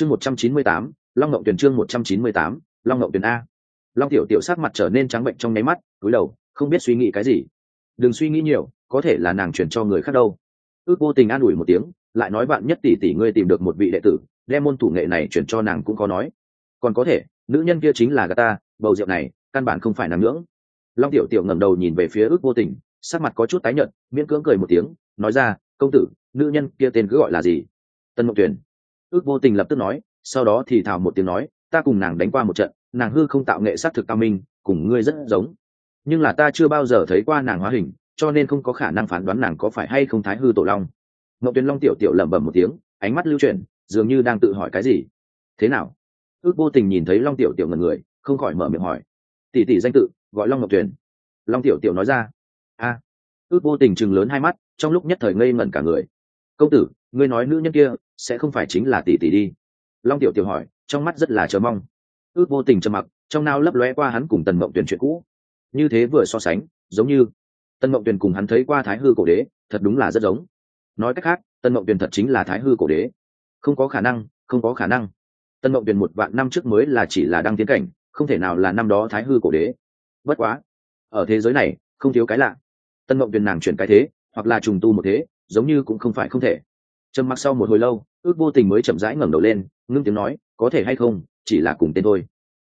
chương một trăm chín mươi tám, long ngộng tuyển chương một trăm chín mươi tám, long ngộng tuyển a. Long tiểu tiểu sắc mặt trở nên trắng bệnh trong nháy mắt cúi đầu, không biết suy nghĩ cái gì. Đừng suy nghĩ nhiều, có thể là nàng chuyển cho người khác đâu. Ước vô tình an ủi một tiếng, lại nói bạn nhất tỷ tỷ ngươi tìm được một vị đệ tử, đem môn thủ nghệ này chuyển cho nàng cũng có nói. Còn có thể, nữ nhân kia chính là gà ta, bầu rượu này, căn bản không phải nàng ngưỡng. Long tiểu tiểu ngẩng đầu nhìn về phía ước vô tình, sắc mặt có chút tái nhợt, miễn cưỡng cười một tiếng, nói ra, công tử, nữ nhân kia tên cứ gọi là gì? Tân mộng tuyển ước vô tình lập tức nói, sau đó thì thào một tiếng nói, ta cùng nàng đánh qua một trận, nàng hư không tạo nghệ s á t thực cao minh, cùng ngươi rất giống. Nhưng là ta chưa bao giờ thấy qua nàng hóa hình, cho nên không có khả năng phán đoán nàng có phải hay không thái hư tổ long. Ngọc tuyền long tiểu tiểu lẩm bẩm một tiếng, ánh mắt lưu chuyển, dường như đang tự hỏi cái gì. Thế nào? Ước vô tình nhìn thấy long tiểu tiểu ngần người, không khỏi mở miệng hỏi. Tỷ tỷ danh tự, gọi long ngọc tuyền. Long tiểu tiểu nói ra. A. Ước vô tình chừng lớn hai mắt, trong lúc nhất thời ngây ngẩn cả người. Công tử ngươi nói nữ nhân kia sẽ không phải chính là tỷ tỷ đi. Long tiểu tiểu hỏi, trong mắt rất là chờ mong. Ước vô tình trầm mặc, trong nao lấp lóe qua hắn cùng tần mộng tuyển chuyện cũ. Như thế vừa so sánh, giống như tần mộng tuyển cùng hắn thấy qua thái hư cổ đế, thật đúng là rất giống. Nói cách khác, tần mộng tuyển thật chính là thái hư cổ đế. Không có khả năng, không có khả năng. Tần mộng tuyển một vạn năm trước mới là chỉ là đăng tiến cảnh, không thể nào là năm đó thái hư cổ đế. Bất quá, ở thế giới này, không thiếu cái lạ. Tân mộng tuyển nàng chuyển cái thế, hoặc là trùng tu một thế, giống như cũng không phải không thể trầm mặc sau một hồi lâu, ước vô tình mới chậm rãi ngẩng đầu lên, ngưng tiếng nói, có thể hay không, chỉ là cùng tên thôi.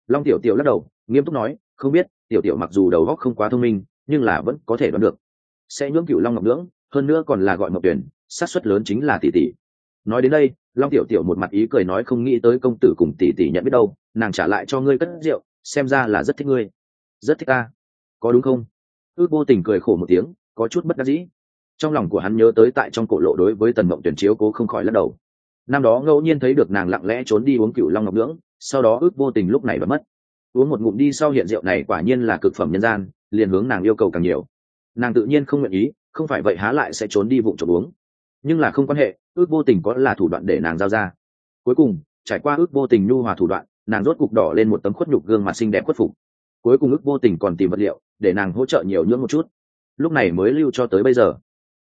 Long tiểu tiểu lắc đầu, nghiêm túc nói, không biết, tiểu tiểu mặc dù đầu óc không quá thông minh, nhưng là vẫn có thể đoán được. Sẽ nhưỡng cựu long ngọc ngưỡng hơn nữa còn là gọi ngọc tuyển xác suất lớn chính là tỷ tỷ. Nói đến đây, long tiểu tiểu một mặt ý cười nói không nghĩ tới công tử cùng tỷ tỷ nhận biết đâu, nàng trả lại cho ngươi cất rượu, xem ra là rất thích ngươi. Rất thích ta. Có đúng không? Ước vô tình cười khổ một tiếng, có chút bất đắc dĩ trong lòng của hắn nhớ tới tại trong cổ lộ đối với tần mộng tuyển chiếu cố không khỏi lắc đầu. Năm đó ngẫu nhiên thấy được nàng lặng lẽ trốn đi uống cựu long ngọc ngưỡng sau đó ước vô tình lúc này và mất. Uống một ngụm đi sau hiện rượu này quả nhiên là cực phẩm nhân gian, liền hướng nàng yêu cầu càng nhiều. Nàng tự nhiên không nguyện ý, không phải vậy há lại sẽ trốn đi vụng trộm uống. Nhưng là không quan hệ, ước vô tình có là thủ đoạn để nàng giao ra. Cuối cùng, trải qua ước vô tình nhu hòa thủ đoạn, nàng rốt cục đỏ lên một tấm khuất nhục gương mặt xinh đẹp khuất phục. Cuối cùng ước vô tình còn tìm vật liệu, để nàng hỗ trợ nhiều nhưỡng một chút. Lúc này mới lưu cho tới bây giờ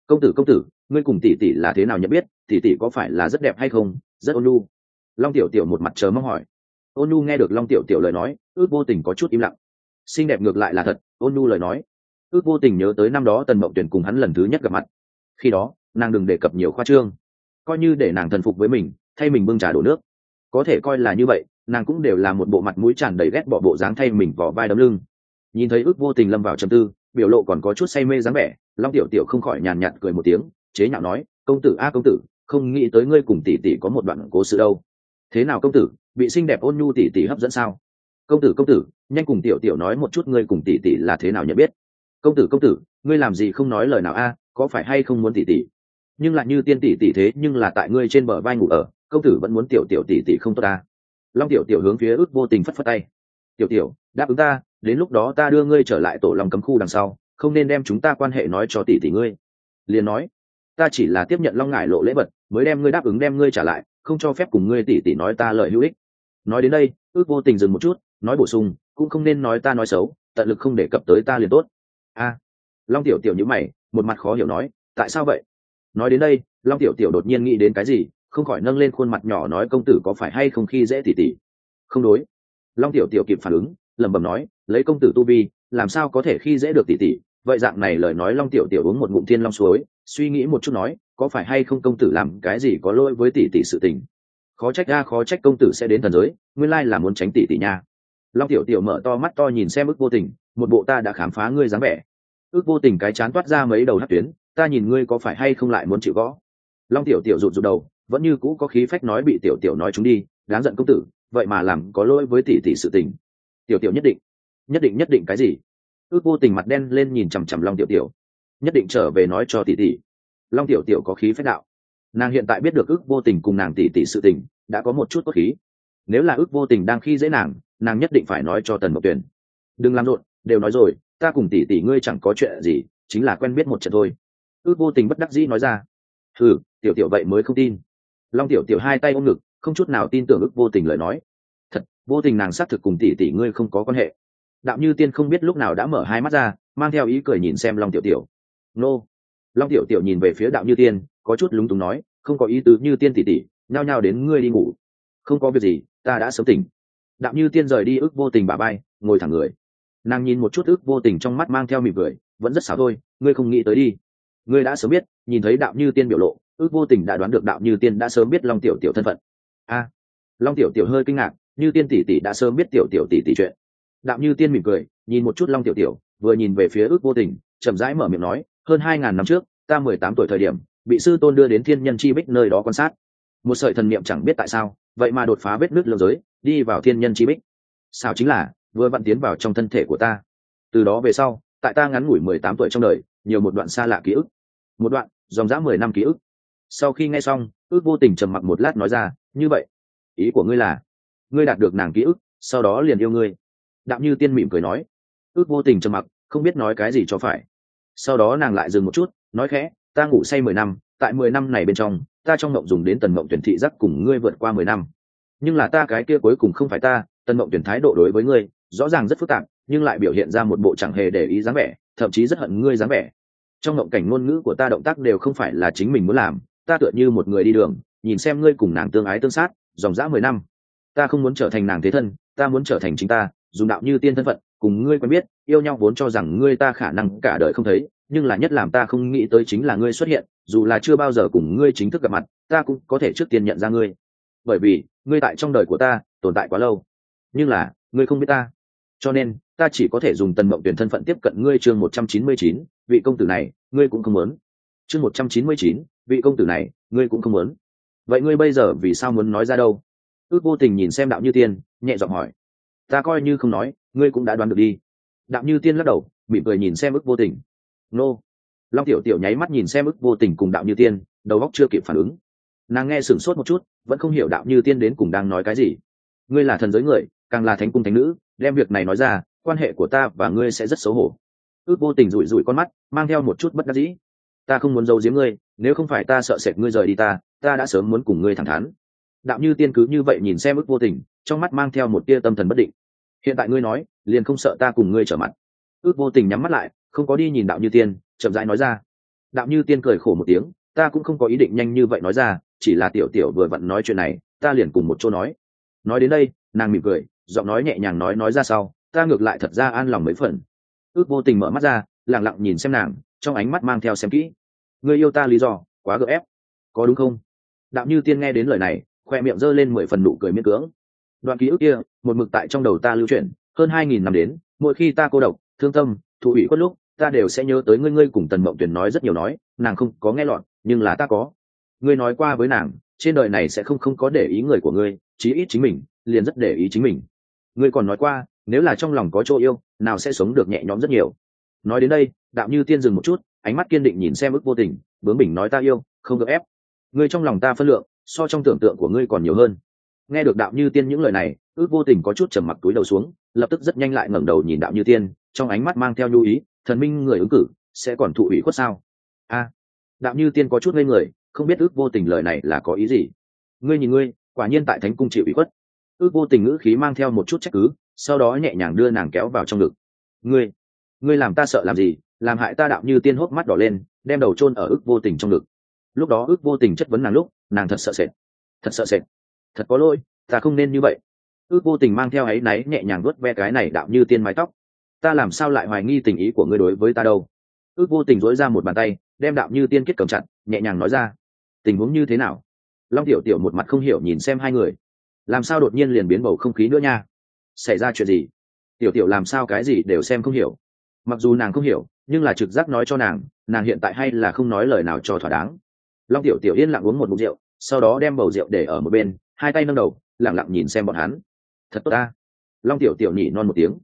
công tử công tử, ngươi cùng tỷ tỷ là thế nào nhận biết? Tỷ tỷ có phải là rất đẹp hay không? Rất ôn nhu. Long tiểu tiểu một mặt chờ mong hỏi. Ôn nhu nghe được long tiểu tiểu lời nói, ước vô tình có chút im lặng. Xinh đẹp ngược lại là thật, ôn nhu lời nói. Ước vô tình nhớ tới năm đó tần mộng tuyển cùng hắn lần thứ nhất gặp mặt. Khi đó, nàng đừng đề cập nhiều khoa trương. Coi như để nàng thần phục với mình, thay mình bưng trà đổ nước. Có thể coi là như vậy, nàng cũng đều là một bộ mặt mũi tràn đầy ghét bỏ bộ dáng thay mình vỏ vai đấm lưng. Nhìn thấy ước vô tình lâm vào trầm tư, biểu lộ còn có chút say mê dáng vẻ long tiểu tiểu không khỏi nhàn nhạt cười một tiếng, chế nhạo nói, công tử, a à, công tử, không nghĩ tới ngươi cùng tỷ tỷ có một đoạn cố sự đâu. Thế nào công tử, bị xinh đẹp ôn nhu tỷ tỷ hấp dẫn sao? Công tử công tử, nhanh cùng tiểu tiểu nói một chút ngươi cùng tỷ tỷ là thế nào nhận biết. Công tử công tử, ngươi làm gì không nói lời nào a à, có phải hay không muốn tỷ tỷ? Nhưng lại như tiên tỷ tỷ thế, nhưng là tại ngươi trên bờ vai ngủ ở, công tử vẫn muốn tiểu tiểu tỷ tỷ không tốt ta long tiểu tiểu hướng phía ước vô tình phất phất tay. Tiểu tiểu, đáp ứng ta, đến lúc đó ta đưa ngươi trở lại tổ lòng cấm khu đằng sau không nên đem chúng ta quan hệ nói cho tỷ tỷ ngươi. Liền nói, ta chỉ là tiếp nhận long ngải lộ lễ vật, mới đem ngươi đáp ứng đem ngươi trả lại, không cho phép cùng ngươi tỷ tỷ nói ta lợi hữu ích. Nói đến đây, ước vô tình dừng một chút, nói bổ sung, cũng không nên nói ta nói xấu, tận lực không đề cập tới ta liền tốt. A, long tiểu tiểu nhữ mày, một mặt khó hiểu nói, tại sao vậy? Nói đến đây, long tiểu tiểu đột nhiên nghĩ đến cái gì, không khỏi nâng lên khuôn mặt nhỏ nói công tử có phải hay không khi dễ tỉ tỉ không đối. Long tiểu tiểu kịp phản ứng, lẩm bẩm nói, lấy công tử tu vi làm sao có thể khi dễ được tỷ tỷ? Vậy dạng này lời nói long tiểu tiểu uống một ngụm thiên long suối, suy nghĩ một chút nói, có phải hay không công tử làm cái gì có lỗi với tỷ tỷ sự tình? Khó trách ra khó trách công tử sẽ đến thần giới, nguyên lai là muốn tránh tỷ tỷ nha. Long tiểu tiểu mở to mắt to nhìn xem ước vô tình, một bộ ta đã khám phá ngươi dáng vẻ. Ước vô tình cái chán toát ra mấy đầu hát tuyến, ta nhìn ngươi có phải hay không lại muốn chịu gõ. Long tiểu tiểu rụt rụt đầu, vẫn như cũ có khí phách nói bị tiểu tiểu nói chúng đi, đáng giận công tử, vậy mà làm có lỗi với tỷ tỷ sự tình. Tiểu tiểu nhất định nhất định nhất định cái gì? Ước vô tình mặt đen lên nhìn chằm chằm long tiểu tiểu. Nhất định trở về nói cho tỷ tỷ. Long tiểu tiểu có khí phách đạo. Nàng hiện tại biết được ước vô tình cùng nàng tỷ tỷ sự tình, đã có một chút có khí. Nếu là ước vô tình đang khi dễ nàng nàng nhất định phải nói cho tần mộc tuyển đừng làm rộn, đều nói rồi, ta cùng tỷ tỷ ngươi chẳng có chuyện gì, chính là quen biết một trận thôi. Ước vô tình bất đắc dĩ nói ra. Ừ tiểu tiểu vậy mới không tin. Long tiểu tiểu hai tay ôm ngực, không chút nào tin tưởng ước vô tình lời nói. Thật, vô tình nàng xác thực cùng tỷ tỷ ngươi không có quan hệ đạo như tiên không biết lúc nào đã mở hai mắt ra, mang theo ý cười nhìn xem long tiểu tiểu. Nô. Long tiểu tiểu nhìn về phía đạo như tiên, có chút lúng túng nói, không có ý tứ, như tiên tỷ tỷ, nhao nhao đến ngươi đi ngủ. Không có việc gì, ta đã sớm tỉnh. Đạo như tiên rời đi ước vô tình bà bay, ngồi thẳng người. Nàng nhìn một chút ức vô tình trong mắt mang theo mỉm cười, vẫn rất xảo thôi, ngươi không nghĩ tới đi. Ngươi đã sớm biết. Nhìn thấy đạo như tiên biểu lộ, ước vô tình đã đoán được đạo như tiên đã sớm biết long tiểu tiểu thân phận. A. Long tiểu tiểu hơi kinh ngạc, như tiên tỷ tỷ đã sớm biết tiểu tiểu tỷ tỷ chuyện đạo như tiên mỉm cười, nhìn một chút long tiểu tiểu, vừa nhìn về phía ước vô tình, chậm rãi mở miệng nói, hơn hai ngàn năm trước, ta mười tám tuổi thời điểm, bị sư tôn đưa đến thiên nhân chi bích nơi đó quan sát. Một sợi thần niệm chẳng biết tại sao, vậy mà đột phá vết nước lương giới, đi vào thiên nhân chi bích. Sao chính là, vừa vặn tiến vào trong thân thể của ta. Từ đó về sau, tại ta ngắn ngủi mười tám tuổi trong đời, nhiều một đoạn xa lạ ký ức. Một đoạn, dòng dã mười năm ký ức. Sau khi nghe xong, ước vô tình trầm mặc một lát nói ra, như vậy, ý của ngươi là, ngươi đạt được nàng ký ức, sau đó liền yêu ngươi đạm như tiên mỉm cười nói, ước vô tình trầm mặc, không biết nói cái gì cho phải. Sau đó nàng lại dừng một chút, nói khẽ, ta ngủ say mười năm, tại mười năm này bên trong, ta trong mộng dùng đến tần mộng tuyển thị giác cùng ngươi vượt qua mười năm. Nhưng là ta cái kia cuối cùng không phải ta, tần mộng tuyển thái độ đối với ngươi, rõ ràng rất phức tạp, nhưng lại biểu hiện ra một bộ chẳng hề để ý dáng vẻ, thậm chí rất hận ngươi dáng vẻ. Trong mộng cảnh ngôn ngữ của ta động tác đều không phải là chính mình muốn làm, ta tựa như một người đi đường, nhìn xem ngươi cùng nàng tương ái tương sát, dòng dã mười năm. Ta không muốn trở thành nàng thế thân, ta muốn trở thành chính ta dùng đạo như tiên thân phận, cùng ngươi quen biết, yêu nhau vốn cho rằng ngươi ta khả năng cả đời không thấy, nhưng là nhất làm ta không nghĩ tới chính là ngươi xuất hiện, dù là chưa bao giờ cùng ngươi chính thức gặp mặt, ta cũng có thể trước tiên nhận ra ngươi. Bởi vì, ngươi tại trong đời của ta, tồn tại quá lâu. Nhưng là, ngươi không biết ta. Cho nên, ta chỉ có thể dùng tần mộng tuyển thân phận tiếp cận ngươi chương một trăm chín mươi chín, vị công tử này, ngươi cũng không muốn. Chương một trăm chín mươi chín, vị công tử này, ngươi cũng không muốn. Vậy ngươi bây giờ vì sao muốn nói ra đâu? Ước vô tình nhìn xem đạo như tiên, nhẹ giọng hỏi ta coi như không nói, ngươi cũng đã đoán được đi. Đạo như tiên lắc đầu, mỉm cười nhìn xem ức vô tình. Nô. Long tiểu tiểu nháy mắt nhìn xem ức vô tình cùng đạo như tiên, đầu óc chưa kịp phản ứng. Nàng nghe sửng sốt một chút, vẫn không hiểu đạo như tiên đến cùng đang nói cái gì. Ngươi là thần giới người, càng là thánh cung thánh nữ, đem việc này nói ra, quan hệ của ta và ngươi sẽ rất xấu hổ. Ước vô tình rủi rủi con mắt, mang theo một chút bất đắc dĩ. Ta không muốn giấu giếm ngươi, nếu không phải ta sợ sệt ngươi rời đi ta ta đã sớm muốn cùng ngươi thẳng thắn đạo như tiên cứ như vậy nhìn xem ước vô tình, trong mắt mang theo một tia tâm thần bất định. Hiện tại ngươi nói, liền không sợ ta cùng ngươi trở mặt. Ước vô tình nhắm mắt lại, không có đi nhìn đạo như tiên, chậm rãi nói ra. Đạo như tiên cười khổ một tiếng, ta cũng không có ý định nhanh như vậy nói ra, chỉ là tiểu tiểu vừa vặn nói chuyện này, ta liền cùng một chỗ nói. Nói đến đây, nàng mỉm cười, giọng nói nhẹ nhàng nói nói ra sau, ta ngược lại thật ra an lòng mấy phần. Ước vô tình mở mắt ra lẳng lặng nhìn xem nàng, trong ánh mắt mang theo xem kỹ. Người yêu ta lý do, quá gợ ép. Có đúng không? Đạo như tiên nghe đến lời này khoe miệng giơ lên mười phần nụ cười miễn cưỡng. Đoạn ký ức kia, một mực tại trong đầu ta lưu chuyển, hơn hai nghìn năm đến, mỗi khi ta cô độc, thương tâm, thụ ủy khuất lúc, ta đều sẽ nhớ tới ngươi ngươi cùng tần mộng tuyển nói rất nhiều nói, nàng không có nghe lọt, nhưng là ta có. Ngươi nói qua với nàng, trên đời này sẽ không không có để ý người của ngươi, chí ít chính mình, liền rất để ý chính mình. Ngươi còn nói qua, nếu là trong lòng có chỗ yêu, nào sẽ sống được nhẹ nhõm rất nhiều. Nói đến đây đạo như tiên dừng một chút, ánh mắt kiên định nhìn xem ức vô tình, bướng bỉnh nói ta yêu, không được ép. Ngươi trong lòng ta phân lượng so trong tưởng tượng của ngươi còn nhiều hơn. Nghe được đạo như tiên những lời này, ước vô tình có chút trầm mặc túi đầu xuống, lập tức rất nhanh lại ngẩng đầu nhìn đạo như tiên, trong ánh mắt mang theo nhu ý, thần minh người ứng cử, sẽ còn thụ ủy khuất sao? A, đạo như tiên có chút ngây người, không biết ước vô tình lời này là có ý gì. Ngươi nhìn ngươi, quả nhiên tại thánh cung chịu ủy khuất. Ước vô tình ngữ khí mang theo một chút trách cứ, sau đó nhẹ nhàng đưa nàng kéo vào trong ngực. Ngươi ngươi làm ta sợ làm gì? Làm hại ta đạo như tiên hốc mắt đỏ lên, đem đầu chôn ở ước vô tình trong ngực lúc đó ước vô tình chất vấn nàng lúc, nàng thật sợ sệt. Thật sợ sệt. Thật có lỗi, ta không nên như vậy. Ước vô tình mang theo áy náy nhẹ nhàng vuốt ve cái này đạo như tiên mái tóc. Ta làm sao lại hoài nghi tình ý của ngươi đối với ta đâu? Ước vô tình dối ra một bàn tay, đem đạo như tiên kết cầm chặt, nhẹ nhàng nói ra. Tình huống như thế nào? Long tiểu tiểu một mặt không hiểu nhìn xem hai người. Làm sao đột nhiên liền biến bầu không khí nữa nha? Xảy ra chuyện gì? Tiểu tiểu làm sao cái gì đều xem không hiểu. Mặc dù nàng không hiểu, nhưng là trực giác nói cho nàng nàng hiện tại hay là không nói lời nào cho thỏa đáng long tiểu tiểu yên lặng uống một mục rượu, sau đó đem bầu rượu để ở một bên, hai tay nâng đầu lẳng lặng nhìn xem bọn hắn. Thật tốt ta. Long tiểu tiểu nhỉ non một tiếng.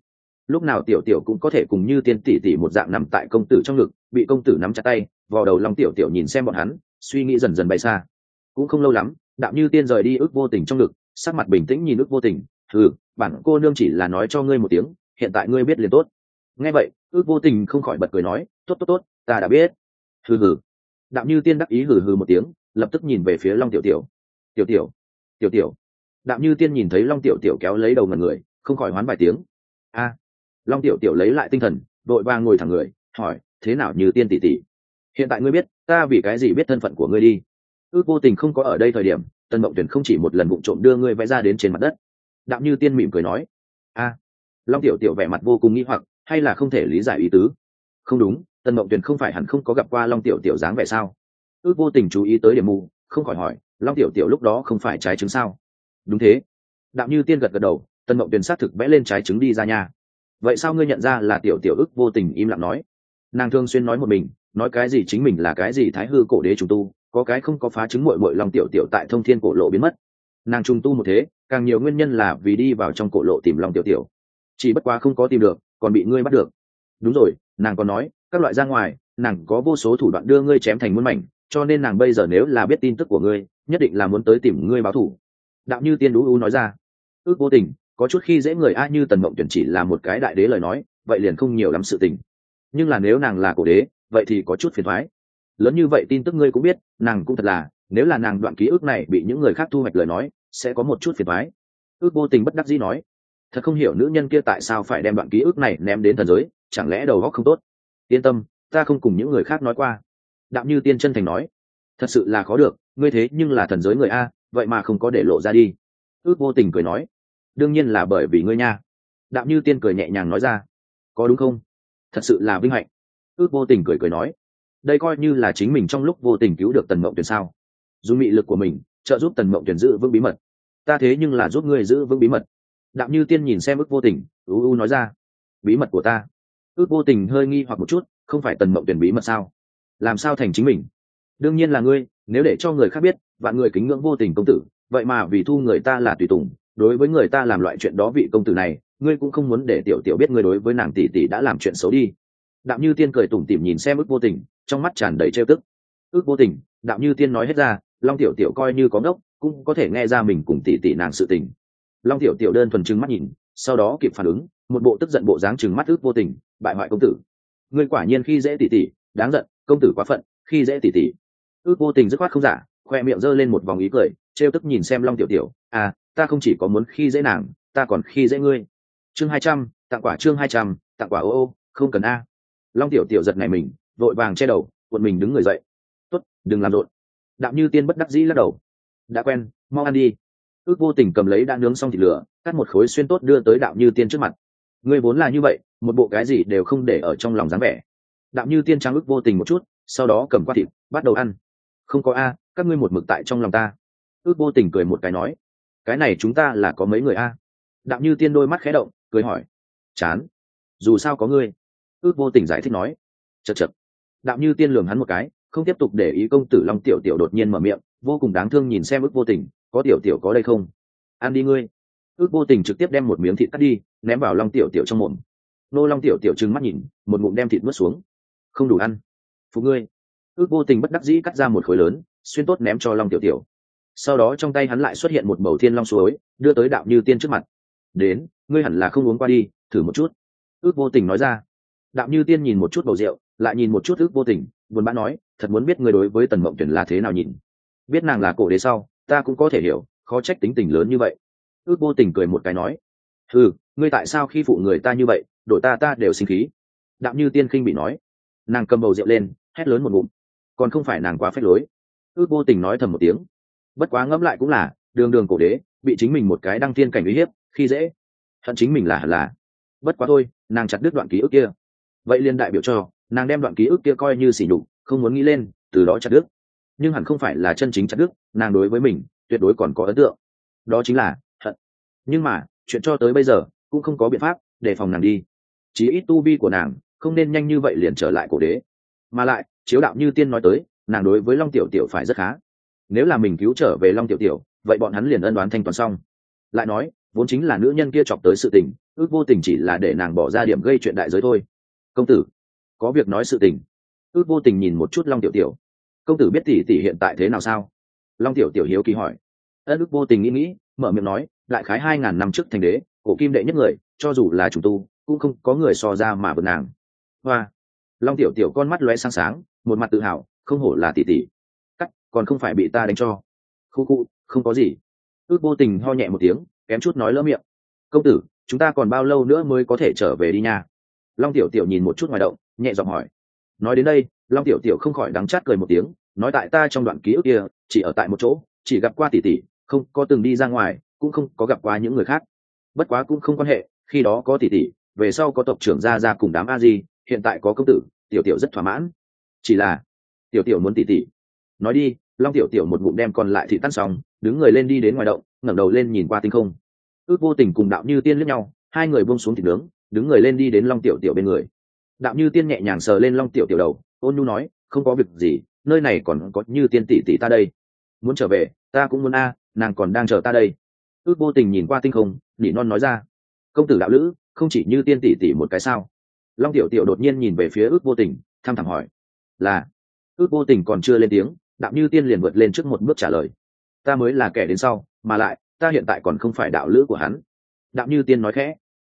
Lúc nào tiểu tiểu cũng có thể cùng như tiên tỷ tỷ một dạng nằm tại công tử trong ngực, bị công tử nắm chặt tay vào đầu long tiểu tiểu nhìn xem bọn hắn, suy nghĩ dần dần bay xa. Cũng không lâu lắm đạo như tiên rời đi ước vô tình trong ngực, sắc mặt bình tĩnh nhìn ước vô tình. Ừ bản cô nương chỉ là nói cho ngươi một tiếng, hiện tại ngươi biết liền tốt. Nghe vậy, ước vô tình không khỏi bật cười nói, tốt tốt tốt, ta đã biết. Hừ hừ đạo như tiên đắc ý hừ hừ một tiếng, lập tức nhìn về phía long tiểu tiểu. Tiểu tiểu tiểu tiểu. Đạo như tiên nhìn thấy long tiểu tiểu kéo lấy đầu ngần người, không khỏi hoán vài tiếng. A. Long tiểu tiểu lấy lại tinh thần, đội vàng ngồi thẳng người, hỏi, thế nào như tiên tỷ tỷ? Hiện tại ngươi biết, ta vì cái gì biết thân phận của ngươi đi? Ước vô tình không có ở đây thời điểm, tân mộng tuyển không chỉ một lần vụ trộm đưa ngươi vẽ ra đến trên mặt đất. Đạm như tiên mỉm cười nói, a. Long tiểu tiểu vẻ mặt vô cùng nghi hoặc, hay là không thể lý giải ý tứ? Không đúng, tần mộng tuyền không phải hẳn không có gặp qua long tiểu tiểu dáng vẻ sao? Ước vô tình chú ý tới điểm mù, không khỏi hỏi, long tiểu tiểu lúc đó không phải trái trứng sao? Đúng thế. Đạo như tiên gật gật đầu, tần mộng tuyền xác thực vẽ lên trái trứng đi ra nhà vậy sao ngươi nhận ra là tiểu tiểu ức vô tình im lặng nói? Nàng thường xuyên nói một mình, nói cái gì chính mình là cái gì thái hư cổ đế trùng tu, có cái không có phá chứng mội mội lòng tiểu tiểu tại thông thiên cổ lộ biến mất. Nàng trùng tu một thế, càng nhiều nguyên nhân là vì đi vào trong cổ lộ tìm lòng tiểu tiểu. Chỉ bất quá không có tìm được, còn bị ngươi bắt được. Đúng rồi nàng còn nói, các loại ra ngoài, nàng có vô số thủ đoạn đưa ngươi chém thành muôn mảnh, cho nên nàng bây giờ nếu là biết tin tức của ngươi, nhất định là muốn tới tìm ngươi báo thủ. Đạo như tiên đũ u nói ra. Ước vô tình, có chút khi dễ người a như tần mộng tuyển chỉ là một cái đại đế lời nói, vậy liền không nhiều lắm sự tình. Nhưng là nếu nàng là cổ đế, vậy thì có chút phiền thoái lớn như vậy tin tức ngươi cũng biết, nàng cũng thật là, nếu là nàng đoạn ký ức này bị những người khác thu hoạch lời nói, sẽ có một chút phiền thoái ước vô tình bất đắc dĩ nói. Thật không hiểu nữ nhân kia tại sao phải đem đoạn ký ức này ném đến thần giới chẳng lẽ đầu góc không tốt? Yên tâm, ta không cùng những người khác nói qua. Đạm như tiên chân thành nói. Thật sự là khó được, ngươi thế nhưng là thần giới người a, vậy mà không có để lộ ra đi. Ước vô tình cười nói. Đương nhiên là bởi vì ngươi nha. Đạm như tiên cười nhẹ nhàng nói ra. Có đúng không? Thật sự là vinh hạnh. Ước vô tình cười cười nói. Đây coi như là chính mình trong lúc vô tình cứu được tần mộng tuyển sao? Dùng mị lực của mình, trợ giúp tần mộng tuyển giữ vững bí mật. Ta thế nhưng là giúp ngươi giữ vững bí mật. Đạm như tiên nhìn xem ước vô tình u u nói ra. Bí mật của ta ước vô tình hơi nghi hoặc một chút, không phải tần mộng tuyển bí mật sao? Làm sao thành chính mình? Đương nhiên là ngươi, nếu để cho người khác biết và người kính ngưỡng vô tình công tử, vậy mà vì thu người ta là tùy tùng, đối với người ta làm loại chuyện đó vị công tử này, ngươi cũng không muốn để tiểu tiểu biết ngươi đối với nàng tỷ tỷ đã làm chuyện xấu đi. Đạo như tiên cười tủm tỉm nhìn xem ước vô tình, trong mắt tràn đầy trêu tức. Ước vô tình Đạo như tiên nói hết ra, long tiểu tiểu coi như có ngốc, cũng có thể nghe ra mình cùng tỷ tỷ nàng sự tình. Long tiểu tiểu đơn thuần trừng mắt nhìn, sau đó kịp phản ứng một bộ tức giận bộ dáng trừng mắt ước vô tình, bại hoại công tử. Ngươi quả nhiên khi dễ tỷ tỷ, đáng giận, công tử quá phận, khi dễ tỷ tỷ. Ước vô tình dứt khoát không giả, khoe miệng giơ lên một vòng ý cười, trêu tức nhìn xem long tiểu tiểu. À ta không chỉ có muốn khi dễ nàng, ta còn khi dễ ngươi. Chương hai trăm, tặng quả chương hai trăm, tặng quả ô ô, không cần a. Long tiểu tiểu giật này mình, vội vàng che đầu, cuộn mình đứng người dậy. Tốt, đừng làm rộn. Đạo như tiên bất đắc dĩ lắc đầu. Đã quen, mau ăn đi. Ước vô tình cầm lấy đã nướng xong thịt lửa, cắt một khối xuyên tốt đưa tới đạo như tiên trước mặt ngươi vốn là như vậy, một bộ cái gì đều không để ở trong lòng dáng vẻ. Đạm như tiên trang ước vô tình một chút, sau đó cầm qua thịt, bắt đầu ăn. Không có a, các ngươi một mực tại trong lòng ta. Ước vô tình cười một cái nói, cái này chúng ta là có mấy người a? Đạm như tiên đôi mắt khé động, cười hỏi, chán, dù sao có ngươi. Ước vô tình giải thích nói, chật chật. Đạm như tiên lường hắn một cái, không tiếp tục để ý công tử long tiểu tiểu đột nhiên mở miệng, vô cùng đáng thương nhìn xem ước vô tình, có tiểu tiểu có đây không? Ăn đi ngươi ước vô tình trực tiếp đem một miếng thịt cắt đi, ném vào long tiểu tiểu trong mồm. Nô long tiểu tiểu trừng mắt nhìn, một ngụm đem thịt nuốt xuống. Không đủ ăn. Phụ ngươi. Ước vô tình bất đắc dĩ cắt ra một khối lớn, xuyên tốt ném cho long tiểu tiểu. Sau đó trong tay hắn lại xuất hiện một bầu thiên long suối, đưa tới đạo như tiên trước mặt. Đến, ngươi hẳn là không uống qua đi, thử một chút. Ước vô tình nói ra. Đạo như tiên nhìn một chút bầu rượu, lại nhìn một chút ước vô tình, buồn bã nói, thật muốn biết ngươi đối với tần mộng tuyển là thế nào nhìn. Biết nàng là cổ đế sau, ta cũng có thể hiểu, khó trách tính tình lớn như vậy ước vô tình cười một cái nói ừ ngươi tại sao khi phụ người ta như vậy đội ta ta đều sinh khí? Đạo như tiên khinh bị nói. Nàng cầm bầu rượu lên, hét lớn một ngụm. Còn không phải nàng quá phép lối. Ước vô tình nói thầm một tiếng. Bất quá ngẫm lại cũng là, đường đường cổ đế, bị chính mình một cái đăng tiên cảnh uy hiếp, khi dễ. Hận chính mình là hẳn là. Bất quá thôi, nàng chặt đứt đoạn ký ức kia. Vậy liên đại biểu cho, nàng đem đoạn ký ức kia coi như xỉ nhục, không muốn nghĩ lên, từ đó chặt đứt. Nhưng hẳn không phải là chân chính chặt đứt, nàng đối với mình, tuyệt đối còn có ấn tượng. Đó chính là nhưng mà, chuyện cho tới bây giờ, cũng không có biện pháp để phòng nàng đi. Chí ít tu vi của nàng không nên nhanh như vậy liền trở lại cổ đế. Mà lại, chiếu đạo như tiên nói tới, nàng đối với long tiểu tiểu phải rất khá. Nếu là mình cứu trở về long tiểu tiểu, vậy bọn hắn liền ân đoán thanh toán xong. Lại nói, vốn chính là nữ nhân kia chọc tới sự tình, ước vô tình chỉ là để nàng bỏ ra điểm gây chuyện đại giới thôi. Công tử, có việc nói sự tình. Ước vô tình nhìn một chút long tiểu tiểu. Công tử biết tỷ tỷ hiện tại thế nào sao? Long tiểu tiểu hiếu kỳ hỏi. Ân ước vô tình nghĩ nghĩ, mở miệng nói lại khái hai ngàn năm trước thành đế, cổ kim đệ nhất người, cho dù là chủ tu, cũng không có người so ra mà vượt nàng. Hoa. Long tiểu tiểu con mắt lóe sáng sáng, một mặt tự hào, không hổ là tỷ tỷ. Cắt, còn không phải bị ta đánh cho. Khu khu, không có gì. Ước vô tình ho nhẹ một tiếng, kém chút nói lỡ miệng. Công tử, chúng ta còn bao lâu nữa mới có thể trở về đi nha? Long tiểu tiểu nhìn một chút ngoài động, nhẹ giọng hỏi. Nói đến đây, long tiểu tiểu không khỏi đắng chát cười một tiếng, nói tại ta trong đoạn ký ức kia, chỉ ở tại một chỗ, chỉ gặp qua tỷ tỷ, không có từng đi ra ngoài cũng không có gặp qua những người khác. Bất quá cũng không quan hệ, khi đó có tỷ tỷ, về sau có tộc trưởng gia ra cùng đám a di, hiện tại có công tử, tiểu tiểu rất thỏa mãn. Chỉ là, tiểu tiểu muốn tỷ tỷ. Nói đi, long tiểu tiểu một ngụm đem còn lại thì tan xong, đứng người lên đi đến ngoài động, ngẩng đầu lên nhìn qua tinh không. Ước vô tình cùng đạo như tiên lướt nhau, hai người buông xuống thịt nướng, đứng người lên đi đến long tiểu tiểu bên người. Đạo như tiên nhẹ nhàng sờ lên long tiểu tiểu đầu, ôn nhu nói, không có việc gì, nơi này còn có như tiên tỷ tỷ ta đây. Muốn trở về, ta cũng muốn a, nàng còn đang chờ ta đây ước vô tình nhìn qua tinh không, nỉ non nói ra, công tử đạo lữ, không chỉ như tiên tỷ tỷ một cái sao? Long tiểu tiểu đột nhiên nhìn về phía ước vô tình, thăm thẳm hỏi, là. Ước vô tình còn chưa lên tiếng đạo như tiên liền vượt lên trước một bước trả lời, ta mới là kẻ đến sau, mà lại, ta hiện tại còn không phải đạo lữ của hắn. Đạo như tiên nói khẽ,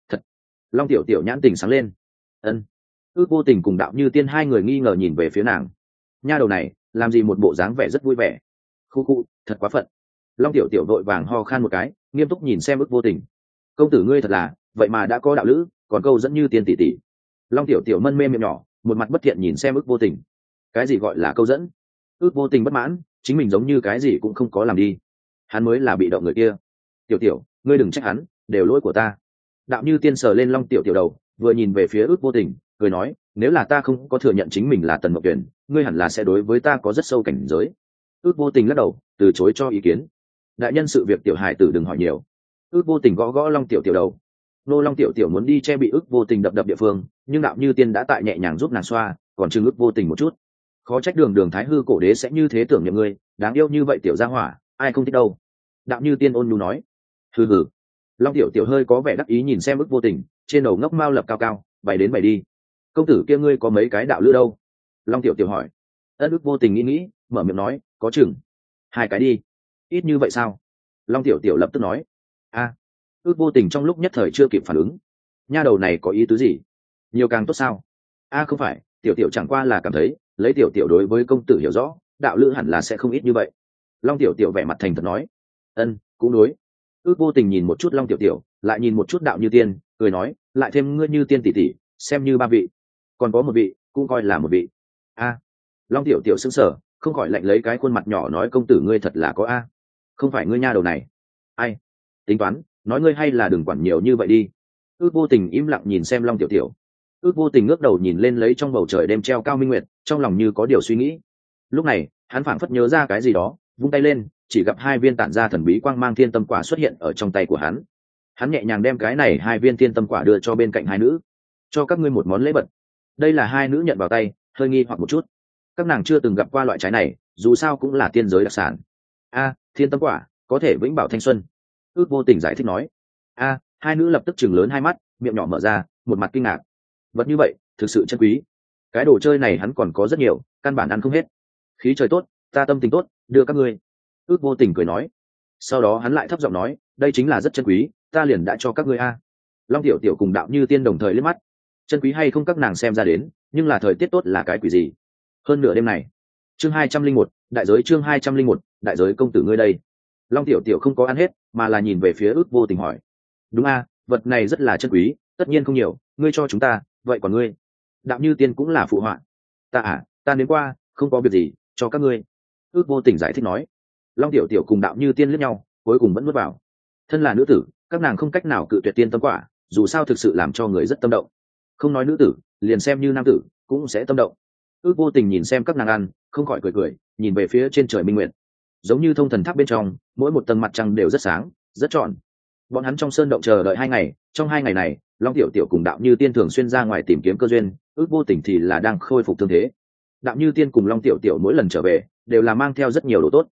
thật. Long tiểu tiểu nhãn tình sáng lên, ân. Ước vô tình cùng đạo như tiên hai người nghi ngờ nhìn về phía nàng, nha đầu này, làm gì một bộ dáng vẻ rất vui vẻ? Khu khu, thật quá phận long tiểu tiểu vội vàng ho khan một cái, nghiêm túc nhìn xem ước vô tình. Công tử ngươi thật là, vậy mà đã có đạo lữ, còn câu dẫn như tiên tỷ tỷ. Long tiểu tiểu mân mê miệng nhỏ, một mặt bất thiện nhìn xem ước vô tình. Cái gì gọi là câu dẫn? Ước vô tình bất mãn, chính mình giống như cái gì cũng không có làm đi. Hắn mới là bị động người kia. Tiểu tiểu, ngươi đừng trách hắn, đều lỗi của ta. Đạo như tiên sờ lên long tiểu tiểu đầu, vừa nhìn về phía ước vô tình, cười nói, nếu là ta không có thừa nhận chính mình là tần mộng tuyển, ngươi hẳn là sẽ đối với ta có rất sâu cảnh giới. Ước vô tình lắc đầu, từ chối cho ý kiến đại nhân sự việc tiểu hải tử đừng hỏi nhiều. Ước vô tình gõ gõ long tiểu tiểu đầu. Nô long tiểu tiểu muốn đi che bị ước vô tình đập đập địa phương, nhưng đạo như tiên đã tại nhẹ nhàng giúp nàng xoa, còn chừng ước vô tình một chút. Khó trách đường đường thái hư cổ đế sẽ như thế tưởng nhậm ngươi, đáng yêu như vậy tiểu gia hỏa, ai không thích đâu. Đạo như tiên ôn nhu nói. Hừ hừ. Long tiểu tiểu hơi có vẻ đắc ý nhìn xem ước vô tình, trên đầu ngốc mao lập cao cao, bày đến bày đi. Công tử kia ngươi có mấy cái đạo lữ đâu? Long tiểu tiểu hỏi. Ân ước vô tình nghĩ nghĩ, mở miệng nói, có chừng. Hai cái đi ít như vậy sao? Long tiểu tiểu lập tức nói. A ước vô tình trong lúc nhất thời chưa kịp phản ứng. Nha đầu này có ý tứ gì? Nhiều càng tốt sao? A không phải, tiểu tiểu chẳng qua là cảm thấy, lấy tiểu tiểu đối với công tử hiểu rõ, đạo lữ hẳn là sẽ không ít như vậy. Long tiểu tiểu vẻ mặt thành thật nói. Ân, cũng đối. Ước vô tình nhìn một chút long tiểu tiểu, lại nhìn một chút đạo như tiên, cười nói, lại thêm ngươi như tiên tỷ tỷ, xem như ba vị. Còn có một vị, cũng coi là một vị. A long tiểu tiểu xứng sở không khỏi lạnh lấy cái khuôn mặt nhỏ nói công tử ngươi thật là có a không phải ngươi nha đầu này. Ai? Tính toán, nói ngươi hay là đừng quản nhiều như vậy đi. Ước vô tình im lặng nhìn xem long tiểu tiểu. Ước vô tình ngước đầu nhìn lên lấy trong bầu trời đêm treo cao minh nguyệt, trong lòng như có điều suy nghĩ. Lúc này, hắn phảng phất nhớ ra cái gì đó, vung tay lên, chỉ gặp hai viên tản ra thần bí quang mang thiên tâm quả xuất hiện ở trong tay của hắn. Hắn nhẹ nhàng đem cái này hai viên thiên tâm quả đưa cho bên cạnh hai nữ. Cho các ngươi một món lễ vật. Đây là hai nữ nhận vào tay, hơi nghi hoặc một chút. Các nàng chưa từng gặp qua loại trái này, dù sao cũng là tiên giới đặc sản. A thiên tâm quả, có thể vĩnh bảo thanh xuân. Ước vô tình giải thích nói. A, hai nữ lập tức chừng lớn hai mắt, miệng nhỏ mở ra, một mặt kinh ngạc. Vật như vậy, thực sự chân quý. Cái đồ chơi này hắn còn có rất nhiều, căn bản ăn không hết. Khí trời tốt, ta tâm tình tốt, đưa các ngươi. Ước vô tình cười nói. Sau đó hắn lại thấp giọng nói, đây chính là rất chân quý, ta liền đã cho các ngươi a. Long tiểu tiểu cùng đạo như tiên đồng thời liếc mắt. Chân quý hay không các nàng xem ra đến, nhưng là thời tiết tốt là cái quỷ gì? Hơn nửa đêm này chương hai trăm linh một, đại giới chương hai trăm linh một, đại giới công tử ngươi đây. Long tiểu tiểu không có ăn hết, mà là nhìn về phía ước vô tình hỏi. Đúng a, vật này rất là chân quý, tất nhiên không nhiều, ngươi cho chúng ta, vậy còn ngươi? Đạo như tiên cũng là phụ họa. Ta à ta đến qua, không có việc gì, cho các ngươi. Ước vô tình giải thích nói. Long tiểu tiểu cùng đạo như tiên lướt nhau, cuối cùng vẫn mất vào. Thân là nữ tử, các nàng không cách nào cự tuyệt tiên tâm quả, dù sao thực sự làm cho người rất tâm động. Không nói nữ tử, liền xem như nam tử, cũng sẽ tâm động. Ước vô tình nhìn xem các nàng ăn không khỏi cười cười, nhìn về phía trên trời minh nguyện giống như thông thần tháp bên trong, mỗi một tầng mặt trăng đều rất sáng, rất trọn. Bọn hắn trong sơn động chờ đợi hai ngày, trong hai ngày này, long tiểu tiểu cùng đạo như tiên thường xuyên ra ngoài tìm kiếm cơ duyên, ước vô tình thì là đang khôi phục thương thế. Đạo như tiên cùng long tiểu tiểu mỗi lần trở về, đều là mang theo rất nhiều đồ tốt.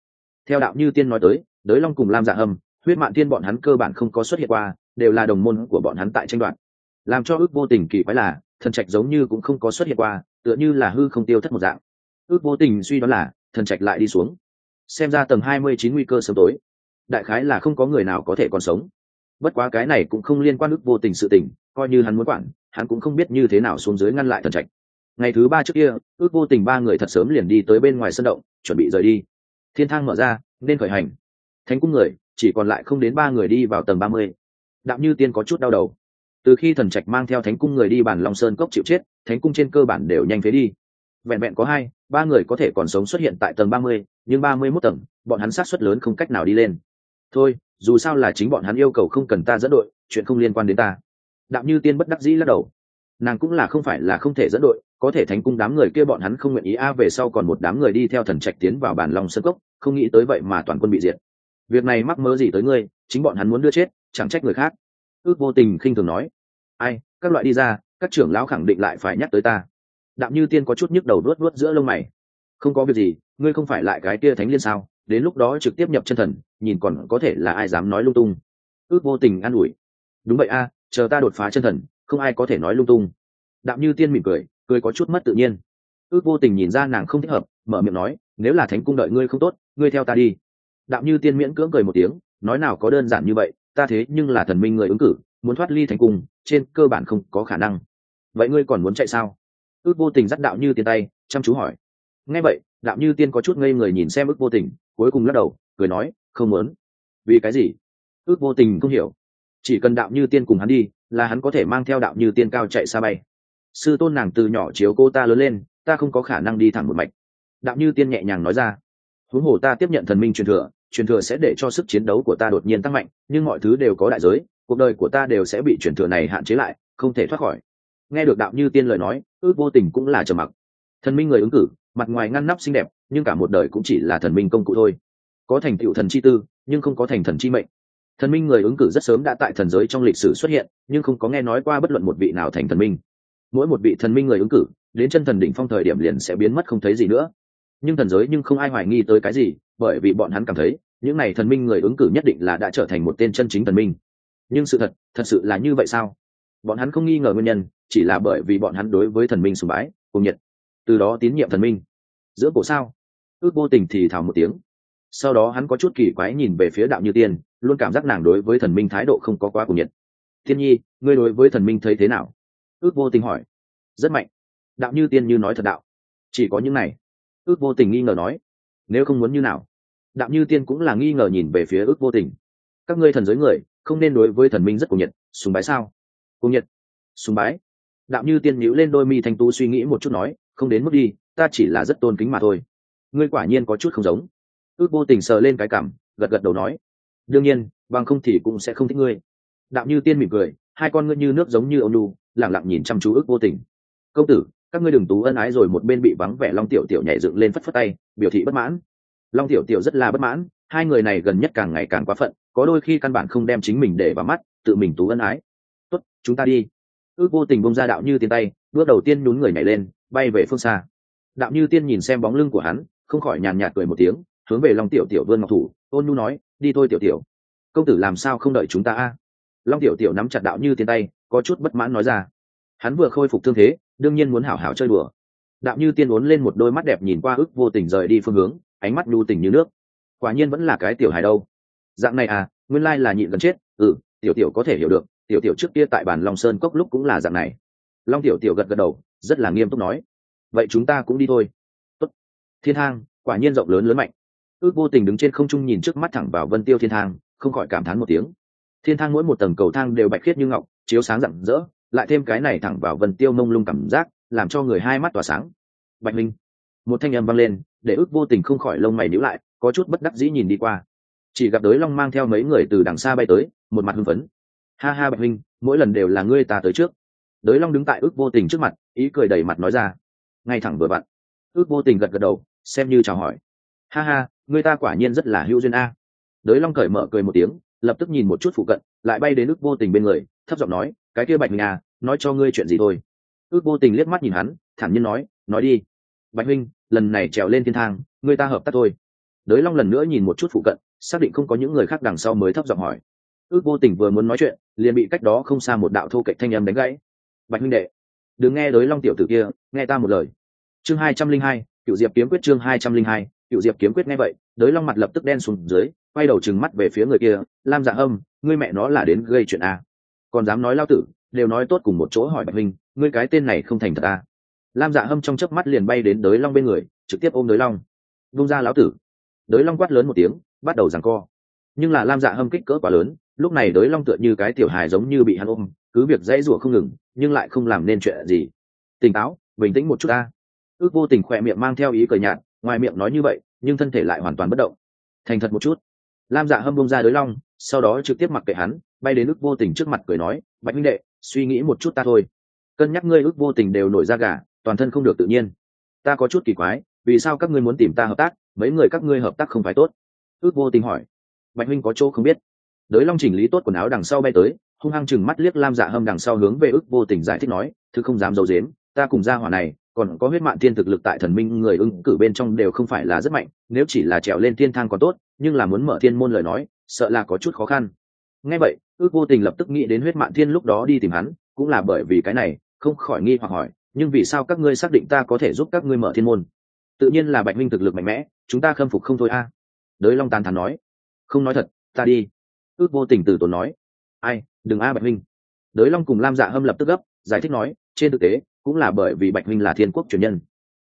Theo đạo như tiên nói tới, đới long cùng lam dạ hâm, huyết mạng tiên bọn hắn cơ bản không có xuất hiện qua, đều là đồng môn của bọn hắn tại tranh đoạt. Làm cho ước vô tình kỳ quái là, thần trạch giống như cũng không có xuất hiện qua, tựa như là hư không tiêu thất một dạng ước vô tình suy đoán là, thần trạch lại đi xuống. Xem ra tầng hai mươi chín nguy cơ sớm tối. Đại khái là không có người nào có thể còn sống. Bất quá cái này cũng không liên quan ước vô tình sự tình, coi như hắn muốn quản, hắn cũng không biết như thế nào xuống dưới ngăn lại thần trạch. Ngày thứ ba trước kia, ước vô tình ba người thật sớm liền đi tới bên ngoài sân động, chuẩn bị rời đi. Thiên thang mở ra, nên khởi hành. Thánh cung người, chỉ còn lại không đến ba người đi vào tầng ba mươi. Đạo như tiên có chút đau đầu. Từ khi thần trạch mang theo thánh cung người đi bản long sơn cốc chịu chết, thánh cung trên cơ bản đều nhanh phế đi. Vẹn vẹn có hai ba người có thể còn sống xuất hiện tại tầng ba mươi, nhưng ba mươi mốt tầng, bọn hắn sát xuất lớn không cách nào đi lên. Thôi, dù sao là chính bọn hắn yêu cầu không cần ta dẫn đội, chuyện không liên quan đến ta. Đạm như tiên bất đắc dĩ lắc đầu. Nàng cũng là không phải là không thể dẫn đội, có thể thành cung đám người kia bọn hắn không nguyện ý, a, về sau còn một đám người đi theo thần trạch tiến vào bản lòng sân cốc, không nghĩ tới vậy mà toàn quân bị diệt. Việc này mắc mớ gì tới ngươi, chính bọn hắn muốn đưa chết, chẳng trách người khác. Ước vô tình khinh thường nói. Ai, các loại đi ra, các trưởng lão khẳng định lại phải nhắc tới ta đạm như tiên có chút nhức đầu đuốt đuốt giữa lông mày. Không có việc gì, ngươi không phải lại cái kia thánh liên sao? Đến lúc đó trực tiếp nhập chân thần, nhìn còn có thể là ai dám nói lung tung. Ước vô tình an ủi. Đúng vậy a, chờ ta đột phá chân thần, không ai có thể nói lung tung. Đạm như tiên mỉm cười cười có chút mất tự nhiên. Ước vô tình nhìn ra nàng không thích hợp, mở miệng nói, nếu là thánh cung đợi ngươi không tốt, ngươi theo ta đi. Đạm như tiên miễn cưỡng cười một tiếng, nói nào có đơn giản như vậy, ta thế nhưng là thần minh người ứng cử, muốn thoát ly thành cung, trên cơ bản không có khả năng. Vậy ngươi còn muốn chạy sao? Ước vô tình dắt đạo như tiên tay, chăm chú hỏi. Nghe vậy, đạo như tiên có chút ngây người nhìn xem ước vô tình, cuối cùng lắc đầu, cười nói, không muốn. Vì cái gì? Ước vô tình không hiểu. Chỉ cần đạo như tiên cùng hắn đi, là hắn có thể mang theo đạo như tiên cao chạy xa bay. Sư tôn nàng từ nhỏ chiếu cô ta lớn lên, ta không có khả năng đi thẳng một mạch. Đạo như tiên nhẹ nhàng nói ra. Huống hồ ta tiếp nhận thần minh truyền thừa truyền thừa sẽ để cho sức chiến đấu của ta đột nhiên tăng mạnh, nhưng mọi thứ đều có đại giới, cuộc đời của ta đều sẽ bị truyền thừa này hạn chế lại, không thể thoát khỏi nghe được đạo như tiên lời nói, ước vô tình cũng là trầm mặc. Thần minh người ứng cử, mặt ngoài ngăn nắp xinh đẹp, nhưng cả một đời cũng chỉ là thần minh công cụ thôi. Có thành tựu thần chi tư, nhưng không có thành thần chi mệnh. Thần minh người ứng cử rất sớm đã tại thần giới trong lịch sử xuất hiện, nhưng không có nghe nói qua bất luận một vị nào thành thần minh. Mỗi một vị thần minh người ứng cử, đến chân thần đỉnh phong thời điểm liền sẽ biến mất không thấy gì nữa. Nhưng thần giới nhưng không ai hoài nghi tới cái gì, bởi vì bọn hắn cảm thấy, những n à y thần minh người ứng cử nhất định là đã trở thành một tên chân chính thần minh. Nhưng sự thật thật sự là như vậy sao? Bọn hắn không nghi ngờ nguyên nhân, chỉ là bởi vì bọn hắn đối với thần minh sùng bái, cùng nhiệt. Từ đó tín nhiệm thần minh. Giữa cổ sao? Ước vô tình thì thào một tiếng. Sau đó hắn có chút kỳ quái nhìn về phía đạo như tiên, luôn cảm giác nàng đối với thần minh thái độ không có quá cùng nhiệt. Thiên nhi, ngươi đối với thần minh thấy thế nào? Ước vô tình hỏi. Rất mạnh. Đạo như tiên như nói thật đạo. Chỉ có những này. Ước vô tình nghi ngờ nói. Nếu không muốn như nào? Đạo như tiên cũng là nghi ngờ nhìn về phía ước vô tình. Các ngươi thần giới người, không nên đối với thần minh rất cuồng nhiệt, sùng bái sao? Cung nhiệt. Sùng bái. Đạo như tiên nhữ lên đôi mi thanh tú suy nghĩ một chút nói không đến mức đi ta chỉ là rất tôn kính mà thôi. Ngươi quả nhiên có chút không giống. Ước vô tình sờ lên cái cảm gật gật đầu nói đương nhiên bằng không thì cũng sẽ không thích ngươi. Đạo như tiên mỉm cười hai con ngươi như nước giống như ông nu, lẳng lặng nhìn chăm chú ước vô tình. Công tử các ngươi đừng tú ân ái rồi một bên bị vắng vẻ long tiểu tiểu nhảy dựng lên phất phất tay biểu thị bất mãn. Long tiểu tiểu rất là bất mãn hai người này gần nhất càng ngày càng quá phận có đôi khi căn bản không đem chính mình để vào mắt tự mình tú ân ái chúng ta đi. Ước vô tình bông ra đạo như tiên tay, bước đầu tiên nhún người nhảy lên, bay về phương xa. Đạo như tiên nhìn xem bóng lưng của hắn, không khỏi nhàn nhạt cười một tiếng, hướng về long tiểu tiểu vươn ngọc thủ. Ôn nhu nói, đi thôi tiểu tiểu. Công tử làm sao không đợi chúng ta a? Long tiểu tiểu nắm chặt đạo như tiên tay, có chút bất mãn nói ra. Hắn vừa khôi phục thương thế, đương nhiên muốn hảo hảo chơi đùa. Đạo như tiên uốn lên một đôi mắt đẹp nhìn qua ức vô tình rời đi phương hướng, ánh mắt nhu tình như nước. Quả nhiên vẫn là cái tiểu hài đâu. Dạng này à nguyên lai là nhịn gần chết. Ừ tiểu tiểu có thể hiểu được tiểu tiểu trước kia tại bản long sơn cốc lúc cũng là dạng này. Long tiểu tiểu gật gật đầu, rất là nghiêm túc nói, vậy chúng ta cũng đi thôi. Tốt. thiên thang quả nhiên rộng lớn lớn mạnh. Ước vô tình đứng trên không trung nhìn trước mắt thẳng vào vân tiêu thiên thang không khỏi cảm thán một tiếng. Thiên thang mỗi một tầng cầu thang đều bạch khiết như ngọc, chiếu sáng rạng rỡ, lại thêm cái này thẳng vào vân tiêu mông lung cảm giác, làm cho người hai mắt tỏa sáng. Bạch minh. Một thanh âm vang lên, để ước vô tình không khỏi lông mày nhíu lại, có chút bất đắc dĩ nhìn đi qua. Chỉ gặp đới long mang theo mấy người từ đằng xa bay tới, một mặt hưng phấn ha ha bạch minh mỗi lần đều là ngươi ta tới trước. Đới long đứng tại ước vô tình trước mặt, ý cười đầy mặt nói ra. Ngay thẳng vừa vặn. Ước vô tình gật gật đầu, xem như chào hỏi. Ha ha, ngươi ta quả nhiên rất là hữu duyên a. Đới long cởi mở cười một tiếng, lập tức nhìn một chút phụ cận, lại bay đến ước vô tình bên người, thấp giọng nói, cái kia bạch minh à nói cho ngươi chuyện gì thôi. Ước vô tình liếc mắt nhìn hắn, thản nhiên nói nói đi. Bạch minh lần này trèo lên thiên thang, ngươi ta hợp tác thôi. Đới long lần nữa nhìn một chút phụ cận, xác định không có những người khác đằng sau mới thấp giọng hỏi ước vô tình vừa muốn nói chuyện, liền bị cách đó không xa một đạo thô kệch thanh âm đánh gãy. Bạch minh đệ, đừng nghe đới long tiểu tử kia, nghe ta một lời. Chương hai trăm linh hai cựu diệp kiếm quyết chương hai trăm linh hai cựu diệp kiếm quyết nghe vậy đới long mặt lập tức đen xuống dưới, quay đầu trừng mắt về phía người kia, lam dạ hâm ngươi mẹ nó là đến gây chuyện à. còn dám nói lao tử, đều nói tốt cùng một chỗ hỏi bạch minh ngươi cái tên này không thành thật à. lam dạ hâm trong chớp mắt liền bay đến đới long bên người, trực tiếp ôm đới long. Vung ra lão tử. Đới long quát lớn một tiếng, bắt đầu giằng co. Nhưng là lam dạ hâm kích cỡ quá lớn lúc này đới long tựa như cái tiểu hài giống như bị hắn ôm, cứ việc dãy rủa không ngừng, nhưng lại không làm nên chuyện gì. Tỉnh táo, bình tĩnh một chút ta. Ước vô tình khỏe miệng mang theo ý cười nhạt, ngoài miệng nói như vậy, nhưng thân thể lại hoàn toàn bất động. Thành thật một chút. Lam dạ hâm bông ra đối long, sau đó trực tiếp mặc kệ hắn, bay đến ước vô tình trước mặt cười nói, bạch minh đệ, suy nghĩ một chút ta thôi. Cân nhắc ngươi ước vô tình đều nổi ra gà, toàn thân không được tự nhiên. Ta có chút kỳ quái, vì sao các ngươi muốn tìm ta hợp tác, mấy người các ngươi hợp tác không phải tốt? Ước vô tình hỏi. Bạch minh có chỗ không biết đới long chỉnh lý tốt quần áo đằng sau bay tới, hung hăng chừng mắt liếc lam dạ hâm đằng sau hướng về ức vô tình giải thích nói, thứ không dám d i ấ u dếm ta cùng ra hỏa này, còn có huyết mạng thiên thực lực tại thần minh người ứng cử bên trong đều không phải là rất mạnh, nếu chỉ là trèo lên thiên thang còn tốt, nhưng là muốn mở thiên môn lời nói, sợ là có chút khó khăn. Ngay vậy, ước vô tình lập tức nghĩ đến huyết mạng thiên lúc đó đi tìm hắn, cũng là bởi vì cái này, không khỏi nghi hoặc hỏi, nhưng vì sao các ngươi xác định ta có thể giúp các ngươi mở thiên môn? Tự nhiên là bạch minh thực lực mạnh mẽ, chúng ta khâm phục không thôi a. Đới long tàn thắn nói, không nói thật, ta đi ước vô tình từ tốn nói, ai, đừng a bạch minh đới long cùng lam dạ hâm lập tức gấp, giải thích nói, trên thực tế, cũng là bởi vì bạch minh là thiên quốc truyền nhân.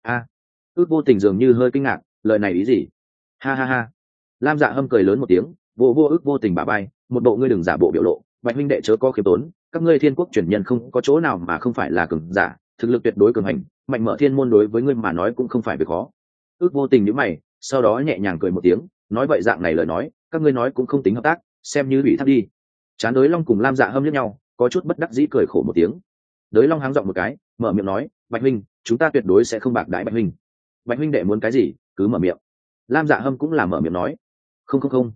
A, ước vô tình dường như hơi kinh ngạc, lời này ý gì? Ha ha ha. Lam dạ hâm cười lớn một tiếng, vô vô ước vô tình bà bay, một bộ ngươi đừng giả bộ biểu lộ, bạch minh đệ chớ có khiêm tốn, các ngươi thiên quốc truyền nhân không có chỗ nào mà không phải là cường giả, thực lực tuyệt đối cường hành, mạnh mở thiên môn đối với ngươi mà nói cũng không phải việc khó. Ước vô tình nhíu mày, sau đó nhẹ nhàng cười một tiếng, nói vậy dạng này lời nói, các ngươi nói cũng không tính hợp tác xem như bị thắt đi. Chán đối long cùng lam dạ hâm lẫn nhau, có chút bất đắc dĩ cười khổ một tiếng. Đới long háng giọng một cái, mở miệng nói, bạch huynh, chúng ta tuyệt đối sẽ không bạc đãi bạch huynh. Bạch huynh đệ muốn cái gì, cứ mở miệng. Lam dạ hâm cũng là mở miệng nói. Không không không.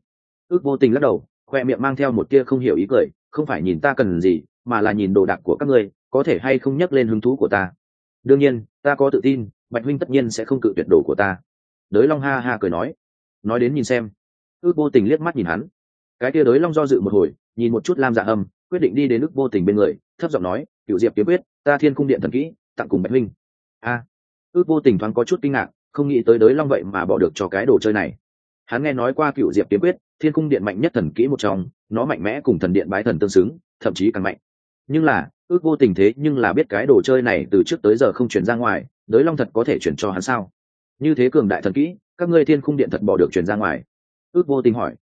Ước vô tình lắc đầu, khoe miệng mang theo một tia không hiểu ý cười, không phải nhìn ta cần gì, mà là nhìn đồ đạc của các ngươi, có thể hay không nhắc lên hứng thú của ta? Đương nhiên, ta có tự tin, bạch huynh tất nhiên sẽ không cự tuyệt đồ của ta. Đới long ha ha cười nói. Nói đến nhìn xem. Ước vô tình liếc mắt nhìn hắn cái tia đới long do dự một hồi, nhìn một chút lam dạ âm, quyết định đi đến nước vô tình bên người, thấp giọng nói cựu diệp kiếm quyết, ta thiên cung điện thần kỹ, tặng cùng bạch huynh a. Ước vô tình thoáng có chút kinh ngạc, không nghĩ tới đới long vậy mà bỏ được cho cái đồ chơi này. Hắn nghe nói qua cựu diệp kiếm quyết, thiên cung điện mạnh nhất thần kỹ một trong, nó mạnh mẽ cùng thần điện bái thần tương xứng, thậm chí càng mạnh. Nhưng là, ước vô tình thế nhưng là biết cái đồ chơi này từ trước tới giờ không chuyển ra ngoài đới long thật có thể chuyển cho hắn sao? Như thế cường đại thần kỹ, các ngươi thiên cung điện thật bỏ được chuyển ra ngoài. Ước vô tình hỏi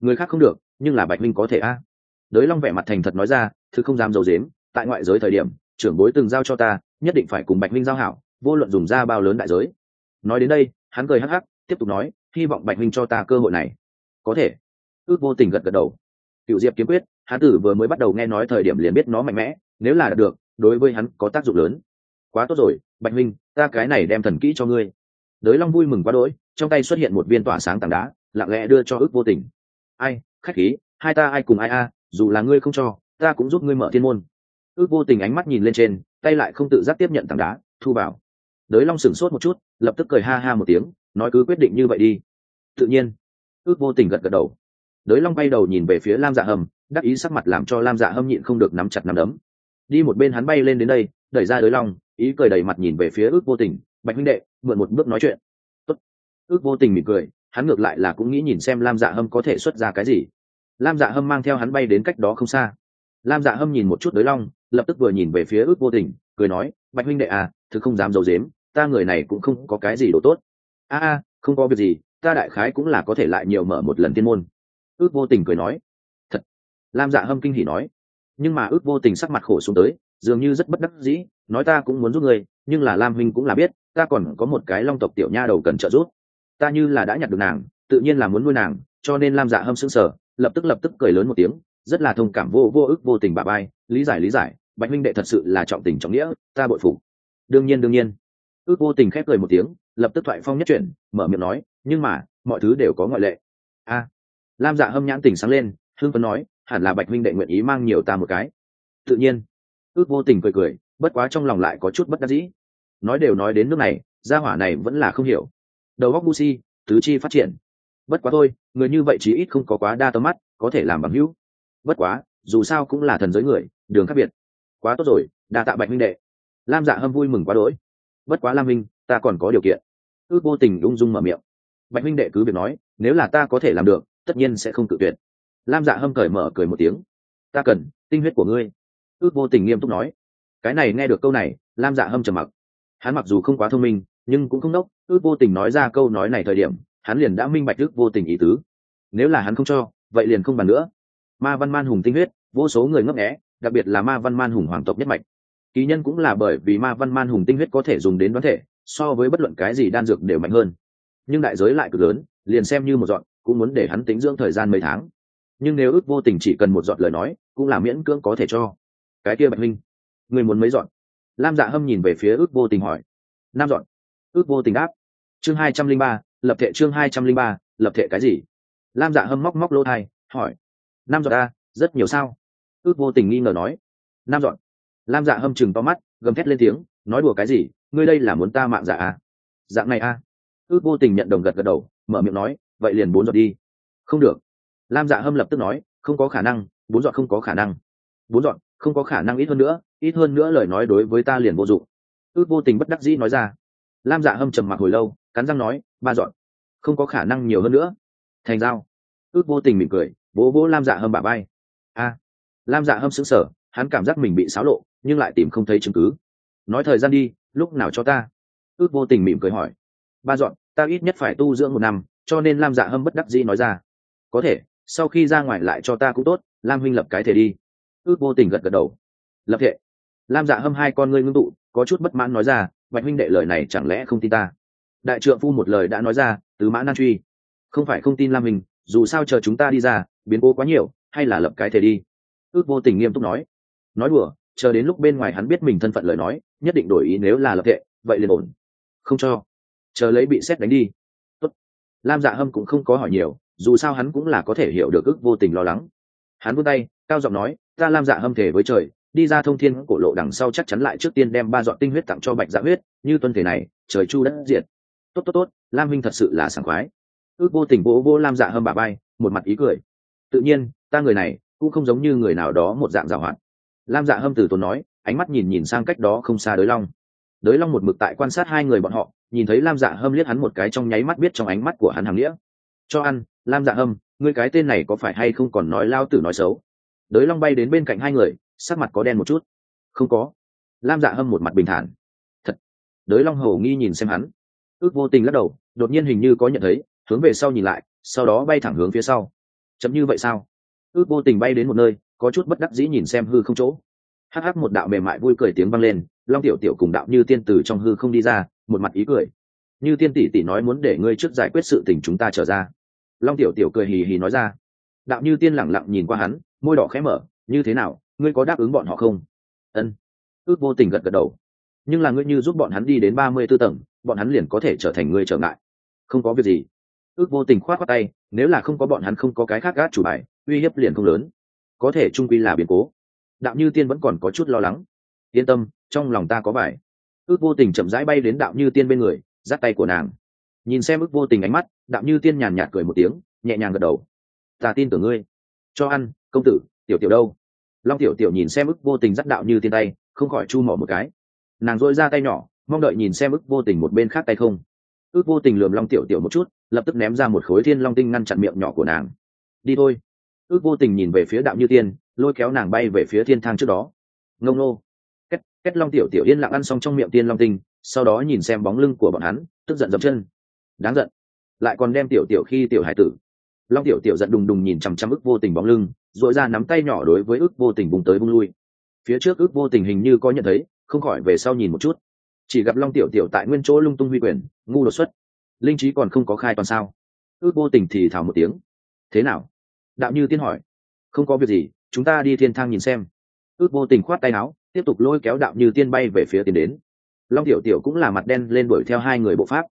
người khác không được, nhưng là bạch minh có thể a. À? đới long vẻ mặt thành thật nói ra, thứ không dám d i ấ u dếm tại ngoại giới thời điểm, trưởng bối từng giao cho ta, nhất định phải cùng bạch minh giao hảo, vô luận dùng ra bao lớn đại giới. Nói đến đây, hắn cười hắc hắc, tiếp tục nói, hy vọng bạch minh cho ta cơ hội này. Có thể. Ước vô tình gật gật đầu. Cựu diệp kiếm quyết, hắn tử vừa mới bắt đầu nghe nói thời điểm liền biết nó mạnh mẽ, nếu là được, đối với hắn có tác dụng lớn. Quá tốt rồi, bạch minh, ta cái này đem thần kỹ cho ngươi. Đới long vui mừng quá đỗi, trong tay xuất hiện một viên tỏa sáng tảng đá, lặng lẽ đưa cho ước vô tình ai, khách khí, hai ta ai cùng ai a, dù là ngươi không cho, ta cũng giúp ngươi mở thiên môn. Ước vô tình ánh mắt nhìn lên trên, tay lại không tự giác tiếp nhận tảng đá, thu vào. Đới long sửng sốt một chút, lập tức cười ha ha một tiếng, nói cứ quyết định như vậy đi. Tự nhiên, ước vô tình gật gật đầu. Đới long bay đầu nhìn về phía lam dạ hầm đắc ý sắc mặt làm cho lam dạ hâm nhịn không được nắm chặt nắm đấm. Đi một bên hắn bay lên đến đây, đẩy ra đới long, ý cười đầy mặt nhìn về phía ước vô tình, bạch huynh đệ, mượn một bước nói chuyện. Tốt. ước vô tình mỉm cười hắn ngược lại là cũng nghĩ nhìn xem lam dạ hâm có thể xuất ra cái gì. Lam dạ hâm mang theo hắn bay đến cách đó không xa. Lam dạ hâm nhìn một chút đới long, lập tức vừa nhìn về phía ước vô tình, cười nói, bạch huynh đệ à thứ không dám d i ấ u dếm ta người này cũng không có cái gì đồ tốt. A a, không có việc gì, ta đại khái cũng là có thể lại nhiều mở một lần tiên môn. Ước vô tình cười nói. Thật. Lam dạ hâm kinh hỉ nói. Nhưng mà ước vô tình sắc mặt khổ xuống tới, dường như rất bất đắc dĩ, nói ta cũng muốn giúp người nhưng là lam huynh cũng là biết, ta còn có một cái long tộc tiểu nha đầu cần trợ giúp ta như là đã nhặt được nàng, tự nhiên là muốn nuôi nàng, cho nên lam dạ hâm sững sờ, lập tức lập tức cười lớn một tiếng, rất là thông cảm vô vô ức, vô tình bà bay lý giải lý giải, bạch minh đệ thật sự là trọng tình trọng nghĩa, ta bội phục. Đương nhiên đương nhiên. Ước vô tình khép cười một tiếng, lập tức thoại phong nhất chuyển, mở miệng nói, nhưng mà, mọi thứ đều có ngoại lệ. A. Lam dạ hâm nhãn tình sáng lên hương phấn nói, hẳn là bạch minh đệ nguyện ý mang nhiều ta một cái. Tự nhiên. Ước vô tình cười cười, bất quá trong lòng lại có chút bất đắc dĩ. Nói đều nói đến nước này, gia hỏa này vẫn là không hiểu đầu góc bu si, tứ chi phát triển. Bất quá thôi, người như vậy chí ít không có quá đa tấm mắt, có thể làm bằng hữu. Bất quá, dù sao cũng là thần giới người, đường khác biệt. Quá tốt rồi, đa tạ bạch minh đệ. Lam dạ hâm vui mừng quá đỗi. Bất quá lam minh, ta còn có điều kiện. Ước vô tình ung dung mở miệng. Bạch minh đệ cứ việc nói, nếu là ta có thể làm được, tất nhiên sẽ không tự tuyệt. Lam dạ hâm cởi mở cười một tiếng. Ta cần, tinh huyết của ngươi. Ước vô tình nghiêm túc nói. Cái này nghe được câu này, lam dạ hâm trầm mặc. Hắn mặc dù không quá thông minh nhưng cũng không đốc, ước vô tình nói ra câu nói này thời điểm, hắn liền đã minh bạch ước vô tình ý tứ. Nếu là hắn không cho, vậy liền không bàn nữa. Ma văn man hùng tinh huyết, vô số người ngấp nghẽ đặc biệt là ma văn man hùng hoàng tộc nhất mạch. Kỳ nhân cũng là bởi vì ma văn man hùng tinh huyết có thể dùng đến đoán thể, so với bất luận cái gì đan dược đều mạnh hơn. Nhưng đại giới lại cực lớn, liền xem như một dọn, cũng muốn để hắn tính dưỡng thời gian mấy tháng. Nhưng nếu ước vô tình chỉ cần một dọn lời nói, cũng là miễn cưỡng có thể cho. Cái kia bạch minh người muốn mấy dọn? Lam dạ hâm nhìn về phía ước vô tình hỏi. Năm dọn ước vô tình đáp chương hai trăm linh ba, lập thể. chương hai trăm linh ba, lập thể cái gì? Lam dạ hâm móc móc lô thai, hỏi. Năm dọn ta rất nhiều sao? Ước vô tình nghi ngờ nói. Năm dọn lam dạ hâm chừng to mắt, gầm thét lên tiếng, nói đùa cái gì? Ngươi đây là muốn ta mạng dạ à dạng này à ước vô tình nhận đồng gật gật đầu, mở miệng nói, vậy liền bốn dọn đi. Không được. Lam dạ hâm lập tức nói, không có khả năng, bốn dọn không có khả năng. Bốn dọn không có khả năng ít hơn nữa, ít hơn nữa lời nói đối với ta liền vô dụng. Ước vô tình bất đắc dĩ nói ra lam dạ hâm trầm mặc hồi lâu, cắn răng nói, ba dọn, không có khả năng nhiều hơn nữa. Thành giao, ước vô tình mỉm cười bố bố lam dạ hâm bà bay a. Lam dạ hâm sững sờ, hắn cảm giác mình bị xáo lộ, nhưng lại tìm không thấy chứng cứ. Nói thời gian đi, lúc nào cho ta? Ước vô tình mỉm cười hỏi. Ba dọn, ta ít nhất phải tu dưỡng một năm, cho nên lam dạ hâm bất đắc dĩ nói ra. Có thể, sau khi ra ngoài lại cho ta cũng tốt, lam huynh lập cái thể đi. Ước vô tình gật gật đầu. Lập thể. Lam dạ hâm hai con ngươi ngưng tụ, có chút bất mãn nói ra bạch huynh đệ lời này chẳng lẽ không tin ta? Đại trượng phu một lời đã nói ra, tứ mã nan truy. Không phải không tin lam hình, dù sao chờ chúng ta đi ra, biến cố quá nhiều, hay là lập cái thể đi? Ước vô tình nghiêm túc nói. Nói đùa, chờ đến lúc bên ngoài hắn biết mình thân phận lời nói, nhất định đổi ý nếu là lập thể, vậy liền ổn. Không cho. Chờ lấy bị xét đánh đi. Tốt. lam dạ hâm cũng không có hỏi nhiều, dù sao hắn cũng là có thể hiểu được ước vô tình lo lắng. Hắn vươn tay, cao giọng nói, ta lam dạ hâm thể với trời đi ra thông thiên cổ lộ đằng sau chắc chắn lại trước tiên đem ba dọn tinh huyết tặng cho bạch dạ huyết, như tuân thể này, trời chu đất diệt. Tốt tốt tốt, lam minh thật sự là sảng khoái. Ước vô tình vỗ vô lam dạ hâm bà bay một mặt ý cười. Tự nhiên, ta người này cũng không giống như người nào đó một dạng giảo hoạt lam dạ hâm từ tốn nói, ánh mắt nhìn nhìn sang cách đó không xa đới long. Đới long một mực tại quan sát hai người bọn họ, nhìn thấy lam dạ hâm liếc hắn một cái trong nháy mắt biết trong ánh mắt của hắn hàng nghĩa. Cho ăn, lam dạ hâm, ngươi cái tên này có phải hay không còn nói lao tử nói xấu? Đới long bay đến bên cạnh hai người sắc mặt có đen một chút. Không có. Lam dạ hâm một mặt bình thản. Thật. Đới long hầu nghi nhìn xem hắn. Ước vô tình lắc đầu, đột nhiên hình như có nhận thấy, hướng về sau nhìn lại, sau đó bay thẳng hướng phía sau. Chấm như vậy sao? Ước vô tình bay đến một nơi, có chút bất đắc dĩ nhìn xem hư không chỗ. Hắc hắc một đạo mềm mại vui cười tiếng vang lên, long tiểu tiểu cùng đạo như tiên từ trong hư không đi ra, một mặt ý cười. Như tiên tỷ tỷ nói muốn để ngươi trước giải quyết sự tình chúng ta trở ra. Long tiểu tiểu cười hì hì nói ra. Đạo như tiên lẳng lặng nhìn qua hắn, môi đỏ khẽ mở, như thế nào? Ngươi có đáp ứng bọn họ không? Ân. Ước vô tình gật gật đầu. Nhưng là ngươi như giúp bọn hắn đi đến ba mươi tư tầng, bọn hắn liền có thể trở thành ngươi trở ngại. Không có việc gì. Ước vô tình khoát khoát tay, nếu là không có bọn hắn không có cái khác gác chủ bài, uy hiếp liền không lớn. Có thể trung quy là biến cố. Đạo như tiên vẫn còn có chút lo lắng. Yên tâm, trong lòng ta có bài. Ước vô tình chậm rãi bay đến đạo như tiên bên người dắt tay của nàng. Nhìn xem ước vô tình ánh mắt, đạo như tiên nhàn nhạt cười một tiếng, nhẹ nhàng gật đầu. Ta tin tưởng ngươi. Cho ăn, công tử, tiểu tiểu đâu? Long tiểu tiểu nhìn xem ức vô tình dắt đạo như tiên tay, không khỏi chu mỏ một cái. Nàng dôi ra tay nhỏ, mong đợi nhìn xem ức vô tình một bên khác tay không. Ước vô tình lườm long tiểu tiểu một chút, lập tức ném ra một khối thiên long tinh ngăn chặn miệng nhỏ của nàng. Đi thôi. Ước vô tình nhìn về phía đạo như tiên, lôi kéo nàng bay về phía thiên thang trước đó. Ngông nô. Kết kết long tiểu tiểu yên lặng ăn xong trong miệng tiên long tinh, sau đó nhìn xem bóng lưng của bọn hắn, tức giận dập chân. Đáng giận. Lại còn đem tiểu tiểu khi tiểu hải tử long tiểu tiểu giận đùng đùng nhìn chằm chằm ức vô tình bóng lưng dội ra nắm tay nhỏ đối với ức vô tình bùng tới bung lui. Phía trước ức vô tình hình như có nhận thấy, không khỏi về sau nhìn một chút. Chỉ gặp long tiểu tiểu tại nguyên chỗ lung tung huy quyền, ngu đột xuất. Linh trí còn không có khai toàn sao? Ước vô tình thì thào một tiếng. Thế nào? Đạo như tiên hỏi. Không có việc gì, chúng ta đi thiên thang nhìn xem. Ước vô tình khoát tay áo, tiếp tục lôi kéo đạo như tiên bay về phía tiến đến. Long tiểu tiểu cũng là mặt đen lên đuổi theo hai người bộ pháp.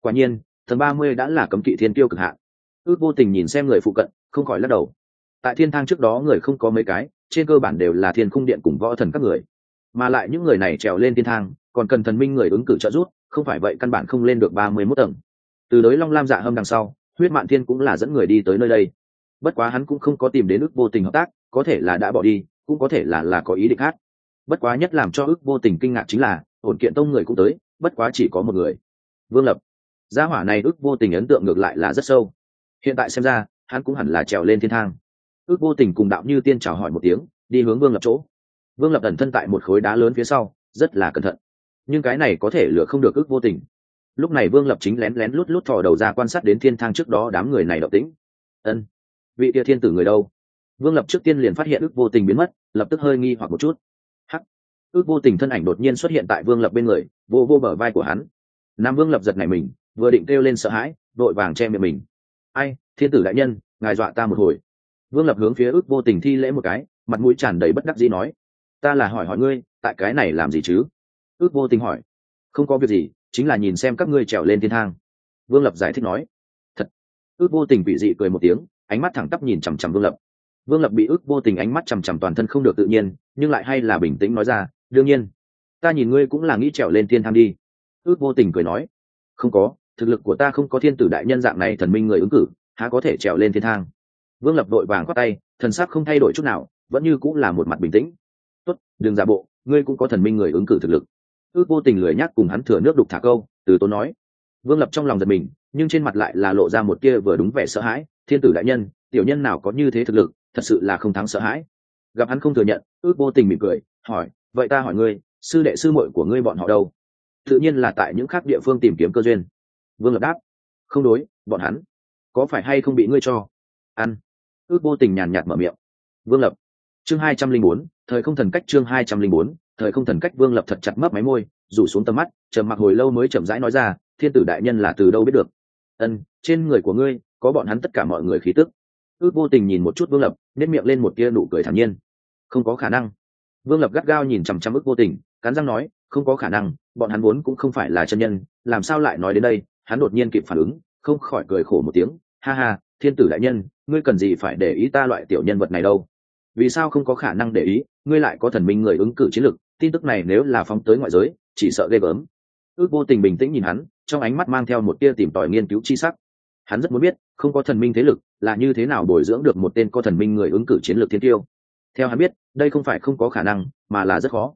Quả nhiên thần ba mươi đã là cấm kỵ thiên tiêu cực hạn ước vô tình nhìn xem người phụ cận, không khỏi lắc đầu. Tại thiên thang trước đó người không có mấy cái, trên cơ bản đều là thiên khung điện cùng võ thần các người. Mà lại những người này trèo lên thiên thang, còn cần thần minh người ứng cử trợ giúp, không phải vậy căn bản không lên được ba mươi mốt tầng. Từ đới long lam dạ hâm đằng sau, huyết mạn thiên cũng là dẫn người đi tới nơi đây. Bất quá hắn cũng không có tìm đến ước vô tình hợp tác, có thể là đã bỏ đi, cũng có thể là là có ý định hát. bất quá nhất làm cho ước vô tình kinh ngạc chính là, ổn kiện tông người cũng tới, bất quá chỉ có một người. Vương lập. Gia hỏa này ước vô tình ấn tượng ngược lại là rất sâu hiện tại xem ra, hắn cũng hẳn là trèo lên thiên thang. Ước vô tình cùng đạo như tiên chào hỏi một tiếng, đi hướng vương lập chỗ. Vương lập ẩn thân tại một khối đá lớn phía sau, rất là cẩn thận. Nhưng cái này có thể lựa không được ước vô tình. Lúc này vương lập chính lén lén lút lút thò đầu ra quan sát đến thiên thang trước đó đám người này động tĩnh. Ân, vị tia thiên tử người đâu? Vương lập trước tiên liền phát hiện ước vô tình biến mất, lập tức hơi nghi hoặc một chút. Hắc, ước vô tình thân ảnh đột nhiên xuất hiện tại vương lập bên người, vô vô bờ vai của hắn. Nam vương lập giật này mình, vừa định kêu lên sợ hãi, vội vàng che miệng mình ai, thiên tử đại nhân, ngài dọa ta một hồi. Vương lập hướng phía ước vô tình thi lễ một cái, mặt mũi tràn đầy bất đắc dĩ nói, ta là hỏi hỏi ngươi, tại cái này làm gì chứ? Ước vô tình hỏi, không có việc gì, chính là nhìn xem các ngươi trèo lên thiên thang. Vương lập giải thích nói, thật. Ước vô tình bị dị cười một tiếng, ánh mắt thẳng tắp nhìn chằm chằm vương lập. Vương lập bị ước vô tình ánh mắt chằm chằm toàn thân không được tự nhiên, nhưng lại hay là bình tĩnh nói ra, đương nhiên, ta nhìn ngươi cũng là nghĩ trèo lên thiên thang đi. Ước vô tình cười nói, không có thực lực của ta không có thiên tử đại nhân dạng này thần minh người ứng cử, há có thể trèo lên thiên thang. Vương lập đội vàng khoác tay, thần sắc không thay đổi chút nào, vẫn như cũng là một mặt bình tĩnh. Tốt, đừng giả bộ, ngươi cũng có thần minh người ứng cử thực lực. Ước vô tình lười nhắc cùng hắn thừa nước đục thả câu, từ tốn nói. Vương lập trong lòng giật mình, nhưng trên mặt lại là lộ ra một kia vừa đúng vẻ sợ hãi. Thiên tử đại nhân, tiểu nhân nào có như thế thực lực, thật sự là không thắng sợ hãi. Gặp hắn không thừa nhận, ước vô tình mỉm cười, hỏi, vậy ta hỏi ngươi, sư đệ sư muội của ngươi bọn họ đâu? Tự nhiên là tại những khác địa phương tìm kiếm cơ duyên vương lập đáp, không đối, bọn hắn có phải hay không bị ngươi cho ăn? Ước vô tình nhàn nhạt mở miệng. Vương lập, chương hai trăm linh bốn, thời không thần cách chương hai trăm linh bốn, thời không thần cách vương lập thật chặt mấp máy môi, rủ xuống tầm mắt, trầm mặc hồi lâu mới chậm rãi nói ra, thiên tử đại nhân là từ đâu biết được? Ân, trên người của ngươi, có bọn hắn tất cả mọi người khí tức. Ước vô tình nhìn một chút vương lập nếp miệng lên một tia nụ cười thản nhiên. Không có khả năng. Vương lập gắt gao nhìn chằm chằm ước vô tình, cắn răng nói, không có khả năng, bọn hắn vốn cũng không phải là chân nhân, làm sao lại nói đến đây? Hắn đột nhiên kịp phản ứng, không khỏi cười khổ một tiếng, ha ha, thiên tử đại nhân, ngươi cần gì phải để ý ta loại tiểu nhân vật này đâu? Vì sao không có khả năng để ý, ngươi lại có thần minh người ứng cử chiến lược, tin tức này nếu là phóng tới ngoại giới, chỉ sợ ghê gớm. Ước vô tình bình tĩnh nhìn hắn, trong ánh mắt mang theo một tia tìm tòi nghiên cứu chi sắc. Hắn rất muốn biết, không có thần minh thế lực, là như thế nào bồi dưỡng được một tên có thần minh người ứng cử chiến lược thiên tiêu? Theo hắn biết, đây không phải không có khả năng, mà là rất khó.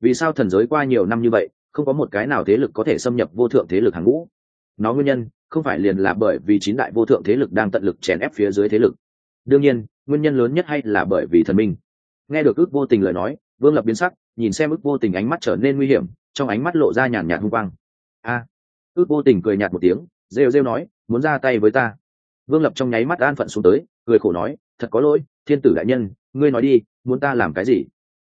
Vì sao thần giới qua nhiều năm như vậy, không có một cái nào thế lực có thể xâm nhập vô thượng thế lực hàng ngũ? Nó nguyên nhân không phải liền là bởi vì chín đại vô thượng thế lực đang tận lực chèn ép phía dưới thế lực. Đương nhiên, nguyên nhân lớn nhất hay là bởi vì thần minh. Nghe được ước vô tình lời nói, vương lập biến sắc, nhìn xem ước vô tình ánh mắt trở nên nguy hiểm, trong ánh mắt lộ ra nhàn nhạt hung quang. A! Ước vô tình cười nhạt một tiếng, rêu rêu nói, muốn ra tay với ta. Vương lập trong nháy mắt an phận xuống tới, cười khổ nói, thật có lỗi, thiên tử đại nhân, ngươi nói đi, muốn ta làm cái gì?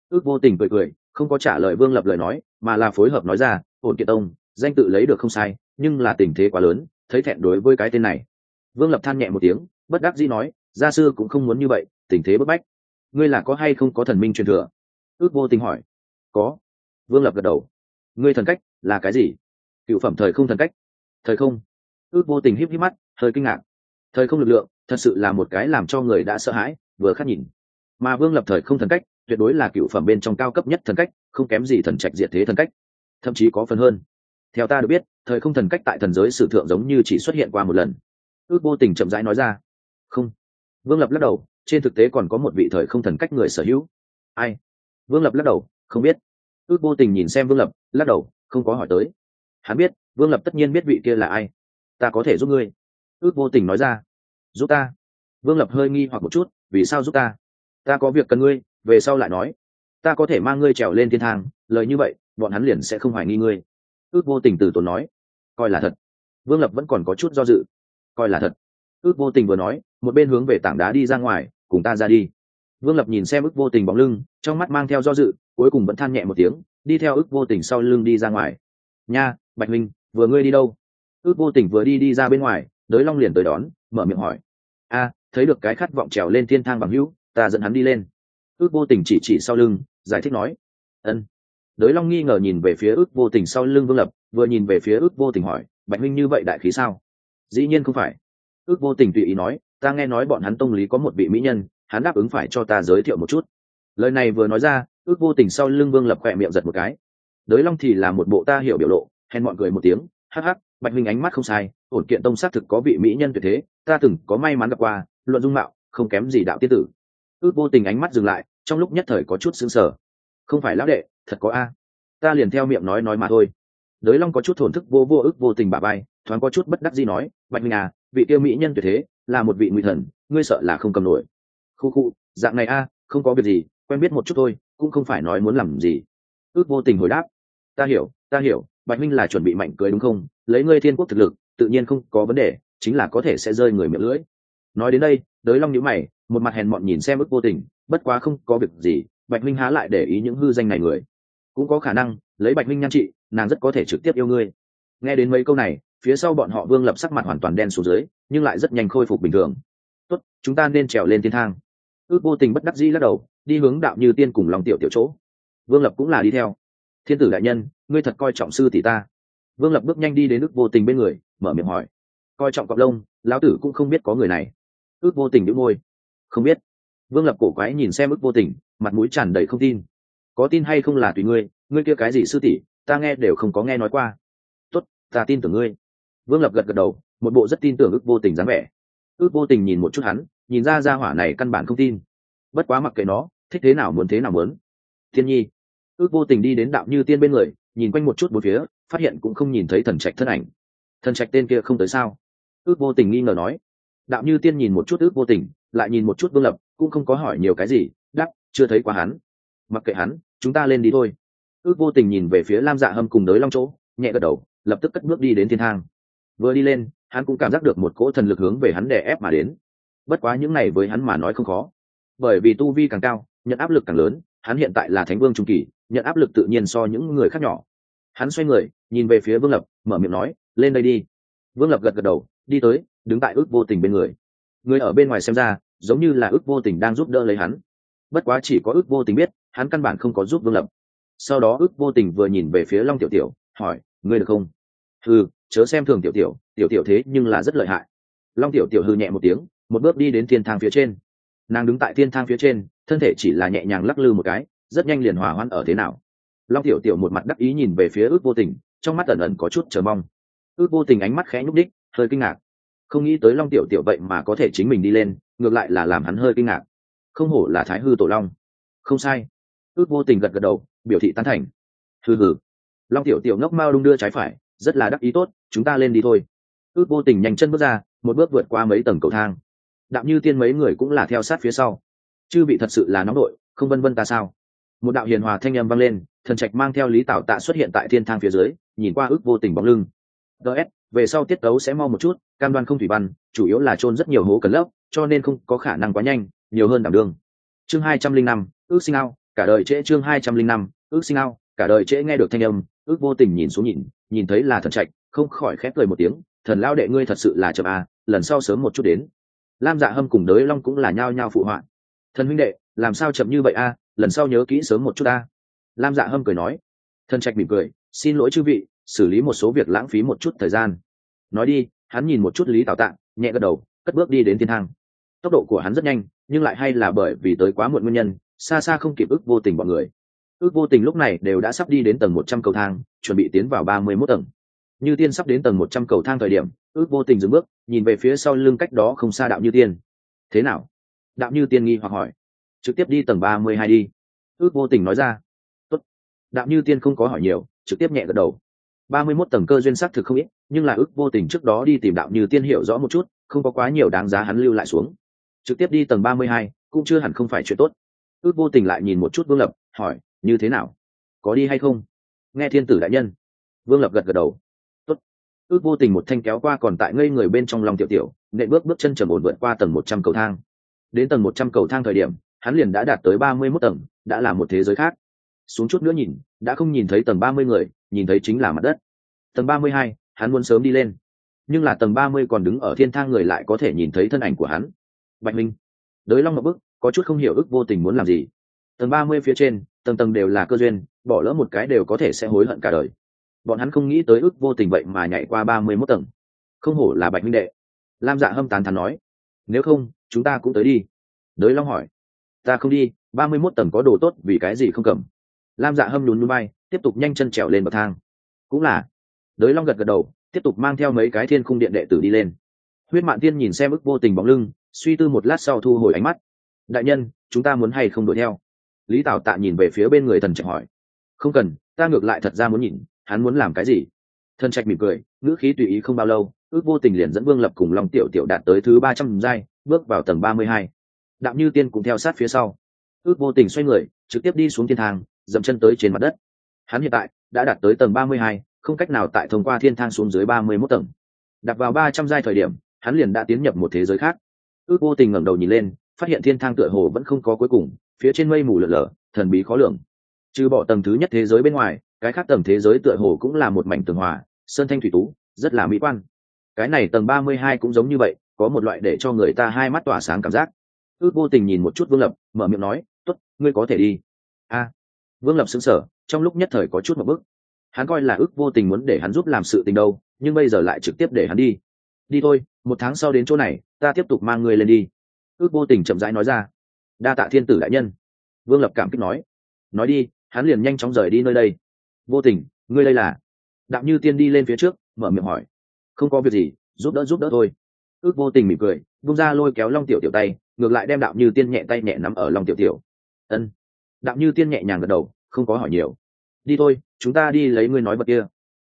Ước vô tình cười cười, không có trả lời vương lập lời nói, mà là phối hợp nói ra, ổn kiện tông danh tự lấy được không sai, nhưng là tình thế quá lớn, thấy thẹn đối với cái tên này. Vương lập than nhẹ một tiếng, bất đắc dĩ nói, gia sư cũng không muốn như vậy, tình thế bất bách. Ngươi là có hay không có thần minh truyền thừa? Ước vô tình hỏi. Có. Vương lập gật đầu. Ngươi thần cách là cái gì? Cựu phẩm thời không thần cách. Thời không? Ước vô tình híp híp mắt, hơi kinh ngạc. Thời không lực lượng thật sự là một cái làm cho người đã sợ hãi, vừa khát nhìn. Mà vương lập thời không thần cách, tuyệt đối là cựu phẩm bên trong cao cấp nhất thần cách, không kém gì thần trạch diệt thế thần cách. Thậm chí có phần hơn theo ta được biết, thời không thần cách tại thần giới sử thượng giống như chỉ xuất hiện qua một lần. Ước vô tình chậm rãi nói ra. Không. Vương lập lắc đầu, trên thực tế còn có một vị thời không thần cách người sở hữu. Ai? Vương lập lắc đầu, không biết. Ước vô tình nhìn xem vương lập, lắc đầu, không có hỏi tới. Hắn biết, vương lập tất nhiên biết vị kia là ai. Ta có thể giúp ngươi. Ước vô tình nói ra. Giúp ta. Vương lập hơi nghi hoặc một chút, vì sao giúp ta? Ta có việc cần ngươi, về sau lại nói. Ta có thể mang ngươi trèo lên thiên thang, lời như vậy, bọn hắn liền sẽ không hoài nghi ngươi ước vô tình từ tốn nói, coi là thật. Vương lập vẫn còn có chút do dự, coi là thật. Ước vô tình vừa nói, một bên hướng về tảng đá đi ra ngoài, cùng ta ra đi. Vương lập nhìn xem ước vô tình bóng lưng, trong mắt mang theo do dự, cuối cùng vẫn than nhẹ một tiếng, đi theo ước vô tình sau lưng đi ra ngoài. Nha, bạch minh vừa ngươi đi đâu? Ước vô tình vừa đi đi ra bên ngoài, đới long liền tới đón, mở miệng hỏi. A, thấy được cái khát vọng trèo lên thiên thang bằng hữu, ta dẫn hắn đi lên. Ước vô tình chỉ chỉ sau lưng, giải thích nói. Ân đới long nghi ngờ nhìn về phía ước vô tình sau lưng vương lập, vừa nhìn về phía ước vô tình hỏi, bạch huynh như vậy đại khí sao? Dĩ nhiên không phải. Ước vô tình tùy ý nói, ta nghe nói bọn hắn tông lý có một vị mỹ nhân, hắn đáp ứng phải cho ta giới thiệu một chút. Lời này vừa nói ra, ước vô tình sau lưng vương lập khỏe miệng giật một cái. Đới long thì là một bộ ta hiểu biểu lộ, hèn mọi người một tiếng, hắc hắc, bạch huynh ánh mắt không sai, ổn kiện tông xác thực có vị mỹ nhân tuyệt thế, ta từng có may mắn gặp qua, luận dung mạo, không kém gì đạo tiết tử. Ước vô tình ánh mắt dừng lại, trong lúc nhất thời có chút sững sờ không phải lão đệ, thật có a. Ta liền theo miệng nói nói mà thôi. Đới long có chút thổn thức, vô vô ức, vô tình bà bay thoáng có chút bất đắc gì nói, bạch minh à vị tiêu mỹ nhân tuyệt thế, là một vị nguy thần, ngươi sợ là không cầm nổi. Khu khu, dạng này a, không có việc gì, quen biết một chút thôi, cũng không phải nói muốn làm gì. Ước vô tình hồi đáp, ta hiểu ta hiểu, bạch minh là chuẩn bị mạnh cưới đúng không? Lấy ngươi thiên quốc thực lực, tự nhiên không có vấn đề, chính là có thể sẽ rơi người miệng lưỡi. Nói đến đây, đới long nhữ mày, một mặt hèn mọn nhìn xem ước vô tình, bất quá không có việc gì bạch minh há lại để ý những hư danh này người. Cũng có khả năng, lấy bạch minh nhan trị, nàng rất có thể trực tiếp yêu ngươi. Nghe đến mấy câu này, phía sau bọn họ vương lập sắc mặt hoàn toàn đen xuống dưới, nhưng lại rất nhanh khôi phục bình thường. Tốt, chúng ta nên trèo lên thiên thang. Ước vô tình bất đắc dĩ lắc đầu, đi hướng đạo như tiên cùng lòng tiểu tiểu chỗ. Vương lập cũng là đi theo. Thiên tử đại nhân, ngươi thật coi trọng sư tỷ ta. Vương lập bước nhanh đi đến ước vô tình bên người, mở miệng hỏi. Coi trọng cọc lông, lão tử cũng không biết có người này. Ước vô tình đĩu môi. Không biết vương lập cổ quái nhìn xem ước vô tình, mặt mũi tràn đầy không tin. Có tin hay không là tùy ngươi ngươi kia cái gì sư tỷ, ta nghe đều không có nghe nói qua. Tốt, ta tin tưởng ngươi. Vương lập gật gật đầu, một bộ rất tin tưởng ước vô tình dáng vẻ. Ước vô tình nhìn một chút hắn, nhìn ra ra hỏa này căn bản không tin. Bất quá mặc kệ nó, thích thế nào muốn thế nào muốn. Thiên nhi, ước vô tình đi đến đạo như tiên bên người, nhìn quanh một chút bốn phía, phát hiện cũng không nhìn thấy thần trạch thân ảnh. Thần trạch tên kia không tới sao? Ước vô tình nghi ngờ nói. Đạo như tiên nhìn một chút ước vô tình lại nhìn một chút vương lập, cũng không có hỏi nhiều cái gì đắp chưa thấy qua hắn. Mặc kệ hắn, chúng ta lên đi thôi. Ước vô tình nhìn về phía lam dạ hâm cùng đới long chỗ, nhẹ gật đầu, lập tức cất bước đi đến thiên thang. Vừa đi lên, hắn cũng cảm giác được một cỗ thần lực hướng về hắn đè ép mà đến. Bất quá những này với hắn mà nói không khó. Bởi vì tu vi càng cao, nhận áp lực càng lớn, hắn hiện tại là thánh vương trung kỳ, nhận áp lực tự nhiên so những người khác nhỏ. Hắn xoay người, nhìn về phía vương lập, mở miệng nói, lên đây đi. Vương lập gật gật đầu, đi tới, đứng tại ước vô tình bên người người ở bên ngoài xem ra, giống như là ước vô tình đang giúp đỡ lấy hắn. Bất quá chỉ có ước vô tình biết, hắn căn bản không có giúp vương lập. Sau đó ước vô tình vừa nhìn về phía long tiểu tiểu, hỏi, ngươi được không? Ừ chớ xem thường tiểu tiểu tiểu tiểu thế nhưng là rất lợi hại. Long tiểu tiểu hư nhẹ một tiếng, một bước đi đến thiên thang phía trên. Nàng đứng tại thiên thang phía trên, thân thể chỉ là nhẹ nhàng lắc lư một cái, rất nhanh liền hòa hoãn ở thế nào. Long tiểu tiểu một mặt đắc ý nhìn về phía ước vô tình, trong mắt ẩn ẩn có chút chờ mong. Ước vô tình ánh mắt khẽ nhúc đích hơi kinh ngạc không nghĩ tới long tiểu tiểu vậy mà có thể chính mình đi lên, ngược lại là làm hắn hơi kinh ngạc. Không hổ là thái hư tổ long. Không sai. Ước vô tình gật gật đầu, biểu thị tán thành. Hừ hừ. Long tiểu tiểu ngốc mao đung đưa trái phải, rất là đắc ý tốt, chúng ta lên đi thôi. Ước vô tình nhanh chân bước ra, một bước vượt qua mấy tầng cầu thang. Đạo như tiên mấy người cũng là theo sát phía sau. Chư vị thật sự là nóng đội, không vân vân ta sao? Một đạo hiền hòa thanh âm vang lên, thần trạch mang theo lý tảo tạ xuất hiện tại thiên thang phía dưới, nhìn qua ước vô tình bóng lưng. Ts về sau tiết tấu sẽ mau một chút, cam đoan không thủy văn, chủ yếu là trôn rất nhiều hố cần lấp cho nên không có khả năng quá nhanh, nhiều hơn đảm đương. Chương hai trăm linh năm, ước sinh ao, cả đời trễ chương hai trăm linh năm, ước sinh ao, cả đời trễ nghe được thanh âm, ước vô tình nhìn xuống nhìn nhìn thấy là thần trạch, không khỏi khép cười một tiếng, thần lao đệ ngươi thật sự là chậm à lần sau sớm một chút đến. Lam dạ hâm cùng đới long cũng là nhao nhao phụ họa. Thần huynh đệ, làm sao chậm như vậy a lần sau nhớ kỹ sớm một chút a lam dạ hâm cười nói. Thần trạch mỉm cười, xin lỗi chư vị xử lý một số việc lãng phí một chút thời gian. Nói đi, hắn nhìn một chút lý tào tạng, nhẹ gật đầu, cất bước đi đến thiên thang. Tốc độ của hắn rất nhanh, nhưng lại hay là bởi vì tới quá muộn nguyên nhân, xa xa không kịp ức vô tình bọn người. Ước vô tình lúc này đều đã sắp đi đến tầng một trăm cầu thang, chuẩn bị tiến vào ba mươi mốt tầng. Như tiên sắp đến tầng một trăm cầu thang thời điểm, ước vô tình dừng bước, nhìn về phía sau lưng cách đó không xa đạo như tiên. Thế nào? Đạo như tiên nghi hoặc hỏi. Trực tiếp đi tầng ba mươi hai đi. Ước vô tình nói ra. Tốt. đạo như tiên không có hỏi nhiều, trực tiếp nhẹ gật đầu ba mươi mốt tầng cơ duyên sắc thực không ít, nhưng là ước vô tình trước đó đi tìm đạo như tiên hiểu rõ một chút, không có quá nhiều đáng giá hắn lưu lại xuống. Trực tiếp đi tầng ba mươi hai, cũng chưa hẳn không phải chuyện tốt. Ước vô tình lại nhìn một chút vương lập, hỏi, như thế nào? Có đi hay không? Nghe thiên tử đại nhân. Vương lập gật gật đầu. Tốt. ước vô tình một thanh kéo qua còn tại ngây người bên trong lòng tiểu tiểu, nện bước bước chân trầm ổn vượt qua tầng một trăm cầu thang. Đến tầng một trăm cầu thang thời điểm, hắn liền đã đạt tới ba mươi mốt tầng, đã là một thế giới khác. Xuống chút nữa nhìn, đã không nhìn thấy tầng ba mươi người nhìn thấy chính là mặt đất. Tầng ba mươi hai, hắn muốn sớm đi lên. Nhưng là tầng ba mươi còn đứng ở thiên thang người lại có thể nhìn thấy thân ảnh của hắn. Bạch minh, đới long một bức, có chút không hiểu ước vô tình muốn làm gì. Tầng ba mươi phía trên, tầng tầng đều là cơ duyên, bỏ lỡ một cái đều có thể sẽ hối hận cả đời. Bọn hắn không nghĩ tới ước vô tình vậy mà nhảy qua ba mươi mốt tầng. Không hổ là bạch minh đệ. Lam dạ hâm tán thắn nói, nếu không, chúng ta cũng tới đi. Đới long hỏi, ta không đi, ba mươi mốt tầng có đồ tốt vì cái gì không cầm? Lam dạ hâm lún núi bay tiếp tục nhanh chân trèo lên bậc thang. Cũng là, đới long gật gật đầu, tiếp tục mang theo mấy cái thiên khung điện đệ tử đi lên. Huyết mạng tiên nhìn xem ức vô tình bóng lưng, suy tư một lát sau thu hồi ánh mắt. Đại nhân, chúng ta muốn hay không đuổi theo? Lý tảo tạ nhìn về phía bên người thần trạch hỏi. Không cần, ta ngược lại thật ra muốn nhìn, hắn muốn làm cái gì? Thần trạch mỉm cười, ngữ khí tùy ý không bao lâu, ước vô tình liền dẫn vương lập cùng long tiểu tiểu đạt tới thứ ba trăm giai, bước vào tầng ba mươi hai. Đạo như tiên cũng theo sát phía sau. Ước vô tình xoay người, trực tiếp đi xuống thiên thang, dậm chân tới trên mặt đất hắn hiện tại đã đạt tới tầng ba mươi hai, không cách nào tại thông qua thiên thang xuống dưới ba mươi mốt tầng. Đặt vào ba trăm giai thời điểm, hắn liền đã tiến nhập một thế giới khác. Ước vô tình ngẩng đầu nhìn lên, phát hiện thiên thang tựa hồ vẫn không có cuối cùng, phía trên mây mù lở lở, thần bí khó lường. Trừ bỏ tầng thứ nhất thế giới bên ngoài, cái khác tầng thế giới tựa hồ cũng là một mảnh tường hòa, sơn thanh thủy tú, rất là mỹ quan. Cái này tầng ba mươi hai cũng giống như vậy, có một loại để cho người ta hai mắt tỏa sáng cảm giác. Ước vô tình nhìn một chút vương lập, mở miệng nói t ố t ngươi có thể đi. A. Vương lập xứng sở trong lúc nhất thời có chút một bức hắn coi là ước vô tình muốn để hắn giúp làm sự tình đâu, nhưng bây giờ lại trực tiếp để hắn đi. Đi thôi, một tháng sau đến chỗ này, ta tiếp tục mang ngươi lên đi. Ước vô tình chậm rãi nói ra. Đa tạ thiên tử đại nhân. Vương lập cảm kích nói. Nói đi, hắn liền nhanh chóng rời đi nơi đây. Vô tình, ngươi đây là? Đạm như tiên đi lên phía trước, mở miệng hỏi. Không có việc gì, giúp đỡ giúp đỡ thôi. Ước vô tình mỉm cười vung ra lôi kéo long tiểu tiểu tay, ngược lại đem đạo như tiên nhẹ tay nhẹ nắm ở long tiểu tiểu. Ân. Đạo như tiên nhẹ nhàng gật đầu, không có hỏi nhiều đi thôi, chúng ta đi lấy ngươi nói vật kia.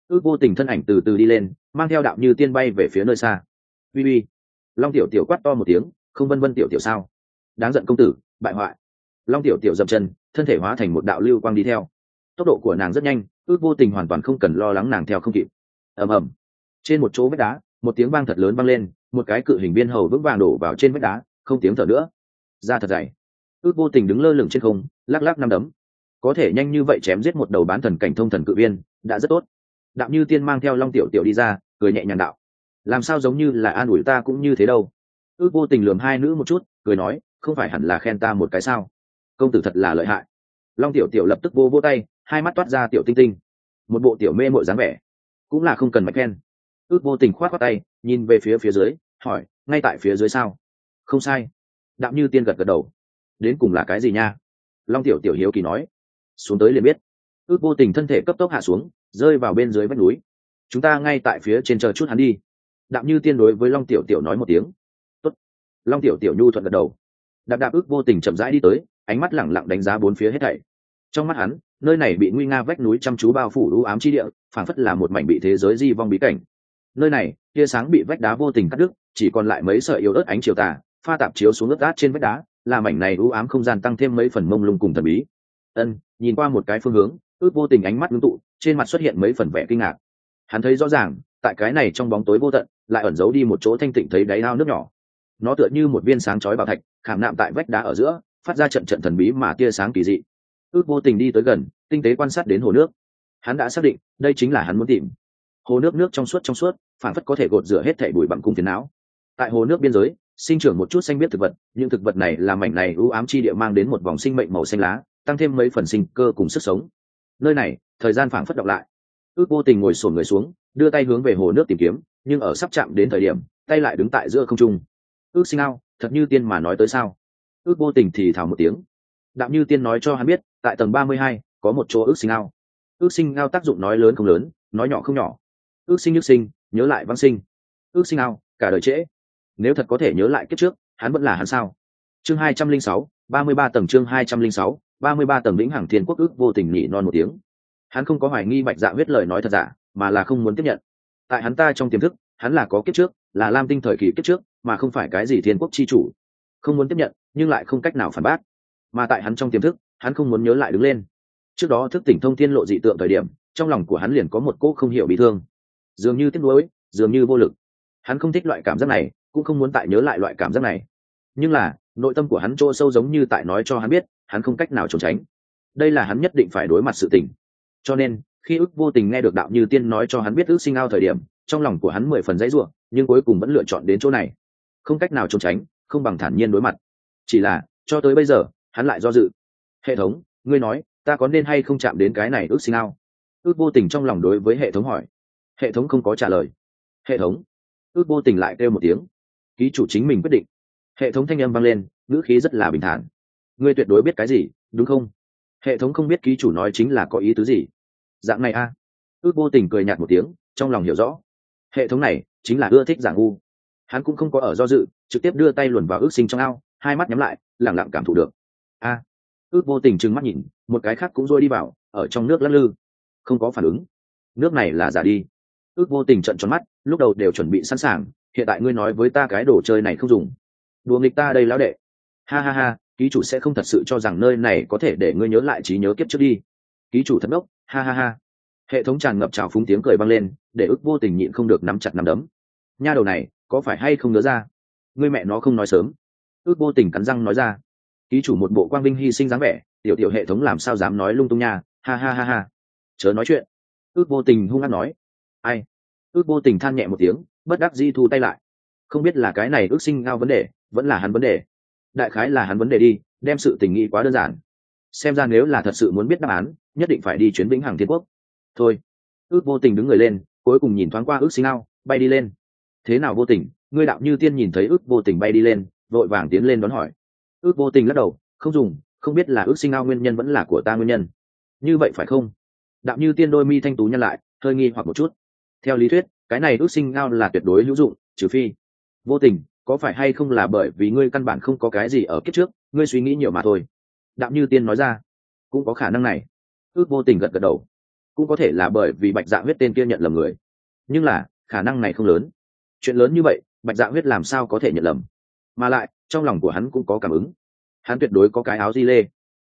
Ước vô tình thân ảnh từ từ đi lên, mang theo đạo như tiên bay về phía nơi xa. Uy uy long tiểu tiểu quát to một tiếng, không vân vân tiểu tiểu sao? Đáng giận công tử, bại hoại. Long tiểu tiểu dậm chân, thân thể hóa thành một đạo lưu quang đi theo. Tốc độ của nàng rất nhanh, ước vô tình hoàn toàn không cần lo lắng nàng theo không kịp. Ầm ầm. Trên một chỗ vách đá, một tiếng vang thật lớn vang lên, một cái cự hình viên hầu vững vàng đổ vào trên vách đá, không tiếng thở nữa. Ra thật dày. Ước vô tình đứng lơ lửng trên không, lắc lắc năm đấm có thể nhanh như vậy chém giết một đầu bán thần cảnh thông thần cự viên, đã rất tốt. Đạo như tiên mang theo long tiểu tiểu đi ra, cười nhẹ nhàng đạo. Làm sao giống như là an ủi ta cũng như thế đâu? Ước vô tình lườm hai nữ một chút, cười nói, không phải hẳn là khen ta một cái sao? Công tử thật là lợi hại. Long tiểu tiểu lập tức vô vô tay, hai mắt toát ra tiểu tinh tinh. Một bộ tiểu mê mội dáng vẻ, cũng là không cần mạch khen. Ước vô tình khoát khoát tay, nhìn về phía phía dưới, hỏi, ngay tại phía dưới sao? Không sai. Đạm như tiên gật gật đầu. Đến cùng là cái gì nha? Long tiểu tiểu hiếu kỳ nói xuống tới liền biết. Ước vô tình thân thể cấp tốc hạ xuống, rơi vào bên dưới vách núi. Chúng ta ngay tại phía trên chờ chút hắn đi. Đạm như tiên đối với long tiểu tiểu nói một tiếng. Tốt. long tiểu tiểu nhu thuận gật đầu. Đạp đạp ước vô tình chậm rãi đi tới, ánh mắt lẳng lặng đánh giá bốn phía hết thảy. Trong mắt hắn, nơi này bị nguy nga vách núi chăm chú bao phủ u ám chi địa, phảng phất là một mảnh bị thế giới di vong bí cảnh. Nơi này, tia sáng bị vách đá vô tình cắt đứt, chỉ còn lại mấy sợi yếu ớt ánh chiều tà, pha tạp chiếu xuống ướt át trên vách đá, làm mảnh này u ám không gian tăng thêm mấy phần mông lung cùng thần bí ân, nhìn qua một cái phương hướng, ước vô tình ánh mắt ngưng tụ, trên mặt xuất hiện mấy phần vẻ kinh ngạc. Hắn thấy rõ ràng, tại cái này trong bóng tối vô tận, lại ẩn giấu đi một chỗ thanh tịnh thấy đáy ao nước nhỏ. Nó tựa như một viên sáng chói bảo thạch, khảm nạm tại vách đá ở giữa, phát ra trận trận thần bí mà tia sáng kỳ dị. Ước vô tình đi tới gần, tinh tế quan sát đến hồ nước. Hắn đã xác định, đây chính là hắn muốn tìm. Hồ nước nước trong suốt trong suốt phản phất có thể gột rửa hết thảy bụi bặm cùng phiền não. Tại hồ nước biên giới, sinh trưởng một chút xanh biết thực vật những thực vật này làm mảnh này ưu ám chi địa mang đến một vòng sinh mệnh màu xanh lá tăng thêm mấy phần sinh cơ cùng sức sống. Nơi này, thời gian phảng phất đọc lại. Ước vô tình ngồi sổn người xuống, đưa tay hướng về hồ nước tìm kiếm, nhưng ở sắp chạm đến thời điểm, tay lại đứng tại giữa không trung. Ước sinh ao, thật như tiên mà nói tới sao? Ước vô tình thì thào một tiếng. Đạm như tiên nói cho hắn biết, tại tầng ba mươi hai, có một chỗ ước sinh ao. Ước sinh ao tác dụng nói lớn không lớn, nói nhỏ không nhỏ. Ước sinh nhức sinh, nhớ lại văn sinh. Ước sinh ao, cả đời trễ. Nếu thật có thể nhớ lại kiếp trước, hắn vẫn là hắn sao? Chương hai trăm linh sáu, ba mươi ba tầng chương hai trăm linh sáu ba mươi ba tầng lĩnh hàng thiên quốc ước vô tình nhị non một tiếng. Hắn không có hoài nghi bạch dạ huyết lời nói thật giả, mà là không muốn tiếp nhận. Tại hắn ta trong tiềm thức, hắn là có kiếp trước, là lam tinh thời kỳ kiếp trước, mà không phải cái gì thiên quốc chi chủ. Không muốn tiếp nhận, nhưng lại không cách nào phản bác. Mà tại hắn trong tiềm thức, hắn không muốn nhớ lại đứng lên. Trước đó thức tỉnh thông tiên lộ dị tượng thời điểm, trong lòng của hắn liền có một cỗ không hiểu bị thương. Dường như tiếc nuối, dường như vô lực. Hắn không thích loại cảm giác này, cũng không muốn tại nhớ lại loại cảm giác này. Nhưng là nội tâm của hắn chỗ sâu giống như tại nói cho hắn biết, hắn không cách nào trốn tránh. Đây là hắn nhất định phải đối mặt sự tình. Cho nên, khi ức vô tình nghe được đạo như tiên nói cho hắn biết ước sinh ao thời điểm, trong lòng của hắn mười phần dãy ruộng nhưng cuối cùng vẫn lựa chọn đến chỗ này. Không cách nào trốn tránh, không bằng thản nhiên đối mặt. Chỉ là, cho tới bây giờ, hắn lại do dự. Hệ thống, ngươi nói, ta có nên hay không chạm đến cái này ước sinh ao? Ước vô tình trong lòng đối với hệ thống hỏi. Hệ thống không có trả lời. Hệ thống, ước vô tình lại kêu một tiếng. Ký chủ chính mình quyết định hệ thống thanh âm vang lên, ngữ khí rất là bình thản. Ngươi tuyệt đối biết cái gì, đúng không? Hệ thống không biết ký chủ nói chính là có ý tứ gì. Dạng này a. À? ước vô tình cười nhạt một tiếng, trong lòng hiểu rõ. Hệ thống này chính là ưa thích giả ngu hắn cũng không có ở do dự, trực tiếp đưa tay luồn vào ước sinh trong ao, hai mắt nhắm lại, lẳng lặng cảm thụ được. A. Ước vô tình trừng mắt nhìn, một cái khác cũng rôi đi vào, ở trong nước lắc lư. Không có phản ứng. Nước này là giả đi. Ước vô tình trận tròn mắt, lúc đầu đều chuẩn bị sẵn sàng, hiện tại ngươi nói với ta cái đồ chơi này không dùng đùa nghịch ta đây lão đệ. Ha ha ha, ký chủ sẽ không thật sự cho rằng nơi này có thể để ngươi nhớ lại trí nhớ kiếp trước đi. Ký chủ thật đốc, ha ha ha. Hệ thống tràn ngập trào phúng tiếng cười băng lên, để ức vô tình nhịn không được nắm chặt nắm đấm. Nha đầu này, có phải hay không nhớ ra? Ngươi mẹ nó không nói sớm. Ước vô tình cắn răng nói ra. Ký chủ một bộ quang vinh hy sinh dáng vẻ, tiểu tiểu hệ thống làm sao dám nói lung tung nha, ha ha ha ha. Chớ nói chuyện. Ước vô tình hung hăng nói. Ai? Ước vô tình than nhẹ một tiếng, bất đắc di thu tay lại. Không biết là cái này ước sinh ngao vấn đề vẫn là hắn vấn đề. Đại khái là hắn vấn đề đi, đem sự tình nghĩ quá đơn giản. Xem ra nếu là thật sự muốn biết đáp án, nhất định phải đi chuyến vĩnh hằng thiên quốc. Thôi. Ước vô tình đứng người lên, cuối cùng nhìn thoáng qua ước sinh ngao bay đi lên. Thế nào vô tình? Ngươi đạo như tiên nhìn thấy ước vô tình bay đi lên, vội vàng tiến lên đón hỏi. Ước vô tình lắc đầu, không dùng, không biết là ước sinh ngao nguyên nhân vẫn là của ta nguyên nhân. Như vậy phải không? Đạo như tiên đôi mi thanh tú nhân lại, hơi nghi hoặc một chút. Theo lý thuyết, cái này ước sinh ngao là tuyệt đối hữu dụng, trừ phi vô tình có phải hay không là bởi vì ngươi căn bản không có cái gì ở kiếp trước, ngươi suy nghĩ nhiều mà thôi? Đạo như tiên nói ra. Cũng có khả năng này. Ước vô tình gật gật đầu. Cũng có thể là bởi vì bạch dạ huyết tên kia nhận lầm người. Nhưng là, khả năng này không lớn. Chuyện lớn như vậy, bạch dạ huyết làm sao có thể nhận lầm? Mà lại, trong lòng của hắn cũng có cảm ứng. Hắn tuyệt đối có cái áo di lê.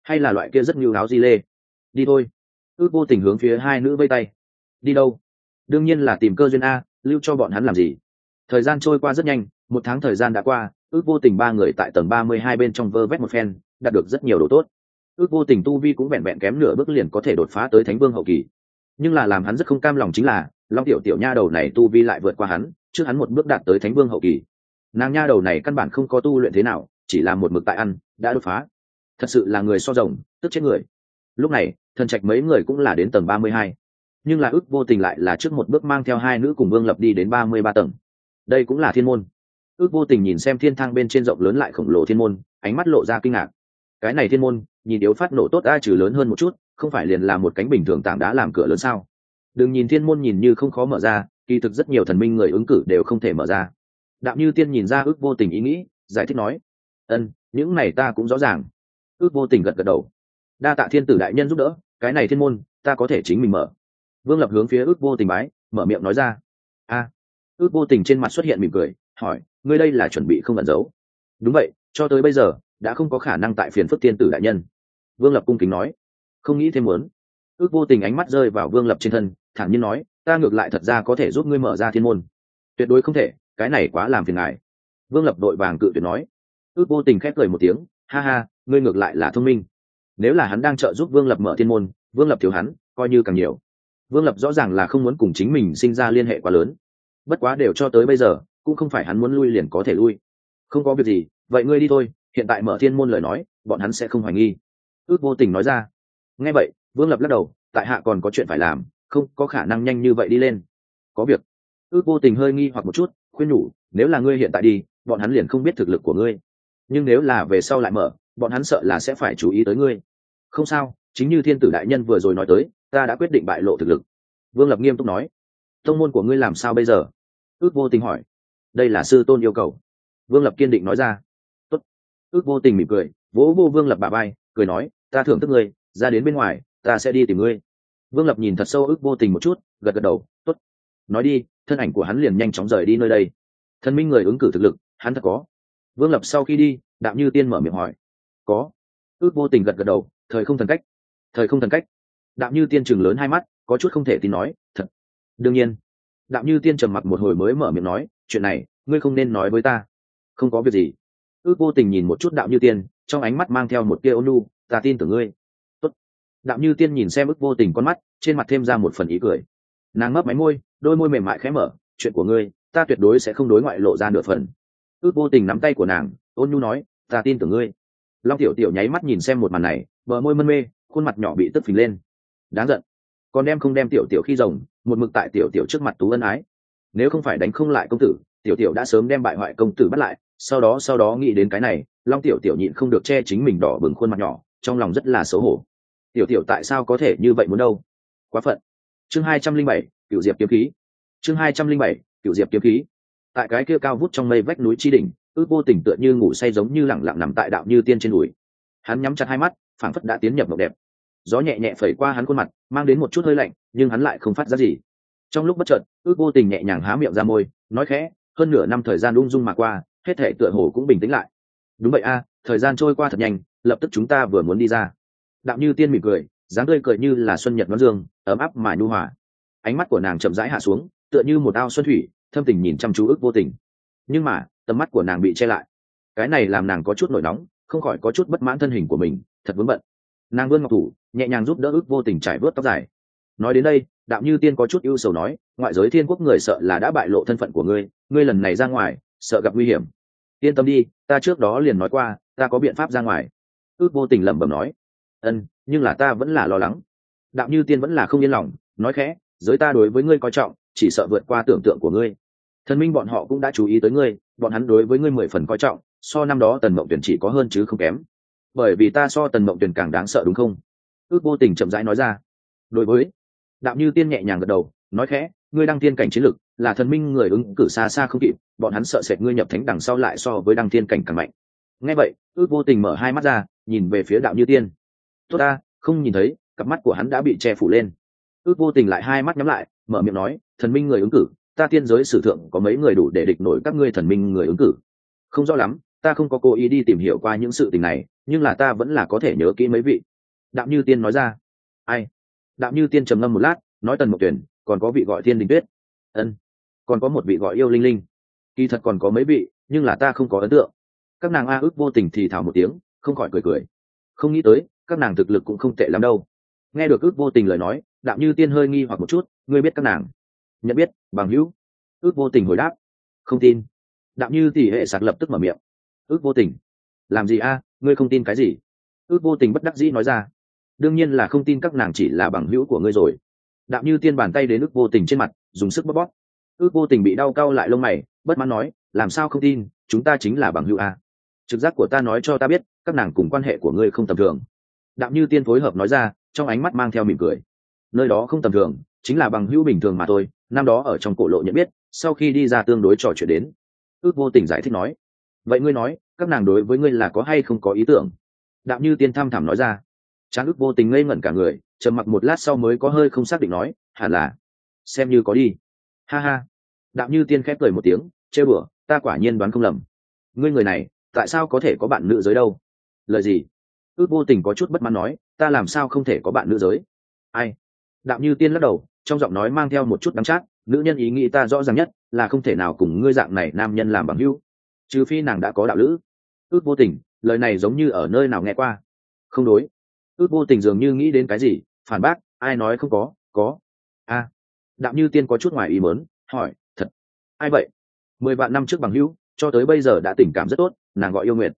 Hay là loại kia rất nhiều áo di lê. Đi thôi. Ước vô tình hướng phía hai nữ vây tay. Đi đâu? Đương nhiên là tìm cơ duyên a, lưu cho bọn hắn làm gì. Thời gian trôi qua rất nhanh một tháng thời gian đã qua, ước vô tình ba người tại tầng ba mươi hai bên trong vơ vét một phen, đạt được rất nhiều đồ tốt. Ước vô tình tu vi cũng vẹn vẹn kém nửa bước liền có thể đột phá tới thánh vương hậu kỳ. Nhưng là làm hắn rất không cam lòng chính là, long tiểu tiểu nha đầu này tu vi lại vượt qua hắn, trước hắn một bước đạt tới thánh vương hậu kỳ. Nàng nha đầu này căn bản không có tu luyện thế nào, chỉ là một mực tại ăn, đã đột phá. Thật sự là người so rồng, tức chết người. Lúc này, thần trạch mấy người cũng là đến tầng ba mươi hai. Nhưng là ước vô tình lại là trước một bước mang theo hai nữ cùng vương lập đi đến ba mươi ba tầng. Đây cũng là thiên môn ước vô tình nhìn xem thiên thang bên trên rộng lớn lại khổng lồ thiên môn, ánh mắt lộ ra kinh ngạc. Cái này thiên môn, nhìn yếu phát nổ tốt a trừ lớn hơn một chút, không phải liền là một cánh bình thường tảng đá làm cửa lớn sao? Đừng nhìn thiên môn nhìn như không khó mở ra, kỳ thực rất nhiều thần minh người ứng cử đều không thể mở ra. Đạo như tiên nhìn ra ước vô tình ý nghĩ, giải thích nói, ân, những này ta cũng rõ ràng. Ước vô tình gật gật đầu. Đa tạ thiên tử đại nhân giúp đỡ, cái này thiên môn, ta có thể chính mình mở. Vương lập hướng phía ước vô tình bái, mở miệng nói ra. A. Ước vô tình trên mặt xuất hiện mỉm cười, hỏi ngươi đây là chuẩn bị không ẩn giấu. Đúng vậy, cho tới bây giờ, đã không có khả năng tại phiền phức tiên tử đại nhân. Vương lập cung kính nói. Không nghĩ thêm muốn. Ước vô tình ánh mắt rơi vào vương lập trên thân, thản nhiên nói, ta ngược lại thật ra có thể giúp ngươi mở ra thiên môn. Tuyệt đối không thể, cái này quá làm phiền ngài. Vương lập đội vàng cự tuyệt nói. Ước vô tình khép cười một tiếng, ha ha, ngươi ngược lại là thông minh. Nếu là hắn đang trợ giúp vương lập mở thiên môn, vương lập thiếu hắn, coi như càng nhiều. Vương lập rõ ràng là không muốn cùng chính mình sinh ra liên hệ quá lớn. Bất quá đều cho tới bây giờ cũng không phải hắn muốn lui liền có thể lui. Không có việc gì, vậy ngươi đi thôi, hiện tại mở thiên môn lời nói, bọn hắn sẽ không hoài nghi. Ước vô tình nói ra. Nghe vậy, vương lập lắc đầu, tại hạ còn có chuyện phải làm, không có khả năng nhanh như vậy đi lên. Có việc. Ước vô tình hơi nghi hoặc một chút, khuyên nhủ, nếu là ngươi hiện tại đi, bọn hắn liền không biết thực lực của ngươi. Nhưng nếu là về sau lại mở, bọn hắn sợ là sẽ phải chú ý tới ngươi. Không sao, chính như thiên tử đại nhân vừa rồi nói tới, ta đã quyết định bại lộ thực lực. Vương lập nghiêm túc nói. Tông môn của ngươi làm sao bây giờ? Ước vô tình hỏi đây là sư tôn yêu cầu. Vương lập kiên định nói ra. Tốt. ước vô tình mỉm cười, vỗ vô vương lập bà bay cười nói, ta thưởng thức ngươi, ra đến bên ngoài, ta sẽ đi tìm ngươi. Vương lập nhìn thật sâu ước vô tình một chút, gật gật đầu, Tốt. nói đi, thân ảnh của hắn liền nhanh chóng rời đi nơi đây. Thân minh người ứng cử thực lực, hắn thật có. Vương lập sau khi đi đạo như tiên mở miệng hỏi, có. Ước vô tình gật gật đầu, thời không thần cách. Thời không thần cách. Đạo như tiên chừng lớn hai mắt, có chút không thể tin nói, thật. Đương nhiên. Đạo như tiên trầm mặc một hồi mới mở miệng nói chuyện này, ngươi không nên nói với ta. Không có việc gì. Ước vô tình nhìn một chút đạo như tiên, trong ánh mắt mang theo một tia lu ta tin tưởng ngươi. Tốt. đạo như tiên nhìn xem ước vô tình con mắt, trên mặt thêm ra một phần ý cười. Nàng mấp máy môi, đôi môi mềm mại khẽ mở, chuyện của ngươi, ta tuyệt đối sẽ không đối ngoại lộ ra nửa phần. Ước vô tình nắm tay của nàng, ôn nhu nói, ta tin tưởng ngươi. Long tiểu tiểu nháy mắt nhìn xem một màn này, bờ môi mân mê, khuôn mặt nhỏ bị tức phình lên. Đáng giận. Còn đem không đem tiểu tiểu khi rồng, một mực tại tiểu tiểu trước mặt tú ân ái nếu không phải đánh không lại công tử, tiểu tiểu đã sớm đem bại hoại công tử bắt lại, sau đó sau đó nghĩ đến cái này, long tiểu tiểu nhịn không được che chính mình đỏ bừng khuôn mặt nhỏ, trong lòng rất là xấu hổ. Tiểu tiểu tại sao có thể như vậy muốn đâu? Quá phận. Chương hai trăm linh bảy cựu diệp kiếm khí. Chương hai trăm linh bảy cựu diệp kiếm khí. Tại cái kia cao vút trong mây vách núi chi đỉnh, ước vô tình tựa như ngủ say giống như lẳng lặng nằm tại đạo như tiên trên đùi. Hắn nhắm chặt hai mắt, phảng phất đã tiến nhập mộng đẹp. Gió nhẹ nhẹ phẩy qua hắn khuôn mặt, mang đến một chút hơi lạnh, nhưng hắn lại không phát ra gì trong lúc bất chợt, ước vô tình nhẹ nhàng há miệng ra môi, nói khẽ, hơn nửa năm thời gian ung dung mà qua, hết thể tựa hồ cũng bình tĩnh lại. Đúng vậy a, thời gian trôi qua thật nhanh, lập tức chúng ta vừa muốn đi ra. Đạo như tiên mỉm cười, dáng tươi cười như là xuân nhật ngón dương, ấm áp mà nhu hòa. Ánh mắt của nàng chậm rãi hạ xuống, tựa như một ao xuân thủy, thâm tình nhìn chăm chú ước vô tình. Nhưng mà, tầm mắt của nàng bị che lại. Cái này làm nàng có chút nổi nóng, không khỏi có chút bất mãn thân hình của mình, thật vướng bận. Nàng vươn ngọc thủ, nhẹ nhàng giúp đỡ ước vô tình trải vớt tóc dài. Nói đến đây đạo như tiên có chút ưu sầu nói, ngoại giới thiên quốc người sợ là đã bại lộ thân phận của ngươi ngươi lần này ra ngoài, sợ gặp nguy hiểm. Yên tâm đi, ta trước đó liền nói qua, ta có biện pháp ra ngoài. Ước vô tình lẩm bẩm nói, ân, nhưng là ta vẫn là lo lắng. Đạo như tiên vẫn là không yên lòng, nói khẽ, giới ta đối với ngươi coi trọng, chỉ sợ vượt qua tưởng tượng của ngươi. Thần minh bọn họ cũng đã chú ý tới ngươi, bọn hắn đối với ngươi mười phần coi trọng, so năm đó tần mộng tuyển chỉ có hơn chứ không kém. Bởi vì ta so tần mộng tuyển càng đáng sợ đúng không? Ước vô tình chậm rãi nói ra, đối với đạo như tiên nhẹ nhàng gật đầu, nói khẽ, ngươi đăng tiên cảnh chiến lực, là thần minh người ứng cử xa xa không kịp, bọn hắn sợ sệt ngươi nhập thánh đằng sau lại so với đăng tiên cảnh càng mạnh. Nghe vậy, ước vô tình mở hai mắt ra, nhìn về phía đạo như tiên. Tốt ta, không nhìn thấy, cặp mắt của hắn đã bị che phủ lên. Ước vô tình lại hai mắt nhắm lại, mở miệng nói, thần minh người ứng cử, ta tiên giới sử thượng có mấy người đủ để địch nổi các ngươi thần minh người ứng cử? Không rõ lắm, ta không có cố ý đi tìm hiểu qua những sự tình này, nhưng là ta vẫn là có thể nhớ kỹ mấy vị. Đạo như tiên nói ra. Ai đạo như tiên trầm ngâm một lát, nói tần mộc tuyển, còn có vị gọi thiên đình tuyết. Ân, còn có một vị gọi yêu linh linh. Kỳ thật còn có mấy vị, nhưng là ta không có ấn tượng. Các nàng a ước vô tình thì thào một tiếng, không khỏi cười cười. Không nghĩ tới, các nàng thực lực cũng không tệ lắm đâu. Nghe được ước vô tình lời nói đạo như tiên hơi nghi hoặc một chút, ngươi biết các nàng? Nhận biết, bằng hữu. Ước vô tình hồi đáp. Không tin. Đạo như tỷ hệ sạc lập tức mở miệng. Ước vô tình? Làm gì a? Ngươi không tin cái gì? Ước vô tình bất đắc dĩ nói ra đương nhiên là không tin các nàng chỉ là bằng hữu của ngươi rồi. Đạo như tiên bàn tay đến ước vô tình trên mặt, dùng sức bóp bóp. Ước vô tình bị đau cau lại lông mày, bất mãn nói, làm sao không tin, chúng ta chính là bằng hữu a. Trực giác của ta nói cho ta biết, các nàng cùng quan hệ của ngươi không tầm thường. Đạo như tiên phối hợp nói ra, trong ánh mắt mang theo mỉm cười. Nơi đó không tầm thường, chính là bằng hữu bình thường mà thôi, năm đó ở trong cổ lộ nhận biết, sau khi đi ra tương đối trò chuyện đến. Ước vô tình giải thích nói. Vậy ngươi nói, các nàng đối với ngươi là có hay không có ý tưởng? Đạo như tiên thăm thẳm nói ra tráng ước vô tình ngây ngẩn cả người, trầm mặc một lát sau mới có hơi không xác định nói, hẳn là, xem như có đi. Ha ha. Đạo như tiên khép cười một tiếng chê bửa ta quả nhiên đoán không lầm. Ngươi người này, tại sao có thể có bạn nữ giới đâu? Lời gì? Ước vô tình có chút bất mãn nói, ta làm sao không thể có bạn nữ giới? Ai? Đạo như tiên lắc đầu, trong giọng nói mang theo một chút đắng chát, nữ nhân ý nghĩ ta rõ ràng nhất, là không thể nào cùng ngươi dạng này nam nhân làm bằng hữu. Trừ phi nàng đã có đạo lữ. Ước vô tình, lời này giống như ở nơi nào nghe qua. Không đối ước vô tình dường như nghĩ đến cái gì, phản bác, ai nói không có có. A đạo như tiên có chút ngoài ý mớn hỏi, thật, ai vậy? Mười vạn năm trước bằng hữu, cho tới bây giờ đã tình cảm rất tốt, nàng gọi yêu nguyện.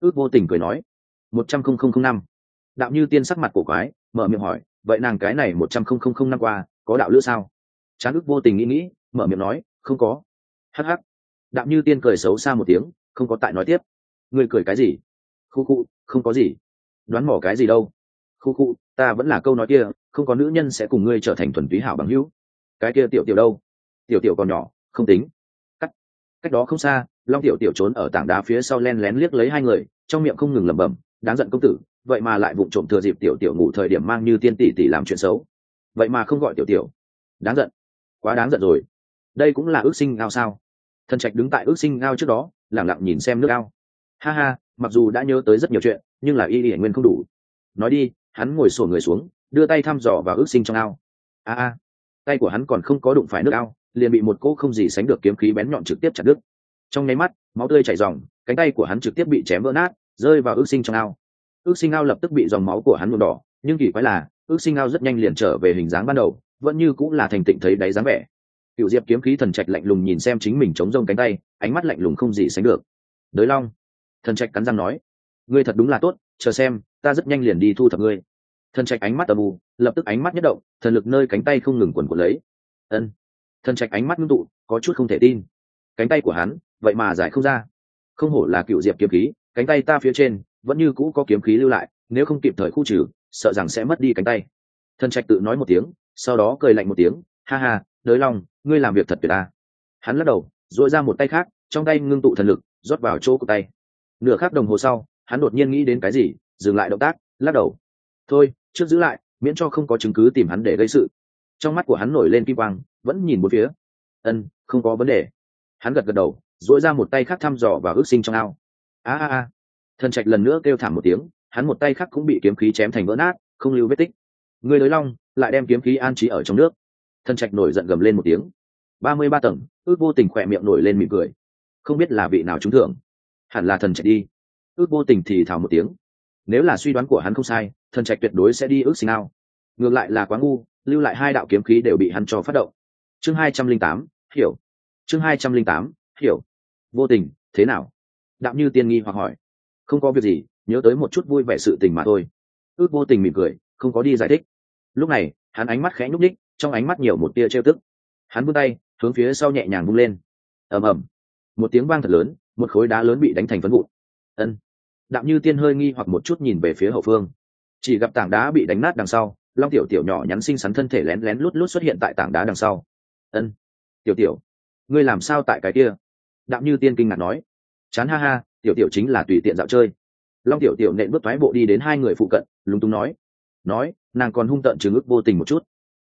Ước vô tình cười nói, một trăm không không không năm. Đạo như tiên sắc mặt cổ quái, mở miệng hỏi, vậy nàng cái này một trăm không không không năm qua, có đạo lữ sao? Tráng ước vô tình nghĩ nghĩ, mở miệng nói, không có. Hh đạo như tiên cười xấu xa một tiếng, không có tại nói tiếp. Người cười cái gì? Khu khu, không có gì. Đoán mỏ cái gì đâu? Khu khu, ta vẫn là câu nói kia, không có nữ nhân sẽ cùng ngươi trở thành thuần túy hảo bằng hữu. Cái kia tiểu tiểu đâu? Tiểu tiểu còn nhỏ, không tính. Cách cách đó không xa, long tiểu tiểu trốn ở tảng đá phía sau len lén liếc lấy hai người, trong miệng không ngừng lẩm bẩm, đáng giận công tử, vậy mà lại vụng trộm thừa dịp tiểu tiểu ngủ thời điểm mang như tiên tỷ tỷ làm chuyện xấu. Vậy mà không gọi tiểu tiểu. Đáng giận. Quá đáng giận rồi. Đây cũng là ước sinh ao sao? Thần trạch đứng tại ước sinh ao trước đó, lẳng lặng nhìn xem nước ao. Ha ha, mặc dù đã nhớ tới rất nhiều chuyện, nhưng là y y nguyên không đủ. Nói đi hắn ngồi sổ người xuống, đưa tay thăm dò và ước sinh trong ao. A a, tay của hắn còn không có đụng phải nước ao, liền bị một cỗ không gì sánh được kiếm khí bén nhọn trực tiếp chặt đứt. Trong nháy mắt, máu tươi chảy ròng, cánh tay của hắn trực tiếp bị chém vỡ nát, rơi vào ước sinh trong ao. Ước sinh ao lập tức bị dòng máu của hắn nhuộm đỏ, nhưng kỳ quái là, ước sinh ao rất nhanh liền trở về hình dáng ban đầu, vẫn như cũng là thành tịnh thấy đáy dáng vẻ. Cựu diệp kiếm khí thần trạch lạnh lùng nhìn xem chính mình chống rông cánh tay, ánh mắt lạnh lùng không gì sánh được. Đới long, thần trạch cắn răng nói, ngươi thật đúng là tốt, chờ xem ta rất nhanh liền đi thu thập ngươi. Thần trạch ánh mắt tầm u, lập tức ánh mắt nhất động, thần lực nơi cánh tay không ngừng quần quần lấy. Ân. Thần trạch ánh mắt ngưng tụ, có chút không thể tin. Cánh tay của hắn, vậy mà giải không ra. Không hổ là cựu diệp kiếm khí, cánh tay ta phía trên, vẫn như cũ có kiếm khí lưu lại, nếu không kịp thời khu trừ, sợ rằng sẽ mất đi cánh tay. Thần trạch tự nói một tiếng, sau đó cười lạnh một tiếng, ha ha, đới long, ngươi làm việc thật tuyệt ta. Hắn lắc đầu dội ra một tay khác, trong tay ngưng tụ thần lực, rót vào chỗ của tay. Nửa khắc đồng hồ sau, hắn đột nhiên nghĩ đến cái gì? Dừng lại động tác, lắc đầu. Thôi, trước giữ lại, miễn cho không có chứng cứ tìm hắn để gây sự. Trong mắt của hắn nổi lên kim quang, vẫn nhìn một phía. Ân, không có vấn đề. Hắn gật gật đầu dỗi ra một tay khác thăm dò và ước sinh trong ao. A a a. Thần trạch lần nữa kêu thảm một tiếng, hắn một tay khác cũng bị kiếm khí chém thành vỡ nát, không lưu vết tích. Người lưới long lại đem kiếm khí an trí ở trong nước. Thần trạch nổi giận gầm lên một tiếng. Ba mươi ba tầng, ước vô tình khỏe miệng nổi lên mỉm cười. Không biết là vị nào trúng thưởng. Hẳn là thần trạch đi. Ước vô tình thì thào một tiếng nếu là suy đoán của hắn không sai, thần trạch tuyệt đối sẽ đi ước sinh ao. Ngược lại là quá ngu, lưu lại hai đạo kiếm khí đều bị hắn cho phát động. Chương hai trăm linh tám, hiểu. Chương hai trăm linh tám, hiểu. Vô tình, thế nào? Đạo như tiên nghi hoặc hỏi. Không có việc gì, nhớ tới một chút vui vẻ sự tình mà thôi. Ước vô tình mỉm cười, không có đi giải thích. Lúc này, hắn ánh mắt khẽ nhúc ních trong ánh mắt nhiều một tia trêu tức. Hắn vươn tay, hướng phía sau nhẹ nhàng bung lên. Ầm ầm. Một tiếng vang thật lớn, một khối đá lớn bị đánh thành phấn vụn. Ân đạo như tiên hơi nghi hoặc một chút nhìn về phía hậu phương. Chỉ gặp tảng đá bị đánh nát đằng sau, long tiểu tiểu nhỏ nhắn xinh xắn thân thể lén lén lút lút xuất hiện tại tảng đá đằng sau. Ân, tiểu tiểu, ngươi làm sao tại cái kia? Đạo như tiên kinh ngạc nói. Chán ha ha, tiểu tiểu chính là tùy tiện dạo chơi. Long tiểu tiểu nện bước thoái bộ đi đến hai người phụ cận, lúng túng nói. Nói, nàng còn hung tợn chừng ức vô tình một chút.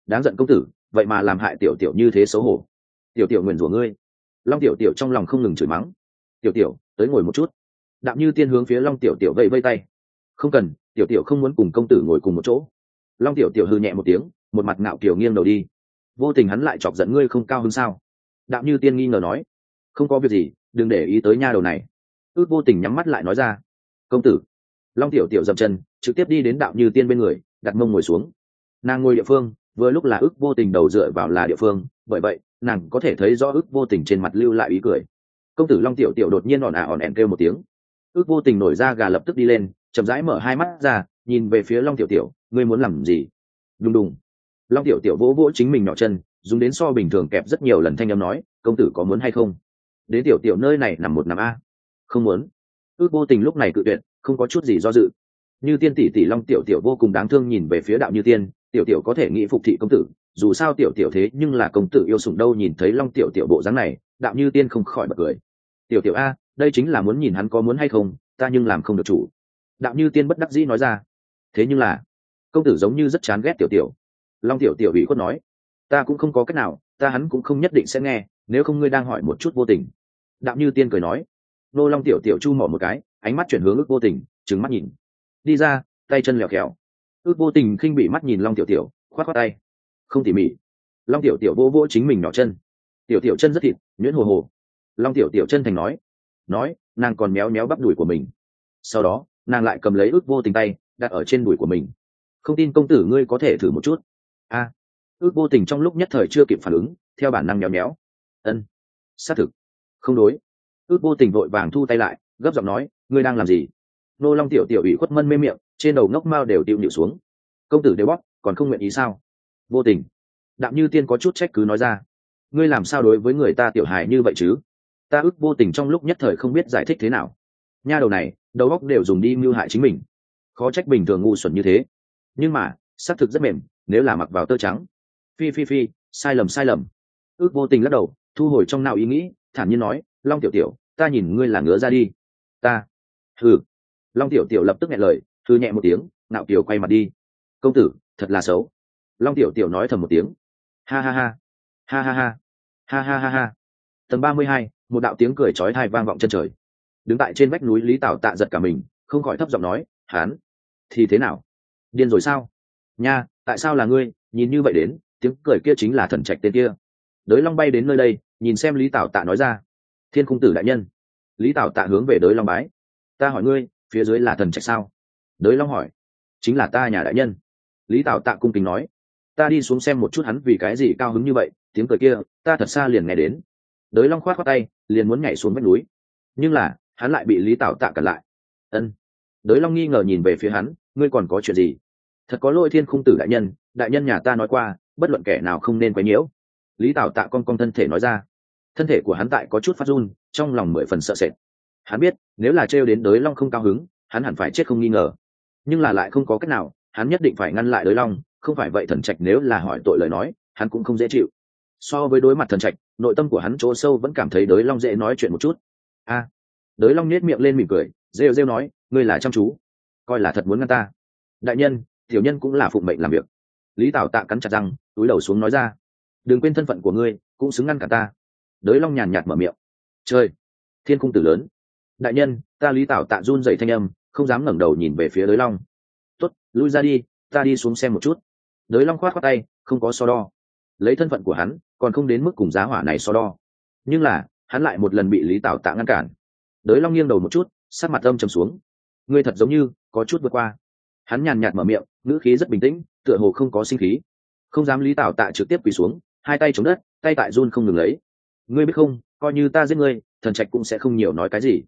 Đáng giận công tử, vậy mà làm hại tiểu tiểu như thế xấu hổ. Tiểu tiểu nguyền rủa ngươi. Long tiểu tiểu trong lòng không ngừng chửi mắng. Tiểu tiểu, tới ngồi một chút đạm như tiên hướng phía long tiểu tiểu vẫy vây tay. Không cần, tiểu tiểu không muốn cùng công tử ngồi cùng một chỗ. Long tiểu tiểu hư nhẹ một tiếng, một mặt ngạo kiểu nghiêng đầu đi. Vô tình hắn lại chọc giận ngươi không cao hơn sao? Đạm như tiên nghi ngờ nói. Không có việc gì, đừng để ý tới nha đầu này. Ước vô tình nhắm mắt lại nói ra. Công tử. Long tiểu tiểu dậm chân, trực tiếp đi đến đạo như tiên bên người, đặt mông ngồi xuống. Nàng ngồi địa phương, vừa lúc là ước vô tình đầu dựa vào là địa phương, bởi vậy, nàng có thể thấy rõ ước vô tình trên mặt lưu lại ý cười. Công tử long tiểu tiểu đột nhiên ỏn ả ỏn ẹn kêu một tiếng ước vô tình nổi ra gà lập tức đi lên, chậm rãi mở hai mắt ra, nhìn về phía long tiểu tiểu, ngươi muốn làm gì? Đùng đùng. Long tiểu tiểu vỗ vỗ chính mình nhỏ chân, dùng đến so bình thường kẹp rất nhiều lần thanh âm nói, công tử có muốn hay không? Đến tiểu tiểu nơi này nằm một nằm a. Không muốn. Ước vô tình lúc này cự tuyệt, không có chút gì do dự. Như tiên tỷ tỷ long tiểu tiểu vô cùng đáng thương nhìn về phía đạo như tiên, tiểu tiểu có thể nghĩ phục thị công tử, dù sao tiểu tiểu thế nhưng là công tử yêu sủng đâu. Nhìn thấy long tiểu tiểu bộ dáng này, đạo như tiên không khỏi bật cười. Tiểu tiểu a đây chính là muốn nhìn hắn có muốn hay không, ta nhưng làm không được chủ. Đạo như tiên bất đắc dĩ nói ra. Thế nhưng là, công tử giống như rất chán ghét tiểu tiểu. Long tiểu tiểu bị khuất nói, ta cũng không có cách nào, ta hắn cũng không nhất định sẽ nghe, nếu không ngươi đang hỏi một chút vô tình. Đạo như tiên cười nói, nô long tiểu tiểu chu mỏ một cái, ánh mắt chuyển hướng ước vô tình trứng mắt nhìn. Đi ra, tay chân lèo khéo ước vô tình khinh bị mắt nhìn long tiểu tiểu, khoát khoát tay. Không tỉ mỉ. Long tiểu tiểu vô vô chính mình nhỏ chân. Tiểu tiểu chân rất thịt, nhuyễn hồ hồ. Long tiểu tiểu chân thành nói nói, nàng còn méo méo bắp đùi của mình. Sau đó, nàng lại cầm lấy ước vô tình tay, đặt ở trên đùi của mình. Không tin công tử ngươi có thể thử một chút. A. Ước vô tình trong lúc nhất thời chưa kịp phản ứng, theo bản năng nhéo méo. Ân. Xác thực. Không đối. Ước vô tình vội vàng thu tay lại, gấp giọng nói, ngươi đang làm gì? Nô long tiểu tiểu ủy khuất mân mê miệng, trên đầu ngốc mao đều tiêu nhịu xuống. Công tử đều bóp, còn không nguyện ý sao? Vô tình. Đạm như tiên có chút trách cứ nói ra. Ngươi làm sao đối với người ta tiểu hài như vậy chứ? Ta ước vô tình trong lúc nhất thời không biết giải thích thế nào. Nha đầu này, đầu óc đều dùng đi mưu hại chính mình. Khó trách bình thường ngu xuẩn như thế. Nhưng mà, xác thực rất mềm, nếu là mặc vào tơ trắng. Phi phi phi, sai lầm sai lầm. Ước vô tình lắc đầu, thu hồi trong nào ý nghĩ, thản nhiên nói, long tiểu tiểu, ta nhìn ngươi là ngứa ra đi. Ta? Thử long tiểu tiểu lập tức nghe lời thư nhẹ một tiếng nạo tiểu quay mặt đi. Công tử, thật là xấu. Long tiểu tiểu nói thầm một tiếng. Ha ha ha. Ha ha ha. Ha ha ha ha. Tầng ba mươi hai một đạo tiếng cười chói tai vang vọng chân trời. Đứng tại trên vách núi lý tảo tạ giật cả mình, không khỏi thấp giọng nói, hán, thì thế nào? Điên rồi sao? Nha, tại sao là ngươi? Nhìn như vậy đến, tiếng cười kia chính là thần trạch tên kia. Đới long bay đến nơi đây, nhìn xem lý tảo tạ nói ra, thiên cung tử đại nhân. Lý tảo tạ hướng về đới long bái, ta hỏi ngươi, phía dưới là thần trạch sao? Đới long hỏi, chính là ta nhà đại nhân. Lý tảo tạ cung kính nói, ta đi xuống xem một chút hắn vì cái gì cao hứng như vậy, tiếng cười kia, ta thật xa liền nghe đến. Đới long khoát khoát tay liền muốn nhảy xuống vách núi. Nhưng là, hắn lại bị lý tảo tạ cản lại. Ân. Đới long nghi ngờ nhìn về phía hắn, ngươi còn có chuyện gì? Thật có lỗi thiên khung tử đại nhân đại nhân nhà ta nói qua, bất luận kẻ nào không nên quấy nhiễu. Lý tảo tạ con con thân thể nói ra. Thân thể của hắn tại có chút phát run, trong lòng mười phần sợ sệt. Hắn biết, nếu là trêu đến đới long không cao hứng, hắn hẳn phải chết không nghi ngờ. Nhưng là lại không có cách nào, hắn nhất định phải ngăn lại đới long, không phải vậy thần trạch nếu là hỏi tội lời nói, hắn cũng không dễ chịu. So với đối mặt thần trạch nội tâm của hắn chỗ sâu vẫn cảm thấy đới long dễ nói chuyện một chút. A, đới long nhét miệng lên mỉm cười, rêu rêu nói, ngươi là chăm chú, coi là thật muốn ngăn ta. Đại nhân, tiểu nhân cũng là phụng mệnh làm việc. Lý tảo tạ cắn chặt răng, túi đầu xuống nói ra, đừng quên thân phận của ngươi, cũng xứng ngăn cả ta. Đới long nhàn nhạt mở miệng chơi thiên cung tử lớn. Đại nhân, ta lý tảo tạ run dậy thanh âm, không dám ngẩng đầu nhìn về phía đới long. Tuất lui ra đi, ta đi xuống xem một chút. Đới long khoát khoát tay, không có so đo lấy thân phận của hắn, còn không đến mức cùng giá hỏa này so đo. Nhưng là, hắn lại một lần bị lý tảo tạ ngăn cản. Đới long nghiêng đầu một chút sát mặt âm trầm xuống. Ngươi thật giống như, có chút vượt qua. Hắn nhàn nhạt mở miệng, ngữ khí rất bình tĩnh, tựa hồ không có sinh khí. Không dám lý tảo tạ trực tiếp quỳ xuống, hai tay chống đất, tay tại run không ngừng lấy. Ngươi biết không, coi như ta giết ngươi, thần trạch cũng sẽ không nhiều nói cái gì.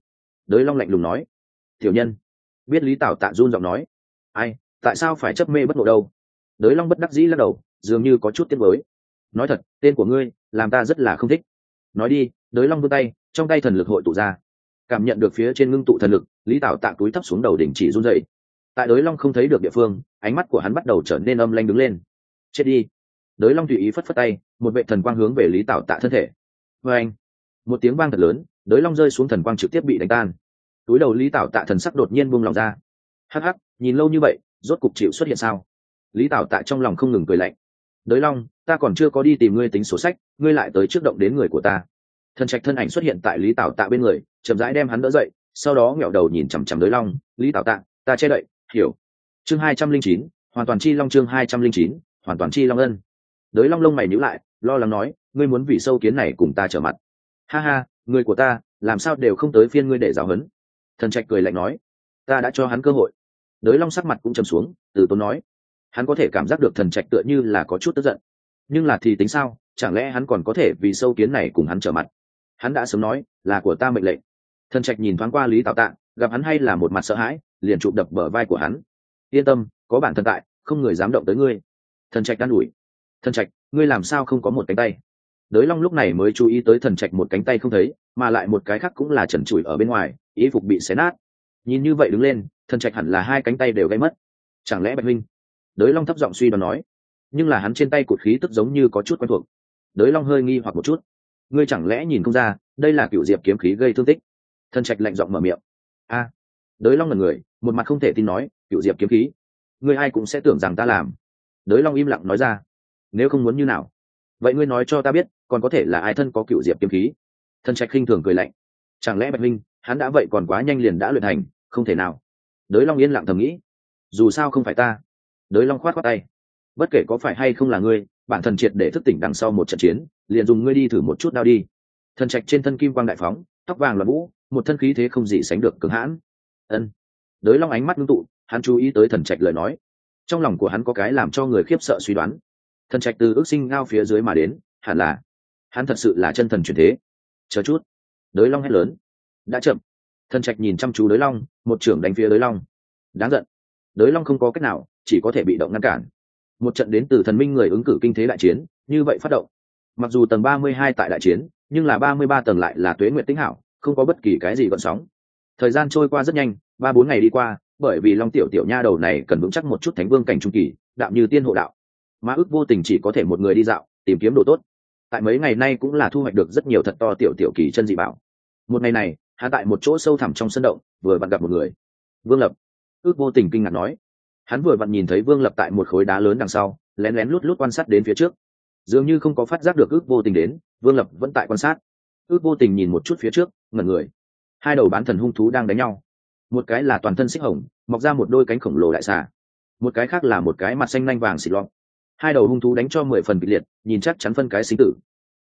Đới long lạnh lùng nói. Tiểu nhân, biết lý tảo tạ run giọng nói. Ai, tại sao phải chấp mê bất ngộ đâu? Đới long bất đắc dĩ lắc đầu, dường như có chút tiếc mới nói thật, tên của ngươi làm ta rất là không thích. Nói đi, đới long vươn tay, trong tay thần lực hội tụ ra. Cảm nhận được phía trên ngưng tụ thần lực, lý tảo tạ túi thấp xuống đầu đỉnh chỉ run dậy tại đới long không thấy được địa phương, ánh mắt của hắn bắt đầu trở nên âm lanh đứng lên. Chết đi. Đới long tùy ý phất phất tay, một vệ thần quang hướng về lý tảo tạ thân thể. Vê anh, một tiếng vang thật lớn, đới long rơi xuống thần quang trực tiếp bị đánh tan. Túi đầu lý tảo tạ thần sắc đột nhiên buông lòng ra. Hắc hắc, nhìn lâu như vậy, rốt cục chịu xuất hiện sao? Lý tảo tạ trong lòng không ngừng cười lạnh đới long, ta còn chưa có đi tìm ngươi tính sổ sách, ngươi lại tới trước động đến người của ta. Thần trạch thân ảnh xuất hiện tại lý tảo tạ bên người, chậm rãi đem hắn đỡ dậy, sau đó nghẹo đầu nhìn chằm chằm đới long, lý tảo tạ, ta che đậy, hiểu. Chương hai trăm linh chín, hoàn toàn chi long chương hai trăm linh chín, hoàn toàn chi long ân. Đới long lông mày nhíu lại, lo lắng nói, ngươi muốn vì sâu kiến này cùng ta trở mặt. Ha ha, người của ta, làm sao đều không tới phiên ngươi để giáo hấn thần trạch cười lạnh nói, ta đã cho hắn cơ hội. Đới long sắc mặt cũng trầm xuống, từ tốn nói hắn có thể cảm giác được thần trạch tựa như là có chút tức giận. Nhưng là thì tính sao? Chẳng lẽ hắn còn có thể vì sâu kiến này cùng hắn trở mặt? Hắn đã sớm nói, là của ta mệnh lệnh. Thần trạch nhìn thoáng qua lý tạo tạng, gặp hắn hay là một mặt sợ hãi, liền chụp đập bờ vai của hắn. Yên tâm, có bản thân tại, không người dám động tới ngươi. Thần trạch đan ủi. Thần trạch, ngươi làm sao không có một cánh tay? Đới long lúc này mới chú ý tới thần trạch một cánh tay không thấy, mà lại một cái khác cũng là trần trụi ở bên ngoài ý phục bị xé nát. Nhìn như vậy đứng lên, thần trạch hẳn là hai cánh tay đều gây mất. Chẳng lẽ bạch minh đới long thấp giọng suy đoán nói. Nhưng là hắn trên tay cột khí tức giống như có chút quen thuộc. Đới long hơi nghi hoặc một chút. Ngươi chẳng lẽ nhìn không ra, đây là cựu diệp kiếm khí gây thương tích? Thần trạch lạnh giọng mở miệng. A. Đới long là người, một mặt không thể tin nói, cựu diệp kiếm khí? Ngươi ai cũng sẽ tưởng rằng ta làm. Đới long im lặng nói ra. Nếu không muốn như nào? Vậy ngươi nói cho ta biết, còn có thể là ai thân có cựu diệp kiếm khí? Thần trạch khinh thường cười lạnh. Chẳng lẽ bạch minh, hắn đã vậy còn quá nhanh liền đã luyện thành, không thể nào. Đới long yên lặng thầm nghĩ. Dù sao không phải ta đới long khoát khoát tay. Bất kể có phải hay không là ngươi, bản thần triệt để thức tỉnh đằng sau một trận chiến, liền dùng ngươi đi thử một chút đao đi. Thần trạch trên thân kim quang đại phóng, tóc vàng loạn vũ, một thân khí thế không gì sánh được cường hãn. Ân. Đới long ánh mắt ngưng tụ, hắn chú ý tới thần trạch lời nói. Trong lòng của hắn có cái làm cho người khiếp sợ suy đoán. Thần trạch từ ước sinh ngao phía dưới mà đến, hẳn là, hắn thật sự là chân thần truyền thế. Chờ chút. Đới long hét lớn. Đã chậm. Thần trạch nhìn chăm chú đới long, một trưởng đánh phía đới long. Đáng giận. Đới long không có cách nào chỉ có thể bị động ngăn cản. Một trận đến từ thần minh người ứng cử kinh thế đại chiến, như vậy phát động. Mặc dù tầng ba mươi hai tại đại chiến, nhưng là ba mươi ba tầng lại là tuế nguyện tĩnh hảo, không có bất kỳ cái gì gọn sóng. Thời gian trôi qua rất nhanh, ba bốn ngày đi qua, bởi vì long tiểu tiểu nha đầu này cần vững chắc một chút thánh vương cảnh trung kỳ, đạo như tiên hộ đạo. Mã ước vô tình chỉ có thể một người đi dạo, tìm kiếm đồ tốt. Tại mấy ngày nay cũng là thu hoạch được rất nhiều thật to tiểu tiểu kỳ chân dị bảo. Một ngày này hạ tại một chỗ sâu thẳm trong sân động, vừa vặn gặp một người. Vương lập. Ước vô tình kinh ngạc nói hắn vừa vặn nhìn thấy vương lập tại một khối đá lớn đằng sau, lén lén lút lút quan sát đến phía trước. Dường như không có phát giác được ước vô tình đến, vương lập vẫn tại quan sát. Ước vô tình nhìn một chút phía trước, ngẩn người. Hai đầu bán thần hung thú đang đánh nhau. Một cái là toàn thân xích hồng, mọc ra một đôi cánh khổng lồ đại xà. Một cái khác là một cái mặt xanh nanh vàng xịt lọc hai đầu hung thú đánh cho mười phần kịch liệt, nhìn chắc chắn phân cái sinh tử.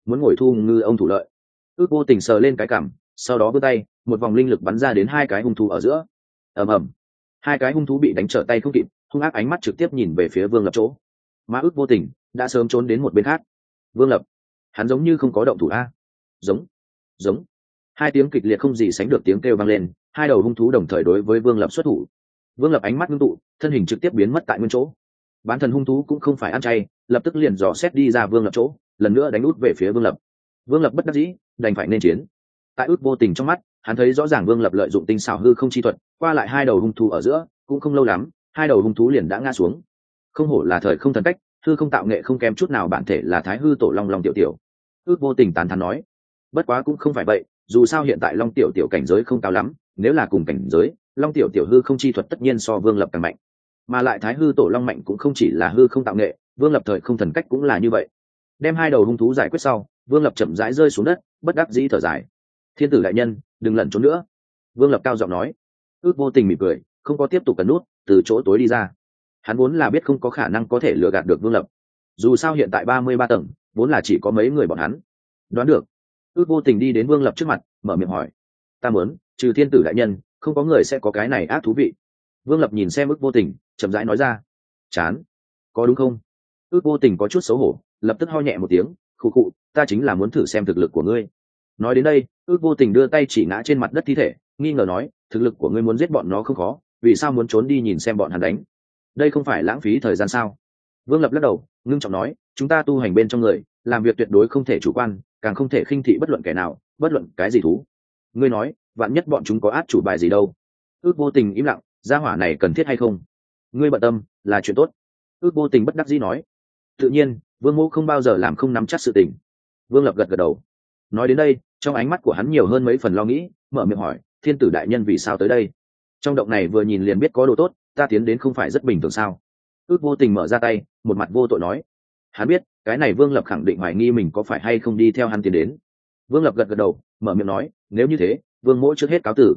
Muốn ngồi thu ngư ông thủ lợi. Ước vô tình sờ lên cái cảm, sau đó vươn tay, một vòng linh lực bắn ra đến hai cái hung thú ở giữa. Ầm ầm. Hai cái hung thú bị đánh trở tay không kịp hung ác ánh mắt trực tiếp nhìn về phía vương lập chỗ. Mã ước vô tình, đã sớm trốn đến một bên khác. Vương lập, hắn giống như không có động thủ a. Giống giống. Hai tiếng kịch liệt không gì sánh được tiếng kêu vang lên, hai đầu hung thú đồng thời đối với vương lập xuất thủ. Vương lập ánh mắt ngưng tụ, thân hình trực tiếp biến mất tại nguyên chỗ. Bán thần hung thú cũng không phải ăn chay, lập tức liền dò xét đi ra vương lập chỗ, lần nữa đánh út về phía vương lập. Vương lập bất đắc dĩ, đành phải nên chiến. Tại út vô tình trong mắt, hắn thấy rõ ràng vương lập lợi dụng tinh xảo hư không chi thuật, qua lại hai đầu hung thú ở giữa, cũng không lâu lắm hai đầu hung thú liền đã ngã xuống. Không hổ là thời không thần cách, hư không tạo nghệ không kém chút nào bản thể là thái hư tổ long long tiểu tiểu. Ước vô tình tán thán nói, bất quá cũng không phải vậy, dù sao hiện tại long tiểu tiểu cảnh giới không cao lắm, nếu là cùng cảnh giới, long tiểu tiểu hư không chi thuật tất nhiên so vương lập càng mạnh. Mà lại thái hư tổ long mạnh cũng không chỉ là hư không tạo nghệ, vương lập thời không thần cách cũng là như vậy. Đem hai đầu hung thú giải quyết sau, vương lập chậm rãi rơi xuống đất, bất đắc dĩ thở dài. Thiên tử đại nhân, đừng lẩn trốn nữa. Vương lập cao giọng nói. Ước vô tình mỉm cười không có tiếp tục cần nút, từ chỗ tối đi ra. Hắn vốn là biết không có khả năng có thể lừa gạt được vương lập. Dù sao hiện tại ba mươi ba tầng, vốn là chỉ có mấy người bọn hắn. Đoán được. Ước vô tình đi đến vương lập trước mặt, mở miệng hỏi. Ta muốn, trừ thiên tử đại nhân, không có người sẽ có cái này ác thú vị. Vương lập nhìn xem ước vô tình, chậm rãi nói ra. Chán. Có đúng không? Ước vô tình có chút xấu hổ, lập tức ho nhẹ một tiếng. Khụ khụ, ta chính là muốn thử xem thực lực của ngươi. Nói đến đây, ước vô tình đưa tay chỉ ngã trên mặt đất thi thể, nghi ngờ nói, thực lực của ngươi muốn giết bọn nó không khó vì sao muốn trốn đi nhìn xem bọn hắn đánh? Đây không phải lãng phí thời gian sao? Vương lập lắc đầu, ngưng trọng nói, chúng ta tu hành bên trong người, làm việc tuyệt đối không thể chủ quan, càng không thể khinh thị bất luận kẻ nào, bất luận cái gì thú. Ngươi nói, vạn nhất bọn chúng có át chủ bài gì đâu? Ước vô tình im lặng, gia hỏa này cần thiết hay không? Ngươi bận tâm, là chuyện tốt. Ước vô tình bất đắc dĩ nói. Tự nhiên, vương mô không bao giờ làm không nắm chắc sự tình. Vương lập gật gật đầu. Nói đến đây, trong ánh mắt của hắn nhiều hơn mấy phần lo nghĩ, mở miệng hỏi, thiên tử đại nhân vì sao tới đây? Trong động này vừa nhìn liền biết có đồ tốt, ta tiến đến không phải rất bình thường sao? Ước vô tình mở ra tay, một mặt vô tội nói. Hắn biết, cái này vương lập khẳng định hoài nghi mình có phải hay không đi theo hắn tiến đến. Vương lập gật gật đầu, mở miệng nói, nếu như thế, vương mỗi trước hết cáo tử.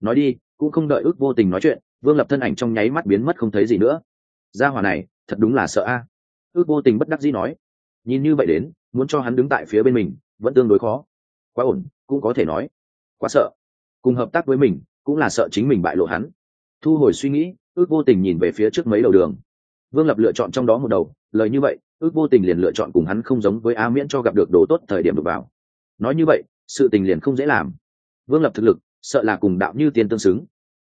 Nói đi, cũng không đợi ước vô tình nói chuyện, vương lập thân ảnh trong nháy mắt biến mất không thấy gì nữa. Gia hỏa này, thật đúng là sợ a. Ước vô tình bất đắc dĩ nói. Nhìn như vậy đến, muốn cho hắn đứng tại phía bên mình, vẫn tương đối khó. Quá ổn, cũng có thể nói. Quá sợ. Cùng hợp tác với mình cũng là sợ chính mình bại lộ hắn. Thu hồi suy nghĩ, ước vô tình nhìn về phía trước mấy đầu đường. Vương lập lựa chọn trong đó một đầu, lời như vậy, ước vô tình liền lựa chọn cùng hắn không giống với a miễn cho gặp được đồ tốt thời điểm được vào. Nói như vậy, sự tình liền không dễ làm. Vương lập thực lực, sợ là cùng đạo như tiên tương xứng.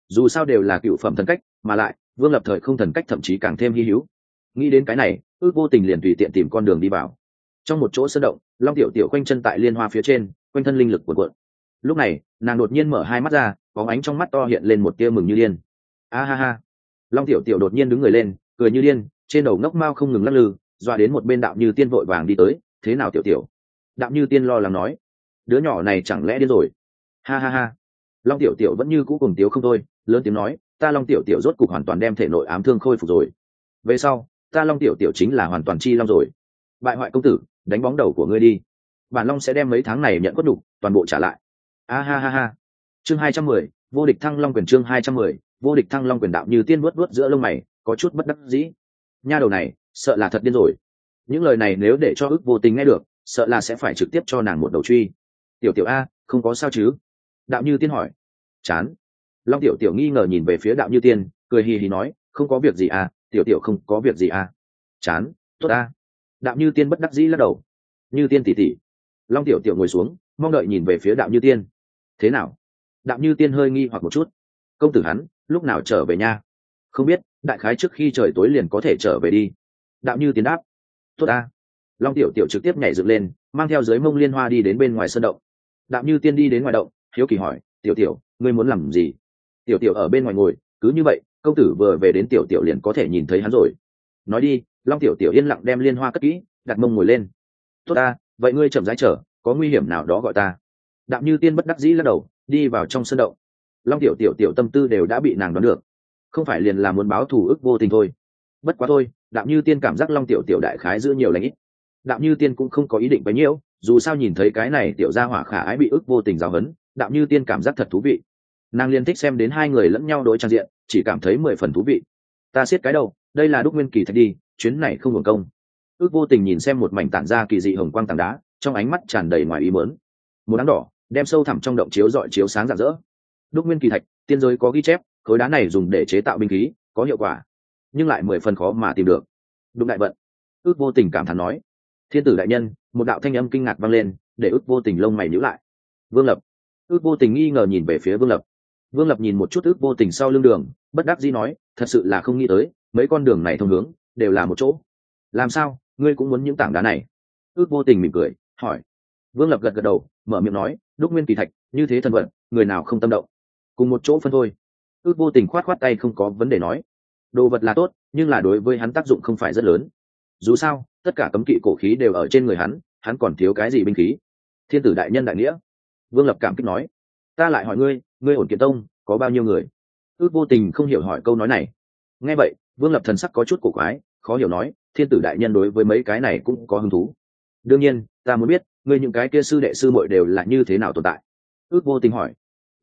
Dù sao đều là cựu phẩm thần cách, mà lại, vương lập thời không thần cách thậm chí càng thêm hy hữu. Nghĩ đến cái này, ước vô tình liền tùy tiện tìm con đường đi vào. Trong một chỗ sân động, long tiểu tiểu quanh chân tại liên hoa phía trên, quanh thân linh lực cuộn cuộn lúc này, nàng đột nhiên mở hai mắt ra có ánh trong mắt to hiện lên một tia mừng như điên. A ha ha. Long tiểu tiểu đột nhiên đứng người lên, cười như điên, trên đầu ngốc mao không ngừng lắc lư, dọa đến một bên đạo như tiên vội vàng đi tới, thế nào tiểu tiểu? Đạo như tiên lo lắng nói, đứa nhỏ này chẳng lẽ điên rồi? Ha ha ha. Long tiểu tiểu vẫn như cũ cùng tiếu không thôi, lớn tiếng nói, ta long tiểu tiểu rốt cục hoàn toàn đem thể nội ám thương khôi phục rồi. Về sau, ta long tiểu tiểu chính là hoàn toàn chi long rồi. Bại hoại công tử, đánh bóng đầu của ngươi đi. Bản long sẽ đem mấy tháng này nhận cốt đủ, toàn bộ trả lại a ha ha ha. Chương hai trăm mười, vô địch thăng long quyền chương hai trăm mười, vô địch thăng long quyền đạo như tiên vuốt vuốt giữa lông mày, có chút bất đắc dĩ. Nha đầu này, sợ là thật điên rồi. Những lời này nếu để cho ước vô tình nghe được, sợ là sẽ phải trực tiếp cho nàng một đầu truy. Tiểu tiểu a, không có sao chứ? Đạo như tiên hỏi. Chán. Long tiểu tiểu nghi ngờ nhìn về phía đạo như tiên, cười hì hì nói, không có việc gì à tiểu tiểu không có việc gì à. Chán, tốt a. Đạo như tiên bất đắc dĩ lắc đầu. Như tiên tỉ tỉ. Long tiểu tiểu ngồi xuống, mong đợi nhìn về phía đạo như tiên thế nào? Đạo như tiên hơi nghi hoặc một chút. Công tử hắn, lúc nào trở về nha? Không biết, đại khái trước khi trời tối liền có thể trở về đi. Đạo như tiến đáp. Tốt a long tiểu tiểu trực tiếp nhảy dựng lên, mang theo dưới mông liên hoa đi đến bên ngoài sân động. Đạo như tiên đi đến ngoài động, hiếu kỳ hỏi, tiểu tiểu, ngươi muốn làm gì? Tiểu tiểu ở bên ngoài ngồi, cứ như vậy, công tử vừa về đến tiểu tiểu liền có thể nhìn thấy hắn rồi. Nói đi, long tiểu tiểu yên lặng đem liên hoa cất kỹ, đặt mông ngồi lên. Tốt ta, vậy ngươi chậm rãi trở có nguy hiểm nào đó gọi ta đạm như tiên bất đắc dĩ lắc đầu, đi vào trong sân động. Long tiểu tiểu tiểu tâm tư đều đã bị nàng đoán được. Không phải liền là muốn báo thù ức vô tình thôi. Bất quá thôi, đạm như tiên cảm giác long tiểu tiểu đại khái giữ nhiều lãnh ít. Đạm như tiên cũng không có ý định bấy nhiêu, dù sao nhìn thấy cái này tiểu gia hỏa khả ái bị ức vô tình giáo hấn đạm như tiên cảm giác thật thú vị. Nàng liên thích xem đến hai người lẫn nhau đối trang diện, chỉ cảm thấy mười phần thú vị. Ta siết cái đầu, đây là đúc nguyên kỳ thạch đi, chuyến này không hưởng công. Ước vô tình nhìn xem một mảnh tản ra kỳ dị hồng quang tảng đá, trong ánh mắt tràn đầy ngoài ý mớn một đám đỏ đem sâu thẳm trong động chiếu dọi chiếu sáng rạng rỡ. Đúc nguyên kỳ thạch, tiên giới có ghi chép, khối đá này dùng để chế tạo binh khí, có hiệu quả. Nhưng lại mười phần khó mà tìm được. Đụng đại vận. Ước vô tình cảm thán nói. Thiên tử đại nhân, một đạo thanh âm kinh ngạc vang lên, để ước vô tình lông mày nhữ lại. Vương lập. Ước vô tình nghi ngờ nhìn về phía vương lập. Vương lập nhìn một chút ước vô tình sau lưng đường, bất đắc dĩ nói, thật sự là không nghĩ tới, mấy con đường này thông hướng, đều là một chỗ. Làm sao, ngươi cũng muốn những tảng đá này? Ước vô tình mỉm cười, hỏi vương lập gật gật đầu, mở miệng nói, đúc nguyên kỳ thạch, như thế thần vận, người nào không tâm động? Cùng một chỗ phân thôi. Ước vô tình khoát khoát tay không có vấn đề nói. Đồ vật là tốt, nhưng là đối với hắn tác dụng không phải rất lớn. Dù sao, tất cả cấm kỵ cổ khí đều ở trên người hắn hắn còn thiếu cái gì binh khí? Thiên tử đại nhân đại nghĩa. Vương lập cảm kích nói, ta lại hỏi ngươi ngươi ổn kiện tông, có bao nhiêu người? Ước vô tình không hiểu hỏi câu nói này. Nghe vậy, vương lập thần sắc có chút cổ quái, khó hiểu nói, thiên tử đại nhân đối với mấy cái này cũng có hứng thú. Đương nhiên ta muốn biết, ngươi những cái kia sư đệ sư muội đều là như thế nào tồn tại? Ước vô tình hỏi.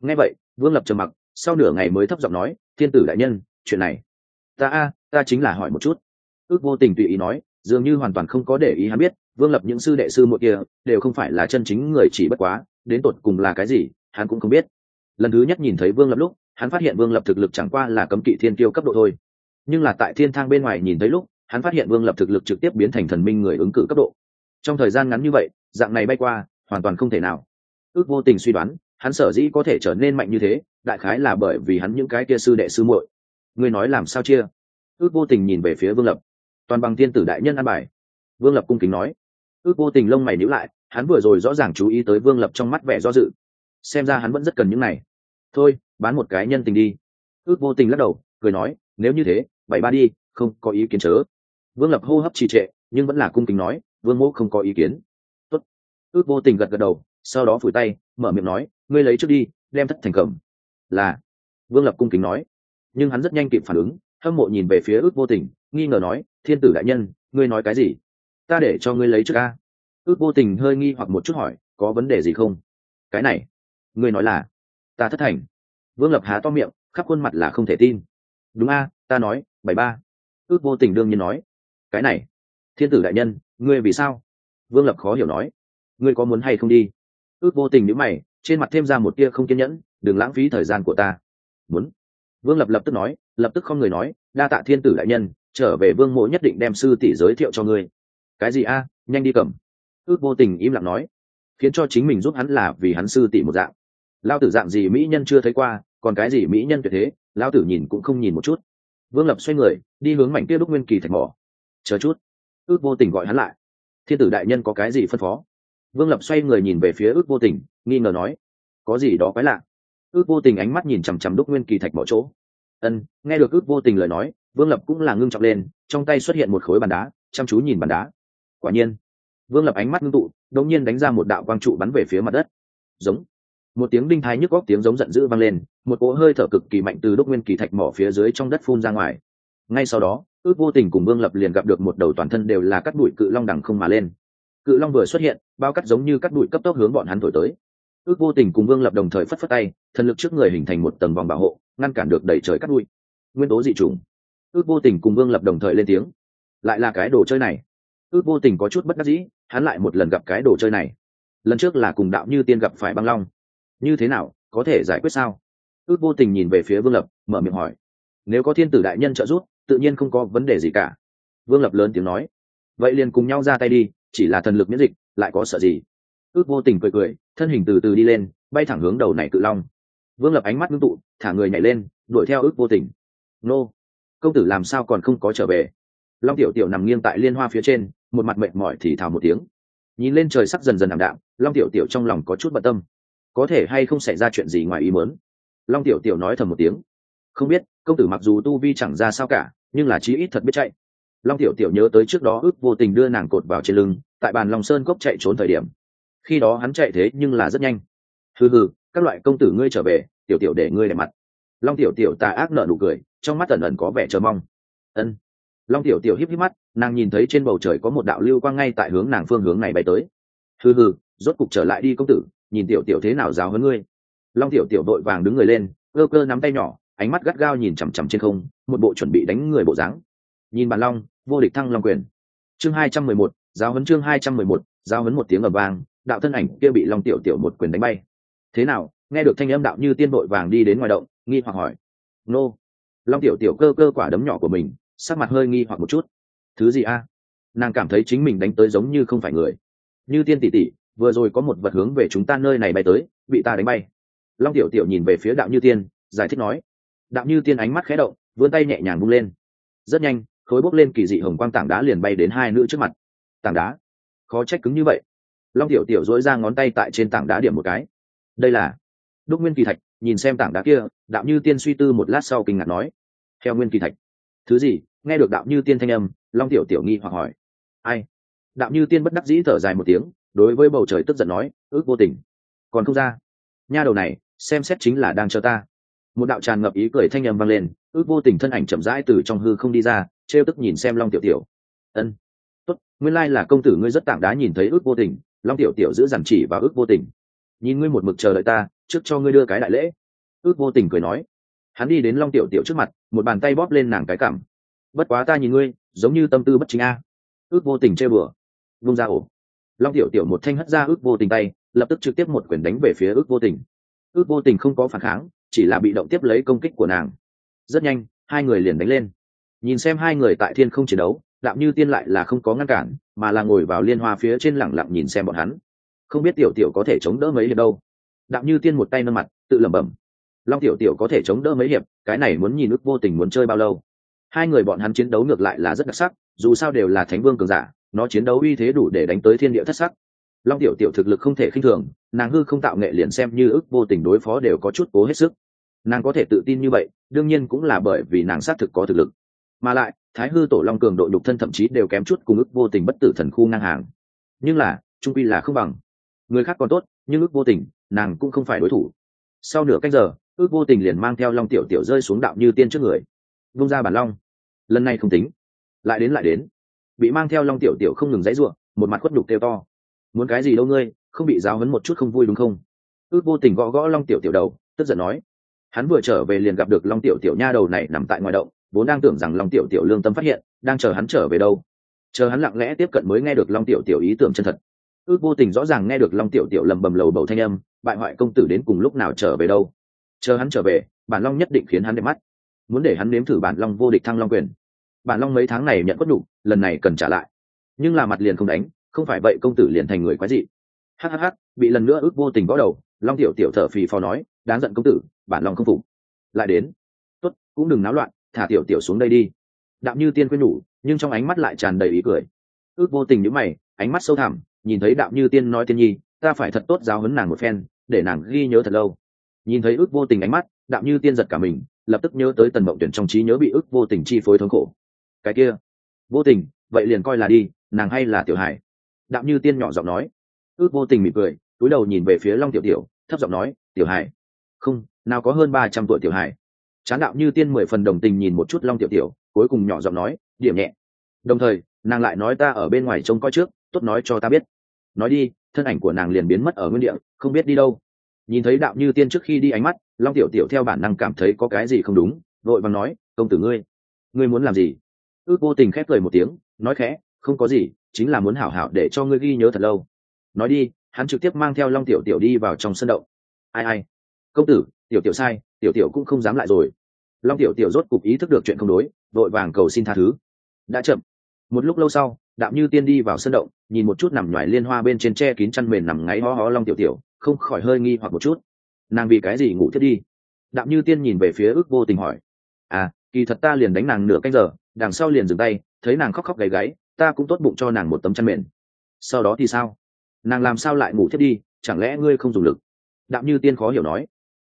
Nghe vậy, vương lập trầm mặc, sau nửa ngày mới thấp giọng nói, thiên tử đại nhân, chuyện này, ta a, ta chính là hỏi một chút. Ước vô tình tùy ý nói, dường như hoàn toàn không có để ý hắn biết, vương lập những sư đệ sư muội kia, đều không phải là chân chính người chỉ bất quá, đến tột cùng là cái gì, hắn cũng không biết. Lần thứ nhất nhìn thấy vương lập lúc, hắn phát hiện vương lập thực lực chẳng qua là cấm kỵ thiên tiêu cấp độ thôi. Nhưng là tại thiên thang bên ngoài nhìn thấy lúc, hắn phát hiện vương lập thực lực trực tiếp biến thành thần minh người ứng cử cấp độ trong thời gian ngắn như vậy, dạng này bay qua, hoàn toàn không thể nào. Ước vô tình suy đoán, hắn sở dĩ có thể trở nên mạnh như thế, đại khái là bởi vì hắn những cái kia sư đệ sư muội. Ngươi nói làm sao chia? Ước vô tình nhìn về phía vương lập. Toàn bằng thiên tử đại nhân an bài. Vương lập cung kính nói. Ước vô tình lông mày nhíu lại, hắn vừa rồi rõ ràng chú ý tới vương lập trong mắt vẻ do dự. Xem ra hắn vẫn rất cần những này. Thôi, bán một cái nhân tình đi. Ước vô tình lắc đầu, cười nói, nếu như thế bảy ba đi, không có ý kiến chớ. Vương lập hô hấp trì trệ, nhưng vẫn là cung kính nói vương mẫu không có ý kiến. Tốt. ước vô tình gật gật đầu, sau đó phủi tay, mở miệng nói, ngươi lấy trước đi, đem thất thành cầm. Là. Vương lập cung kính nói. Nhưng hắn rất nhanh kịp phản ứng, hâm mộ nhìn về phía ước vô tình, nghi ngờ nói, thiên tử đại nhân, ngươi nói cái gì? Ta để cho ngươi lấy trước a. Ước vô tình hơi nghi hoặc một chút hỏi, có vấn đề gì không? Cái này, ngươi nói là, ta thất thành. Vương lập há to miệng, khắp khuôn mặt là không thể tin. Đúng a, ta nói, bảy ba. Ước vô tình đương nhiên nói, cái này, thiên tử đại nhân ngươi vì sao? Vương lập khó hiểu nói. Ngươi có muốn hay không đi? Ước vô tình nhữ mày, trên mặt thêm ra một tia không kiên nhẫn, đừng lãng phí thời gian của ta. Muốn. Vương lập lập tức nói, lập tức không người nói, đa tạ thiên tử đại nhân, trở về vương mộ nhất định đem sư tỷ giới thiệu cho ngươi. Cái gì a? Nhanh đi cầm. Ước vô tình im lặng nói, khiến cho chính mình giúp hắn là vì hắn sư tỷ một dạng. Lao tử dạng gì mỹ nhân chưa thấy qua, còn cái gì mỹ nhân tuyệt thế lao tử nhìn cũng không nhìn một chút. Vương lập xoay người, đi hướng mảnh kia đúc nguyên kỳ thạch mỏ. Chờ chút ước vô tình gọi hắn lại. Thiên tử đại nhân có cái gì phân phó? Vương lập xoay người nhìn về phía ước vô tình, nghi ngờ nói, có gì đó quái lạ. Ước vô tình ánh mắt nhìn chằm chằm đúc nguyên kỳ thạch bỏ chỗ. Ân, nghe được ước vô tình lời nói, vương lập cũng là ngưng trọng lên, trong tay xuất hiện một khối bàn đá, chăm chú nhìn bàn đá. Quả nhiên, vương lập ánh mắt ngưng tụ, đột nhiên đánh ra một đạo quang trụ bắn về phía mặt đất. Giống. Một tiếng đinh thái nhức góc tiếng giống giận dữ vang lên, một cỗ hơi thở cực kỳ mạnh từ đúc nguyên kỳ thạch mỏ phía dưới trong đất phun ra ngoài ngay sau đó, ước vô tình cùng vương lập liền gặp được một đầu toàn thân đều là cắt bụi cự long đằng không mà lên. Cự long vừa xuất hiện, bao cắt giống như cắt bụi cấp tốc hướng bọn hắn thổi tới. Ước vô tình cùng vương lập đồng thời phất phất tay, thần lực trước người hình thành một tầng vòng bảo hộ, ngăn cản được đẩy trời cắt bụi. Nguyên tố dị trùng. Ước vô tình cùng vương lập đồng thời lên tiếng. Lại là cái đồ chơi này. Ước vô tình có chút bất đắc dĩ, hắn lại một lần gặp cái đồ chơi này. Lần trước là cùng đạo như tiên gặp phải băng long. Như thế nào, có thể giải quyết sao? Ước vô tình nhìn về phía vương lập, mở miệng hỏi. Nếu có thiên tử đại nhân trợ giúp tự nhiên không có vấn đề gì cả. Vương lập lớn tiếng nói. Vậy liền cùng nhau ra tay đi, chỉ là thần lực miễn dịch, lại có sợ gì? Ước vô tình cười cười, thân hình từ từ đi lên, bay thẳng hướng đầu này cự long. Vương lập ánh mắt ngưng tụ, thả người nhảy lên, đuổi theo ước vô tình. Nô! Công tử làm sao còn không có trở về? Long tiểu tiểu nằm nghiêng tại liên hoa phía trên, một mặt mệt mỏi thì thào một tiếng. Nhìn lên trời sắc dần dần ảm đạm, long tiểu tiểu trong lòng có chút bận tâm. Có thể hay không xảy ra chuyện gì ngoài ý mớn long tiểu tiểu nói thầm một tiếng. Không biết, công tử mặc dù tu vi chẳng ra sao cả nhưng là chí ít thật biết chạy. Long tiểu tiểu nhớ tới trước đó ước vô tình đưa nàng cột vào trên lưng, tại bàn lòng sơn cốc chạy trốn thời điểm. Khi đó hắn chạy thế nhưng là rất nhanh. Hừ hừ, các loại công tử ngươi trở về, tiểu tiểu để ngươi để mặt. Long tiểu tiểu tà ác nở nụ cười, trong mắt ẩn ẩn có vẻ chờ mong. Ân. Long tiểu tiểu híp híp mắt, nàng nhìn thấy trên bầu trời có một đạo lưu quang ngay tại hướng nàng phương hướng này bay tới. Hừ hừ, rốt cục trở lại đi công tử, nhìn tiểu tiểu thế nào giáo hơn ngươi. Long tiểu tiểu đội vàng đứng người lên, cơ cơ nắm tay nhỏ, ánh mắt gắt gao nhìn chằm chằm trên không một bộ chuẩn bị đánh người bộ dáng. Nhìn bàn long, vô địch thăng long quyền. Chương hai trăm mười một, giáo huấn chương hai trăm mười một, giáo huấn một tiếng ở vang, đạo thân ảnh kia bị long tiểu tiểu một quyền đánh bay. Thế nào, nghe được thanh âm đạo như tiên đội vàng đi đến ngoài động, nghi hoặc hỏi. Nô. Long tiểu tiểu cơ cơ quả đấm nhỏ của mình, sắc mặt hơi nghi hoặc một chút. Thứ gì a? Nàng cảm thấy chính mình đánh tới giống như không phải người. Như tiên tỷ tỷ, vừa rồi có một vật hướng về chúng ta nơi này bay tới, bị ta đánh bay. Long tiểu tiểu nhìn về phía đạo như tiên, giải thích nói. Đạo như tiên ánh mắt khẽ động vươn tay nhẹ nhàng bung lên. Rất nhanh, khối bốc lên kỳ dị hồng quang tảng đá liền bay đến hai nữ trước mặt. Tảng đá? Khó trách cứng như vậy. Long tiểu tiểu dỗi ra ngón tay tại trên tảng đá điểm một cái. Đây là đúc nguyên kỳ thạch, nhìn xem tảng đá kia, đạo như tiên suy tư một lát sau kinh ngạc nói. Theo nguyên kỳ thạch. Thứ gì? Nghe được đạo như tiên thanh âm, long tiểu tiểu nghi hoặc hỏi. Ai? Đạo như tiên bất đắc dĩ thở dài một tiếng, đối với bầu trời tức giận nói, ước vô tình. Còn không ra. Nha đầu này, xem xét chính là đang chờ ta. Một đạo tràn ngập ý cười thanh âm vang lên ước vô tình thân ảnh chậm rãi từ trong hư không đi ra, trêu tức nhìn xem long tiểu tiểu. Ân, tốt, nguyên lai là công tử ngươi rất tảng đá nhìn thấy ước vô tình. Long tiểu tiểu giữ giản chỉ và ước vô tình. Nhìn ngươi một mực chờ đợi ta, trước cho ngươi đưa cái đại lễ. Ước vô tình cười nói. Hắn đi đến long tiểu tiểu trước mặt, một bàn tay bóp lên nàng cái cảm bất quá ta nhìn ngươi, giống như tâm tư bất chính a. Ước vô tình chơi bừa vung ra ổ. Long tiểu tiểu một thanh hất ra ước vô tình tay, lập tức trực tiếp một quyền đánh về phía ước vô tình. Ước vô tình không có phản kháng, chỉ là bị động tiếp lấy công kích của nàng rất nhanh, hai người liền đánh lên. Nhìn xem hai người tại thiên không chiến đấu, đạm như tiên lại là không có ngăn cản, mà là ngồi vào liên hoa phía trên lẳng lặng nhìn xem bọn hắn. Không biết tiểu tiểu có thể chống đỡ mấy hiệp đâu. Đạm như tiên một tay nâng mặt, tự lẩm bẩm. Long tiểu tiểu có thể chống đỡ mấy hiệp, cái này muốn nhìn ước vô tình muốn chơi bao lâu. Hai người bọn hắn chiến đấu ngược lại là rất đặc sắc, dù sao đều là thánh vương cường giả, nó chiến đấu uy thế đủ để đánh tới thiên địa thất sắc. Long tiểu tiểu thực lực không thể khinh thường, nàng hư không tạo nghệ liền xem như ước vô tình đối phó đều có chút cố hết sức. Nàng có thể tự tin như vậy đương nhiên cũng là bởi vì nàng xác thực có thực lực. Mà lại, thái hư tổ long cường độ nhục thân thậm chí đều kém chút cùng ước vô tình bất tử thần khu ngang hàng. Nhưng là, trung pi là không bằng. Người khác còn tốt, nhưng ước vô tình, nàng cũng không phải đối thủ. Sau nửa cách giờ ước vô tình liền mang theo long tiểu tiểu rơi xuống đạo như tiên trước người. Vung ra bản long. Lần này không tính. Lại đến lại đến. Bị mang theo long tiểu tiểu không ngừng dãy ruộng một mặt khuất đục kêu to. Muốn cái gì đâu ngươi, không bị giáo hấn một chút không vui đúng không? Ước vô tình gõ gõ long tiểu tiểu đầu, tức giận nói hắn vừa trở về liền gặp được long tiểu tiểu nha đầu này nằm tại ngoài động, vốn đang tưởng rằng long tiểu tiểu lương tâm phát hiện, đang chờ hắn trở về đâu. Chờ hắn lặng lẽ tiếp cận mới nghe được long tiểu tiểu ý tưởng chân thật. Ước vô tình rõ ràng nghe được long tiểu tiểu lầm bầm lầu bầu thanh âm, bại hoại công tử đến cùng lúc nào trở về đâu. Chờ hắn trở về, bản long nhất định khiến hắn đẹp mắt. Muốn để hắn nếm thử bản long vô địch thăng long quyền. Bản long mấy tháng này nhận quất đủ, lần này cần trả lại. Nhưng là mặt liền không đánh, không phải vậy công tử liền thành người quái dị. Hhh bị lần nữa ước vô tình gõ đầu, long tiểu tiểu thở phì phò nói, đáng giận công tử bản lòng không phục. Lại đến, tốt, cũng đừng náo loạn, thả tiểu tiểu xuống đây đi. Đạm như tiên quên nhủ, nhưng trong ánh mắt lại tràn đầy ý cười. Ước vô tình nhữ mày, ánh mắt sâu thẳm, nhìn thấy đạm như tiên nói tiên nhi, ta phải thật tốt giáo huấn nàng một phen, để nàng ghi nhớ thật lâu. Nhìn thấy ước vô tình ánh mắt, đạm như tiên giật cả mình, lập tức nhớ tới tần mộng tuyển trong trí nhớ bị ước vô tình chi phối thống khổ. Cái kia, vô tình, vậy liền coi là đi, nàng hay là tiểu hải đạm như tiên nhỏ giọng nói. Ước vô tình mỉm cười, túi đầu nhìn về phía long tiểu tiểu, thấp giọng nói, tiểu hải không, nào có hơn ba trăm tuổi tiểu hải chán đạo như tiên mười phần đồng tình nhìn một chút long tiểu tiểu, cuối cùng nhỏ giọng nói, điểm nhẹ. Đồng thời, nàng lại nói ta ở bên ngoài trông coi trước, tốt nói cho ta biết. Nói đi, thân ảnh của nàng liền biến mất ở nguyên địa, không biết đi đâu. Nhìn thấy đạo như tiên trước khi đi ánh mắt, long tiểu tiểu theo bản năng cảm thấy có cái gì không đúng, vội vàng nói, công tử ngươi ngươi muốn làm gì? Ước vô tình khép cười một tiếng, nói khẽ, không có gì, chính là muốn hảo hảo để cho ngươi ghi nhớ thật lâu. Nói đi, hắn trực tiếp mang theo long tiểu tiểu đi vào trong sân động. Ai ai công tử, tiểu tiểu sai, tiểu tiểu cũng không dám lại rồi. Long tiểu tiểu rốt cục ý thức được chuyện không đối, vội vàng cầu xin tha thứ. Đã chậm. Một lúc lâu sau, đạm như tiên đi vào sân động, nhìn một chút nằm ngoài liên hoa bên trên tre kín chăn mền nằm ngáy ho ho long tiểu tiểu, không khỏi hơi nghi hoặc một chút. Nàng vì cái gì ngủ thiết đi? Đạm như tiên nhìn về phía ước vô tình hỏi. À kỳ thật ta liền đánh nàng nửa canh giờ, đằng sau liền dừng tay, thấy nàng khóc khóc gáy gáy, ta cũng tốt bụng cho nàng một tấm chăn mền. Sau đó thì sao? Nàng làm sao lại ngủ thiết đi, chẳng lẽ ngươi không dùng lực? Đạm như tiên khó hiểu nói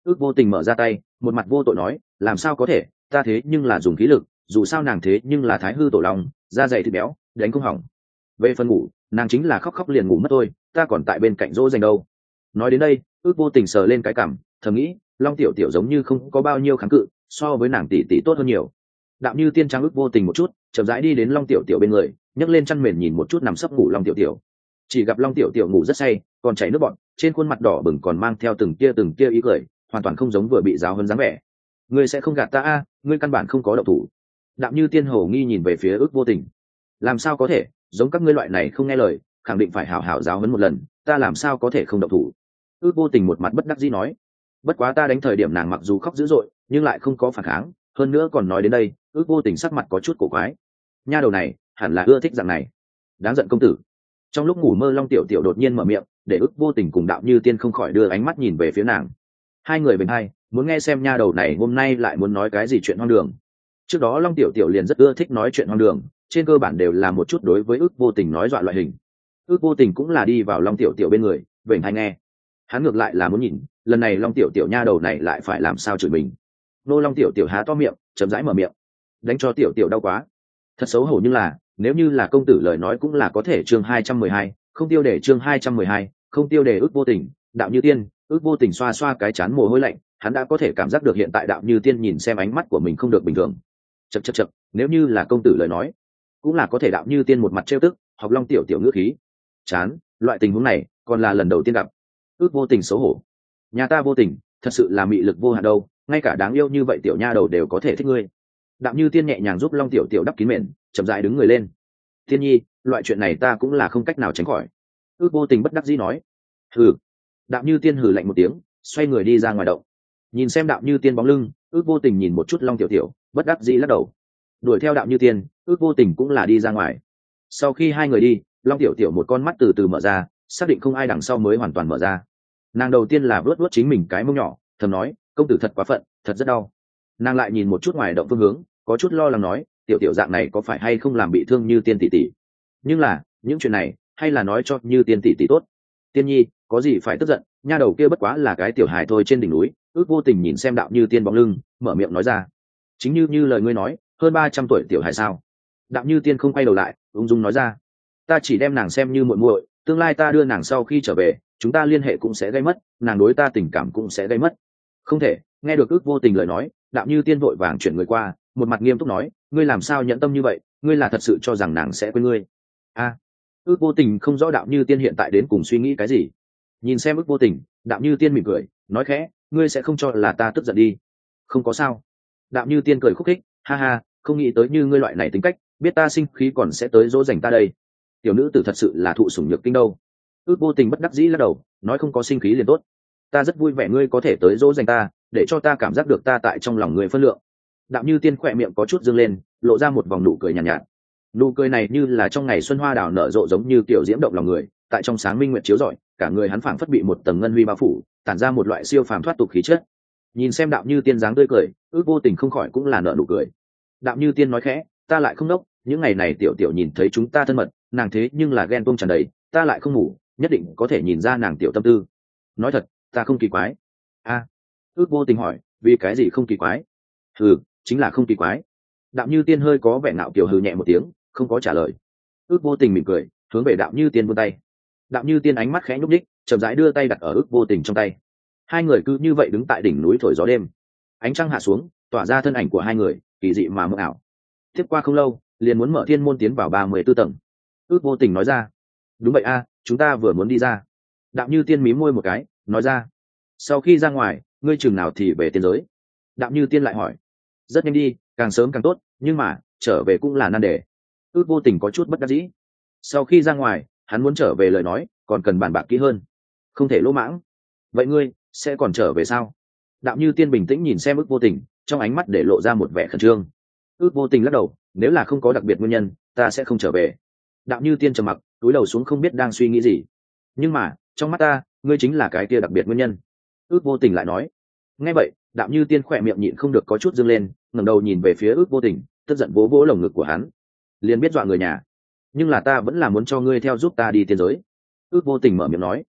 ước vô tình mở ra tay, một mặt vô tội nói, làm sao có thể? Ta thế nhưng là dùng khí lực, dù sao nàng thế nhưng là thái hư tổ lòng da dày thịt béo, đánh không hỏng. Về phần ngủ, nàng chính là khóc khóc liền ngủ mất thôi, ta còn tại bên cạnh dỗ dành đâu. Nói đến đây, ước vô tình sờ lên cái cảm, thầm nghĩ, long tiểu tiểu giống như không có bao nhiêu kháng cự, so với nàng tỷ tỷ tốt hơn nhiều. Đạm như tiên trang ước vô tình một chút, chậm rãi đi đến long tiểu tiểu bên người, nhấc lên chăn mền nhìn một chút nằm sấp ngủ long tiểu tiểu. Chỉ gặp long tiểu tiểu ngủ rất say, còn chảy nước bọn trên khuôn mặt đỏ bừng còn mang theo từng tia từng tia ý cười hoàn toàn không giống vừa bị giáo hơn dáng vẻ. Ngươi sẽ không gạt ta a, ngươi căn bản không có độc thủ. Đạm như tiên hồ nghi nhìn về phía ước vô tình. Làm sao có thể? Giống các ngươi loại này không nghe lời, khẳng định phải hảo hảo giáo hấn một lần, ta làm sao có thể không độc thủ? Ước vô tình một mặt bất đắc dĩ nói. Bất quá ta đánh thời điểm nàng mặc dù khóc dữ dội, nhưng lại không có phản kháng, hơn nữa còn nói đến đây, ước vô tình sắc mặt có chút cổ quái. Nha đầu này, hẳn là ưa thích dạng này. Đáng giận công tử. Trong lúc ngủ mơ long tiểu tiểu đột nhiên mở miệng, để ước vô tình cùng đạo như tiên không khỏi đưa ánh mắt nhìn về phía nàng hai người bình hai, muốn nghe xem nha đầu này hôm nay lại muốn nói cái gì chuyện hoang đường. Trước đó long tiểu tiểu liền rất ưa thích nói chuyện hoang đường, trên cơ bản đều là một chút đối với ước vô tình nói dọa loại hình. Ước vô tình cũng là đi vào long tiểu tiểu bên người vểnh hay nghe. Hắn ngược lại là muốn nhìn, lần này long tiểu tiểu nha đầu này lại phải làm sao chửi mình. Nô long tiểu tiểu há to miệng, chậm rãi mở miệng. Đánh cho tiểu tiểu đau quá. Thật xấu hổ như là, nếu như là công tử lời nói cũng là có thể chương hai trăm mười hai, không tiêu đề chương hai trăm mười hai, không tiêu đề ước vô tình, đạo như tiên ước vô tình xoa xoa cái chán mồ hôi lạnh, hắn đã có thể cảm giác được hiện tại đạo như tiên nhìn xem ánh mắt của mình không được bình thường. Chật chật chật nếu như là công tử lời nói, cũng là có thể đạo như tiên một mặt trêu tức, học long tiểu tiểu ngữ khí. Chán, loại tình huống này còn là lần đầu tiên gặp. Ước vô tình xấu hổ. Nhà ta vô tình, thật sự là mị lực vô hạn đâu, ngay cả đáng yêu như vậy tiểu nha đầu đều có thể thích ngươi. Đạo như tiên nhẹ nhàng giúp long tiểu tiểu đắp kín mền, chậm dại đứng người lên. Tiên nhi, loại chuyện này ta cũng là không cách nào tránh khỏi. Ước vô tình bất đắc dĩ nói. Ừ đạo như tiên hừ lạnh một tiếng, xoay người đi ra ngoài động. Nhìn xem đạo như tiên bóng lưng, ước vô tình nhìn một chút long tiểu tiểu, bất đắc dĩ lắc đầu. Đuổi theo đạo như tiên, ước vô tình cũng là đi ra ngoài. Sau khi hai người đi, long tiểu tiểu một con mắt từ từ mở ra, xác định không ai đằng sau mới hoàn toàn mở ra. Nàng đầu tiên là vớt vớt chính mình cái mông nhỏ, thầm nói, công tử thật quá phận, thật rất đau. Nàng lại nhìn một chút ngoài động phương hướng, có chút lo lắng nói, tiểu tiểu dạng này có phải hay không làm bị thương như tiên tỷ tỷ? Nhưng là, những chuyện này, hay là nói cho như tiên tỷ tỷ tốt. Tiên nhi có gì phải tức giận, nha đầu kia bất quá là cái tiểu hài thôi trên đỉnh núi, ước vô tình nhìn xem đạo như tiên bóng lưng, mở miệng nói ra. Chính như như lời ngươi nói, hơn ba trăm tuổi tiểu hài sao? Đạo như tiên không quay đầu lại, ung dung nói ra. Ta chỉ đem nàng xem như muội muội, tương lai ta đưa nàng sau khi trở về, chúng ta liên hệ cũng sẽ gây mất, nàng đối ta tình cảm cũng sẽ gây mất. Không thể, nghe được ước vô tình lời nói, đạo như tiên vội vàng chuyển người qua, một mặt nghiêm túc nói, ngươi làm sao nhận tâm như vậy, ngươi là thật sự cho rằng nàng sẽ quên ngươi. A, ước vô tình không rõ đạo như tiên hiện tại đến cùng suy nghĩ cái gì nhìn xem ước vô tình đạo như tiên mỉm cười nói khẽ ngươi sẽ không cho là ta tức giận đi. Không có sao. Đạo như tiên cười khúc khích ha ha không nghĩ tới như ngươi loại này tính cách biết ta sinh khí còn sẽ tới dỗ dành ta đây. Tiểu nữ tử thật sự là thụ sủng nhược kinh đâu. Ước vô tình bất đắc dĩ lắc đầu nói không có sinh khí liền tốt. Ta rất vui vẻ ngươi có thể tới dỗ dành ta để cho ta cảm giác được ta tại trong lòng người phân lượng. Đạo như tiên khỏe miệng có chút dâng lên lộ ra một vòng nụ cười nhàn nhạt, nhạt nụ cười này như là trong ngày xuân hoa đào nở rộ giống như kiểu diễm động lòng người, tại trong sáng minh nguyện chiếu rọi, cả người hắn phảng phất bị một tầng ngân huy bao phủ, tản ra một loại siêu phàm thoát tục khí chất. Nhìn xem đạo như tiên dáng tươi cười, ước vô tình không khỏi cũng là nợ nụ cười. Đạo như tiên nói khẽ, ta lại không nốc những ngày này tiểu tiểu nhìn thấy chúng ta thân mật, nàng thế nhưng là ghen tuông tràn đầy, ta lại không ngủ, nhất định có thể nhìn ra nàng tiểu tâm tư. Nói thật, ta không kỳ quái. A, ước vô tình hỏi, vì cái gì không kỳ quái? Ừ chính là không kỳ quái. Đạo như tiên hơi có vẻ ngạo kiều hừ nhẹ một tiếng không có trả lời. Ước vô tình mỉm cười, hướng về đạo như tiên vươn tay. Đạo như tiên ánh mắt khẽ nhúc ních chậm rãi đưa tay đặt ở ước vô tình trong tay. Hai người cứ như vậy đứng tại đỉnh núi thổi gió đêm. Ánh trăng hạ xuống, tỏa ra thân ảnh của hai người, kỳ dị mà mơ ảo. Tiếp qua không lâu, liền muốn mở thiên môn tiến vào ba mươi b ố tầng. Ước vô tình nói ra, đúng vậy a, chúng ta vừa muốn đi ra. Đạo như tiên mí môi một cái, nói ra, sau khi ra ngoài, ngươi chừng nào thì về tiên giới? Đạo như tiên lại hỏi, rất nhanh đi, càng sớm càng tốt, nhưng mà, trở về cũng là nan đề ước vô tình có chút bất đắc dĩ. Sau khi ra ngoài, hắn muốn trở về lời nói, còn cần bàn bạc kỹ hơn. Không thể lỗ mãng. Vậy ngươi, sẽ còn trở về sao? Đạo như tiên bình tĩnh nhìn xem ước vô tình, trong ánh mắt để lộ ra một vẻ khẩn trương. Ước vô tình lắc đầu, nếu là không có đặc biệt nguyên nhân, ta sẽ không trở về. Đạo như tiên trầm mặc, túi đầu xuống không biết đang suy nghĩ gì. Nhưng mà, trong mắt ta, ngươi chính là cái kia đặc biệt nguyên nhân. Ước vô tình lại nói. Nghe vậy đạo như tiên khỏe miệng nhịn không được có chút dâng lên, ngẩng đầu nhìn về phía ước vô tình, tức giận vỗ vỗ lồng ngực của hắn liền biết dọa người nhà. Nhưng là ta vẫn là muốn cho ngươi theo giúp ta đi tiên giới. Ước vô tình mở miệng nói.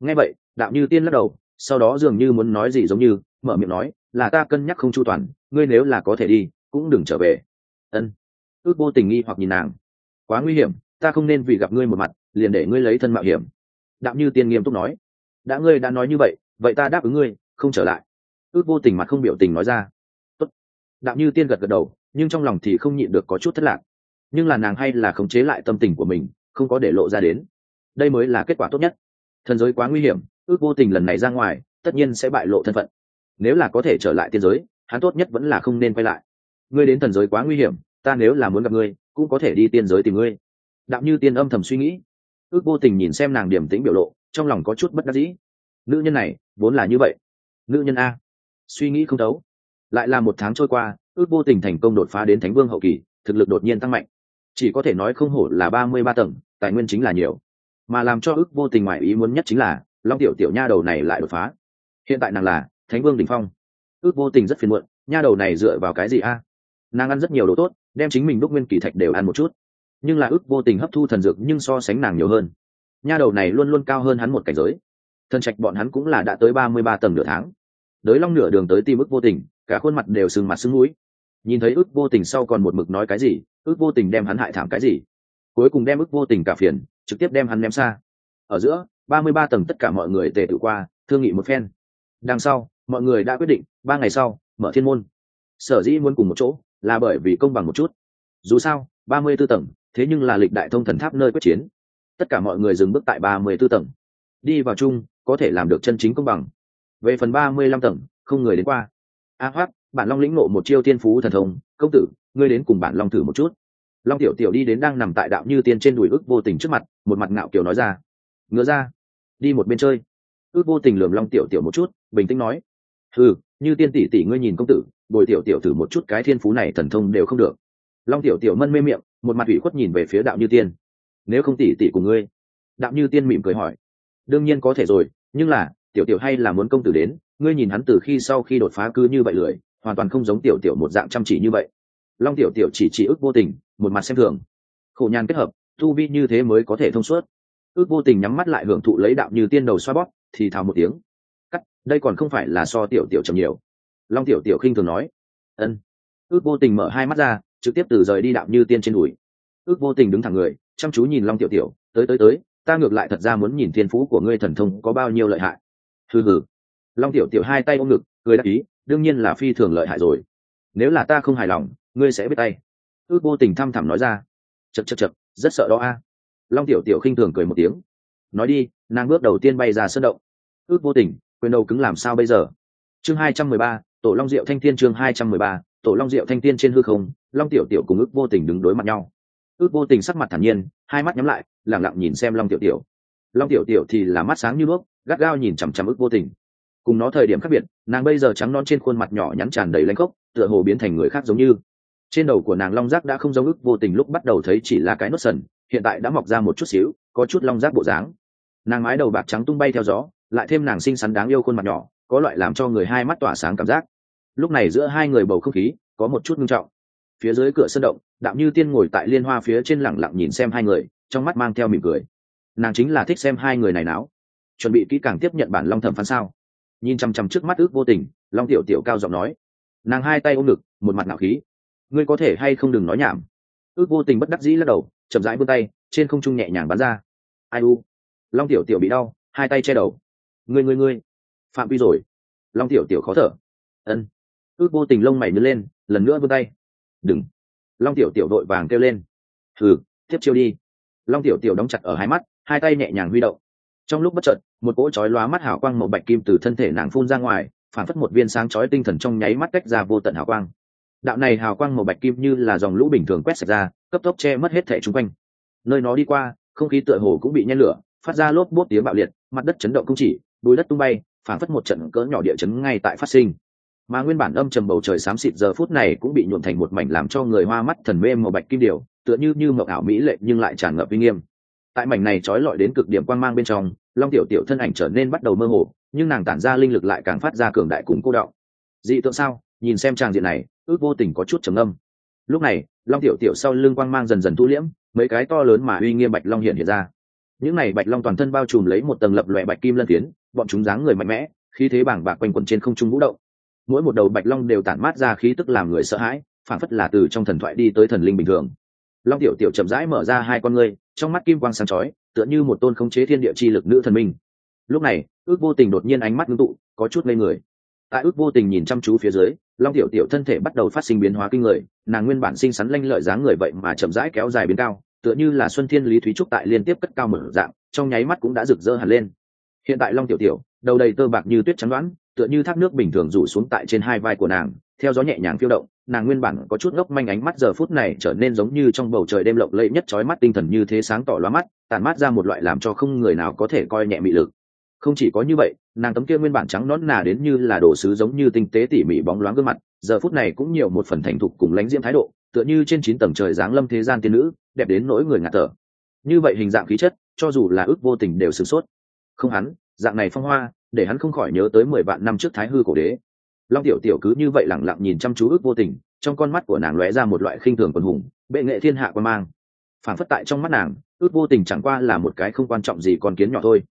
Nghe vậy, đạo như tiên lắc đầu, sau đó dường như muốn nói gì giống như, mở miệng nói, là ta cân nhắc không chu toàn, ngươi nếu là có thể đi, cũng đừng trở về. Ân. Ước vô tình nghi hoặc nhìn nàng. Quá nguy hiểm, ta không nên vì gặp ngươi một mặt, liền để ngươi lấy thân mạo hiểm. Đạo như tiên nghiêm túc nói. Đã ngươi đã nói như vậy vậy ta đáp ứng ngươi, không trở lại. Ước vô tình mặt không biểu tình nói ra. Tốt. đạo như tiên gật gật đầu, nhưng trong lòng thì không nhịn được có chút thất lạc nhưng là nàng hay là khống chế lại tâm tình của mình không có để lộ ra đến. Đây mới là kết quả tốt nhất. Thần giới quá nguy hiểm ước vô tình lần này ra ngoài tất nhiên sẽ bại lộ thân phận. Nếu là có thể trở lại tiên giới hắn tốt nhất vẫn là không nên quay lại. Ngươi đến thần giới quá nguy hiểm ta nếu là muốn gặp ngươi cũng có thể đi tiên giới tìm ngươi. Đạo như tiên âm thầm suy nghĩ. Ước vô tình nhìn xem nàng điểm tĩnh biểu lộ trong lòng có chút bất đắc dĩ. Nữ nhân này vốn là như vậy. Nữ nhân a. Suy nghĩ không đấu, lại là một tháng trôi qua ước vô tình thành công đột phá đến thánh vương hậu kỳ thực lực đột nhiên tăng mạnh chỉ có thể nói không hổ là ba mươi ba tầng, tài nguyên chính là nhiều. Mà làm cho ước vô tình ngoại ý muốn nhất chính là, long tiểu tiểu nha đầu này lại đột phá. Hiện tại nàng là, thánh vương đỉnh phong. Ước vô tình rất phiền muộn, nha đầu này dựa vào cái gì a? Nàng ăn rất nhiều đồ tốt, đem chính mình đúc nguyên kỳ thạch đều ăn một chút. Nhưng là ước vô tình hấp thu thần dược nhưng so sánh nàng nhiều hơn. Nha đầu này luôn luôn cao hơn hắn một cảnh giới. Thần trạch bọn hắn cũng là đã tới ba mươi ba tầng nửa tháng. Đới long nửa đường tới tim ước vô tình, cả khuôn mặt đều sừng mặt sưng mũi. Nhìn thấy ước vô tình sau còn một mực nói cái gì ước vô tình đem hắn hại thảm cái gì. Cuối cùng đem ước vô tình cả phiền, trực tiếp đem hắn ném xa. Ở giữa, ba mươi ba tầng tất cả mọi người tề tự qua, thương nghị một phen. Đằng sau, mọi người đã quyết định, ba ngày sau, mở thiên môn. Sở dĩ muốn cùng một chỗ, là bởi vì công bằng một chút. Dù sao, ba mươi b ố tầng, thế nhưng là lịch đại thông thần tháp nơi quyết chiến. Tất cả mọi người dừng bước tại ba mươi b ố tầng. Đi vào chung, có thể làm được chân chính công bằng. Về phần ba mươi lăm tầng, không người đến qua. A hoác bản long lĩnh nộ một chiêu tiên phú thần thông, công tử ngươi đến cùng bản long thử một chút. Long tiểu tiểu đi đến đang nằm tại đạo như tiên trên đùi ức vô tình trước mặt, một mặt ngạo kiều nói ra. Ngựa ra, đi một bên chơi. Ước vô tình lườm long tiểu tiểu một chút, bình tĩnh nói. Ừ như tiên tỷ tỷ ngươi nhìn công tử, bồi tiểu tiểu thử một chút cái thiên phú này thần thông đều không được. Long tiểu tiểu mân mê miệng, một mặt ủy khuất nhìn về phía đạo như tiên. Nếu không tỷ tỷ cùng ngươi, đạo như tiên mỉm cười hỏi. Đương nhiên có thể rồi, nhưng là, tiểu tiểu hay là muốn công tử đến, ngươi nhìn hắn từ khi sau khi đột phá cứ như vậy lười, hoàn toàn không giống tiểu tiểu một dạng chăm chỉ như vậy long tiểu tiểu chỉ chỉ ước vô tình, một mặt xem thường. Khổ nhàn kết hợp, tu vi như thế mới có thể thông suốt. Ước vô tình nhắm mắt lại hưởng thụ lấy đạo như tiên đầu xoa bóp, thì thào một tiếng. Cắt, đây còn không phải là so tiểu tiểu chậm nhiều. Long tiểu tiểu khinh thường nói. Ân. Ước vô tình mở hai mắt ra, trực tiếp từ rời đi đạo như tiên trên đùi. Ước vô tình đứng thẳng người, chăm chú nhìn long tiểu tiểu, tới tới tới, ta ngược lại thật ra muốn nhìn thiên phú của ngươi thần thông có bao nhiêu lợi hại. Thư hừ. Long tiểu tiểu hai tay ôm ngực, cười đáp ý, đương nhiên là phi thường lợi hại rồi. Nếu là ta không hài lòng ngươi sẽ biết tay. Ước vô tình thăm thẳm nói ra. Chật chật chật rất sợ đó a. Long tiểu tiểu khinh thường cười một tiếng. Nói đi nàng bước đầu tiên bay ra sân động. Ước vô tình quyền đầu cứng làm sao bây giờ? Chương hai trăm mười ba tổ long diệu thanh thiên chương hai trăm mười ba tổ long diệu thanh thiên trên hư không long tiểu tiểu cùng ước vô tình đứng đối mặt nhau. Ước vô tình sắc mặt thản nhiên hai mắt nhắm lại lẳng lặng nhìn xem long tiểu tiểu. Long tiểu tiểu thì là mắt sáng như nước, gắt gao nhìn chằm chằm ước vô tình. Cùng nó thời điểm khác biệt nàng bây giờ trắng non trên khuôn mặt nhỏ nhắn tràn đầy lanh khốc tựa hồ biến thành người khác giống như trên đầu của nàng long giác đã không giống ức vô tình lúc bắt đầu thấy chỉ là cái nốt sần, hiện tại đã mọc ra một chút xíu, có chút long giác bộ dáng. Nàng mái đầu bạc trắng tung bay theo gió, lại thêm nàng xinh xắn đáng yêu khuôn mặt nhỏ, có loại làm cho người hai mắt tỏa sáng cảm giác. Lúc này giữa hai người bầu không khí có một chút nghiêm trọng. Phía dưới cửa sân động đạo như tiên ngồi tại liên hoa phía trên lẳng lặng nhìn xem hai người, trong mắt mang theo mỉm cười. Nàng chính là thích xem hai người này náo. Chuẩn bị kỹ càng tiếp nhận bản long thẩm phán sao? Nhìn chằm chằm trước mắt ước vô tình, long tiểu tiểu cao giọng nói. Nàng hai tay ôm ngực, một mặt nạo khí ngươi có thể hay không đừng nói nhảm. Ước vô tình bất đắc dĩ lắc đầu, chậm rãi vươn tay, trên không trung nhẹ nhàng bắn ra. Ai u? Long tiểu tiểu bị đau, hai tay che đầu. Ngươi ngươi ngươi. Phạm vi rồi. Long tiểu tiểu khó thở. Ân. Ước vô tình lông mày nứt lên, lần nữa vươn tay. Đừng. Long tiểu tiểu đội vàng kêu lên. Thử tiếp chiêu đi. Long tiểu tiểu đóng chặt ở hai mắt, hai tay nhẹ nhàng huy động. Trong lúc bất chợt, một cỗ chói lóa mắt hào quang màu bạch kim từ thân thể nàng phun ra ngoài, phản phất một viên sáng chói tinh thần trong nháy mắt cách ra vô tận hào quang đạo này hào quang màu bạch kim như là dòng lũ bình thường quét sạch ra, cấp tốc che mất hết thẻ chung quanh. Nơi nó đi qua, không khí tựa hồ cũng bị nhen lửa, phát ra lốp bốt tiếng bạo liệt, mặt đất chấn động không chỉ, bùi đất tung bay phản phất một trận cỡ nhỏ địa chấn ngay tại phát sinh. Mà nguyên bản âm trầm bầu trời xám xịt giờ phút này cũng bị nhuộn thành một mảnh làm cho người hoa mắt thần mê màu bạch kim điều, tựa như như mậu ảo mỹ lệ nhưng lại tràn ngập uy nghiêm. Tại mảnh này trói lọi đến cực điểm quang mang bên trong, long tiểu tiểu thân ảnh trở nên bắt đầu mơ hồ, nhưng nàng tản ra linh lực lại càng phát ra cường đại cùng cô đạo dị tượng sao? Nhìn xem tràng diện này, ước vô tình có chút trầm âm lúc này, long tiểu tiểu sau lưng quang mang dần dần thu liễm, mấy cái to lớn mà uy nghiêm bạch long hiện hiện ra. Những này bạch long toàn thân bao trùm lấy một tầng lập loè bạch kim lân tiến, bọn chúng dáng người mạnh mẽ, khí thế bảng bạc quanh quẩn trên không trung vũ động. Mỗi một đầu bạch long đều tản mát ra khí tức làm người sợ hãi phản phất là từ trong thần thoại đi tới thần linh bình thường. Long tiểu tiểu chậm rãi mở ra hai con ngươi, trong mắt kim quang sáng chói, tựa như một tôn khống chế thiên địa chi lực nữ thần minh. Lúc này, ước vô tình đột nhiên ánh mắt ngưng tụ, có chút ngây người. Tại ước vô tình nhìn chăm chú phía dưới long tiểu tiểu thân thể bắt đầu phát sinh biến hóa kinh người, nàng nguyên bản xinh xắn lanh lợi dáng người vậy mà chậm rãi kéo dài biến cao, tựa như là xuân thiên lý thúy trúc tại liên tiếp cất cao mở dạng, trong nháy mắt cũng đã rực rỡ hẳn lên. Hiện tại long tiểu tiểu, đầu đầy tơ bạc như tuyết trắng đoán, tựa như thác nước bình thường rủ xuống tại trên hai vai của nàng, theo gió nhẹ nhàng phiêu động, nàng nguyên bản có chút ngốc manh ánh mắt giờ phút này trở nên giống như trong bầu trời đêm lộng lẫy nhất trói mắt tinh thần như thế sáng tỏ loa mắt tàn mắt ra một loại làm cho không người nào có thể coi nhẹ mị lực không chỉ có như vậy, nàng tấm kia nguyên bản trắng nón nà đến như là đồ sứ giống như tinh tế tỉ mỉ bóng loáng gương mặt, giờ phút này cũng nhiều một phần thành thục cùng lánh diễm thái độ, tựa như trên chín tầng trời giáng lâm thế gian tiên nữ, đẹp đến nỗi người ngạt thở. Như vậy hình dạng khí chất, cho dù là ước vô tình đều sửng sốt. Không hắn, dạng này phong hoa, để hắn không khỏi nhớ tới mười vạn năm trước thái hư cổ đế. Long tiểu tiểu cứ như vậy lẳng lặng nhìn chăm chú ước vô tình, trong con mắt của nàng lóe ra một loại khinh thường quần hùng, bệ nghệ thiên hạ quan mang. Phản phất tại trong mắt nàng, ước vô tình chẳng qua là một cái không quan trọng gì còn kiến nhỏ thôi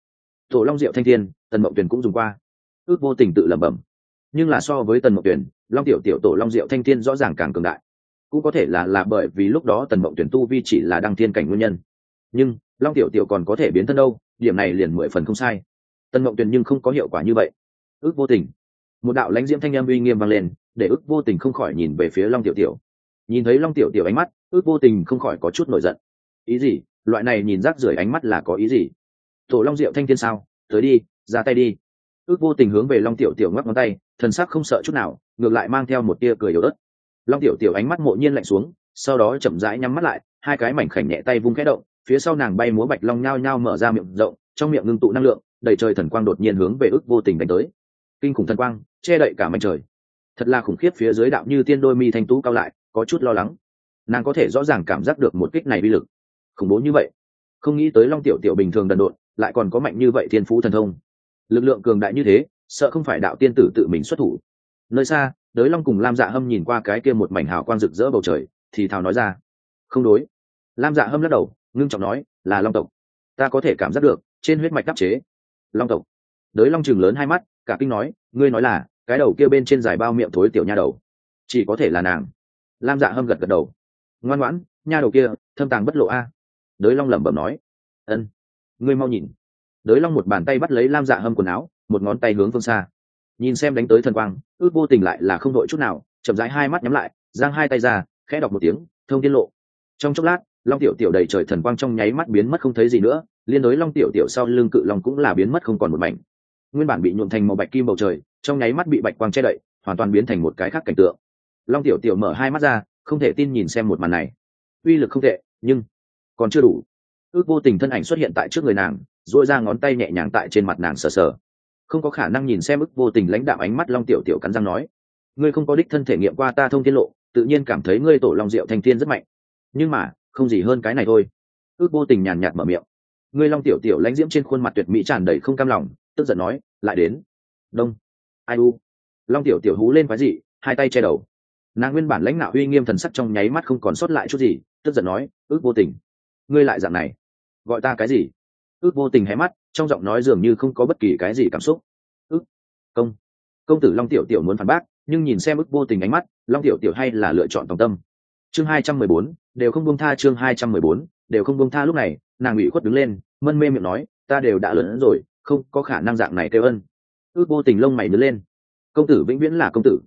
tổ long diệu thanh thiên, tần mộng tuyền cũng dùng qua. Ước vô tình tự lẩm bẩm. Nhưng là so với tần mộng tuyền, long tiểu tiểu tổ long diệu thanh thiên rõ ràng càng cường đại. Cũng có thể là là bởi vì lúc đó tần mộng tuyển tu vi chỉ là đăng thiên cảnh nguyên nhân. Nhưng, long tiểu tiểu còn có thể biến thân đâu, điểm này liền mười phần không sai. Tần mộng tuyển nhưng không có hiệu quả như vậy. Ước vô tình. Một đạo lãnh diễm thanh em uy nghiêm vang lên, để ước vô tình không khỏi nhìn về phía long tiểu tiểu. Nhìn thấy long tiểu tiểu ánh mắt, ước vô tình không khỏi có chút nổi giận. Ý gì? Loại này nhìn rác rưởi ánh mắt là có ý gì? Tổ long diệu thanh thiên sao? Tới đi, ra tay đi. Ước vô tình hướng về long tiểu tiểu ngoắc ngón tay, thần sắc không sợ chút nào, ngược lại mang theo một tia cười yếu ớt. Long tiểu tiểu ánh mắt mộ nhiên lạnh xuống, sau đó chậm rãi nhắm mắt lại, hai cái mảnh khảnh nhẹ tay vung khẽ động, phía sau nàng bay múa bạch long nhao nhao mở ra miệng rộng, trong miệng ngưng tụ năng lượng, đầy trời thần quang đột nhiên hướng về ước vô tình đánh tới. Kinh khủng thần quang, che đậy cả mảnh trời. Thật là khủng khiếp phía dưới đạo như tiên đôi mi thanh tú cao lại, có chút lo lắng. Nàng có thể rõ ràng cảm giác được một kích này vi lực. Khủng bố như vậy. Không nghĩ tới long tiểu tiểu bình thường đần độn lại còn có mạnh như vậy thiên phú thần thông. Lực lượng cường đại như thế, sợ không phải đạo tiên tử tự mình xuất thủ. Nơi xa, đới long cùng lam dạ hâm nhìn qua cái kia một mảnh hào quang rực rỡ bầu trời, thì thào nói ra, không đối. Lam dạ hâm lắc đầu, ngưng trọng nói, là long tộc. Ta có thể cảm giác được, trên huyết mạch đắp chế. Long tộc. Đới long chừng lớn hai mắt, cả kinh nói, ngươi nói là, cái đầu kia bên trên dài bao miệng thối tiểu nha đầu. Chỉ có thể là nàng. Lam dạ hâm gật gật đầu. Ngoan ngoãn, nha đầu kia, thâm tàng bất lộ a. Đới long lẩm bẩm nói. Ân ngươi mau nhìn. Đới long một bàn tay bắt lấy lam dạ hâm quần áo, một ngón tay hướng phương xa. Nhìn xem đánh tới thần quang, ước vô tình lại là không đội chút nào, chậm rãi hai mắt nhắm lại, giang hai tay ra, khẽ đọc một tiếng, thông tiết lộ. Trong chốc lát, long tiểu tiểu đầy trời thần quang trong nháy mắt biến mất không thấy gì nữa, liên đối long tiểu tiểu sau lưng cự long cũng là biến mất không còn một mảnh. Nguyên bản bị nhuộm thành màu bạch kim bầu trời, trong nháy mắt bị bạch quang che đậy, hoàn toàn biến thành một cái khác cảnh tượng. Long tiểu tiểu mở hai mắt ra, không thể tin nhìn xem một màn này. Uy lực không tệ, nhưng còn chưa đủ ước vô tình thân ảnh xuất hiện tại trước người nàng dội ra ngón tay nhẹ nhàng tại trên mặt nàng sờ sờ. Không có khả năng nhìn xem ức vô tình lãnh đạo ánh mắt long tiểu tiểu cắn răng nói, ngươi không có đích thân thể nghiệm qua ta thông tiết lộ, tự nhiên cảm thấy ngươi tổ long diệu thanh thiên rất mạnh. Nhưng mà, không gì hơn cái này thôi. Ước vô tình nhàn nhạt mở miệng. Ngươi long tiểu tiểu lãnh diễm trên khuôn mặt tuyệt mỹ tràn đầy không cam lòng, tức giận nói, lại đến. Đông. Ai u? Long tiểu tiểu hú lên quái dị, hai tay che đầu. Nàng nguyên bản lãnh đạo uy nghiêm thần sắc trong nháy mắt không còn sót lại chút gì, tức giận nói, ước vô tình, ngươi lại dạng này gọi ta cái gì? Ước vô tình hé mắt, trong giọng nói dường như không có bất kỳ cái gì cảm xúc. Ước, công công tử long tiểu tiểu muốn phản bác, nhưng nhìn xem ước vô tình ánh mắt, long tiểu tiểu hay là lựa chọn tòng tâm. Chương hai trăm mười bốn, đều không buông tha chương hai trăm mười bốn, đều không buông tha lúc này, nàng ủy khuất đứng lên, mân mê miệng nói, ta đều đã lớn rồi, không có khả năng dạng này kêu ân. Ước vô tình lông mày nứt lên. Công tử vĩnh viễn là công tử.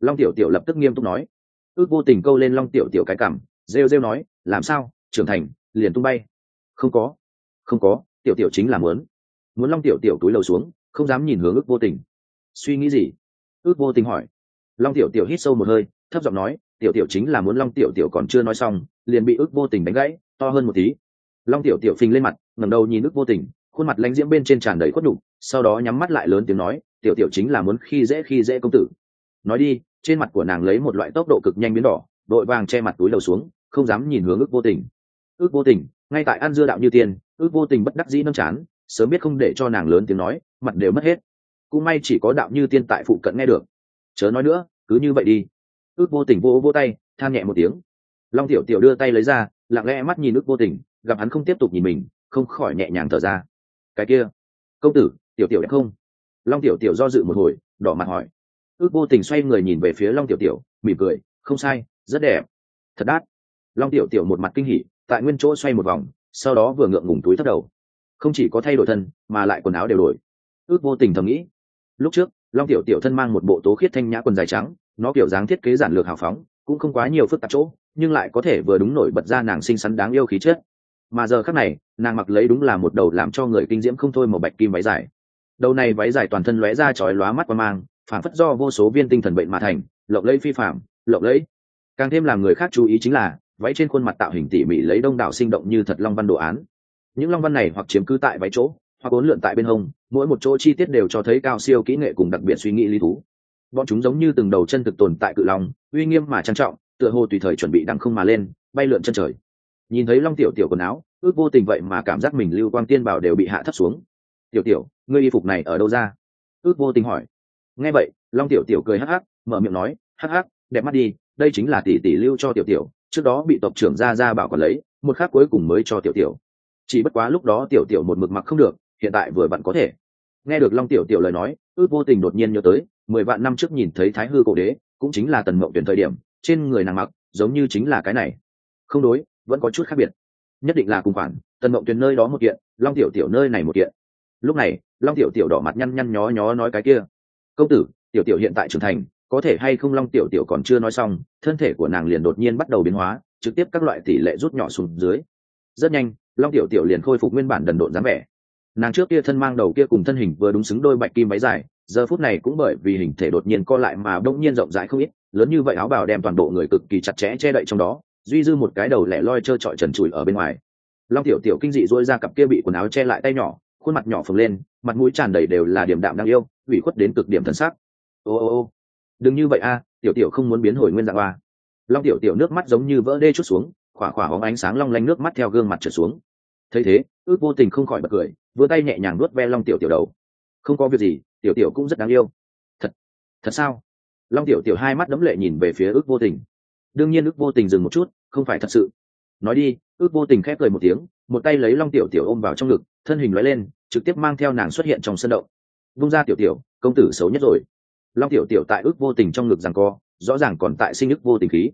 Long tiểu tiểu lập tức nghiêm túc nói. Ước vô tình câu lên long tiểu tiểu cái cảm, rêu rêu nói, làm sao? Trưởng thành, liền tung bay không có. Không có, tiểu tiểu chính là muốn. Muốn long tiểu tiểu túi lầu xuống, không dám nhìn hướng ước vô tình. Suy nghĩ gì? Ước vô tình hỏi. Long tiểu tiểu hít sâu một hơi, thấp giọng nói, tiểu tiểu chính là muốn long tiểu tiểu còn chưa nói xong, liền bị ước vô tình đánh gãy, to hơn một tí. Long tiểu tiểu phình lên mặt, ngẩng đầu nhìn ước vô tình, khuôn mặt lãnh diễm bên trên tràn đầy khuất đục sau đó nhắm mắt lại lớn tiếng nói, tiểu tiểu chính là muốn khi dễ khi dễ công tử. Nói đi, trên mặt của nàng lấy một loại tốc độ cực nhanh biến đỏ, đội vàng che mặt túi đầu xuống, không dám nhìn hướng ước vô tình. Ước vô tình ngay tại ăn dưa đạo như tiền, ước vô tình bất đắc dĩ nâng chán, sớm biết không để cho nàng lớn tiếng nói, mặt đều mất hết. Cũng may chỉ có đạo như tiên tại phụ cận nghe được. Chớ nói nữa, cứ như vậy đi. Ước vô tình vô vô tay, than nhẹ một tiếng. Long tiểu tiểu đưa tay lấy ra, lặng lẽ mắt nhìn ước vô tình, gặp hắn không tiếp tục nhìn mình, không khỏi nhẹ nhàng thở ra. Cái kia, công tử, tiểu tiểu đẹp không? Long tiểu tiểu do dự một hồi, đỏ mặt hỏi. Ước vô tình xoay người nhìn về phía long tiểu tiểu, mỉm cười, không sai, rất đẹp. Thật đắt. Long tiểu tiểu một mặt kinh hỉ tại nguyên chỗ xoay một vòng, sau đó vừa ngượng ngùng túi thất đầu. Không chỉ có thay đổi thân, mà lại quần áo đều đổi. Ước vô tình thầm nghĩ. Lúc trước, long tiểu tiểu thân mang một bộ tố khiết thanh nhã quần dài trắng, nó kiểu dáng thiết kế giản lược hào phóng, cũng không quá nhiều phức tạp chỗ, nhưng lại có thể vừa đúng nổi bật ra nàng xinh xắn đáng yêu khí chất. Mà giờ khác này, nàng mặc lấy đúng là một đầu làm cho người kinh diễm không thôi màu bạch kim váy dài. Đầu này váy dài toàn thân lóe ra chói lóa mắt qua mang phản phất do vô số viên tinh thần bệnh mà thành, lộng lẫy phi phạm, lộng lẫy. Càng thêm làm người khác chú ý chính là váy trên khuôn mặt tạo hình tỉ mỉ lấy đông đảo sinh động như thật long văn đồ án. Những long văn này hoặc chiếm cứ tại váy chỗ, hoặc ốn lượn tại bên hông, mỗi một chỗ chi tiết đều cho thấy cao siêu kỹ nghệ cùng đặc biệt suy nghĩ lý thú. Bọn chúng giống như từng đầu chân thực tồn tại cự long, uy nghiêm mà trang trọng, tựa hồ tùy thời chuẩn bị đằng không mà lên, bay lượn chân trời. Nhìn thấy long tiểu tiểu quần áo, ước vô tình vậy mà cảm giác mình lưu quang tiên bảo đều bị hạ thấp xuống. Tiểu tiểu, ngươi y phục này ở đâu ra? ước vô tình hỏi. Nghe vậy, long tiểu tiểu cười hắc hắc, mở miệng nói, hắc hắc, đẹp mắt đi, đây chính là tỷ tỷ lưu cho tiểu tiểu trước đó bị tộc trưởng gia gia bảo còn lấy, một khác cuối cùng mới cho tiểu tiểu. Chỉ bất quá lúc đó tiểu tiểu một mực mặc không được, hiện tại vừa vặn có thể. Nghe được long tiểu tiểu lời nói ước vô tình đột nhiên nhớ tới, mười vạn năm trước nhìn thấy thái hư cổ đế, cũng chính là tần mộng tuyển thời điểm, trên người nàng mặc, giống như chính là cái này. Không đối, vẫn có chút khác biệt. Nhất định là cùng khoản, tần mộng tuyển nơi đó một kiện, long tiểu tiểu nơi này một kiện. Lúc này, long tiểu tiểu đỏ mặt nhăn nhăn nhó nhó nói cái kia. Công tử, tiểu tiểu hiện tại trưởng thành có thể hay không long tiểu tiểu còn chưa nói xong, thân thể của nàng liền đột nhiên bắt đầu biến hóa, trực tiếp các loại tỷ lệ rút nhỏ xuống dưới. Rất nhanh, long tiểu tiểu liền khôi phục nguyên bản đần độn dáng vẻ. Nàng trước kia thân mang đầu kia cùng thân hình vừa đúng xứng đôi bạch kim váy dài, giờ phút này cũng bởi vì hình thể đột nhiên co lại mà đông nhiên rộng rãi không ít, lớn như vậy áo bào đem toàn bộ người cực kỳ chặt chẽ che đậy trong đó, duy dư một cái đầu lẻ loi trơ trọi trần trụi ở bên ngoài. Long tiểu tiểu kinh dị dỗi ra cặp kia bị quần áo che lại tay nhỏ, khuôn mặt nhỏ phồng lên, mặt mũi tràn đầy đều là điểm đạm đáng yêu, ủy khuất đến cực điểm thân sắc ô ô ô đừng như vậy a, tiểu tiểu không muốn biến hồi nguyên dạng oa. Long tiểu tiểu nước mắt giống như vỡ đê chút xuống, khỏa khỏa hóng ánh sáng long lanh nước mắt theo gương mặt trở xuống. Thấy thế, ước vô tình không khỏi bật cười vừa tay nhẹ nhàng nuốt ve long tiểu tiểu đầu. Không có việc gì, tiểu tiểu cũng rất đáng yêu. Thật thật sao? Long tiểu tiểu hai mắt đấm lệ nhìn về phía ước vô tình. Đương nhiên ước vô tình dừng một chút, không phải thật sự. Nói đi, ước vô tình khép cười một tiếng, một tay lấy long tiểu tiểu ôm vào trong ngực, thân hình lóe lên, trực tiếp mang theo nàng xuất hiện trong sân động. Vung ra tiểu tiểu, công tử xấu nhất rồi long tiểu tiểu tại ước vô tình trong ngực rằng co, rõ ràng còn tại sinh ước vô tình khí.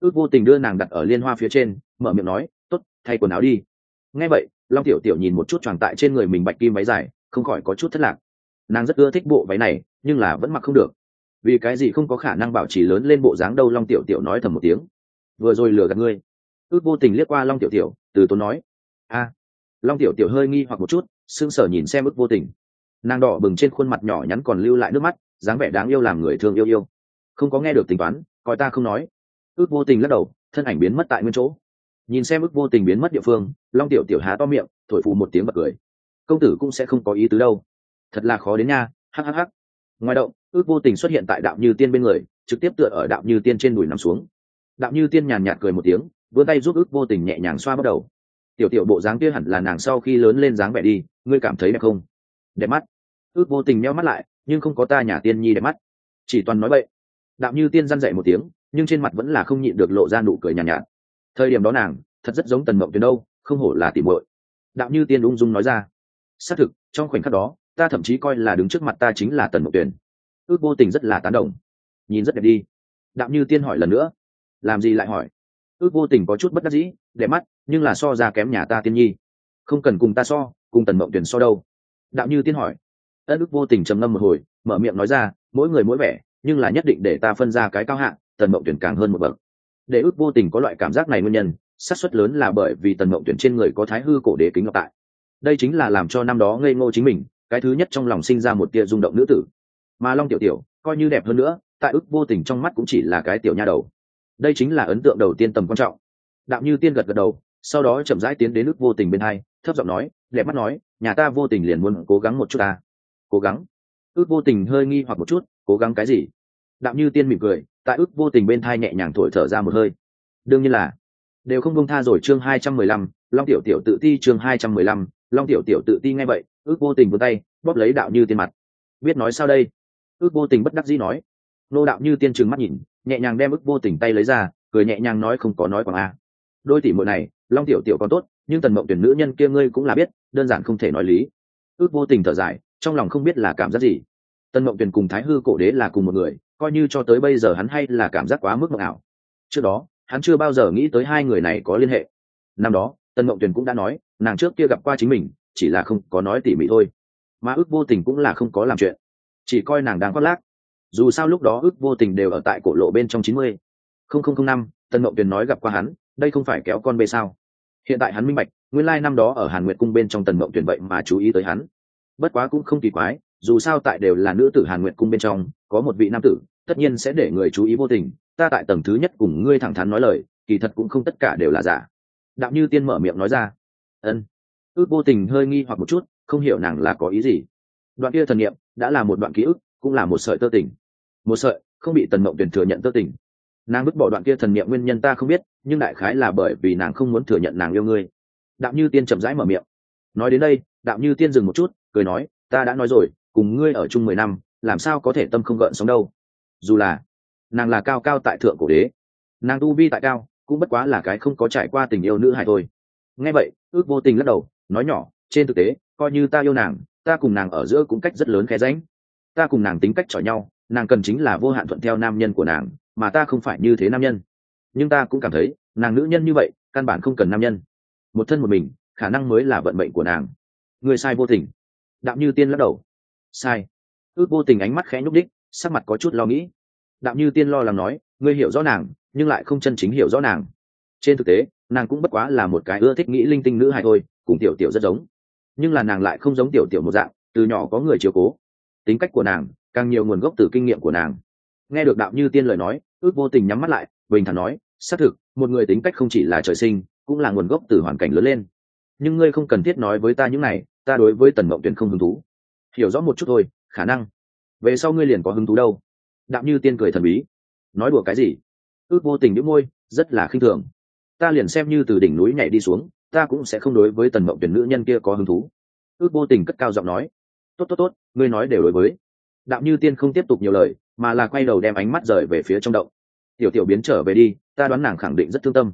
Ước vô tình đưa nàng đặt ở liên hoa phía trên, mở miệng nói t ố t thay quần áo đi. Nghe vậy, long tiểu tiểu nhìn một chút tròn tại trên người mình bạch kim váy dài, không khỏi có chút thất lạc. Nàng rất ưa thích bộ váy này, nhưng là vẫn mặc không được. Vì cái gì không có khả năng bảo trì lớn lên bộ dáng đâu, long tiểu tiểu nói thầm một tiếng. Vừa rồi lừa gạt ngươi. Ước vô tình liếc qua long tiểu tiểu, từ tốn nói, a. Long tiểu tiểu hơi nghi hoặc một chút sưng sở nhìn xem ước vô tình. Nàng đỏ bừng trên khuôn mặt nhỏ nhắn còn lưu lại nước mắt dáng vẻ đáng yêu làm người thương yêu yêu. Không có nghe được tính toán, coi ta không nói. Ước vô tình lắc đầu, thân ảnh biến mất tại nguyên chỗ. Nhìn xem ước vô tình biến mất địa phương, long tiểu tiểu há to miệng, thổi phù một tiếng bật cười. Công tử cũng sẽ không có ý tứ đâu. Thật là khó đến nha hhh ngoài động, ước vô tình xuất hiện tại đạo như tiên bên người, trực tiếp tựa ở đạo như tiên trên đùi nằm xuống. Đạo như tiên nhàn nhạt cười một tiếng, vươn tay giúp ước vô tình nhẹ nhàng xoa bắt đầu. Tiểu tiểu bộ dáng kia hẳn là nàng sau khi lớn lên dáng vẻ đi, ngươi cảm thấy đẹp không? Đẹp mắt. Ước vô tình meo mắt lại nhưng không có ta nhà tiên nhi đẹp mắt. Chỉ toàn nói vậy. Đạo như tiên răn dậy một tiếng nhưng trên mặt vẫn là không nhịn được lộ ra nụ cười nhàn nhạt, nhạt. Thời điểm đó nàng thật rất giống tần mộng tuyền đâu không hổ là tìm muội. Đạo như tiên ung dung nói ra. Xác thực trong khoảnh khắc đó ta thậm chí coi là đứng trước mặt ta chính là tần mộng tuyền. Ước vô tình rất là tán đồng. Nhìn rất đẹp đi. Đạo như tiên hỏi lần nữa. Làm gì lại hỏi? Ước vô tình có chút bất đắc dĩ đẹp mắt nhưng là so ra kém nhà ta tiên nhi. Không cần cùng ta so cùng tần mộng tuyển so đâu. Đạo như tiên hỏi ân ức vô tình trầm ngâm một hồi, mở miệng nói ra, mỗi người mỗi vẻ, nhưng là nhất định để ta phân ra cái cao hạng, tần mộng tuyển càng hơn một bậc. Để ước vô tình có loại cảm giác này nguyên nhân, xác suất lớn là bởi vì tần mộng tuyển trên người có thái hư cổ đế kính ngọc tại. Đây chính là làm cho năm đó ngây ngô chính mình, cái thứ nhất trong lòng sinh ra một tia rung động nữ tử. Mà long tiểu tiểu, coi như đẹp hơn nữa, tại ước vô tình trong mắt cũng chỉ là cái tiểu nha đầu. Đây chính là ấn tượng đầu tiên tầm quan trọng. Đạo như tiên gật gật đầu, sau đó chậm rãi tiến đến ước vô tình bên hai, thấp giọng nói, đẹp mắt nói, nhà ta vô tình liền muốn cố gắng một chút ta cố gắng. Ước vô tình hơi nghi hoặc một chút, cố gắng cái gì? Đạo như tiên mỉm cười, tại ước vô tình bên thai nhẹ nhàng thổi thở ra một hơi. Đương nhiên là, đều không bông tha rồi chương hai trăm mười lăm, long tiểu tiểu tự ti chương hai trăm mười lăm, long tiểu tiểu tự ti ngay vậy, ước vô tình vươn tay, bóp lấy đạo như tiên mặt. Biết nói sao đây? Ước vô tình bất đắc dĩ nói. Nô đạo như tiên trừng mắt nhìn, nhẹ nhàng đem ước vô tình tay lấy ra, cười nhẹ nhàng nói không có nói quảng a. Đôi tỷ muội này, long tiểu tiểu còn tốt, nhưng tần mộng tuyển nữ nhân kia ngươi cũng là biết, đơn giản không thể nói lý. Ước vô tình thở dài trong lòng không biết là cảm giác gì. Tần mộng Tuyền cùng thái hư cổ đế là cùng một người, coi như cho tới bây giờ hắn hay là cảm giác quá mức mộng ảo. Trước đó, hắn chưa bao giờ nghĩ tới hai người này có liên hệ. Năm đó tân mộng tuyền cũng đã nói, nàng trước kia gặp qua chính mình, chỉ là không có nói tỉ mỉ thôi. Mà ước vô tình cũng là không có làm chuyện. Chỉ coi nàng đang khoác lác. Dù sao lúc đó ước vô tình đều ở tại cổ lộ bên trong chín mươi. Không không không năm tân mộng tuyền nói gặp qua hắn, đây không phải kéo con bê sao. Hiện tại hắn minh bạch, nguyên lai năm đó ở hàn nguyệt cung bên trong tần mộng tuyển vậy mà chú ý tới hắn bất quá cũng không kỳ quái, dù sao tại đều là nữ tử hàn nguyệt cung bên trong, có một vị nam tử, tất nhiên sẽ để người chú ý vô tình. Ta tại tầng thứ nhất cùng ngươi thẳng thắn nói lời, kỳ thật cũng không tất cả đều là giả. Đạo như tiên mở miệng nói ra. Ân. Ước vô tình hơi nghi hoặc một chút, không hiểu nàng là có ý gì. Đoạn kia thần nghiệm đã là một đoạn ký ức, cũng là một sợi tơ tình. Một sợi, không bị tần mộng tuyển thừa nhận tơ tình. Nàng vứt bỏ đoạn kia thần nghiệm nguyên nhân ta không biết, nhưng đại khái là bởi vì nàng không muốn thừa nhận nàng yêu ngươi. Đạo như tiên chậm rãi mở miệng. Nói đến đây đạo như tiên dừng một chút cười nói, ta đã nói rồi, cùng ngươi ở chung mười năm, làm sao có thể tâm không gợn sống đâu. Dù là nàng là cao cao tại thượng cổ đế, nàng tu vi tại cao, cũng bất quá là cái không có trải qua tình yêu nữ hài thôi. Nghe vậy, ước vô tình lắc đầu, nói nhỏ, trên thực tế, coi như ta yêu nàng, ta cùng nàng ở giữa cũng cách rất lớn khe ránh ta cùng nàng tính cách chọi nhau, nàng cần chính là vô hạn thuận theo nam nhân của nàng, mà ta không phải như thế nam nhân. Nhưng ta cũng cảm thấy, nàng nữ nhân như vậy, căn bản không cần nam nhân. Một thân một mình, khả năng mới là vận mệnh của nàng. Người sai vô tình đạo như tiên lắc đầu. Sai. Ước vô tình ánh mắt khẽ nhúc đích, sắc mặt có chút lo nghĩ. Đạo như tiên lo lắng nói, ngươi hiểu rõ nàng, nhưng lại không chân chính hiểu rõ nàng. Trên thực tế, nàng cũng bất quá là một cái ưa thích nghĩ linh tinh nữ hay thôi, cùng tiểu tiểu rất giống. Nhưng là nàng lại không giống tiểu tiểu một dạng, từ nhỏ có người chiều cố. Tính cách của nàng, càng nhiều nguồn gốc từ kinh nghiệm của nàng. Nghe được đạo như tiên lời nói, ước vô tình nhắm mắt lại, bình thản nói, xác thực, một người tính cách không chỉ là trời sinh, cũng là nguồn gốc từ hoàn cảnh lớn lên nhưng ngươi không cần thiết nói với ta những này, ta đối với tần mộng tuyển không hứng thú. Hiểu rõ một chút thôi, khả năng. Về sau ngươi liền có hứng thú đâu. Đạo như tiên cười thần bí. Nói đùa cái gì? Ước vô tình những môi, rất là khinh thường. Ta liền xem như từ đỉnh núi nhảy đi xuống, ta cũng sẽ không đối với tần mộng tuyển nữ nhân kia có hứng thú. Ước vô tình cất cao giọng nói. Tốt tốt tốt, ngươi nói đều đối với. Đạo như tiên không tiếp tục nhiều lời, mà là quay đầu đem ánh mắt rời về phía trong động. Tiểu tiểu biến trở về đi, ta đoán nàng khẳng định rất thương tâm.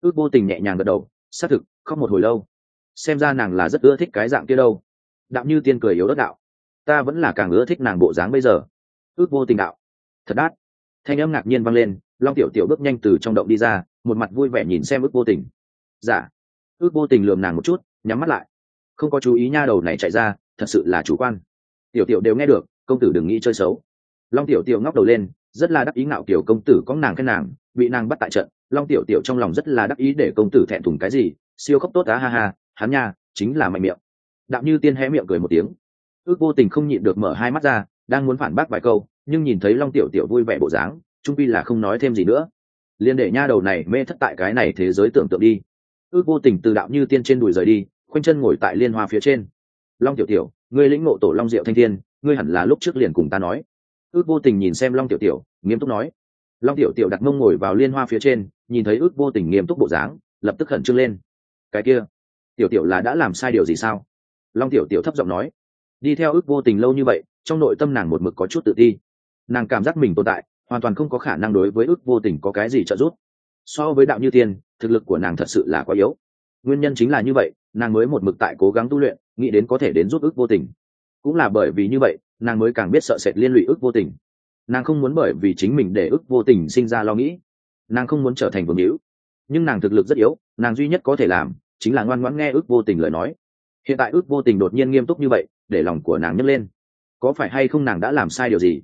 Ước vô tình nhẹ nhàng gật đầu, xác thực, khóc một hồi lâu xem ra nàng là rất ưa thích cái dạng kia đâu. Đạo như tiên cười yếu đất đạo. Ta vẫn là càng ưa thích nàng bộ dáng bây giờ. Ước vô tình đạo. Thật đát. Thanh âm ngạc nhiên vang lên, long tiểu tiểu bước nhanh từ trong động đi ra, một mặt vui vẻ nhìn xem ước vô tình. Dạ. Ước vô tình lườm nàng một chút, nhắm mắt lại. Không có chú ý nha đầu này chạy ra, thật sự là chủ quan. Tiểu tiểu đều nghe được, công tử đừng nghĩ chơi xấu. Long tiểu tiểu ngóc đầu lên, rất là đắc ý ngạo kiểu công tử có nàng khen nàng, bị nàng bắt tại trận. Long tiểu tiểu trong lòng rất là đắc ý để công tử thẹn thùng cái gì, siêu khóc tốt á ha ha hắn nha, chính là mạnh miệng. Đạo như tiên hé miệng cười một tiếng. Ước vô tình không nhịn được mở hai mắt ra, đang muốn phản bác vài câu, nhưng nhìn thấy long tiểu tiểu vui vẻ bộ dáng, trung pi là không nói thêm gì nữa. Liền để nha đầu này mê thất tại cái này thế giới tưởng tượng đi. Ước vô tình từ đạo như tiên trên đùi rời đi, khoanh chân ngồi tại liên hoa phía trên. Long tiểu tiểu, ngươi lĩnh ngộ tổ long diệu thanh thiên, ngươi hẳn là lúc trước liền cùng ta nói. Ước vô tình nhìn xem long tiểu tiểu, nghiêm túc nói. Long tiểu tiểu đặt mông ngồi vào liên hoa phía trên, nhìn thấy ước vô tình nghiêm túc bộ dáng, lập tức khẩn trương lên. Cái kia tiểu tiểu là đã làm sai điều gì sao? Long tiểu tiểu thấp giọng nói. Đi theo ước vô tình lâu như vậy, trong nội tâm nàng một mực có chút tự ti. Nàng cảm giác mình tồn tại, hoàn toàn không có khả năng đối với ước vô tình có cái gì trợ giúp. So với đạo như tiên, thực lực của nàng thật sự là quá yếu. Nguyên nhân chính là như vậy, nàng mới một mực tại cố gắng tu luyện, nghĩ đến có thể đến giúp ước vô tình. Cũng là bởi vì như vậy, nàng mới càng biết sợ sệt liên lụy ước vô tình. Nàng không muốn bởi vì chính mình để ước vô tình sinh ra lo nghĩ. Nàng không muốn trở thành vương hữu. Nhưng nàng thực lực rất yếu, nàng duy nhất có thể làm chính là ngoan ngoãn nghe ước vô tình lời nói. Hiện tại ước vô tình đột nhiên nghiêm túc như vậy, để lòng của nàng nhấc lên. Có phải hay không nàng đã làm sai điều gì?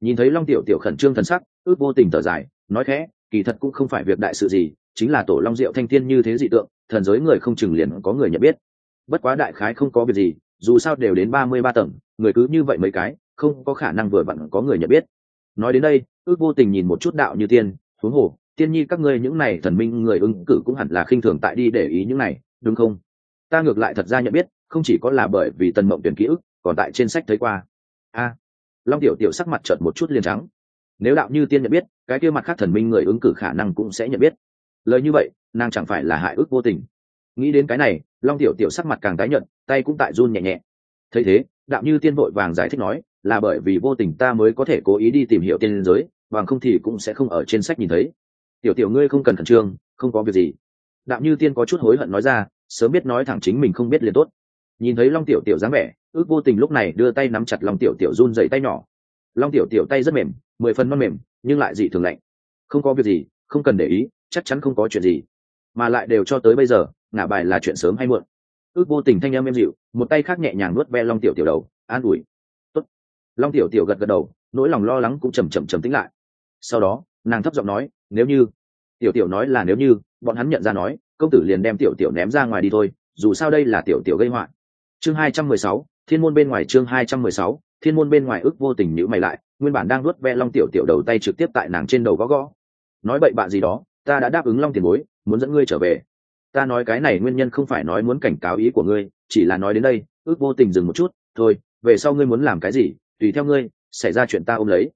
Nhìn thấy long tiểu tiểu khẩn trương thần sắc, ước vô tình thở dài, nói khẽ, kỳ thật cũng không phải việc đại sự gì, chính là tổ long diệu thanh thiên như thế dị tượng, thần giới người không chừng liền có người nhận biết. Bất quá đại khái không có việc gì, dù sao đều đến ba mươi ba tầng, người cứ như vậy mấy cái, không có khả năng vừa vặn có người nhận biết. Nói đến đây, ước vô tình nhìn một chút đạo như tiên, huống hồ tiên nhi các ngươi những này thần minh người ứng cử cũng hẳn là khinh thường tại đi để ý những này, đúng không? Ta ngược lại thật ra nhận biết, không chỉ có là bởi vì tần mộng tuyển ký ức, còn tại trên sách thấy qua. A, long tiểu tiểu sắc mặt trợt một chút liền trắng. Nếu đạo như tiên nhận biết, cái kia mặt khác thần minh người ứng cử khả năng cũng sẽ nhận biết. Lời như vậy, nàng chẳng phải là hại ước vô tình. Nghĩ đến cái này, long tiểu tiểu sắc mặt càng tái nhận tay cũng tại run nhẹ nhẹ. Thấy thế, đạo như tiên vội vàng giải thích nói, là bởi vì vô tình ta mới có thể cố ý đi tìm hiểu tiên giới, bằng không thì cũng sẽ không ở trên sách nhìn thấy tiểu tiểu ngươi không cần khẩn trương, không có việc gì. Đạo như tiên có chút hối hận nói ra, sớm biết nói thẳng chính mình không biết liền tốt. Nhìn thấy long tiểu tiểu dáng vẻ, ước vô tình lúc này đưa tay nắm chặt long tiểu tiểu run dậy tay nhỏ. Long tiểu tiểu tay rất mềm, mười phần non mềm, nhưng lại dị thường lạnh. Không có việc gì, không cần để ý, chắc chắn không có chuyện gì. Mà lại đều cho tới bây giờ, ngả bài là chuyện sớm hay muộn. Ước vô tình thanh âm em dịu, một tay khác nhẹ nhàng nuốt ve long tiểu tiểu đầu, an ủi. Tốt. long tiểu tiểu gật gật đầu, nỗi lòng lo lắng cũng chầm chầm chầm tính lại sau đó, nàng thấp giọng nói, nếu như tiểu tiểu nói là nếu như, bọn hắn nhận ra nói, công tử liền đem tiểu tiểu ném ra ngoài đi thôi, dù sao đây là tiểu tiểu gây họa. Chương hai trăm mười sáu, thiên môn bên ngoài chương hai trăm mười sáu, thiên môn bên ngoài ước vô tình nhữ mày lại, nguyên bản đang nuốt ve long tiểu tiểu đầu tay trực tiếp tại nàng trên đầu gõ gõ. Nói bậy bạ gì đó, ta đã đáp ứng long tiền bối, muốn dẫn ngươi trở về. Ta nói cái này nguyên nhân không phải nói muốn cảnh cáo ý của ngươi, chỉ là nói đến đây, ước vô tình dừng một chút, thôi, về sau ngươi muốn làm cái gì, tùy theo ngươi, xảy ra chuyện ta ôm lấy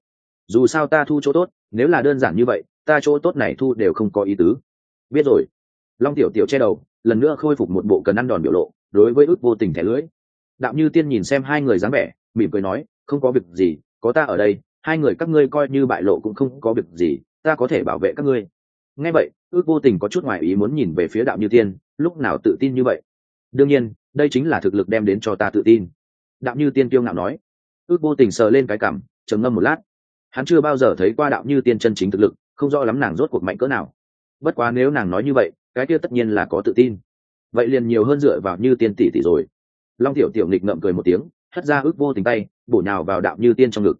dù sao ta thu chỗ tốt, nếu là đơn giản như vậy, ta chỗ tốt này thu đều không có ý tứ. Biết rồi. Long tiểu tiểu che đầu, lần nữa khôi phục một bộ cần ăn đòn biểu lộ, đối với ước vô tình thẻ lưỡi. Đạo như tiên nhìn xem hai người dáng vẻ, mỉm cười nói, không có việc gì, có ta ở đây, hai người các ngươi coi như bại lộ cũng không có việc gì, ta có thể bảo vệ các ngươi. Nghe vậy, ước vô tình có chút ngoài ý muốn nhìn về phía đạo như tiên, lúc nào tự tin như vậy? Đương nhiên, đây chính là thực lực đem đến cho ta tự tin. Đạo như tiên tiêu ngạo nói. Ước vô tình sờ lên cái cảm trầm ngâm một lát hắn chưa bao giờ thấy qua đạo như tiên chân chính thực lực, không rõ lắm nàng rốt cuộc mạnh cỡ nào. Bất quá nếu nàng nói như vậy, cái kia tất nhiên là có tự tin. Vậy liền nhiều hơn dựa vào như tiên tỷ tỷ rồi. Long tiểu tiểu nghịch ngậm cười một tiếng, hất ra ước vô tình tay, bổ nhào vào đạo như tiên trong ngực.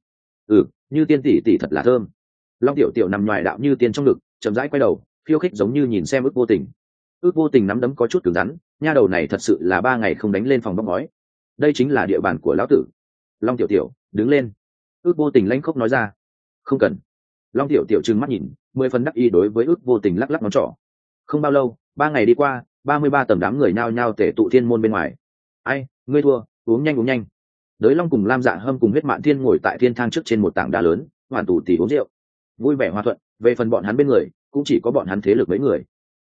Ừ như tiên tỷ tỷ thật là thơm. Long tiểu tiểu nằm ngoài đạo như tiên trong ngực, chậm rãi quay đầu, khiêu khích giống như nhìn xem ước vô tình. Ước vô tình nắm đấm có chút cứng rắn, nha đầu này thật sự là ba ngày không đánh lên phòng bóc ngói. Đây chính là địa bàn của lão tử. Long tiểu tiểu, đứng lên. Ước vô tình lanh khốc nói ra không cần. Long tiểu tiểu trừng mắt nhìn, mười phần đắc y đối với ước vô tình lắc lắc ngón trỏ. Không bao lâu, ba ngày đi qua, ba mươi ba tầm đám người nao nhao tể tụ thiên môn bên ngoài. Ai, ngươi thua, uống nhanh uống nhanh. Đới long cùng lam dạ hâm cùng huyết mạn thiên ngồi tại thiên thang trước trên một tảng đá lớn, hoàn tù tỉ uống rượu. Vui vẻ hòa thuận, về phần bọn hắn bên người, cũng chỉ có bọn hắn thế lực mấy người.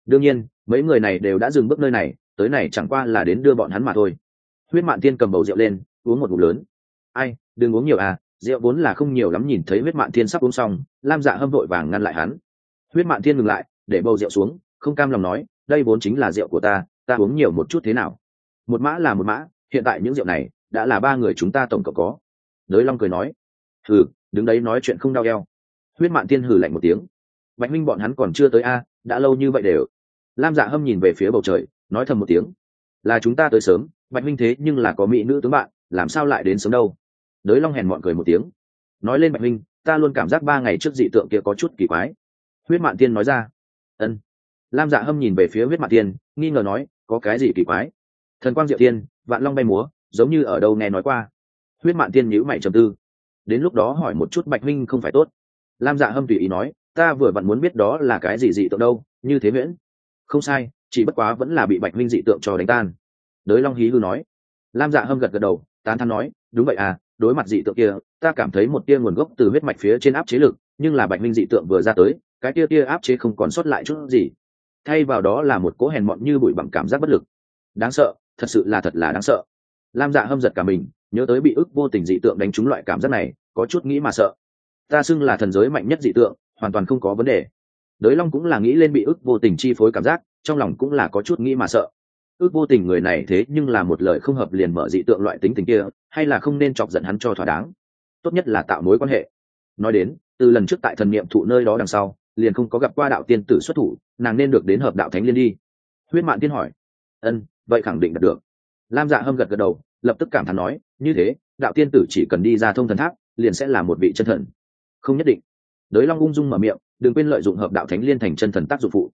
Đương nhiên, mấy người này đều đã dừng bước nơi này, tới này chẳng qua là đến đưa bọn hắn mà thôi. Huyết mạn tiên cầm bầu rượu lên, uống một ngụm lớn. Ai, đừng uống nhiều à rượu vốn là không nhiều lắm nhìn thấy huyết mạn thiên sắp uống xong, lam dạ hâm vội vàng ngăn lại hắn. Huyết mạn thiên ngừng lại, để bầu rượu xuống, không cam lòng nói, đây vốn chính là rượu của ta ta uống nhiều một chút thế nào? Một mã là một mã, hiện tại những rượu này, đã là ba người chúng ta tổng cộng có. Đới long cười nói, hừ, đứng đấy nói chuyện không đau eo. Huyết mạn thiên hừ lạnh một tiếng, bạch minh bọn hắn còn chưa tới a, đã lâu như vậy đều. Lam dạ hâm nhìn về phía bầu trời, nói thầm một tiếng, là chúng ta tới sớm, bạch minh thế nhưng là có mỹ nữ tướng bạn, làm sao lại đến sớm đâu? Đới long hèn mọn cười một tiếng. Nói lên bạch minh, ta luôn cảm giác ba ngày trước dị tượng kia có chút kỳ quái. Huyết mạn tiên nói ra. Ân. Lam dạ hâm nhìn về phía huyết mạn tiên, nghi ngờ nói, có cái gì kỳ quái? Thần quang diệu tiên, vạn long bay múa, giống như ở đâu nghe nói qua. Huyết mạn tiên nhữ mày trầm tư. Đến lúc đó hỏi một chút bạch minh không phải tốt. Lam dạ hâm tùy ý nói, ta vừa vặn muốn biết đó là cái gì dị tượng đâu, như thế miễn không sai, chỉ bất quá vẫn là bị bạch minh dị tượng cho đánh tan. Đới long hí hư nói. Lam dạ hâm gật gật đầu, tán thắn nói, đúng vậy à đối mặt dị tượng kia, ta cảm thấy một tia nguồn gốc từ huyết mạch phía trên áp chế lực, nhưng là bạch minh dị tượng vừa ra tới, cái tia tia áp chế không còn sót lại chút gì. Thay vào đó là một cố hèn mọn như bụi bằng cảm giác bất lực. Đáng sợ, thật sự là thật là đáng sợ. Lam dạ hâm giật cả mình, nhớ tới bị ức vô tình dị tượng đánh trúng loại cảm giác này, có chút nghĩ mà sợ. Ta xưng là thần giới mạnh nhất dị tượng, hoàn toàn không có vấn đề. Đới long cũng là nghĩ lên bị ức vô tình chi phối cảm giác, trong lòng cũng là có chút nghĩ mà sợ ước vô tình người này thế nhưng là một lời không hợp liền mở dị tượng loại tính tình kia, hay là không nên chọc giận hắn cho thỏa đáng. Tốt nhất là tạo mối quan hệ. Nói đến, từ lần trước tại thần niệm thụ nơi đó đằng sau, liền không có gặp qua đạo tiên tử xuất thủ, nàng nên được đến hợp đạo thánh liên đi. Huyết mạn tiên hỏi. Ân, vậy khẳng định đạt được. Lam dạ hâm gật gật đầu, lập tức cảm thán nói, như thế, đạo tiên tử chỉ cần đi ra thông thần tháp, liền sẽ là một vị chân thần. Không nhất định. Đới long ung dung mở miệng, đừng quên lợi dụng hợp đạo thánh liên thành chân thần tác dụng phụ.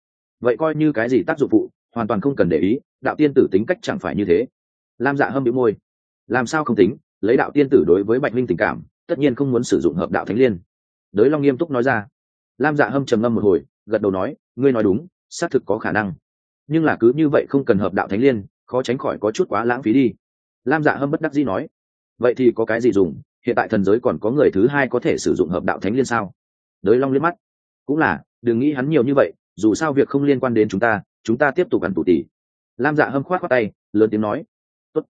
Vậy coi như cái gì tác dụng phụ, hoàn toàn không cần để ý đạo tiên tử tính cách chẳng phải như thế. Lam dạ hâm bị môi. Làm sao không tính, lấy đạo tiên tử đối với bạch minh tình cảm, tất nhiên không muốn sử dụng hợp đạo thánh liên. Đới long nghiêm túc nói ra. Lam dạ hâm trầm ngâm một hồi, gật đầu nói, ngươi nói đúng, xác thực có khả năng. Nhưng là cứ như vậy không cần hợp đạo thánh liên, khó tránh khỏi có chút quá lãng phí đi. Lam dạ hâm bất đắc dĩ nói. Vậy thì có cái gì dùng, hiện tại thần giới còn có người thứ hai có thể sử dụng hợp đạo thánh liên sao? Đới long liếc mắt. Cũng là, đừng nghĩ hắn nhiều như vậy, dù sao việc không liên quan đến chúng ta chúng ta tiếp tục ăn tủ tỉ lam dạ hâm khoát khoát tay, lớn tiếng nói, Tốt.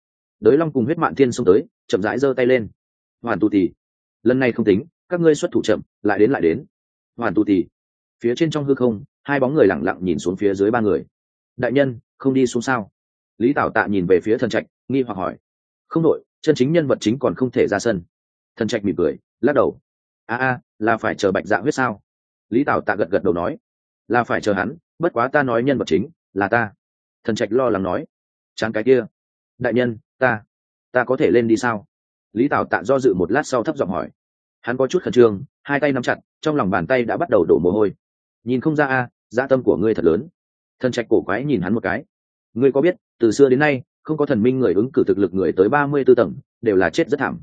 đới long cùng huyết mạn thiên xông tới, chậm rãi giơ tay lên. Hoàn tu tỷ lần này không tính, các ngươi xuất thủ chậm, lại đến lại đến. Hoàn tu tỷ phía trên trong hư không, hai bóng người lẳng lặng nhìn xuống phía dưới ba người. Đại nhân, không đi xuống sao? Lý tảo tạ nhìn về phía thần trạch, nghi hoặc hỏi. Không đội, chân chính nhân vật chính còn không thể ra sân. Thần trạch mỉm cười, lắc đầu. A a, là phải chờ bạch dạ huyết sao? Lý tảo tạ gật gật đầu nói. Là phải chờ hắn, bất quá ta nói nhân vật chính là ta thần trạch lo lắng nói chán cái kia. Đại nhân ta ta có thể lên đi sao? Lý tào tạ do dự một lát sau thấp giọng hỏi. Hắn có chút khẩn trương hai tay nắm chặt trong lòng bàn tay đã bắt đầu đổ mồ hôi. Nhìn không ra a à, tâm của ngươi thật lớn. Thần trạch cổ quái nhìn hắn một cái. Ngươi có biết từ xưa đến nay không có thần minh người ứng cử thực lực người tới ba mươi b ố tầng đều là chết rất thảm.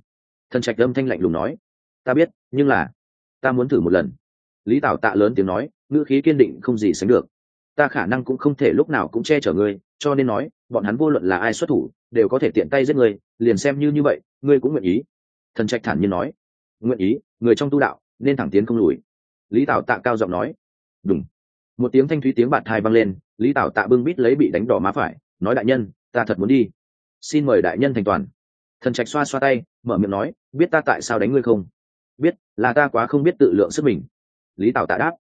Thần trạch âm thanh lạnh lùng nói. Ta biết nhưng là ta muốn thử một lần. Lý tảo tạ lớn tiếng nói ngữ khí kiên định không gì sánh được ta khả năng cũng không thể lúc nào cũng che chở ngươi, cho nên nói, bọn hắn vô luận là ai xuất thủ, đều có thể tiện tay giết ngươi, liền xem như như vậy, ngươi cũng nguyện ý. Thần trạch thản nhiên nói. Nguyện ý, người trong tu đạo, nên thẳng tiến không lùi. Lý tảo tạ cao giọng nói. Đúng một tiếng thanh thúy tiếng bạt thai vang lên, lý tảo tạ bưng bít lấy bị đánh đỏ má phải, nói, đại nhân, ta thật muốn đi. Xin mời đại nhân thành toàn. Thần trạch xoa xoa tay, mở miệng nói, biết ta tại sao đánh ngươi không? Biết, là ta quá không biết tự lượng sức mình. Lý tảo tạ đáp.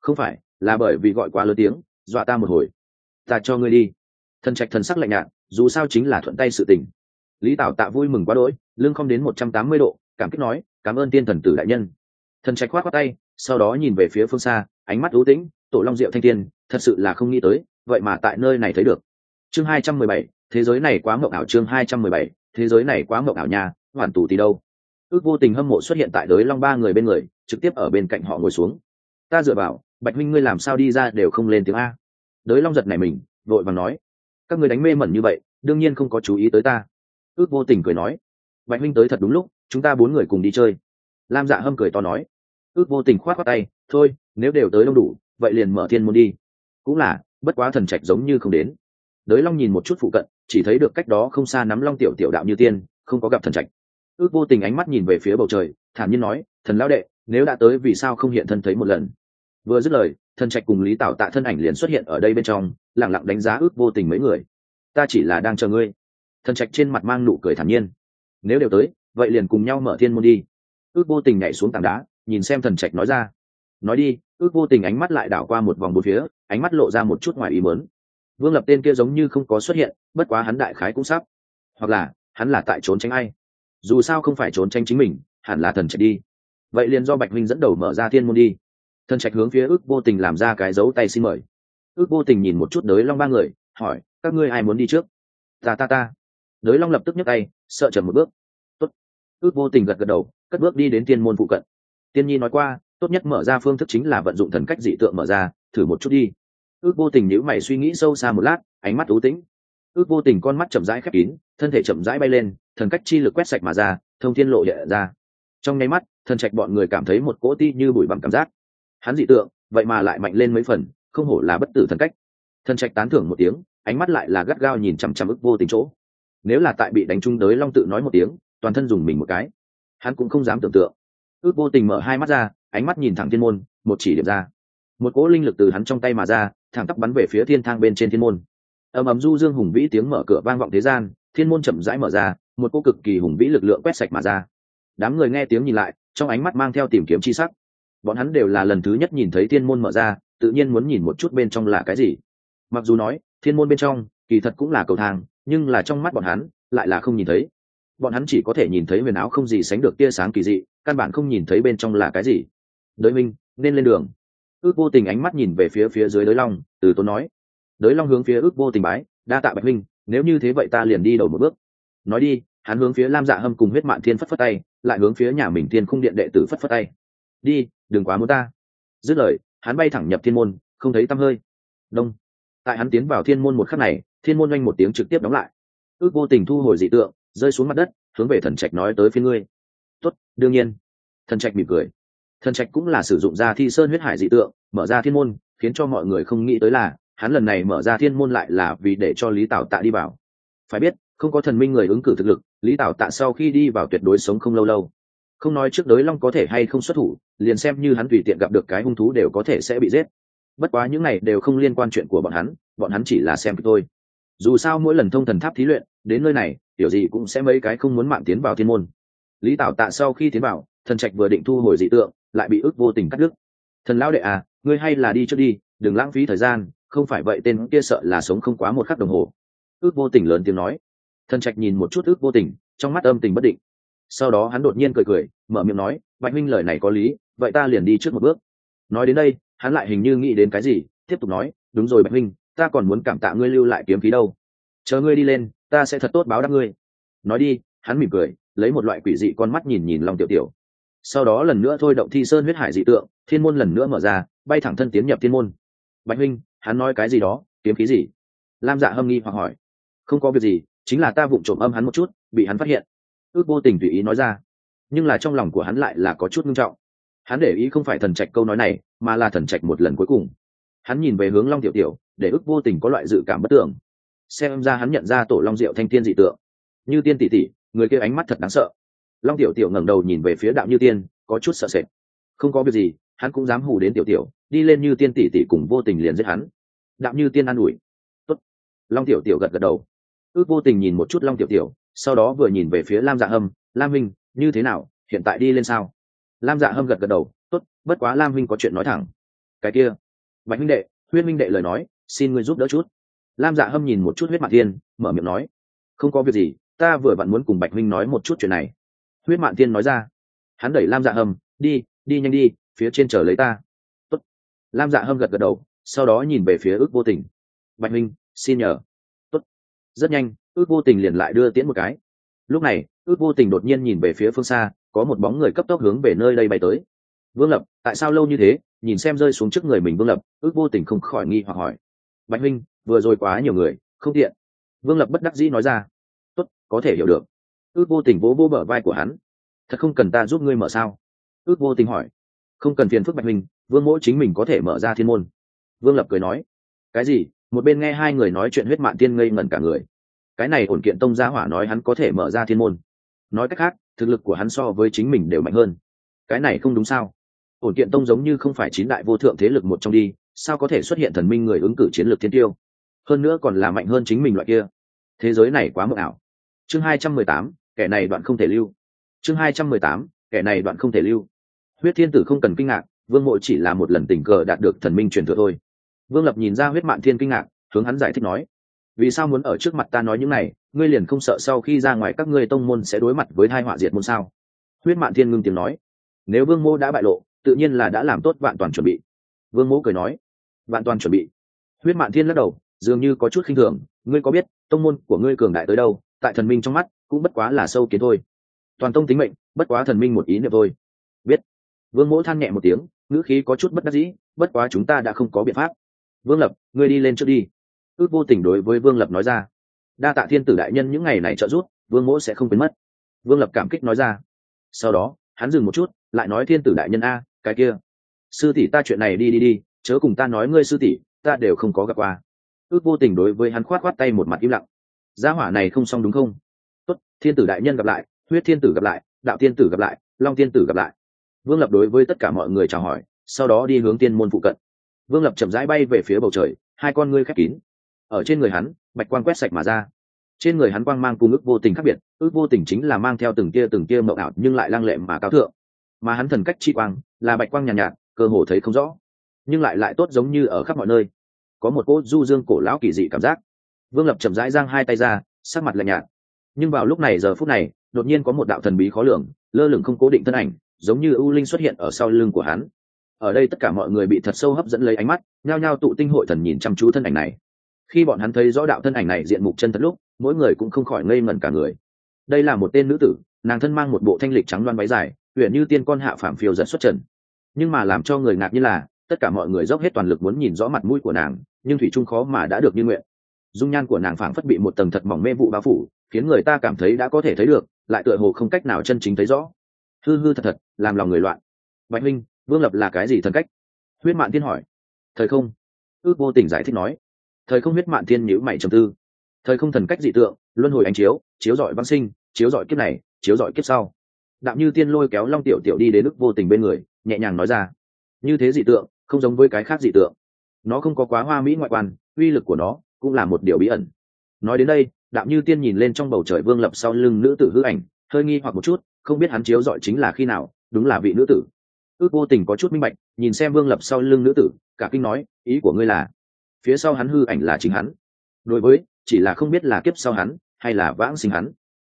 Không phải, là bởi vì gọi quá lớn tiếng dọa ta một hồi. Ta cho ngươi đi. Thần trạch thần sắc lạnh nhạt, dù sao chính là thuận tay sự tình. Lý tảo tạ vui mừng quá đỗi lương không đến một trăm tám mươi độ, cảm kích nói, cảm ơn tiên thần tử đại nhân. Thần trạch khoát khoát tay, sau đó nhìn về phía phương xa, ánh mắt ưu tĩnh, tổ long diệu thanh tiên, thật sự là không nghĩ tới, vậy mà tại nơi này thấy được. Chương hai trăm mười bảy, thế giới này quá mộng ảo chương hai trăm mười bảy, thế giới này quá mộng ảo nha, hoàn tù thì đâu? Ước vô tình hâm mộ xuất hiện tại đới long ba người bên người, trực tiếp ở bên cạnh họ ngồi xuống. Ta dựa vào, bạch minh ngươi làm sao đi ra đều không lên tiếng a đới long giật này mình, vội vàng nói, các người đánh mê mẩn như vậy, đương nhiên không có chú ý tới ta. Ước vô tình cười nói, bạch minh tới thật đúng lúc, chúng ta bốn người cùng đi chơi. Lam dạ hâm cười to nói, ước vô tình khoát khoát tay, thôi, nếu đều tới đông đủ, vậy liền mở thiên môn đi. Cũng là, bất quá thần trạch giống như không đến. Đới long nhìn một chút phụ cận, chỉ thấy được cách đó không xa nắm long tiểu tiểu đạo như tiên, không có gặp thần trạch. Ước vô tình ánh mắt nhìn về phía bầu trời, thản nhiên nói, thần lão đệ, nếu đã tới vì sao không hiện thân thấy một lần? Vừa dứt lời thần trạch cùng lý tạo tạ thân ảnh liền xuất hiện ở đây bên trong lẳng lặng đánh giá ước vô tình mấy người. Ta chỉ là đang chờ ngươi. Thần trạch trên mặt mang nụ cười thản nhiên. Nếu đều tới, vậy liền cùng nhau mở thiên môn đi. Ước vô tình nhảy xuống tảng đá, nhìn xem thần trạch nói ra. Nói đi, ước vô tình ánh mắt lại đảo qua một vòng bốn phía, ánh mắt lộ ra một chút ngoài ý mớn vương lập tên kia giống như không có xuất hiện, bất quá hắn đại khái cũng sắp. Hoặc là, hắn là tại trốn tránh ai? Dù sao không phải trốn tránh chính mình, hẳn là thần trạch đi. Vậy liền do bạch minh dẫn đầu mở ra thiên môn đi thần trạch hướng phía ước vô tình làm ra cái dấu tay xin mời. Ước vô tình nhìn một chút đới long ba người, hỏi, các ngươi ai muốn đi trước? Ta ta ta. Đới long lập tức nhấc tay, sợ chậm một bước. Tốt. Ước vô tình gật gật đầu, cất bước đi đến tiên môn phụ cận. Tiên nhi nói qua, tốt nhất mở ra phương thức chính là vận dụng thần cách dị tượng mở ra, thử một chút đi. Ước vô tình nhữ mày suy nghĩ sâu xa một lát, ánh mắt ú tĩnh. Ước vô tình con mắt chậm rãi khép kín, thân thể chậm rãi bay lên, thần cách chi lực quét sạch mà ra, thông thiên lộ hiện ra. Trong nháy mắt, thần trạch bọn người cảm thấy một cỗ ti như bụi bằng cảm giác hắn dị tượng, vậy mà lại mạnh lên mấy phần, không hổ là bất tử thần cách. Thần trạch tán thưởng một tiếng, ánh mắt lại là gắt gao nhìn chằm chằm ức vô tình chỗ. Nếu là tại bị đánh trung tới long tự nói một tiếng, toàn thân dùng mình một cái, hắn cũng không dám tưởng tượng. Ước vô tình mở hai mắt ra, ánh mắt nhìn thẳng thiên môn, một chỉ điểm ra. Một cỗ linh lực từ hắn trong tay mà ra, thẳng tắp bắn về phía thiên thang bên trên thiên môn. Ầm ầm du dương hùng vĩ tiếng mở cửa vang vọng thế gian, thiên môn chậm rãi mở ra, một cô cực kỳ hùng vĩ lực lượng quét sạch mà ra. Đám người nghe tiếng nhìn lại, trong ánh mắt mang theo tìm kiếm chi sắc bọn hắn đều là lần thứ nhất nhìn thấy thiên môn mở ra, tự nhiên muốn nhìn một chút bên trong là cái gì. Mặc dù nói, thiên môn bên trong, kỳ thật cũng là cầu thang, nhưng là trong mắt bọn hắn, lại là không nhìn thấy. Bọn hắn chỉ có thể nhìn thấy huyền áo không gì sánh được tia sáng kỳ dị, căn bản không nhìn thấy bên trong là cái gì. Đới minh, nên lên đường. Ước vô tình ánh mắt nhìn về phía phía dưới đới long, từ tốn nói. Đới long hướng phía ước vô tình bái, đa tạ bạch minh, nếu như thế vậy ta liền đi đầu một bước. Nói đi, hắn hướng phía lam dạ hâm cùng huyết mạn thiên phất phất tay, lại hướng phía nhà mình thiên khung điện đệ tử phất phất tay. Đi đừng quá muốn ta. Dứt lời, hắn bay thẳng nhập thiên môn, không thấy tăm hơi. Đông. Tại hắn tiến vào thiên môn một khắc này, thiên môn oanh một tiếng trực tiếp đóng lại. Ước vô tình thu hồi dị tượng, rơi xuống mặt đất, hướng về thần trạch nói tới phía ngươi. Tốt, đương nhiên. Thần trạch mỉm cười. Thần trạch cũng là sử dụng ra thi sơn huyết hải dị tượng, mở ra thiên môn, khiến cho mọi người không nghĩ tới là, hắn lần này mở ra thiên môn lại là vì để cho lý tảo tạ đi vào. Phải biết, không có thần minh người ứng cử thực lực, lý tảo tạ sau khi đi vào tuyệt đối sống không lâu lâu không nói trước đối long có thể hay không xuất thủ, liền xem như hắn tùy tiện gặp được cái hung thú đều có thể sẽ bị giết. Bất quá những này đều không liên quan chuyện của bọn hắn bọn hắn chỉ là xem thôi. Dù sao mỗi lần thông thần tháp thí luyện, đến nơi này, tiểu gì cũng sẽ mấy cái không muốn mạng tiến vào thiên môn. Lý tảo tạ sau khi tiến vào, thần trạch vừa định thu hồi dị tượng, lại bị ước vô tình cắt đứt. Thần lão đệ à ngươi hay là đi trước đi, đừng lãng phí thời gian, không phải vậy tên kia sợ là sống không quá một khắc đồng hồ. Ước vô tình lớn tiếng nói. Thần trạch nhìn một chút ước vô tình, trong mắt âm tình bất định sau đó hắn đột nhiên cười cười, mở miệng nói, bạch minh lời này có lý, vậy ta liền đi trước một bước. Nói đến đây, hắn lại hình như nghĩ đến cái gì, tiếp tục nói, đúng rồi bạch minh ta còn muốn cảm tạ ngươi lưu lại kiếm khí đâu. Chờ ngươi đi lên, ta sẽ thật tốt báo đáp ngươi. Nói đi, hắn mỉm cười, lấy một loại quỷ dị con mắt nhìn nhìn lòng tiểu tiểu. Sau đó lần nữa thôi động thi sơn huyết hải dị tượng, thiên môn lần nữa mở ra, bay thẳng thân tiến nhập thiên môn. Bạch minh hắn nói cái gì đó, kiếm khí gì? Lam dạ hâm nghi hoặc hỏi. Không có việc gì, chính là ta vụng trộm âm hắn một chút, bị hắn phát hiện ước vô tình tùy ý nói ra. Nhưng là trong lòng của hắn lại là có chút nghiêm trọng. Hắn để ý không phải thần trạch câu nói này, mà là thần trạch một lần cuối cùng. Hắn nhìn về hướng long tiểu tiểu, để ước vô tình có loại dự cảm bất tưởng. Xem ra hắn nhận ra tổ long diệu thanh Thiên dị tượng. Như tiên tỷ tỷ, người kia ánh mắt thật đáng sợ. Long tiểu tiểu ngẩng đầu nhìn về phía đạo như tiên, có chút sợ sệt. Không có việc gì, hắn cũng dám hù đến tiểu tiểu, đi lên như tiên tỷ tỷ cùng vô tình liền giết hắn. Đạo như tiên an ủi. Tốt. long tiểu tiểu gật gật đầu. Ước vô tình nhìn một chút long tiểu tiểu sau đó vừa nhìn về phía lam dạ hâm, lam minh như thế nào? Hiện tại đi lên sao? Lam dạ hâm gật gật đầu, tốt, bất quá lam minh có chuyện nói thẳng. Cái kia? Bạch minh đệ, huyết minh đệ lời nói, xin ngươi giúp đỡ chút. Lam dạ hâm nhìn một chút huyết mạn thiên, mở miệng nói, không có việc gì, ta vừa vặn muốn cùng bạch minh nói một chút chuyện này. Huyết mạn thiên nói ra, hắn đẩy lam dạ hâm, đi đi nhanh đi, phía trên chờ lấy ta. Tốt. lam dạ hâm gật gật đầu, sau đó nhìn về phía ước vô tình, bạch minh xin nhờ. Tốt. rất nhanh ước vô tình liền lại đưa tiễn một cái. Lúc này, ước vô tình đột nhiên nhìn về phía phương xa, có một bóng người cấp tốc hướng về nơi đây bay tới. Vương lập, tại sao lâu như thế, nhìn xem rơi xuống trước người mình vương lập, ước vô tình không khỏi nghi hoặc hỏi. Bạch minh, vừa rồi quá nhiều người, không tiện. Vương lập bất đắc dĩ nói ra. Tốt, có thể hiểu được. Ước vô tình vỗ vỗ bờ vai của hắn. Thật không cần ta giúp ngươi mở sao? Ước vô tình hỏi. Không cần phiền phức bạch minh, vương mỗi chính mình có thể mở ra thiên môn. Vương lập cười nói. Cái gì? Một bên nghe hai người nói chuyện huyết mạng tiên ngây ngẩn cả người cái này ổn kiện tông gia hỏa nói hắn có thể mở ra thiên môn. Nói cách khác, thực lực của hắn so với chính mình đều mạnh hơn. Cái này không đúng sao? Ổn kiện tông giống như không phải chín đại vô thượng thế lực một trong đi, sao có thể xuất hiện thần minh người ứng cử chiến lược thiên tiêu? Hơn nữa còn là mạnh hơn chính mình loại kia. Thế giới này quá mờ ảo. Chương hai trăm mười tám, kẻ này đoạn không thể lưu. Chương hai trăm mười tám, kẻ này đoạn không thể lưu. Huyết thiên tử không cần kinh ngạc, vương mộ chỉ là một lần tình cờ đạt được thần minh truyền thừa thôi. Vương lập nhìn ra huyết mạn thiên kinh ngạc, hướng hắn giải thích nói vì sao muốn ở trước mặt ta nói những này, ngươi liền không sợ sau khi ra ngoài các ngươi tông môn sẽ đối mặt với thai họa diệt môn sao? Huyết mạn thiên ngưng tiếng nói. Nếu vương mô đã bại lộ, tự nhiên là đã làm tốt vạn toàn chuẩn bị. Vương mô cười nói. Vạn toàn chuẩn bị. Huyết mạn thiên lắc đầu, dường như có chút khinh thường. Ngươi có biết, tông môn của ngươi cường đại tới đâu, tại thần minh trong mắt, cũng bất quá là sâu kiến thôi. Toàn tông tính mệnh, bất quá thần minh một ý niệm thôi. Biết. Vương mỗ than nhẹ một tiếng, ngữ khí có chút bất đắc dĩ, bất quá chúng ta đã không có biện pháp. Vương lập, ngươi đi lên trước đi ước vô tình đối với vương lập nói ra. Đa tạ thiên tử đại nhân những ngày này trợ giúp, vương mỗ sẽ không quên mất. Vương lập cảm kích nói ra. Sau đó, hắn dừng một chút, lại nói thiên tử đại nhân a, cái kia. Sư tỷ ta chuyện này đi đi đi, chớ cùng ta nói ngươi sư tỷ, ta đều không có gặp qua. Ước vô tình đối với hắn khoát khoát tay một mặt im lặng. Gia hỏa này không xong đúng không? Tốt, thiên tử đại nhân gặp lại, huyết thiên tử gặp lại, đạo thiên tử gặp lại, long thiên tử gặp lại. Vương lập đối với tất cả mọi người chào hỏi, sau đó đi hướng tiên môn phụ cận. Vương lập chậm rãi bay về phía bầu trời, hai con ngươi khép kín ở trên người hắn bạch quang quét sạch mà ra. Trên người hắn quang mang cung ước vô tình khác biệt ước vô tình chính là mang theo từng tia từng tia mậu ảo nhưng lại lăng lệ mà cao thượng. Mà hắn thần cách chi quang là bạch quang nhàn nhạt, nhạt cơ hồ thấy không rõ nhưng lại lại tốt giống như ở khắp mọi nơi. Có một cỗ du dương cổ lão kỳ dị cảm giác. Vương lập chậm rãi giang hai tay ra sắc mặt lạnh nhạt. Nhưng vào lúc này giờ phút này đột nhiên có một đạo thần bí khó lường lơ lửng không cố định thân ảnh giống như ưu linh xuất hiện ở sau lưng của hắn. Ở đây tất cả mọi người bị thật sâu hấp dẫn lấy ánh mắt nhao nhao tụ tinh hội thần nhìn chăm chú thân ảnh này khi bọn hắn thấy rõ đạo thân ảnh này diện mục chân thật lúc, mỗi người cũng không khỏi ngây ngẩn cả người. Đây là một tên nữ tử, nàng thân mang một bộ thanh lịch trắng loan váy dài huyện như tiên con hạ phạm phiêu dẫn xuất trần. Nhưng mà làm cho người ngạc như là, tất cả mọi người dốc hết toàn lực muốn nhìn rõ mặt mũi của nàng, nhưng thủy trung khó mà đã được như nguyện. Dung nhan của nàng phảng phất bị một tầng thật mỏng mê vụ bao phủ, khiến người ta cảm thấy đã có thể thấy được, lại tựa hồ không cách nào chân chính thấy rõ. Hư hư thật thật, làm lòng người loạn. Bạch minh, vương lập là cái gì thần cách? Huyết mạn tiên hỏi. Thời không. Ước vô tình giải thích nói thời không huyết mạn thiên nhữ mày trầm tư. Thời không thần cách dị tượng, luân hồi ánh chiếu chiếu giỏi văn sinh, chiếu giỏi kiếp này, chiếu giỏi kiếp sau. Đạm như tiên lôi kéo long tiểu tiểu đi đến ước vô tình bên người, nhẹ nhàng nói ra, như thế dị tượng, không giống với cái khác dị tượng. Nó không có quá hoa mỹ ngoại quan, uy lực của nó cũng là một điều bí ẩn. Nói đến đây, đạm như tiên nhìn lên trong bầu trời vương lập sau lưng nữ tử hư ảnh, hơi nghi hoặc một chút, không biết hắn chiếu dọi chính là khi nào, đúng là vị nữ tử. Ước vô tình có chút minh bạch, nhìn xem vương lập sau lưng nữ tử, cả kinh nói, ý của ngươi là phía sau hắn hư ảnh là chính hắn. Đối với, chỉ là không biết là kiếp sau hắn, hay là vãng sinh hắn.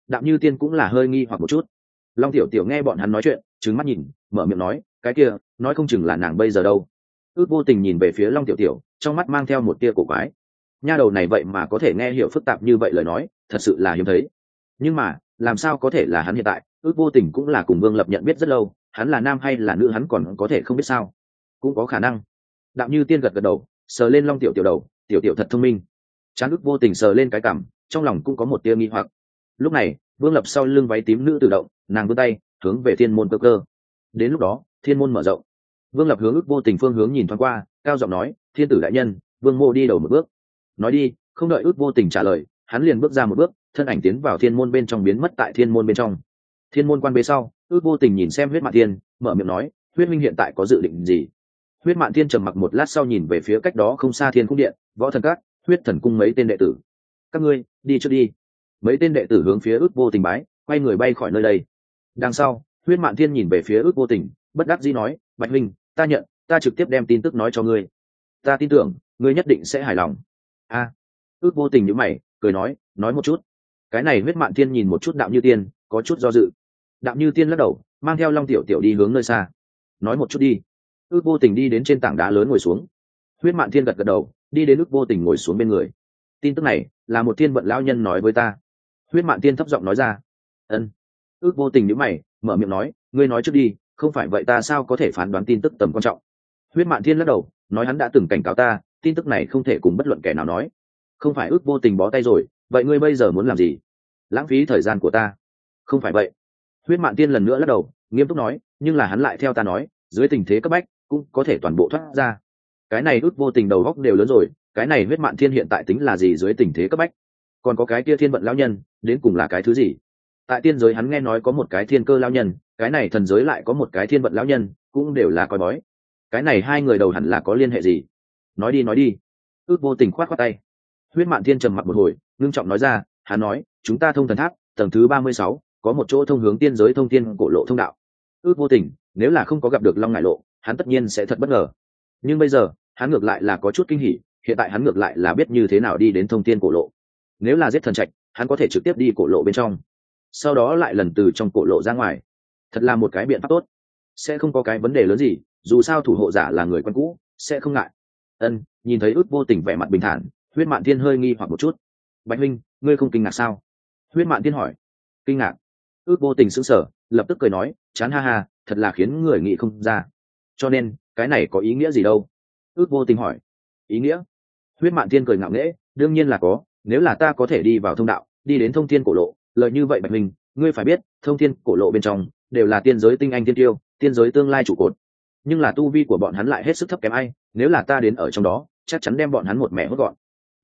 Đạm như tiên cũng là hơi nghi hoặc một chút. Long tiểu tiểu nghe bọn hắn nói chuyện trứng mắt nhìn, mở miệng nói, cái kia, nói không chừng là nàng bây giờ đâu. Ước vô tình nhìn về phía long tiểu tiểu, trong mắt mang theo một tia cổ quái. Nha đầu này vậy mà có thể nghe hiểu phức tạp như vậy lời nói, thật sự là hiếm thấy. Nhưng mà, làm sao có thể là hắn hiện tại? Ước vô tình cũng là cùng vương lập nhận biết rất lâu, hắn là nam hay là nữ hắn còn có thể không biết sao? Cũng có khả năng. Đạm như tiên gật gật đầu sờ lên long tiểu tiểu đầu, tiểu tiểu thật thông minh. Chán ước vô tình sờ lên cái cảm trong lòng cũng có một tia nghi hoặc. Lúc này, vương lập sau lưng váy tím nữ tự động, nàng vươn tay, hướng về thiên môn cơ cơ. Đến lúc đó, thiên môn mở rộng. Vương lập hướng ước vô tình phương hướng nhìn thoáng qua, cao giọng nói, thiên tử đại nhân, vương mô đi đầu một bước. Nói đi, không đợi ước vô tình trả lời, hắn liền bước ra một bước, thân ảnh tiến vào thiên môn bên trong biến mất tại thiên môn bên trong. Thiên môn quan bế sau, ước vô tình nhìn xem huyết mạn thiên, mở miệng nói, huyết minh hiện tại có dự định gì? Huyết mạn thiên trầm mặc một lát sau nhìn về phía cách đó không xa thiên cung điện, võ thần các, huyết thần cung mấy tên đệ tử? Các ngươi, đi trước đi. Mấy tên đệ tử hướng phía ước vô tình bái, quay người bay khỏi nơi đây. Đằng sau, huyết mạn thiên nhìn về phía ước vô tình, bất đắc dĩ nói, bạch minh ta nhận, ta trực tiếp đem tin tức nói cho ngươi. Ta tin tưởng, ngươi nhất định sẽ hài lòng. A. Ước vô tình nhữ mày, cười nói nói một chút. Cái này huyết mạn thiên nhìn một chút đạo như tiên, có chút do dự. Đạo như tiên lắc đầu, mang theo long tiểu tiểu đi hướng nơi xa. Nói một chút đi ước vô tình đi đến trên tảng đá lớn ngồi xuống. Huyết mạn thiên gật gật đầu, đi đến ước vô tình ngồi xuống bên người. Tin tức này là một thiên vận lão nhân nói với ta. Huyết mạn thiên thấp giọng nói ra. Ân. Ước vô tình nhữ mày, mở miệng nói, ngươi nói trước đi, không phải vậy ta sao có thể phán đoán tin tức tầm quan trọng? Huyết mạn thiên lắc đầu, nói hắn đã từng cảnh cáo ta, tin tức này không thể cùng bất luận kẻ nào nói. Không phải ước vô tình bó tay rồi, vậy ngươi bây giờ muốn làm gì? Lãng phí thời gian của ta. Không phải vậy. Huyết mạn tiên lần nữa lắc đầu, nghiêm túc nói, nhưng là hắn lại theo ta nói, dưới tình thế cấp bách cũng có thể toàn bộ thoát ra. Cái này ước vô tình đầu góc đều lớn rồi, cái này huyết mạn thiên hiện tại tính là gì dưới tình thế cấp bách? Còn có cái kia thiên vận lão nhân, đến cùng là cái thứ gì? Tại tiên giới hắn nghe nói có một cái thiên cơ lao nhân, cái này thần giới lại có một cái thiên vận lao nhân, cũng đều là coi bói. Cái này hai người đầu hẳn là có liên hệ gì? Nói đi nói đi. Ước vô tình khoát khoát tay. Huyết mạn thiên trầm mặc một hồi, ngưng trọng nói ra, hắn nói, chúng ta thông thần tháp, tầng thứ ba mươi sáu, có một chỗ thông hướng tiên giới thông tiên cổ lộ thông đạo. Ước vô tình, nếu là không có gặp được long ngại lộ hắn tất nhiên sẽ thật bất ngờ. Nhưng bây giờ, hắn ngược lại là có chút kinh hỉ, hiện tại hắn ngược lại là biết như thế nào đi đến thông tiên cổ lộ. Nếu là giết thần trạch, hắn có thể trực tiếp đi cổ lộ bên trong. Sau đó lại lần từ trong cổ lộ ra ngoài. Thật là một cái biện pháp tốt. Sẽ không có cái vấn đề lớn gì, dù sao thủ hộ giả là người quen cũ, sẽ không ngại. Ân, nhìn thấy ước vô tình vẻ mặt bình thản, huyết mạn thiên hơi nghi hoặc một chút. Bạch huynh ngươi không kinh ngạc sao? Huyết mạn thiên hỏi. Kinh ngạc. Ước vô tình sững sờ, lập tức cười nói, chán ha ha, thật là khiến người nghĩ không ra cho nên, cái này có ý nghĩa gì đâu? Ước vô tình hỏi. Ý nghĩa? Huyết mạn thiên cười ngạo nghễ, đương nhiên là có, nếu là ta có thể đi vào thông đạo, đi đến thông thiên cổ lộ, lợi như vậy bạch minh, ngươi phải biết, thông thiên cổ lộ bên trong đều là tiên giới tinh anh tiên tiêu, tiên giới tương lai trụ cột. Nhưng là tu vi của bọn hắn lại hết sức thấp kém ai, nếu là ta đến ở trong đó, chắc chắn đem bọn hắn một mẻ hốt gọn.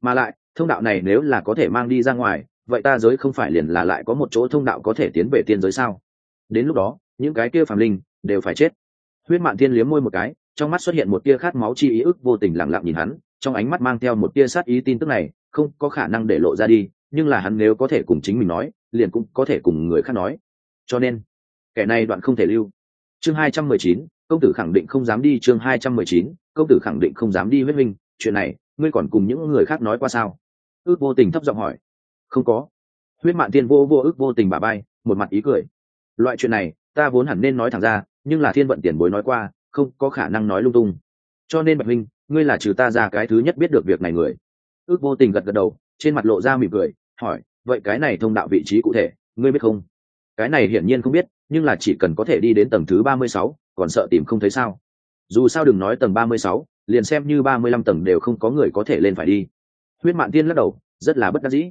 Mà lại, thông đạo này nếu là có thể mang đi ra ngoài, vậy ta giới không phải liền là lại có một chỗ thông đạo có thể tiến về tiên giới sao? Đến lúc đó, những cái kia phàm linh đều phải chết huyết mạn thiên liếm môi một cái, trong mắt xuất hiện một tia khát máu chi ý ức, vô tình lặng lặng nhìn hắn, trong ánh mắt mang theo một tia sát ý tin tức này, không có khả năng để lộ ra đi, nhưng là hắn nếu có thể cùng chính mình nói, liền cũng có thể cùng người khác nói. Cho nên, kẻ này đoạn không thể lưu. Chương hai trăm mười chín, công tử khẳng định không dám đi, chương hai trăm mười chín, công tử khẳng định không dám đi huyết minh, chuyện này, ngươi còn cùng những người khác nói qua sao? Ước vô tình thấp giọng hỏi. Không có. Huyết mạn tiên vô vô ước vô tình bà bay, một mặt ý cười. Loại chuyện này, ta vốn hẳn nên nói thẳng ra nhưng là thiên vận tiền bối nói qua, không có khả năng nói lung tung. Cho nên bạch minh, ngươi là trừ ta ra cái thứ nhất biết được việc này người. Ước vô tình gật gật đầu, trên mặt lộ ra mỉm cười, hỏi, vậy cái này thông đạo vị trí cụ thể, ngươi biết không? Cái này hiển nhiên không biết, nhưng là chỉ cần có thể đi đến tầng thứ ba mươi sáu, còn sợ tìm không thấy sao? Dù sao đừng nói tầng ba mươi sáu, liền xem như ba mươi lăm tầng đều không có người có thể lên phải đi. Huyết mạn tiên lắc đầu, rất là bất đắc dĩ.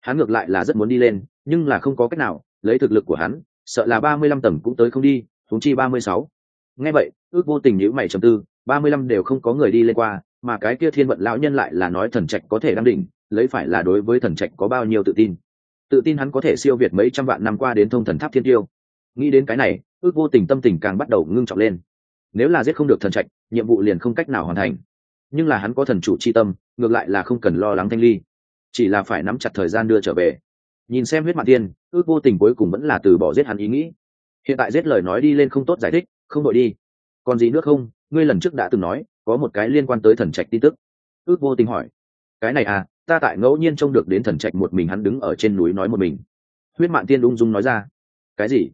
Hắn ngược lại là rất muốn đi lên, nhưng là không có cách nào, lấy thực lực của hắn, sợ là ba mươi lăm tầng cũng tới không đi thúng chi ba mươi sáu. Nghe vậy, ước vô tình nhữ mày trầm tư, ba mươi lăm đều không có người đi lên qua, mà cái kia thiên vận lão nhân lại là nói thần trạch có thể đăng đỉnh, lấy phải là đối với thần trạch có bao nhiêu tự tin. Tự tin hắn có thể siêu việt mấy trăm vạn năm qua đến thông thần tháp thiên tiêu. Nghĩ đến cái này, ước vô tình tâm tình càng bắt đầu ngưng trọng lên. Nếu là giết không được thần trạch, nhiệm vụ liền không cách nào hoàn thành. Nhưng là hắn có thần chủ c h i tâm, ngược lại là không cần lo lắng thanh ly. Chỉ là phải nắm chặt thời gian đưa trở về. Nhìn xem huyết mạng tiên, ước vô tình cuối cùng vẫn là từ bỏ giết hắn ý nghĩ hiện tại giết lời nói đi lên không tốt giải thích, không đội đi. Còn gì nữa không? Ngươi lần trước đã từng nói, có một cái liên quan tới thần trạch tin tức. Ước vô tình hỏi. Cái này à ta tại ngẫu nhiên trông được đến thần trạch một mình hắn đứng ở trên núi nói một mình. Huyết mạng tiên ung dung nói ra. Cái gì?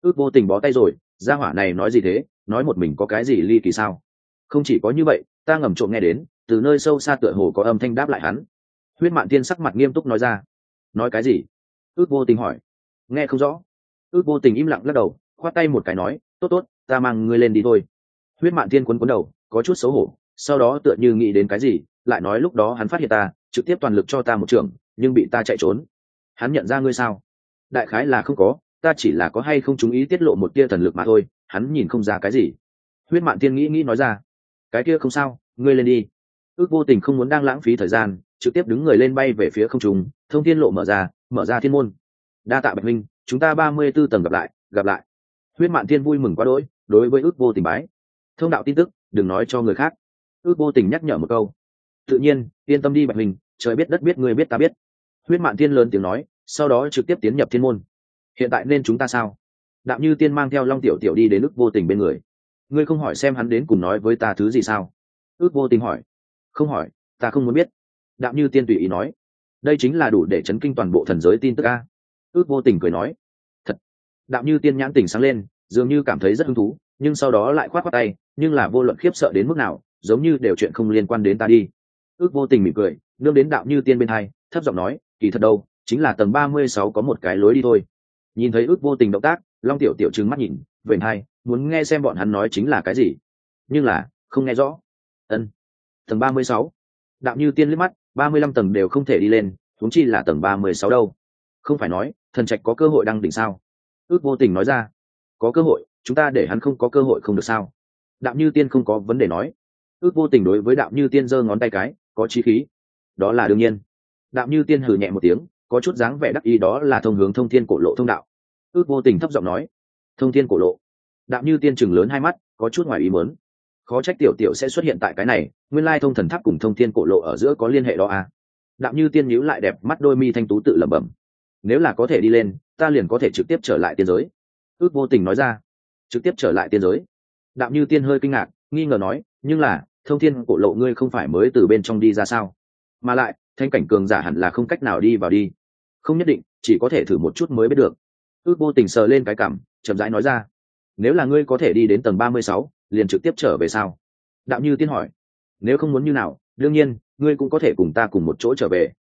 Ước vô tình bó tay rồi, gia hỏa này nói gì thế? Nói một mình có cái gì ly kỳ sao? Không chỉ có như vậy, ta ngầm trộm nghe đến, từ nơi sâu xa tựa hồ có âm thanh đáp lại hắn. Huyết mạng tiên sắc mặt nghiêm túc nói ra. Nói cái gì? Ước vô tình hỏi. Nghe không rõ ước vô tình im lặng lắc đầu, khoát tay một cái nói, tốt tốt, ta mang ngươi lên đi thôi. Huyết mạng Thiên quấn quấn đầu, có chút xấu hổ, sau đó tựa như nghĩ đến cái gì, lại nói lúc đó hắn phát hiện ta, trực tiếp toàn lực cho ta một trường nhưng bị ta chạy trốn. Hắn nhận ra ngươi sao? Đại khái là không có, ta chỉ là có hay không chú ý tiết lộ một tia thần lực mà thôi, hắn nhìn không ra cái gì. Huyết mạng tiên nghĩ nghĩ nói ra, cái kia không sao, ngươi lên đi. Ước vô tình không muốn đang lãng phí thời gian, trực tiếp đứng người lên bay về phía không trùng thông thiên lộ mở ra mở ra thiên môn đa tạ bạch minh chúng ta ba mươi b ố tầng gặp lại gặp lại. Huyết mạng Thiên vui mừng quá đỗi, đối với ước vô tình bái. Thông đạo tin tức, đừng nói cho người khác. Ước vô tình nhắc nhở một câu. Tự nhiên, yên tâm đi bạch minh trời biết đất biết, người biết ta biết. Huyết mạng Thiên lớn tiếng nói, sau đó trực tiếp tiến nhập thiên môn. Hiện tại nên chúng ta sao? Đạo như tiên mang theo long tiểu tiểu đi đến ước vô tình bên người. Ngươi không hỏi xem hắn đến cùng nói với ta thứ gì sao? Ước vô tình hỏi. Không hỏi, ta không muốn biết. Đạo như tiên tùy ý nói. Đây chính là đủ để chấn kinh toàn bộ thần giới tin tức a ước vô tình cười nói, thật. Đạo như tiên nhãn tình sáng lên, dường như cảm thấy rất hứng thú, nhưng sau đó lại khoát khoát tay, nhưng là vô luận khiếp sợ đến mức nào, giống như đều chuyện không liên quan đến ta đi. Ước vô tình mỉm cười, nương đến đạo như tiên bên hai, thấp giọng nói, kỳ thật đâu, chính là tầng ba mươi sáu có một cái lối đi thôi. Nhìn thấy ước vô tình động tác, long tiểu tiểu trừng mắt nhìn vểnh hai, muốn nghe xem bọn hắn nói chính là cái gì? Nhưng là, không nghe rõ. Ân. Tầng ba mươi sáu. Đạo như tiên liếc mắt, ba mươi lăm tầng đều không thể đi lên thúng chi là tầng ba mươi sáu đâu không phải nói, thần trạch có cơ hội đăng đỉnh sao? Ước vô tình nói ra. Có cơ hội, chúng ta để hắn không có cơ hội không được sao? Đạo như tiên không có vấn đề nói. Ước vô tình đối với đạo như tiên giơ ngón tay cái, có chi khí. Đó là đương nhiên. Đạo như tiên hừ nhẹ một tiếng, có chút dáng vẻ đắc ý đó là thông hướng thông thiên cổ lộ thông đạo. Ước vô tình thấp giọng nói. Thông thiên cổ lộ. Đạo như tiên chừng lớn hai mắt, có chút ngoài ý muốn. Khó trách tiểu tiểu sẽ xuất hiện tại cái này, nguyên lai thông thần tháp cùng thông thiên cổ lộ ở giữa có liên hệ đó à? Đạo như tiên nhíu lại đẹp mắt, đôi mi thanh tú tự lẩm bẩm nếu là có thể đi lên, ta liền có thể trực tiếp trở lại tiên giới. Ước vô tình nói ra. Trực tiếp trở lại tiên giới. Đạm như tiên hơi kinh ngạc, nghi ngờ nói, nhưng là, thông thiên cổ lộ ngươi không phải mới từ bên trong đi ra sao? Mà lại thanh cảnh cường giả hẳn là không cách nào đi vào đi. Không nhất định, chỉ có thể thử một chút mới biết được. Ước vô tình sờ lên cái cảm, chậm rãi nói ra. Nếu là ngươi có thể đi đến tầng ba mươi sáu, liền trực tiếp trở về sao? Đạo như tiên hỏi. Nếu không muốn như nào, đương nhiên, ngươi cũng có thể cùng ta cùng một chỗ trở về.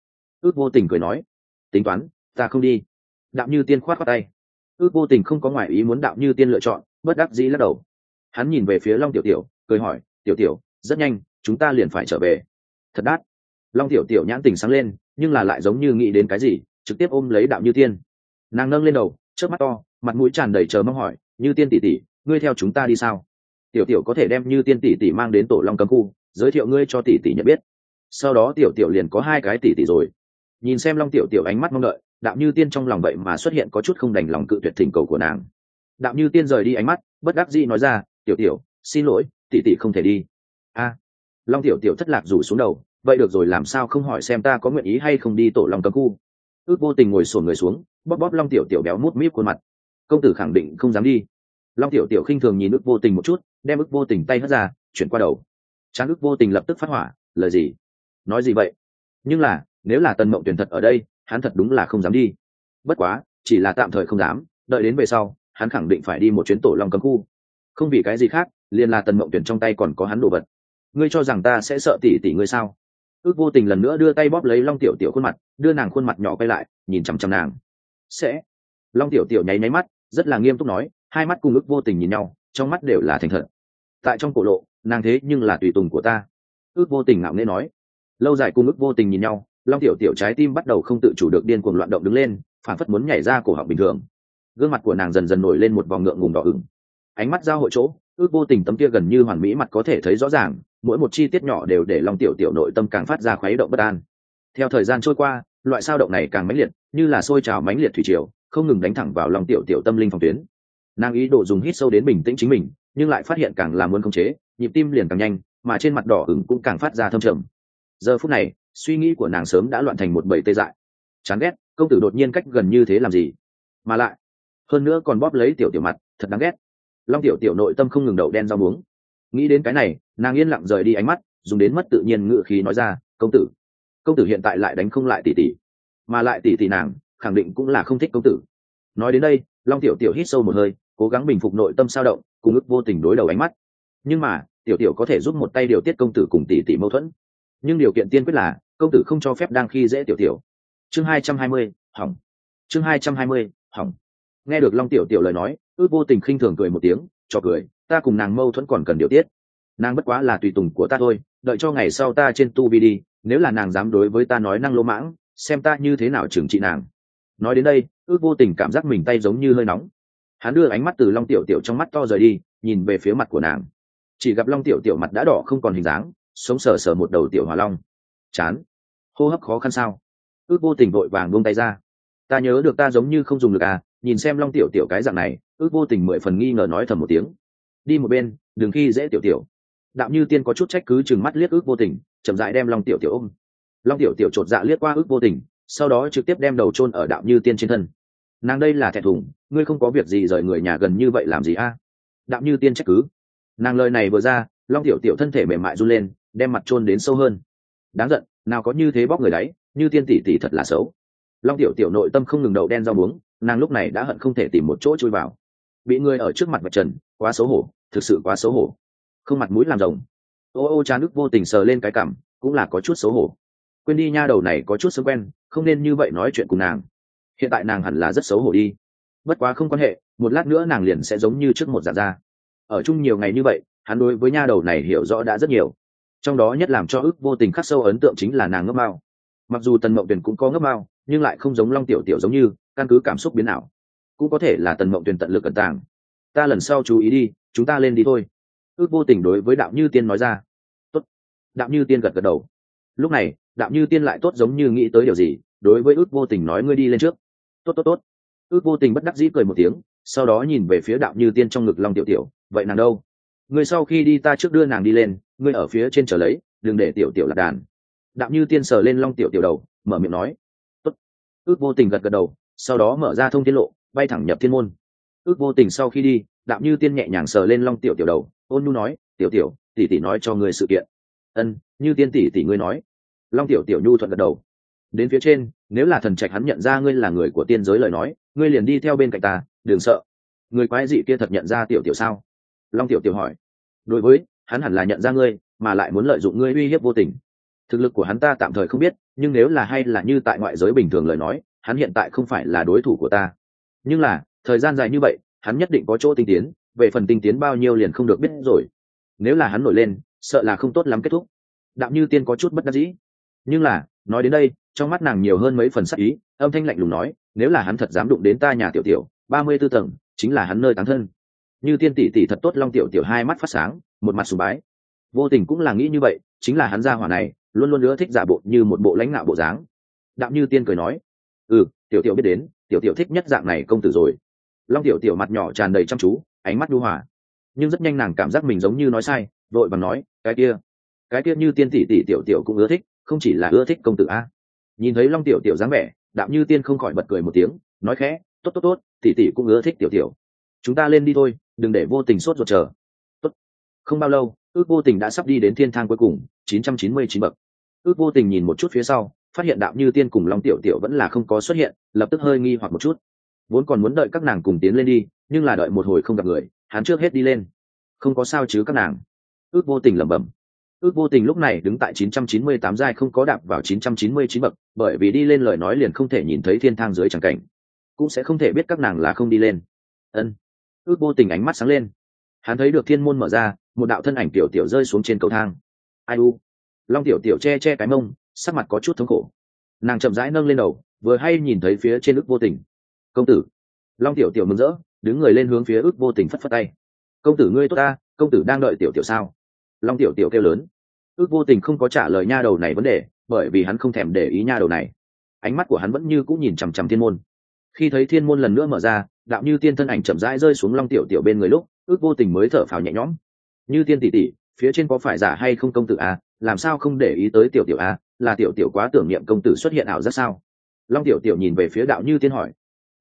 Ước vô tình cười nói. Tính toán ta không đi. Đạo như tiên khoát khoát tay. Ước vô tình không có ngoại ý muốn đạo như tiên lựa chọn, bất đắc dĩ lắc đầu. Hắn nhìn về phía long tiểu tiểu, cười hỏi, tiểu tiểu, rất nhanh, chúng ta liền phải trở về. Thật đắt. Long tiểu tiểu nhãn tình sáng lên, nhưng là lại giống như nghĩ đến cái gì, trực tiếp ôm lấy đạo như tiên. Nàng nâng lên đầu trước mắt to, mặt mũi tràn đầy chờ mong hỏi, như tiên tỷ tỷ, ngươi theo chúng ta đi sao? Tiểu tiểu có thể đem như tiên tỷ tỷ mang đến tổ long cấm khu, giới thiệu ngươi cho tỷ tỷ nhận biết. Sau đó tiểu tiểu liền có hai cái tỷ tỷ rồi. Nhìn xem long tiểu tiểu ánh mắt mong đợi đạo như tiên trong lòng vậy mà xuất hiện có chút không đành lòng cự tuyệt thỉnh cầu của nàng. Đạo như tiên rời đi ánh mắt, bất đắc dĩ nói ra, tiểu tiểu, xin lỗi, tỷ tỷ không thể đi. A. Long tiểu tiểu thất lạc rủ xuống đầu, vậy được rồi, làm sao không hỏi xem ta có nguyện ý hay không đi tổ long cấm khu? Ước vô tình ngồi sổn người xuống, bóp bóp long tiểu tiểu béo mút míp khuôn mặt. Công tử khẳng định không dám đi. Long tiểu tiểu khinh thường nhìn ước vô tình một chút, đem ước vô tình tay hất ra, chuyển qua đầu. Tráng ước vô tình lập tức phát hỏa, lời gì? Nói gì vậy? Nhưng là, nếu là tần mộng tuyển thật ở đây hắn thật đúng là không dám đi. Bất quá, chỉ là tạm thời không dám, đợi đến về sau, hắn khẳng định phải đi một chuyến tổ long cấm khu. Không vì cái gì khác, liền là tần mộng tuyển trong tay còn có hắn đồ vật. Ngươi cho rằng ta sẽ sợ tỷ tỷ ngươi sao? Ước vô tình lần nữa đưa tay bóp lấy long tiểu tiểu khuôn mặt, đưa nàng khuôn mặt nhỏ quay lại, nhìn chằm chằm nàng. Sẽ. Long tiểu tiểu nháy nháy mắt, rất là nghiêm túc nói, hai mắt cùng ước vô tình nhìn nhau, trong mắt đều là thành thật. Tại trong cổ lộ, nàng thế nhưng là tùy tùng của ta. Ước vô tình ngạo nghễ nói. Lâu dài cùng ước vô tình nhìn nhau long tiểu tiểu trái tim bắt đầu không tự chủ được điên cuồng loạn động đứng lên phản phất muốn nhảy ra cổ họng bình thường. Gương mặt của nàng dần dần nổi lên một vòng ngượng ngùng đỏ ửng. Ánh mắt giao hội chỗ, ước vô tình tấm kia gần như hoàn mỹ mặt có thể thấy rõ ràng, mỗi một chi tiết nhỏ đều để long tiểu tiểu nội tâm càng phát ra khuấy động bất an. Theo thời gian trôi qua, loại sao động này càng mãnh liệt, như là sôi trào mãnh liệt thủy triều, không ngừng đánh thẳng vào lòng tiểu tiểu tâm linh phòng tuyến. Nàng ý đồ dùng hít sâu đến bình tĩnh chính mình, nhưng lại phát hiện càng làm muốn khống chế, nhịp tim liền càng nhanh, mà trên mặt đỏ ửng cũng càng phát ra thâm trầm. Giờ phút này suy nghĩ của nàng sớm đã loạn thành một bầy tê dại. Chán ghét, công tử đột nhiên cách gần như thế làm gì? Mà lại, hơn nữa còn bóp lấy tiểu tiểu mặt, thật đáng ghét. Long tiểu tiểu nội tâm không ngừng đậu đen rau muống. Nghĩ đến cái này, nàng yên lặng rời đi ánh mắt, dùng đến mất tự nhiên ngự khí nói ra, công tử công tử hiện tại lại đánh không lại tỷ tỷ. Mà lại tỷ tỷ nàng, khẳng định cũng là không thích công tử. Nói đến đây, long tiểu tiểu hít sâu một hơi, cố gắng bình phục nội tâm sao động, cùng ức vô tình đối đầu ánh mắt. Nhưng mà, tiểu tiểu có thể giúp một tay điều tiết công tử cùng tỷ tỷ mâu thuẫn. Nhưng điều kiện tiên quyết là công tử không cho phép đang khi dễ tiểu tiểu. Chương hai trăm hai mươi, hỏng. Chương hai trăm hai mươi, hỏng. Nghe được long tiểu tiểu lời nói ước vô tình khinh thường cười một tiếng, cho cười, ta cùng nàng mâu thuẫn còn cần điều tiết. Nàng bất quá là tùy tùng của ta thôi, đợi cho ngày sau ta trên tu vi đi, nếu là nàng dám đối với ta nói năng lỗ mãng, xem ta như thế nào trừng trị nàng. Nói đến đây ước vô tình cảm giác mình tay giống như hơi nóng. Hắn đưa ánh mắt từ long tiểu tiểu trong mắt to rời đi, nhìn về phía mặt của nàng. Chỉ gặp long tiểu tiểu mặt đã đỏ không còn hình dáng, sống sờ sờ một đầu tiểu hỏa long chán. Hô hấp khó khăn sao? Ước vô tình vội vàng buông tay ra. Ta nhớ được ta giống như không dùng được à nhìn xem long tiểu tiểu cái dạng này, ước vô tình mười phần nghi ngờ nói thầm một tiếng. Đi một bên, đừng khi dễ tiểu tiểu. Đạo như tiên có chút trách cứ chừng mắt liếc ước vô tình, chậm dại đem long tiểu tiểu ôm. Long tiểu tiểu chột dạ liếc qua ước vô tình, sau đó trực tiếp đem đầu chôn ở đạo như tiên trên thân. Nàng đây là thẹn thùng, ngươi không có việc gì rời người nhà gần như vậy làm gì a? Đạo như tiên trách cứ. Nàng lời này vừa ra, long tiểu tiểu thân thể mềm mại run lên, đem mặt chôn đến sâu hơn đáng giận, nào có như thế bóc người đấy, như tiên tỷ tỷ thật là xấu. Long tiểu tiểu nội tâm không ngừng đầu đen rau muống, nàng lúc này đã hận không thể tìm một chỗ chui vào. Bị người ở trước mặt mặt trần, quá xấu hổ, thực sự quá xấu hổ. Không mặt mũi làm rồng. Ô ô, cha nước vô tình sờ lên cái cảm cũng là có chút xấu hổ. Quên đi nha đầu này có chút sớm quen, không nên như vậy nói chuyện cùng nàng. Hiện tại nàng hẳn là rất xấu hổ đi. Bất quá không quan hệ, một lát nữa nàng liền sẽ giống như trước một dạng ra ở chung nhiều ngày như vậy, hắn đối với nha đầu này hiểu rõ đã rất nhiều trong đó nhất làm cho ước vô tình khắc sâu ấn tượng chính là nàng ngấp mao. Mặc dù tần mộng tuyền cũng có ngấp mao, nhưng lại không giống long tiểu tiểu giống như, căn cứ cảm xúc biến ảo, cũng có thể là tần mộng tuyền tận lực cẩn tàng. Ta lần sau chú ý đi, chúng ta lên đi thôi. Ước vô tình đối với đạo như tiên nói ra. Tốt. Đạo như tiên gật gật đầu. Lúc này, đạo như tiên lại tốt giống như nghĩ tới điều gì, đối với ước vô tình nói ngươi đi lên trước. Tốt tốt tốt. Ước vô tình bất đắc dĩ cười một tiếng, sau đó nhìn về phía đạo như tiên trong ngực long tiểu tiểu. Vậy nàng đâu? Người sau khi đi ta trước đưa nàng đi lên ngươi ở phía trên trở lấy, đừng để tiểu tiểu lạc đàn. Đạo như tiên sờ lên long tiểu tiểu đầu, mở miệng nói. Tốt. Ước vô tình gật gật đầu, sau đó mở ra thông thiên lộ, bay thẳng nhập thiên môn. Ước vô tình sau khi đi đạo như tiên nhẹ nhàng sờ lên long tiểu tiểu đầu, ôn nhu nói, tiểu tiểu, tỷ tỷ nói cho người sự kiện. Ân, như tiên tỷ tỷ ngươi nói. Long tiểu tiểu nhu thuận gật đầu. Đến phía trên, nếu là thần trạch hắn nhận ra ngươi là người của tiên giới lời nói, ngươi liền đi theo bên cạnh ta, đừng sợ. Người quái dị kia thật nhận ra tiểu tiểu sao? Long tiểu tiểu hỏi. Đối với hắn hẳn là nhận ra ngươi, mà lại muốn lợi dụng ngươi uy hiếp vô tình. Thực lực của hắn ta tạm thời không biết, nhưng nếu là hay là như tại ngoại giới bình thường lời nói, hắn hiện tại không phải là đối thủ của ta. Nhưng là, thời gian dài như vậy, hắn nhất định có chỗ tinh tiến, về phần tinh tiến bao nhiêu liền không được biết rồi. Nếu là hắn nổi lên, sợ là không tốt lắm kết thúc. Đạm như tiên có chút bất đắc dĩ. Nhưng là, nói đến đây, trong mắt nàng nhiều hơn mấy phần sắc ý, âm thanh lạnh lùng nói, nếu là hắn thật dám đụng đến ta nhà tiểu tiểu, ba mươi b ố tầng, chính là hắn nơi tán thân. Như tiên tỷ tỷ thật tốt long tiểu tiểu hai mắt phát sáng một mặt sùng bái. Vô tình cũng là nghĩ như vậy, chính là hắn gia hỏa này, luôn luôn nữa thích giả bộ như một bộ lãnh đạo bộ dáng. Đạm như tiên cười nói ừ tiểu tiểu biết đến, tiểu tiểu thích nhất dạng này công tử rồi. Long tiểu tiểu mặt nhỏ tràn đầy chăm chú, ánh mắt đu hòa. Nhưng rất nhanh nàng cảm giác mình giống như nói sai, vội bằng nói, cái kia cái kia như tiên tỷ tỷ tiểu tiểu cũng ưa thích, không chỉ là ưa thích công tử a. Nhìn thấy long tiểu tiểu dáng vẻ, đạm như tiên không khỏi bật cười một tiếng, nói khẽ, tốt tốt tốt, tỷ tỷ cũng ưa thích tiểu tiểu. Chúng ta lên đi thôi, đừng để vô tình sốt ruột chờ không bao lâu, ước vô tình đã sắp đi đến thiên thang cuối cùng 999 bậc. Ước vô tình nhìn một chút phía sau, phát hiện đạo như tiên cùng long tiểu tiểu vẫn là không có xuất hiện, lập tức hơi nghi hoặc một chút. Vốn còn muốn đợi các nàng cùng tiến lên đi, nhưng là đợi một hồi không gặp người, hắn trước hết đi lên. Không có sao chứ các nàng. Ước vô tình lẩm bẩm. Ước vô tình lúc này đứng tại 998 giai không có đạp vào 999 bậc, bởi vì đi lên lời nói liền không thể nhìn thấy thiên thang dưới chẳng cảnh. Cũng sẽ không thể biết các nàng là không đi lên. Ân. Ước vô tình ánh mắt sáng lên. Hắn thấy được thiên môn mở ra một đạo thân ảnh tiểu tiểu rơi xuống trên cầu thang. Ai u? Long tiểu tiểu che che cái mông, sắc mặt có chút thống khổ. Nàng chậm rãi nâng lên đầu, vừa hay nhìn thấy phía trên ước vô tình. Công tử. Long tiểu tiểu mừng rỡ, đứng người lên hướng phía ước vô tình phất phất tay. Công tử ngươi tốt ta, công tử đang đợi tiểu tiểu sao? Long tiểu tiểu kêu lớn. Ước vô tình không có trả lời nha đầu này vấn đề, bởi vì hắn không thèm để ý nha đầu này. Ánh mắt của hắn vẫn như cũng nhìn chằm chằm thiên môn. Khi thấy thiên môn lần nữa mở ra, đạo như tiên thân ảnh chậm rãi rơi xuống long tiểu tiểu bên người lúc ước vô tình mới thở phào nhẹ nhõm như tiên tỷ tỷ, phía trên có phải giả hay không công tử a làm sao không để ý tới tiểu tiểu a là tiểu tiểu quá tưởng niệm công tử xuất hiện ảo giác sao? Long tiểu tiểu nhìn về phía đạo như tiên hỏi.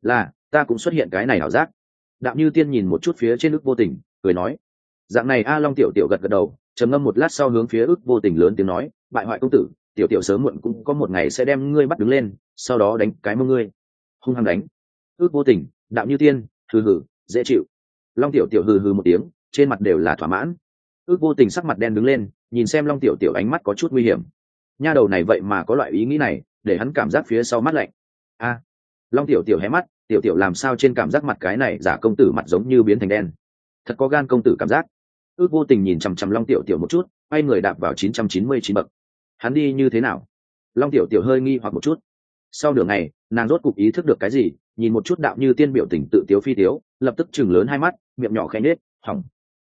Là, ta cũng xuất hiện cái này ảo giác. Đạo như tiên nhìn một chút phía trên ước vô tình, cười nói. Dạng này a, long tiểu tiểu gật gật đầu, trầm ngâm một lát sau hướng phía ước vô tình lớn tiếng nói. Bại hoại công tử, tiểu tiểu sớm muộn cũng có một ngày sẽ đem ngươi bắt đứng lên, sau đó đánh cái mông ngươi. Hung hăng đánh. Ước vô tình, đạo như tiên, hừ hừ, dễ chịu. Long tiểu tiểu hừ hừ một tiếng trên mặt đều là thỏa mãn. Ước vô tình sắc mặt đen đứng lên, nhìn xem long tiểu tiểu ánh mắt có chút nguy hiểm. Nha đầu này vậy mà có loại ý nghĩ này, để hắn cảm giác phía sau mắt lạnh. A! Long tiểu tiểu hé mắt, tiểu tiểu làm sao trên cảm giác mặt cái này giả công tử mặt giống như biến thành đen? Thật có gan công tử cảm giác. Ước vô tình nhìn chằm chằm long tiểu tiểu một chút, quay người đạp vào chín trăm chín mươi chín bậc. Hắn đi như thế nào? Long tiểu tiểu hơi nghi hoặc một chút. Sau nửa ngày, nàng rốt cục ý thức được cái gì, nhìn một chút đạo như tiên biểu tình tự tiếu phi tiếu, lập tức chừng lớn hai mắt, miệng nhỏ khẽ nết hỏng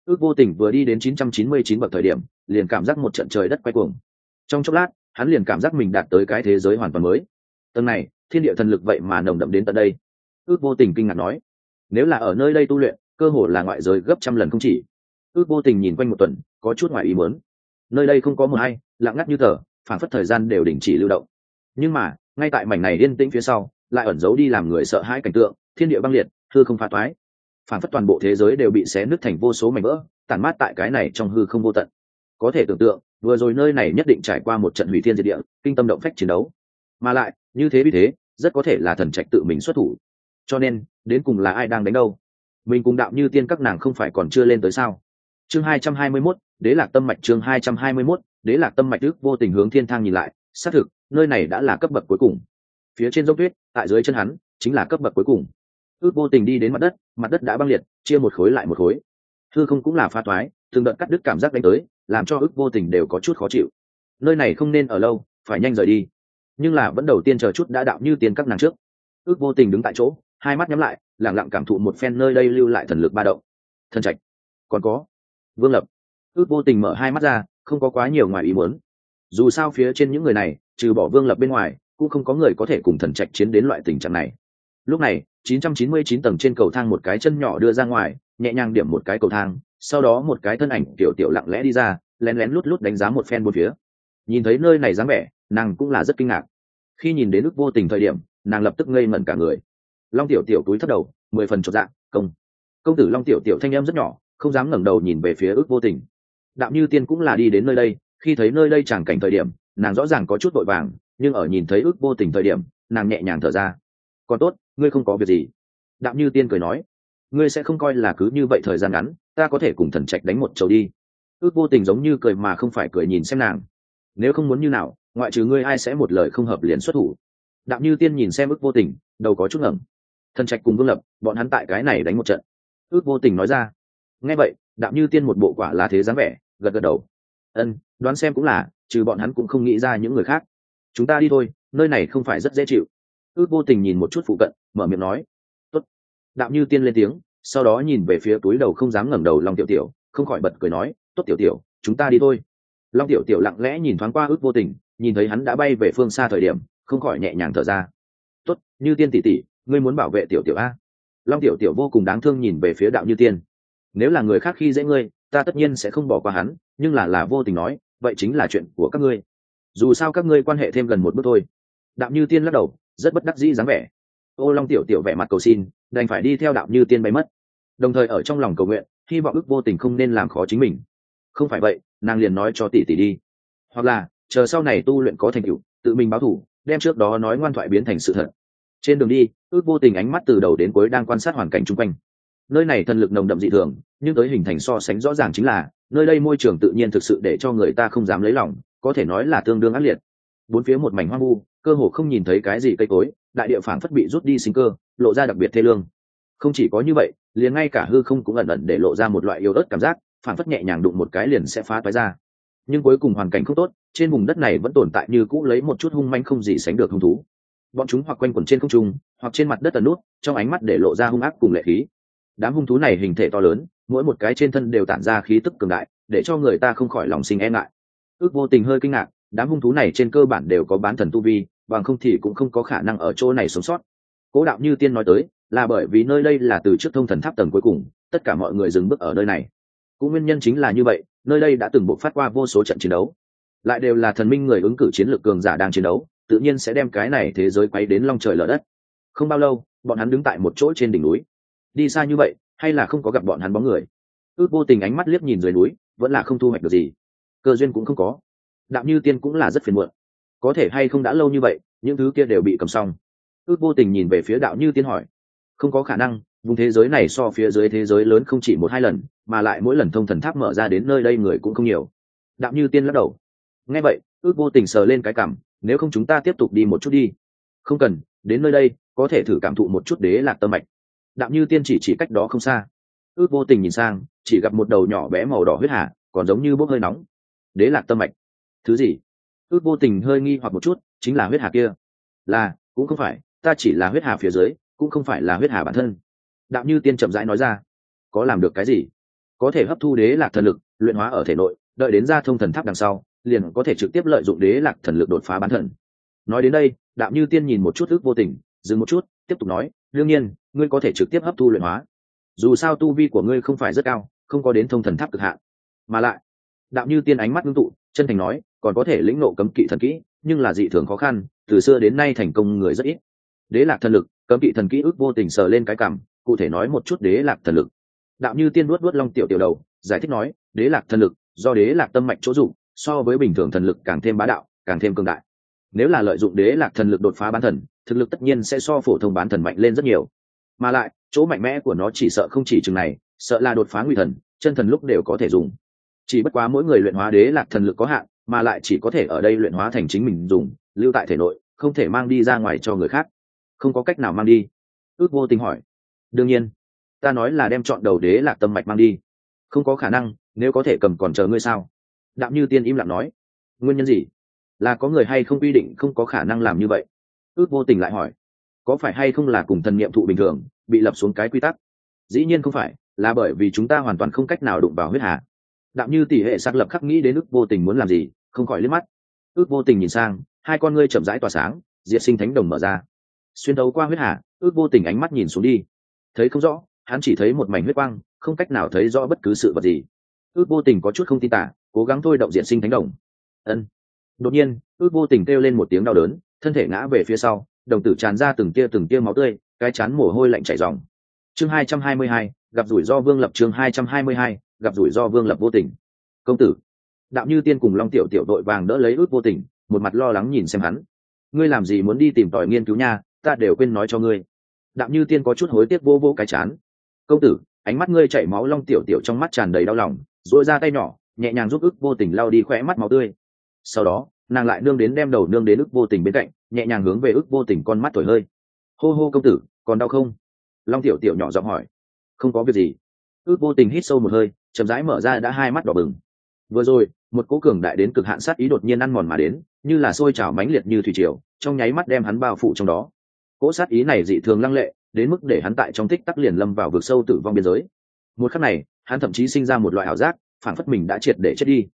ước vô tình vừa đi đến 999 bậc thời điểm, liền cảm giác một trận trời đất quay cuồng. Trong chốc lát, hắn liền cảm giác mình đạt tới cái thế giới hoàn toàn mới. Tầng này, thiên địa thần lực vậy mà nồng đậm đến tận đây. Ước vô tình kinh ngạc nói, nếu là ở nơi đây tu luyện, cơ hồ là ngoại giới gấp trăm lần không chỉ. Ước vô tình nhìn quanh một tuần, có chút ngoài ý muốn. Nơi đây không có mờ hay, lặng ngắt như tờ phản phất thời gian đều đình chỉ lưu động. Nhưng mà, ngay tại mảnh này yên tĩnh phía sau, lại ẩn giấu đi làm người sợ hãi cảnh tượng, thiên địa băng liệt, hư không phá toái phản phất toàn bộ thế giới đều bị xé nứt thành vô số mảnh vỡ tản mát tại cái này trong hư không vô tận. Có thể tưởng tượng vừa rồi nơi này nhất định trải qua một trận hủy thiên diệt địa kinh tâm động phách chiến đấu. Mà lại như thế vì thế rất có thể là thần trạch tự mình xuất thủ. Cho nên đến cùng là ai đang đánh đâu? Mình cùng đạo như tiên các nàng không phải còn chưa lên tới sao? Chương hai trăm mươi 221, đế lạc tâm mạch chương hai trăm mươi 221, đế lạc tâm mạch đức vô tình hướng thiên thang nhìn lại xác thực nơi này đã là cấp bậc cuối cùng. Phía trên dốc tuyết tại dưới chân hắn chính là cấp bậc cuối cùng ước vô tình đi đến mặt đất mặt đất đã băng liệt, chia một khối lại một khối. Thư không cũng là pha toái thường đợt cắt đứt cảm giác đánh tới, làm cho ước vô tình đều có chút khó chịu. Nơi này không nên ở lâu, phải nhanh rời đi. Nhưng là vẫn đầu tiên chờ chút đã đạo như tiền các nàng trước. Ước vô tình đứng tại chỗ, hai mắt nhắm lại lẳng lặng cảm thụ một phen nơi đây lưu lại thần lực ba động. Thần trạch. Còn có. Vương lập. Ước vô tình mở hai mắt ra, không có quá nhiều ngoài ý muốn. Dù sao phía trên những người này, trừ bỏ vương lập bên ngoài, cũng không có người có thể cùng thần trạch chiến đến loại tình trạng này. Lúc này 999 tầng trên cầu thang một cái chân nhỏ đưa ra ngoài, nhẹ nhàng điểm một cái cầu thang, sau đó một cái thân ảnh tiểu tiểu lặng lẽ đi ra, lén lén lút lút đánh giá một phen bốn phía. Nhìn thấy nơi này dáng vẻ, nàng cũng là rất kinh ngạc. Khi nhìn đến ước vô tình thời điểm, nàng lập tức ngây ngẩn cả người. Long tiểu tiểu túi thấp đầu, mười phần chột dạ công công tử long tiểu tiểu thanh em rất nhỏ, không dám ngẩng đầu nhìn về phía ước vô tình. Đạm như tiên cũng là đi đến nơi đây, khi thấy nơi đây chẳng cảnh thời điểm, nàng rõ ràng có chút vội vàng, nhưng ở nhìn thấy ước vô tình thời điểm, nàng nhẹ nhàng thở ra còn tốt, ngươi không có việc gì. Đạm như tiên cười nói, ngươi sẽ không coi là cứ như vậy thời gian ngắn, ta có thể cùng thần trạch đánh một trầu đi. Ước vô tình giống như cười mà không phải cười nhìn xem nàng. Nếu không muốn như nào, ngoại trừ ngươi ai sẽ một lời không hợp liền xuất thủ. Đạm như tiên nhìn xem ước vô tình, đầu có chút ngẩng. Thần trạch cùng vương lập, bọn hắn tại cái này đánh một trận. Ước vô tình nói ra, nghe vậy, đạm như tiên một bộ quả là thế dáng vẻ, gật gật đầu. Ân, đoán xem cũng là, trừ bọn hắn cũng không nghĩ ra những người khác. Chúng ta đi thôi, nơi này không phải rất dễ chịu ước vô tình nhìn một chút phụ cận, mở miệng nói, Tốt. đạm như tiên lên tiếng, sau đó nhìn về phía túi đầu không dám ngẩng đầu long tiểu tiểu, không khỏi bật cười nói, tốt tiểu tiểu, chúng ta đi thôi. Long tiểu tiểu lặng lẽ nhìn thoáng qua ước vô tình, nhìn thấy hắn đã bay về phương xa thời điểm, không khỏi nhẹ nhàng thở ra. Tốt, như tiên tỷ tỷ, ngươi muốn bảo vệ tiểu tiểu a? Long tiểu tiểu vô cùng đáng thương nhìn về phía đạo như tiên. Nếu là người khác khi dễ ngươi, ta tất nhiên sẽ không bỏ qua hắn, nhưng là là vô tình nói, vậy chính là chuyện của các ngươi. Dù sao các ngươi quan hệ thêm gần một bước thôi. Đạo như tiên lắc đầu rất bất đắc dĩ dáng vẻ. Ô long tiểu tiểu vẻ mặt cầu xin, đành phải đi theo đạo như tiên bay mất. Đồng thời ở trong lòng cầu nguyện, hy vọng ước vô tình không nên làm khó chính mình. Không phải vậy, nàng liền nói cho tỷ tỷ đi. Hoặc là, chờ sau này tu luyện có thành tựu, tự mình báo thủ, đem trước đó nói ngoan thoại biến thành sự thật. Trên đường đi, ước vô tình ánh mắt từ đầu đến cuối đang quan sát hoàn cảnh chung quanh. Nơi này thần lực nồng đậm dị thường, nhưng tới hình thành so sánh rõ ràng chính là, nơi đây môi trường tự nhiên thực sự để cho người ta không dám lấy lòng, có thể nói là tương đương ác liệt. Bốn phía một mảnh hoang vu cơ hồ không nhìn thấy cái gì cây cối, đại địa phản phất bị rút đi sinh cơ, lộ ra đặc biệt thê lương. Không chỉ có như vậy, liền ngay cả hư không cũng ẩn ẩn để lộ ra một loại yếu ớt cảm giác phản phất nhẹ nhàng đụng một cái liền sẽ phá toái ra. Nhưng cuối cùng hoàn cảnh không tốt, trên vùng đất này vẫn tồn tại như cũ lấy một chút hung manh không gì sánh được hung thú. Bọn chúng hoặc quanh quẩn trên không trung, hoặc trên mặt đất tần nút, trong ánh mắt để lộ ra hung ác cùng lệ khí. Đám hung thú này hình thể to lớn, mỗi một cái trên thân đều tản ra khí tức cường đại, để cho người ta không khỏi lòng sinh e ngại. Ước vô tình hơi kinh ngạc, đám hung thú này trên cơ bản đều có bán thần tu vi bằng không thì cũng không có khả năng ở chỗ này sống sót. Cố đạo như tiên nói tới, là bởi vì nơi đây là từ trước thông thần tháp tầng cuối cùng, tất cả mọi người dừng bước ở nơi này. Cũng nguyên nhân chính là như vậy, nơi đây đã từng buộc phát qua vô số trận chiến đấu. Lại đều là thần minh người ứng cử chiến lược cường giả đang chiến đấu, tự nhiên sẽ đem cái này thế giới quay đến long trời lở đất. Không bao lâu, bọn hắn đứng tại một chỗ trên đỉnh núi. Đi xa như vậy, hay là không có gặp bọn hắn bóng người? Ước vô tình ánh mắt liếc nhìn dưới núi, vẫn là không thu hoạch được gì. Cơ duyên cũng không có. Đạo như tiên cũng là rất phiền muộn có thể hay không đã lâu như vậy những thứ kia đều bị cầm xong. Ước vô tình nhìn về phía đạo như tiên hỏi. Không có khả năng vùng thế giới này so phía dưới thế giới lớn không chỉ một hai lần mà lại mỗi lần thông thần tháp mở ra đến nơi đây người cũng không nhiều. Đạo như tiên lắc đầu. Nghe vậy ước vô tình sờ lên cái cảm nếu không chúng ta tiếp tục đi một chút đi. Không cần đến nơi đây có thể thử cảm thụ một chút đế lạc tâm mạch. Đạo như tiên chỉ chỉ cách đó không xa. Ước vô tình nhìn sang chỉ gặp một đầu nhỏ bé màu đỏ huyết hạ, còn giống như bốc hơi nóng. Đế lạc tâm mạch. Thứ gì? Ước vô tình hơi nghi hoặc một chút, chính là huyết hà kia. Là, cũng không phải, ta chỉ là huyết hà phía dưới, cũng không phải là huyết hà bản thân. Đạo như tiên chậm rãi nói ra. Có làm được cái gì? Có thể hấp thu đế lạc thần lực, luyện hóa ở thể nội, đợi đến ra thông thần tháp đằng sau, liền có thể trực tiếp lợi dụng đế lạc thần lực đột phá bán thần nói đến đây, đạo như tiên nhìn một chút ước vô tình, dừng một chút, tiếp tục nói, đương nhiên, ngươi có thể trực tiếp hấp thu luyện hóa. Dù sao tu vi của ngươi không phải rất cao, không có đến thông thần tháp cực hạn. Mà lại, đạo như tiên ánh mắt ngưng tụ, chân thành nói còn có thể lĩnh nộ cấm kỵ thần kỹ, nhưng là dị thường khó khăn, từ xưa đến nay thành công người rất ít. Đế lạc thần lực, cấm kỵ thần kỹ ước vô tình sờ lên cái cảm, cụ thể nói một chút đế lạc thần lực. Đạo như tiên luốt luốt long tiểu tiểu đầu, giải thích nói, đế lạc thần lực, do đế lạc tâm mạnh chỗ dụng, so với bình thường thần lực càng thêm bá đạo, càng thêm cường đại. Nếu là lợi dụng đế lạc thần lực đột phá bán thần, thực lực tất nhiên sẽ so phổ thông bán thần mạnh lên rất nhiều. Mà lại, chỗ mạnh mẽ của nó chỉ sợ không chỉ chừng này, sợ là đột phá nguy thần, chân thần lúc đều có thể dùng. Chỉ bất quá mỗi người luyện hóa đế lạc thần lực có hạn mà lại chỉ có thể ở đây luyện hóa thành chính mình dùng, lưu tại thể nội, không thể mang đi ra ngoài cho người khác. Không có cách nào mang đi. Ước vô tình hỏi. Đương nhiên, ta nói là đem chọn đầu đế lạc tâm mạch mang đi. Không có khả năng, nếu có thể cầm còn chờ ngươi sao? Đạm như tiên im lặng nói. Nguyên nhân gì? Là có người hay không quy định không có khả năng làm như vậy? Ước vô tình lại hỏi. Có phải hay không là cùng thần niệm thụ bình thường, bị lập xuống cái quy tắc? Dĩ nhiên không phải, là bởi vì chúng ta hoàn toàn không cách nào đụng vào huyết hà đạm như tỷ hệ xác lập khắc nghĩ đến ước vô tình muốn làm gì, không khỏi liếc mắt. Ước vô tình nhìn sang, hai con ngươi chậm rãi tỏa sáng diệt sinh thánh đồng mở ra. Xuyên đấu qua huyết hà, ước vô tình ánh mắt nhìn xuống đi. Thấy không rõ, hắn chỉ thấy một mảnh huyết quang, không cách nào thấy rõ bất cứ sự vật gì. Ước vô tình có chút không tin tả, cố gắng thôi động diện sinh thánh đồng. Ân. Đột nhiên, ước vô tình kêu lên một tiếng đau đớn, thân thể ngã về phía sau, đồng tử tràn ra từng tia từng tia máu tươi, cái chán mồ hôi lạnh chảy dòng chương hai trăm hai mươi hai, gặp rủi ro vương lập chương hai trăm hai mươi hai gặp rủi ro vương lập vô tình. Công tử, đạo như tiên cùng long tiểu tiểu đội vàng đỡ lấy ước vô tình, một mặt lo lắng nhìn xem hắn. Ngươi làm gì muốn đi tìm tòi nghiên cứu nha, ta đều quên nói cho ngươi. Đạo như tiên có chút hối tiếc vô vô cái chán. Công tử, ánh mắt ngươi chảy máu long tiểu tiểu trong mắt tràn đầy đau lòng dội ra tay nhỏ, nhẹ nhàng giúp ức vô tình lao đi khỏe mắt máu tươi. Sau đó, nàng lại nương đến đem đầu nương đến ức vô tình bên cạnh, nhẹ nhàng hướng về ức vô tình con mắt thổi hơi. Hô hô công tử, còn đau không? Long tiểu tiểu nhỏ giọng hỏi. Không có việc gì. Ước vô tình hít sâu một hơi chậm rãi mở ra đã hai mắt đỏ bừng. Vừa rồi, một cố cường đại đến cực hạn sát ý đột nhiên ăn mòn mà đến, như là sôi trào mãnh liệt như thủy triều, trong nháy mắt đem hắn bao phủ trong đó. Cỗ sát ý này dị thường lăng lệ, đến mức để hắn tại trong tích tắc liền lâm vào vực sâu tử vong biên giới. Một khắc này, hắn thậm chí sinh ra một loại ảo giác phản phất mình đã triệt để chết đi.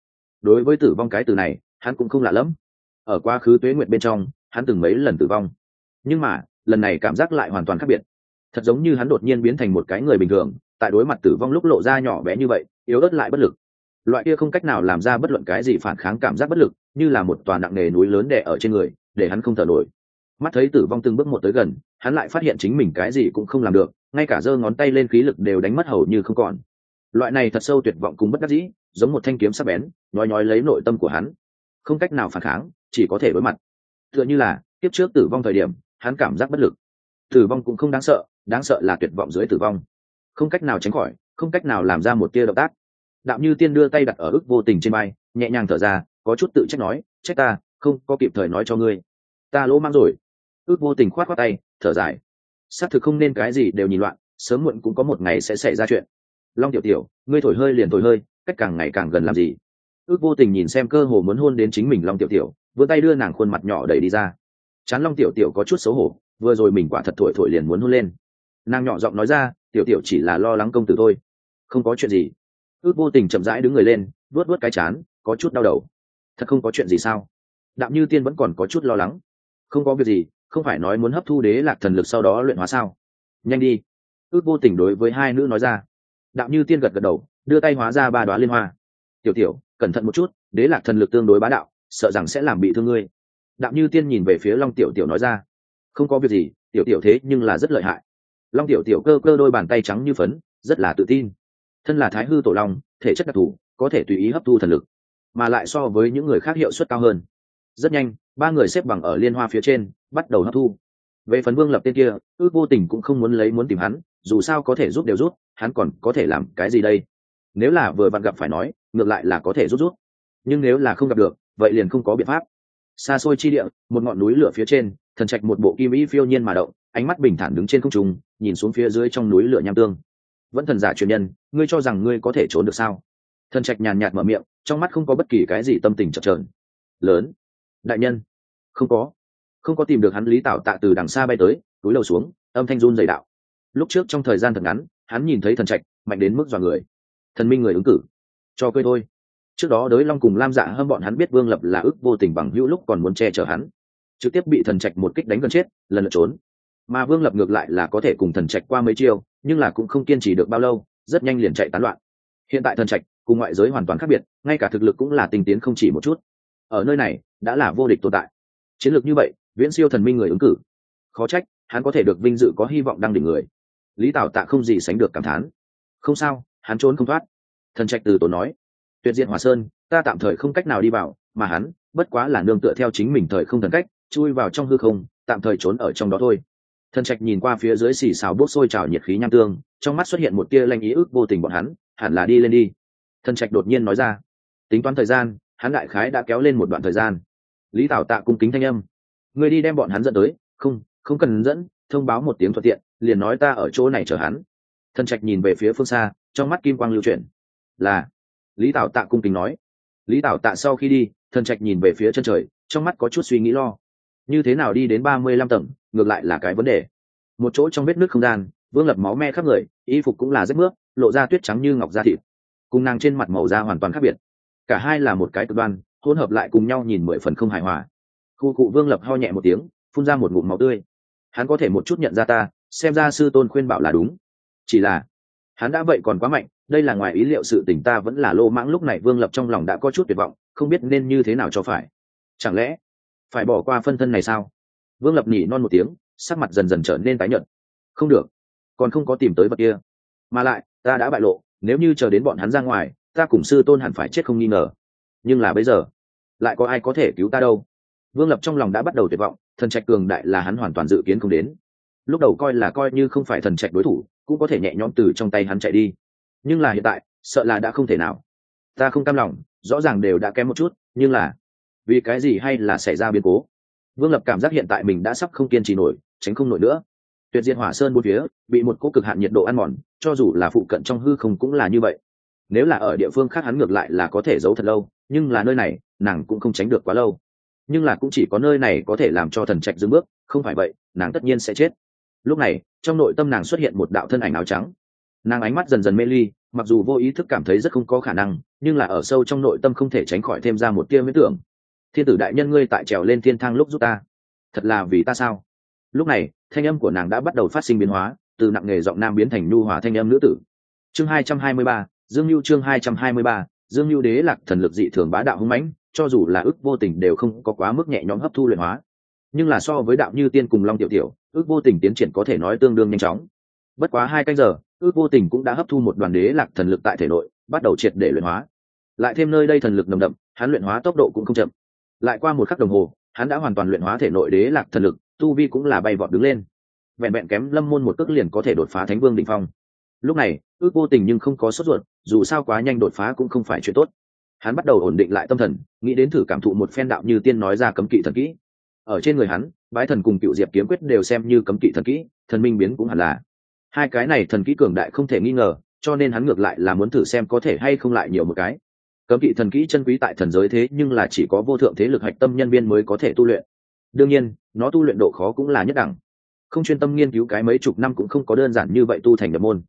Đối với tử vong cái từ này, hắn cũng không lạ lẫm. Ở quá khứ tuế nguyện bên trong, hắn từng mấy lần tử vong. Nhưng mà, lần này cảm giác lại hoàn toàn khác biệt. Thật giống như hắn đột nhiên biến thành một cái người bình thường tại đối mặt tử vong lúc lộ ra nhỏ bé như vậy, yếu ớt lại bất lực. Loại kia không cách nào làm ra bất luận cái gì phản kháng cảm giác bất lực, như là một tòa nặng nề núi lớn đè ở trên người, để hắn không thở nổi. Mắt thấy tử vong từng bước một tới gần, hắn lại phát hiện chính mình cái gì cũng không làm được, ngay cả giơ ngón tay lên khí lực đều đánh mất hầu như không còn. Loại này thật sâu tuyệt vọng cùng bất đắc dĩ, giống một thanh kiếm sắc bén, nhói nhói lấy nội tâm của hắn. Không cách nào phản kháng, chỉ có thể đối mặt. Tựa như là tiếp trước tử vong thời điểm, hắn cảm giác bất lực. Tử vong cũng không đáng sợ đáng sợ là tuyệt vọng dưới tử vong không cách nào tránh khỏi, không cách nào làm ra một tia động tác. Đạo như tiên đưa tay đặt ở ức vô tình trên bay nhẹ nhàng thở ra, có chút tự trách nói, trách ta, không có kịp thời nói cho ngươi. Ta lỗ mang rồi. Ước vô tình khoát khoát tay, thở dài. Xác thực không nên cái gì đều nhìn loạn, sớm muộn cũng có một ngày sẽ xảy ra chuyện. Long tiểu tiểu, ngươi thổi hơi liền thổi hơi, cách càng ngày càng gần làm gì? Ước vô tình nhìn xem cơ hồ muốn hôn đến chính mình long tiểu tiểu, vươn tay đưa nàng khuôn mặt nhỏ đẩy đi ra. Chán long tiểu tiểu có chút xấu hổ, vừa rồi mình quả thật thổi thổi liền muốn hôn lên. Nàng nhỏ giọng nói ra tiểu tiểu chỉ là lo lắng công tử thôi. Không có chuyện gì. Ước vô tình chậm rãi đứng người lên, vuốt vuốt cái chán, có chút đau đầu. Thật không có chuyện gì sao? Đạm như tiên vẫn còn có chút lo lắng. Không có việc gì, không phải nói muốn hấp thu đế lạc thần lực sau đó luyện hóa sao? Nhanh đi. Ước vô tình đối với hai nữ nói ra. Đạm như tiên gật gật đầu, đưa tay hóa ra ba đoá liên hoa. Tiểu tiểu, cẩn thận một chút, đế lạc thần lực tương đối bá đạo, sợ rằng sẽ làm bị thương ngươi. Đạm như tiên nhìn về phía long tiểu tiểu nói ra. Không có việc gì, tiểu tiểu thế nhưng là rất lợi hại long tiểu tiểu cơ cơ đôi bàn tay trắng như phấn, rất là tự tin. Thân là thái hư tổ long, thể chất đặc thù, có thể tùy ý hấp thu thần lực, mà lại so với những người khác hiệu suất cao hơn. Rất nhanh, ba người xếp bằng ở liên hoa phía trên, bắt đầu hấp thu. Về phần vương lập tên kia ước vô tình cũng không muốn lấy muốn tìm hắn, dù sao có thể giúp đều rút hắn còn có thể làm cái gì đây? Nếu là vừa vặn gặp phải nói, ngược lại là có thể rút rút nhưng nếu là không gặp được, vậy liền không có biện pháp. Xa xôi chi địa, một ngọn núi lửa phía trên, thần trạch một bộ kim ý phiêu nhiên mà động, ánh mắt bình thản đứng trên không trung nhìn xuống phía dưới trong núi lửa nham tương. Vẫn thần giả truyền nhân, ngươi cho rằng ngươi có thể trốn được sao? Thần trạch nhàn nhạt mở miệng, trong mắt không có bất kỳ cái gì tâm tình chập trờn lớn. Đại nhân. Không có. Không có tìm được hắn lý tạo tạ từ đằng xa bay tới, túi đầu xuống, âm thanh run dày đạo. Lúc trước trong thời gian thật ngắn, hắn nhìn thấy thần trạch, mạnh đến mức dọa người. Thần minh người ứng cử. Cho cười thôi. Trước đó đới long cùng lam dạ hơn bọn hắn biết vương lập là ức vô tình bằng hữu lúc còn muốn che chở hắn. Trực tiếp bị thần trạch một kích đánh gần chết, lần lượt trốn mà vương lập ngược lại là có thể cùng thần trạch qua mấy chiêu, nhưng là cũng không kiên trì được bao lâu, rất nhanh liền chạy tán loạn. Hiện tại thần trạch cùng ngoại giới hoàn toàn khác biệt, ngay cả thực lực cũng là tinh tiến không chỉ một chút. Ở nơi này, đã là vô địch tồn tại. Chiến lược như vậy, viễn siêu thần minh người ứng cử. Khó trách, hắn có thể được vinh dự có hy vọng đăng đỉnh người. Lý tảo tạ không gì sánh được cảm thán. Không sao, hắn trốn không thoát. Thần trạch từ tổ nói, tuyệt diện hòa sơn, ta tạm thời không cách nào đi vào, mà hắn, bất quá là nương tựa theo chính mình thời không thần cách, chui vào trong hư không, tạm thời trốn ở trong đó thôi thần trạch nhìn qua phía dưới xì xào bốc sôi trào nhiệt khí nham tương, trong mắt xuất hiện một tia lanh ý ức vô tình bọn hắn, hẳn là đi lên đi. Thần trạch đột nhiên nói ra. Tính toán thời gian, hắn đại khái đã kéo lên một đoạn thời gian. Lý tảo tạ cung kính thanh âm. Người đi đem bọn hắn dẫn tới. Không không cần dẫn, thông báo một tiếng thuận tiện, liền nói ta ở chỗ này chờ hắn. Thần trạch nhìn về phía phương xa, trong mắt kim quang lưu chuyển. Là, lý tảo tạ cung kính nói. Lý tảo tạ sau khi đi, thần trạch nhìn về phía chân trời, trong mắt có chút suy nghĩ lo như thế nào đi đến ba mươi lăm tầng, ngược lại là cái vấn đề. Một chỗ trong vết nước không gian, vương lập máu me khắp người, y phục cũng là rách bước lộ ra tuyết trắng như ngọc da thịt. Cùng nàng trên mặt màu da hoàn toàn khác biệt. Cả hai là một cái cực đoan, hỗn hợp lại cùng nhau nhìn mười phần không hài hòa. Khu cụ vương lập ho nhẹ một tiếng, phun ra một ngụm máu tươi. Hắn có thể một chút nhận ra ta, xem ra sư tôn khuyên bảo là đúng. Chỉ là, hắn đã vậy còn quá mạnh, đây là ngoài ý liệu sự tình ta vẫn là lô mãng lúc này vương lập trong lòng đã có chút tuyệt vọng, không biết nên như thế nào cho phải. Chẳng lẽ phải bỏ qua phân thân này sao? Vương lập nhỉ non một tiếng, sắc mặt dần dần trở nên tái nhợt. Không được, còn không có tìm tới vật kia. Mà lại, ta đã bại lộ, nếu như chờ đến bọn hắn ra ngoài, ta cùng sư tôn hẳn phải chết không nghi ngờ. Nhưng là bây giờ, lại có ai có thể cứu ta đâu? Vương lập trong lòng đã bắt đầu tuyệt vọng, thần trạch cường đại là hắn hoàn toàn dự kiến không đến. Lúc đầu coi là coi như không phải thần trạch đối thủ, cũng có thể nhẹ nhõm từ trong tay hắn chạy đi. Nhưng là hiện tại, sợ là đã không thể nào. Ta không cam lòng, rõ ràng đều đã kém một chút, nhưng là vì cái gì hay là xảy ra biến cố? Vương lập cảm giác hiện tại mình đã sắp không kiên trì nổi, tránh không nổi nữa. Tuyệt diện hỏa sơn bốn phía, bị một cỗ cực hạn nhiệt độ ăn mòn, cho dù là phụ cận trong hư không cũng là như vậy. Nếu là ở địa phương khác hắn ngược lại là có thể giấu thật lâu, nhưng là nơi này, nàng cũng không tránh được quá lâu. Nhưng là cũng chỉ có nơi này có thể làm cho thần trạch dừng bước, không phải vậy, nàng tất nhiên sẽ chết. Lúc này, trong nội tâm nàng xuất hiện một đạo thân ảnh áo trắng. Nàng ánh mắt dần dần mê ly, mặc dù vô ý thức cảm thấy rất không có khả năng, nhưng là ở sâu trong nội tâm không thể tránh khỏi thêm ra một tia miễn tưởng thiên tử đại nhân ngươi tại trèo lên thiên thang lúc giúp ta. Thật là vì ta sao? Lúc này, thanh âm của nàng đã bắt đầu phát sinh biến hóa, từ nặng nghề giọng nam biến thành nhu hòa thanh âm nữ tử. Chương hai trăm hai mươi ba, dương lưu chương hai trăm hai mươi ba, dương lưu đế lạc thần lực dị thường bá đạo hưng mãnh, cho dù là ước vô tình đều không có quá mức nhẹ nhõm hấp thu luyện hóa. Nhưng là so với đạo như tiên cùng long tiểu tiểu, ước vô tình tiến triển có thể nói tương đương nhanh chóng. Bất quá hai canh giờ, ước vô tình cũng đã hấp thu một đoàn đế lạc thần lực tại thể nội, bắt đầu triệt để luyện hóa. Lại thêm nơi đây thần lực nồng đậm, hắn luyện hóa tốc độ cũng không chậm lại qua một khắc đồng hồ, hắn đã hoàn toàn luyện hóa thể nội đế lạc thần lực, tu vi cũng là bay vọt đứng lên. Vẹn vẹn kém lâm môn một cước liền có thể đột phá thánh vương đ ỉ n h phong. Lúc này, ước vô tình nhưng không có sốt ruột, dù sao quá nhanh đột phá cũng không phải chuyện tốt. Hắn bắt đầu ổn định lại tâm thần, nghĩ đến thử cảm thụ một phen đạo như tiên nói ra cấm kỵ thần kỹ. Ở trên người hắn, bái thần cùng cựu diệp kiếm quyết đều xem như cấm kỵ thần kỹ, thần minh biến cũng hẳn là. Hai cái này thần kỹ cường đại không thể nghi ngờ, cho nên hắn ngược lại là muốn thử xem có thể hay không lại nhiều một cái cấm kỵ thần kỹ chân quý tại thần giới thế nhưng là chỉ có vô thượng thế lực hạch tâm nhân viên mới có thể tu luyện. Đương nhiên, nó tu luyện độ khó cũng là nhất đẳng. Không chuyên tâm nghiên cứu cái mấy chục năm cũng không có đơn giản như vậy tu thành nhập môn.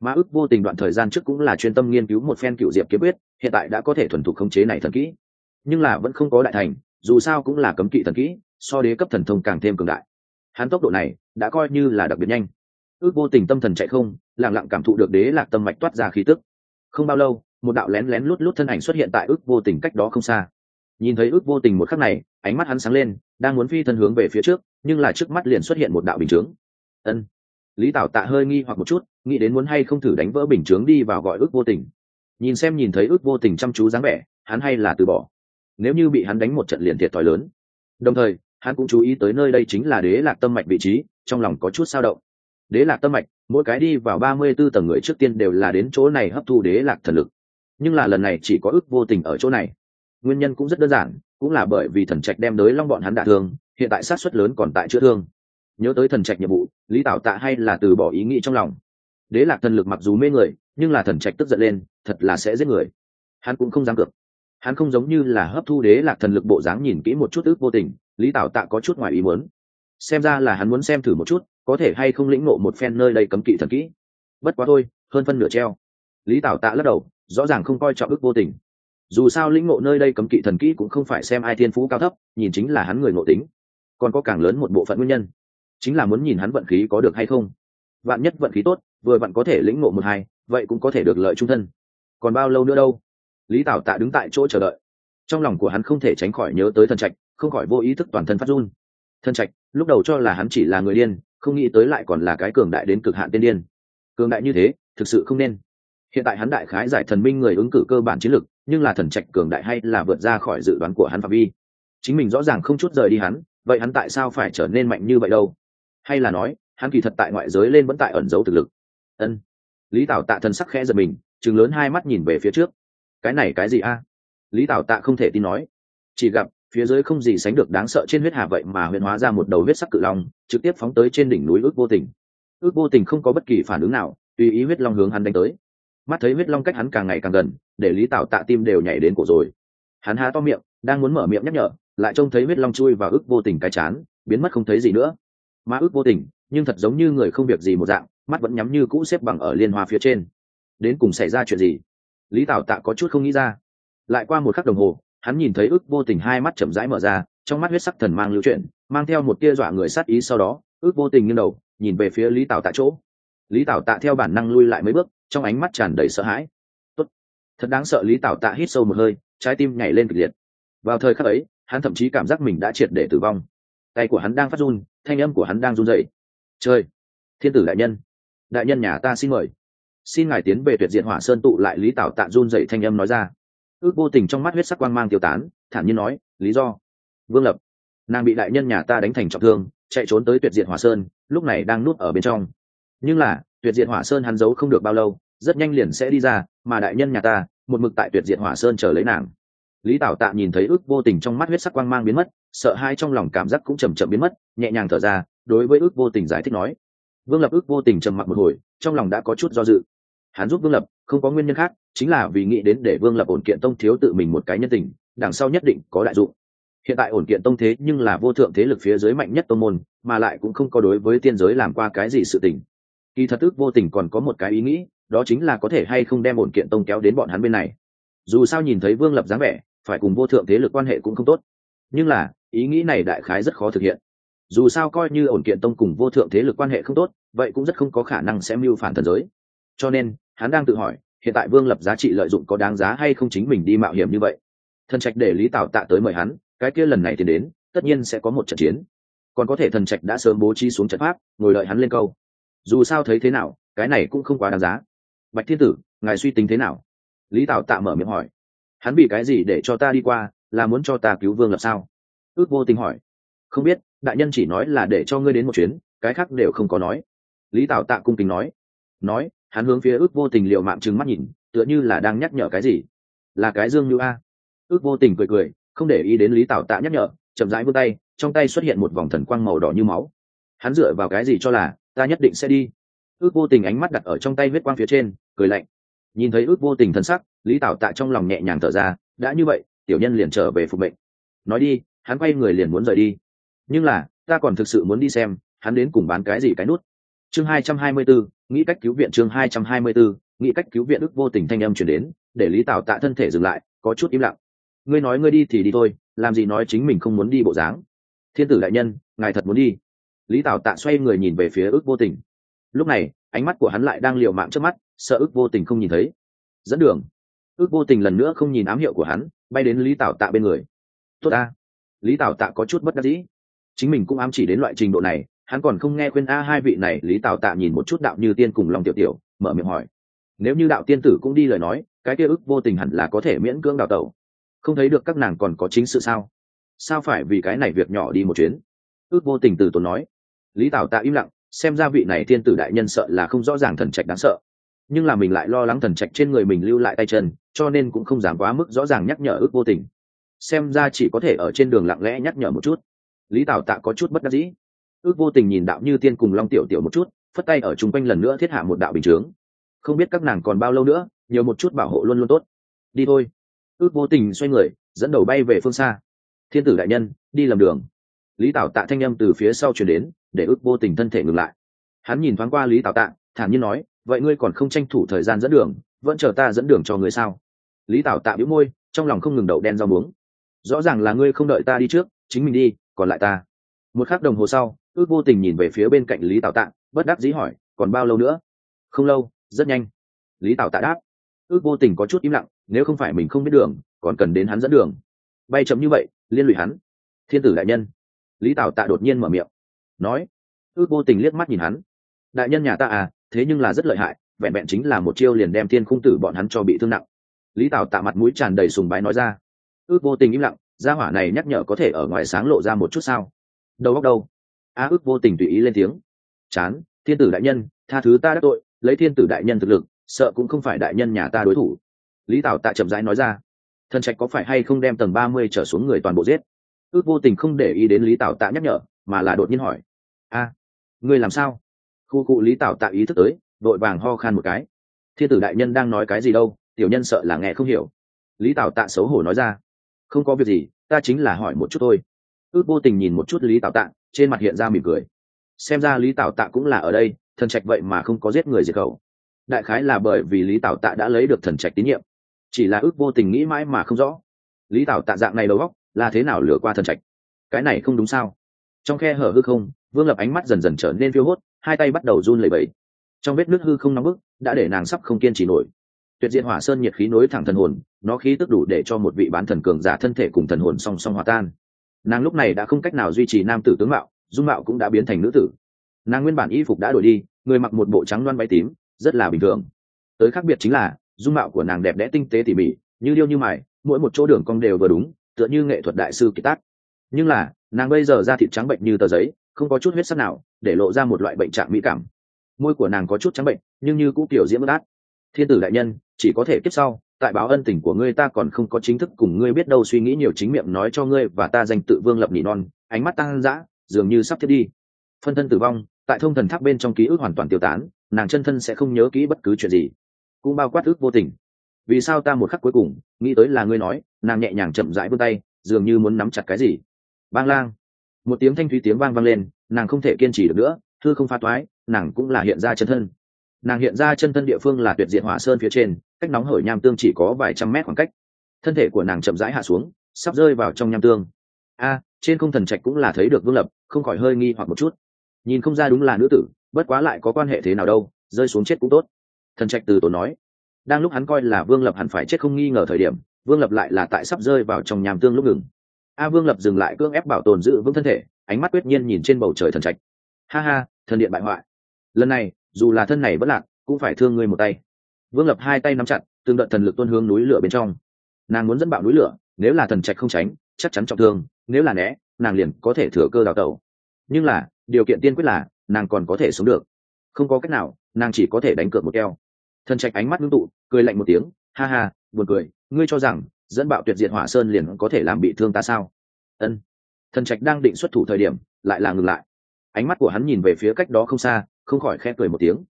Mà ước vô tình đoạn thời gian trước cũng là chuyên tâm nghiên cứu một phen cựu diệp kiếm quyết, hiện tại đã có thể thuần thục khống chế này thần kỹ. Nhưng là vẫn không có đại thành, dù sao cũng là cấm kỵ thần kỹ, so đế cấp thần thông càng thêm cường đại. Hắn tốc độ này đã coi như là đặc biệt nhanh. Ước vô tình tâm thần chạy không lẳng lặng cảm thụ được đế lạc tâm mạch toát ra khí tức. Không bao lâu một đạo lén lén lút lút thân ảnh xuất hiện tại ước vô tình cách đó không xa. Nhìn thấy ước vô tình một khắc này, ánh mắt hắn sáng lên, đang muốn phi thân hướng về phía trước, nhưng là trước mắt liền xuất hiện một đạo bình chướng. Ân. Lý tảo tạ hơi nghi hoặc một chút, nghĩ đến muốn hay không thử đánh vỡ bình chướng đi vào gọi ước vô tình. Nhìn xem nhìn thấy ước vô tình chăm chú dáng vẻ, hắn hay là từ bỏ. Nếu như bị hắn đánh một trận liền thiệt thòi lớn. Đồng thời, hắn cũng chú ý tới nơi đây chính là đế lạc tâm mạch vị trí, trong lòng có chút sao động. Đế lạc tâm mạch, mỗi cái đi vào ba mươi b ố tầng người trước tiên đều là đến chỗ này hấp thu đế lạc thần lực nhưng là lần này chỉ có ước vô tình ở chỗ này. Nguyên nhân cũng rất đơn giản, cũng là bởi vì thần trạch đem đới long bọn hắn đả thương, hiện tại sát xuất lớn còn tại chữa thương. Nhớ tới thần trạch nhiệm vụ, lý tảo tạ hay là từ bỏ ý nghĩ trong lòng. Đế lạc thần lực mặc dù mê người, nhưng là thần trạch tức giận lên, thật là sẽ giết người. Hắn cũng không dám cược. Hắn không giống như là hấp thu đế lạc thần lực bộ dáng nhìn kỹ một chút ước vô tình, lý tảo tạ có chút ngoài ý muốn. Xem ra là hắn muốn xem thử một chút, có thể hay không lĩnh ngộ một phen nơi đây cấm kỵ thần kỹ. Bất quá thôi, hơn phân nửa treo. Lý tảo tạ lắc đầu rõ ràng không coi trọng ước vô tình. Dù sao lĩnh ngộ nơi đây cấm kỵ thần kỹ cũng không phải xem ai thiên phú cao thấp, nhìn chính là hắn người ngộ tính. Còn có càng lớn một bộ phận nguyên nhân, chính là muốn nhìn hắn vận khí có được hay không. Vạn nhất vận khí tốt, vừa vặn có thể lĩnh ngộ một hai, vậy cũng có thể được lợi trung thân. Còn bao lâu nữa đâu? Lý tảo tạ đứng tại chỗ chờ đợi. Trong lòng của hắn không thể tránh khỏi nhớ tới thần trạch, không khỏi vô ý thức toàn thân phát run. Thần trạch, lúc đầu cho là hắn chỉ là người điên, không nghĩ tới lại còn là cái cường đại đến cực hạn tiên điên. Cường đại như thế, thực sự không nên hiện tại hắn đại khái giải thần minh người ứng cử cơ bản chiến lược, nhưng là thần trạch cường đại hay là vượt ra khỏi dự đoán của hắn phạm vi? Chính mình rõ ràng không chút rời đi hắn, vậy hắn tại sao phải trở nên mạnh như vậy đâu? Hay là nói, hắn kỳ thật tại ngoại giới lên vẫn tại ẩn giấu thực lực? Ân. Lý tảo tạ thần sắc khẽ giật mình chừng lớn hai mắt nhìn về phía trước. Cái này cái gì a? Lý tảo tạ không thể tin nói. Chỉ gặp, phía dưới không gì sánh được đáng sợ trên huyết hà vậy mà huyền hóa ra một đầu huyết sắc cự long, trực tiếp phóng tới trên đỉnh núi ước vô tình. Ước vô tình không có bất kỳ phản ứng nào, tùy ý huyết long hướng hắn đánh tới mắt thấy huyết long cách hắn càng ngày càng gần, để lý Tạo tạ tim đều nhảy đến cổ rồi. Hắn há to miệng, đang muốn mở miệng nhắc nhở, lại trông thấy huyết long chui và ước vô tình cái chán, biến mất không thấy gì nữa. Mà ước vô tình, nhưng thật giống như người không việc gì một dạng, mắt vẫn nhắm như cũ xếp bằng ở liên hoa phía trên. Đến cùng xảy ra chuyện gì? Lý Tạo tạ có chút không nghĩ ra. Lại qua một khắc đồng hồ, hắn nhìn thấy ước vô tình hai mắt chậm rãi mở ra, trong mắt huyết sắc thần mang lưu chuyển, mang theo một tia dọa người sát ý sau đó ước vô tình nghiêng đầu, nhìn về phía lý Tạo tạ chỗ. Lý Tạo tạ theo bản năng lui lại mấy bước trong ánh mắt tràn đầy sợ hãi. Tốt. thật đáng sợ, lý tảo tạ hít sâu một hơi, trái tim nhảy lên kịch liệt. Vào thời khắc ấy, hắn thậm chí cảm giác mình đã triệt để tử vong. Tay của hắn đang phát run, thanh âm của hắn đang run dậy chơi thiên tử đại nhân! Đại nhân nhà ta xin mời. Xin ngài tiến về tuyệt diện hỏa sơn tụ lại, lý tảo tạ run dậy thanh âm nói ra. Ước vô tình trong mắt huyết sắc quang mang tiêu tán, thản nhiên nói, lý do? Vương lập, nàng bị đại nhân nhà ta đánh thành trọng thương, chạy trốn tới tuyệt diện hỏa sơn, lúc này đang nuốt ở bên trong nhưng là, tuyệt diện hỏa sơn hắn giấu không được bao lâu, rất nhanh liền sẽ đi ra, mà đại nhân nhà ta, một mực tại tuyệt diện hỏa sơn chờ lấy nàng. Lý tảo tạ nhìn thấy ước vô tình trong mắt huyết sắc quang mang biến mất, sợ hai trong lòng cảm giác cũng chầm chậm biến mất, nhẹ nhàng thở ra, đối với ước vô tình giải thích nói. Vương lập ước vô tình trầm mặc một hồi, trong lòng đã có chút do dự. Hắn giúp vương lập, không có nguyên nhân khác, chính là vì nghĩ đến để vương lập ổn kiện tông thiếu tự mình một cái nhân tình, đằng sau nhất định có đại dụng. Hiện tại ổn kiện tông thế nhưng là vô thượng thế lực phía dưới mạnh nhất tông môn, mà lại cũng không có đối với tiên giới làm qua cái gì sự tình kỳ thật ước vô tình còn có một cái ý nghĩ, đó chính là có thể hay không đem ổn kiện tông kéo đến bọn hắn bên này. Dù sao nhìn thấy vương lập dáng vẻ, phải cùng vô thượng thế lực quan hệ cũng không tốt. Nhưng là, ý nghĩ này đại khái rất khó thực hiện. Dù sao coi như ổn kiện tông cùng vô thượng thế lực quan hệ không tốt, vậy cũng rất không có khả năng sẽ mưu phản thần giới. Cho nên, hắn đang tự hỏi, hiện tại vương lập giá trị lợi dụng có đáng giá hay không chính mình đi mạo hiểm như vậy. Thần trạch để lý tào tạ tới mời hắn, cái kia lần này thì đến, tất nhiên sẽ có một trận chiến. Còn có thể thần trạch đã sớm bố trí xuống trận pháp, ngồi đợi hắn lên câu dù sao thấy thế nào, cái này cũng không quá đáng giá. Bạch thiên tử, ngài suy tính thế nào? Lý tào tạ mở miệng hỏi. Hắn bị cái gì để cho ta đi qua, là muốn cho ta cứu vương lập sao? Ước vô tình hỏi. Không biết, đại nhân chỉ nói là để cho ngươi đến một chuyến, cái khác đều không có nói. Lý tào tạ cung kính nói. Nói, hắn hướng phía ước vô tình liệu mạng trừng mắt nhìn, tựa như là đang nhắc nhở cái gì. Là cái dương như a. Ước vô tình cười cười, không để ý đến lý tào tạ nhắc nhở, chậm rãi vươn tay, trong tay xuất hiện một vòng thần quang màu đỏ như máu. Hắn dựa vào cái gì cho là ta nhất định sẽ đi. Ước vô tình ánh mắt đặt ở trong tay huyết quang phía trên, cười lạnh. Nhìn thấy ước vô tình thân sắc, lý tảo tạ trong lòng nhẹ nhàng thở ra, đã như vậy, tiểu nhân liền trở về phục mệnh. Nói đi, hắn quay người liền muốn rời đi. Nhưng là, ta còn thực sự muốn đi xem, hắn đến cùng bán cái gì cái nút. Chương hai trăm hai mươi bốn nghĩ cách cứu viện chương hai trăm hai mươi bốn nghĩ cách cứu viện ước vô tình thanh âm chuyển đến, để lý tảo tạ thân thể dừng lại, có chút im lặng. Ngươi nói ngươi đi thì đi thôi, làm gì nói chính mình không muốn đi bộ dáng. Thiên tử đại nhân, ngài thật muốn đi lý Tào tạ xoay người nhìn về phía ước vô tình. Lúc này, ánh mắt của hắn lại đang liều mạng trước mắt, sợ ước vô tình không nhìn thấy. Dẫn đường. Ước vô tình lần nữa không nhìn ám hiệu của hắn, bay đến lý Tào tạ bên người. Tốt ta lý Tào tạ có chút bất đắc dĩ. Chính mình cũng ám chỉ đến loại trình độ này, hắn còn không nghe khuyên a hai vị này, lý Tào tạ nhìn một chút đạo như tiên cùng lòng tiểu tiểu, mở miệng hỏi. Nếu như đạo tiên tử cũng đi lời nói, cái kia ức vô tình hẳn là có thể miễn cưỡng đào tẩu. Không thấy được các nàng còn có chính sự sao? Sao phải vì cái này việc nhỏ đi một chuyến? Ước vô tình từ tốn nói lý tảo tạ im lặng, xem ra vị này thiên tử đại nhân sợ là không rõ ràng thần trạch đáng sợ. Nhưng là mình lại lo lắng thần trạch trên người mình lưu lại tay chân, cho nên cũng không dám quá mức rõ ràng nhắc nhở ước vô tình. Xem ra chỉ có thể ở trên đường lặng lẽ nhắc nhở một chút. Lý tảo tạ có chút bất đắc dĩ. Ước vô tình nhìn đạo như tiên cùng long tiểu tiểu một chút, phất tay ở chung quanh lần nữa thiết hạ một đạo bình chướng. Không biết các nàng còn bao lâu nữa, nhiều một chút bảo hộ luôn luôn tốt. Đi thôi. Ước vô tình xoay người, dẫn đầu bay về phương xa. Thiên tử đại nhân, đi lầm đường lý tảo tạ thanh â m từ phía sau chuyển đến, để ước vô tình thân thể ngừng lại. Hắn nhìn thoáng qua lý tảo tạ, thản nhiên nói, vậy ngươi còn không tranh thủ thời gian dẫn đường, vẫn chờ ta dẫn đường cho ngươi sao? Lý tảo tạ biếu môi, trong lòng không ngừng đậu đen rau muống. Rõ ràng là ngươi không đợi ta đi trước, chính mình đi, còn lại ta. Một k h ắ c đồng hồ sau, ước vô tình nhìn về phía bên cạnh lý tảo tạ, bất đắc dĩ hỏi, còn bao lâu nữa? Không lâu, rất nhanh. Lý tảo tạ đáp. Ước vô tình có chút im lặng, nếu không phải mình không biết đường, còn cần đến hắn dẫn đường. Bay chậm như vậy, liên lụy hắn. Thiên tử đại nhân lý tảo tạ đột nhiên mở miệng. Nói ước vô tình liếc mắt nhìn hắn. Đại nhân nhà ta à thế nhưng là rất lợi hại, vẹn vẹn chính là một chiêu liền đem thiên khung tử bọn hắn cho bị thương nặng. Lý tảo tạ mặt mũi tràn đầy sùng bái nói ra. Ước vô tình im lặng, gia hỏa này nhắc nhở có thể ở ngoài sáng lộ ra một chút sao? Đâu góc đâu? A ước vô tình tùy ý lên tiếng. Chán, thiên tử đại nhân, tha thứ ta đã tội, lấy thiên tử đại nhân thực lực, sợ cũng không phải đại nhân nhà ta đối thủ. Lý tảo tạ chậm rãi nói ra. Thần trạch có phải hay không đem tầng ba mươi trở xuống người toàn bộ giết? Ước vô tình không để ý đến lý tảo tạ nhắc nhở mà là đột nhiên hỏi. A à, ngươi làm sao? Khu cụ lý tảo tạ ý thức tới đội vàng ho khan một cái. Thiên tử đại nhân đang nói cái gì đâu tiểu nhân sợ là nghe không hiểu. Lý tảo tạ xấu hổ nói ra. Không có việc gì ta chính là hỏi một chút thôi. Ước vô tình nhìn một chút lý tảo tạ trên mặt hiện ra mỉm cười. Xem ra lý tảo tạ cũng là ở đây thần trạch vậy mà không có giết người diệt khẩu. Đại khái là bởi vì lý tảo tạ đã lấy được thần trạch tín nhiệm. Chỉ là ước vô tình nghĩ mãi mà không rõ. Lý tảo tạ dạng này đầu góc là thế nào lừa qua thần trạch? Cái này không đúng sao? Trong khe hở hư không, vương lập ánh mắt dần dần trở nên phiêu hốt, hai tay bắt đầu run lẩy bẩy. Trong vết nước hư không nóng bức, đã để nàng sắp không kiên trì nổi. Tuyệt diện hỏa sơn nhiệt khí nối thẳng thần hồn, nó khí tức đủ để cho một vị bán thần cường giả thân thể cùng thần hồn song song hòa tan. Nàng lúc này đã không cách nào duy trì nam tử tướng mạo, dung mạo cũng đã biến thành nữ tử. Nàng nguyên bản y phục đã đổi đi, người mặc một bộ trắng loan bay tím, rất là bình thường. Tới khác biệt chính là, dung mạo của nàng đẹp đẽ tinh tế tỉ mỉ, như điêu như mài, mỗi một chỗ đường cong đều vừa đúng tựa như nghệ thuật đại sư kiệt tác. Nhưng là, nàng bây giờ da thịt trắng bệnh như tờ giấy, không có chút huyết sắc nào, để lộ ra một loại bệnh trạng mỹ cảm. Môi của nàng có chút trắng bệnh, nhưng như cũng kiểu diễm bất át. Thiên tử đại nhân, chỉ có thể kiếp sau, tại báo ân tình của ngươi ta còn không có chính thức cùng ngươi biết đâu suy nghĩ nhiều chính miệng nói cho ngươi và ta danh tự vương lập nỉ non, ánh mắt tăng dã, dường như sắp thiết đi. Phân thân tử vong, tại thông thần tháp bên trong ký ức hoàn toàn tiêu tán, nàng chân thân sẽ không nhớ kỹ bất cứ chuyện gì. Cũng bao quát ước vô tình vì sao ta một khắc cuối cùng nghĩ tới là ngươi nói, nàng nhẹ nhàng chậm rãi vươn tay, dường như muốn nắm chặt cái gì. Bang lang. Một tiếng thanh thúy tiếng vang vang lên, nàng không thể kiên trì được nữa, thư không pha toái, nàng cũng là hiện ra chân thân. Nàng hiện ra chân thân địa phương là tuyệt diện hỏa sơn phía trên, cách nóng hởi nham tương chỉ có vài trăm mét khoảng cách. Thân thể của nàng chậm rãi hạ xuống, sắp rơi vào trong nham tương. A, trên không thần trạch cũng là thấy được vương lập, không khỏi hơi nghi hoặc một chút. Nhìn không ra đúng là nữ tử, bất quá lại có quan hệ thế nào đâu, rơi xuống chết cũng tốt. Thần trạch từ tổ nói đang lúc hắn coi là vương lập hẳn phải chết không nghi ngờ thời điểm, vương lập lại là tại sắp rơi vào trong nhàm tương lúc ngừng. A vương lập dừng lại cưỡng ép bảo tồn giữ vững thân thể, ánh mắt quyết nhiên nhìn trên bầu trời thần trạch. Ha ha, thần điện bại hoại. Lần này, dù là thân này vẫn lạc, cũng phải thương ngươi một tay. Vương lập hai tay nắm chặt tương đợt thần lực tuôn hướng núi lửa bên trong. Nàng muốn dẫn bạo núi lửa, nếu là thần trạch không tránh, chắc chắn trọng thương, nếu là né, nàng liền có thể thừa cơ đào tẩu. Nhưng là, điều kiện tiên quyết là, nàng còn có thể sống được. Không có cách nào, nàng chỉ có thể đánh cược một keo thần trạch ánh mắt ngưng tụ, cười lạnh một tiếng, ha ha, buồn cười, ngươi cho rằng dẫn bạo tuyệt diệt hỏa sơn liền có thể làm bị thương ta sao? Ân. Thần trạch đang định xuất thủ thời điểm, lại là ngừng lại. Ánh mắt của hắn nhìn về phía cách đó không xa, không khỏi khẽ cười một tiếng.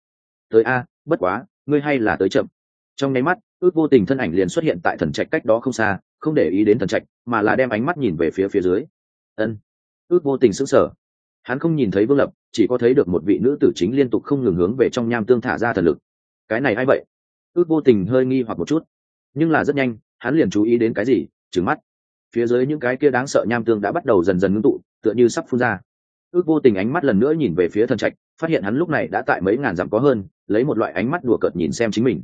Tới a, bất quá, ngươi hay là tới chậm. Trong nháy mắt, ước vô tình thân ảnh liền xuất hiện tại thần trạch cách đó không xa, không để ý đến thần trạch, mà là đem ánh mắt nhìn về phía phía dưới. Ân. Ước vô tình sững sờ. Hắn không nhìn thấy vương lập, chỉ có thấy được một vị nữ tử chính liên tục không ngừng hướng về trong nham tương thả ra thần lực cái này hay vậy? Ước vô tình hơi nghi hoặc một chút. Nhưng là rất nhanh, hắn liền chú ý đến cái gì? Trứng mắt. Phía dưới những cái kia đáng sợ nham tương đã bắt đầu dần dần ngưng tụ, tựa như sắp phun ra. Ước vô tình ánh mắt lần nữa nhìn về phía thần trạch, phát hiện hắn lúc này đã tại mấy ngàn dặm có hơn, lấy một loại ánh mắt đùa cợt nhìn xem chính mình.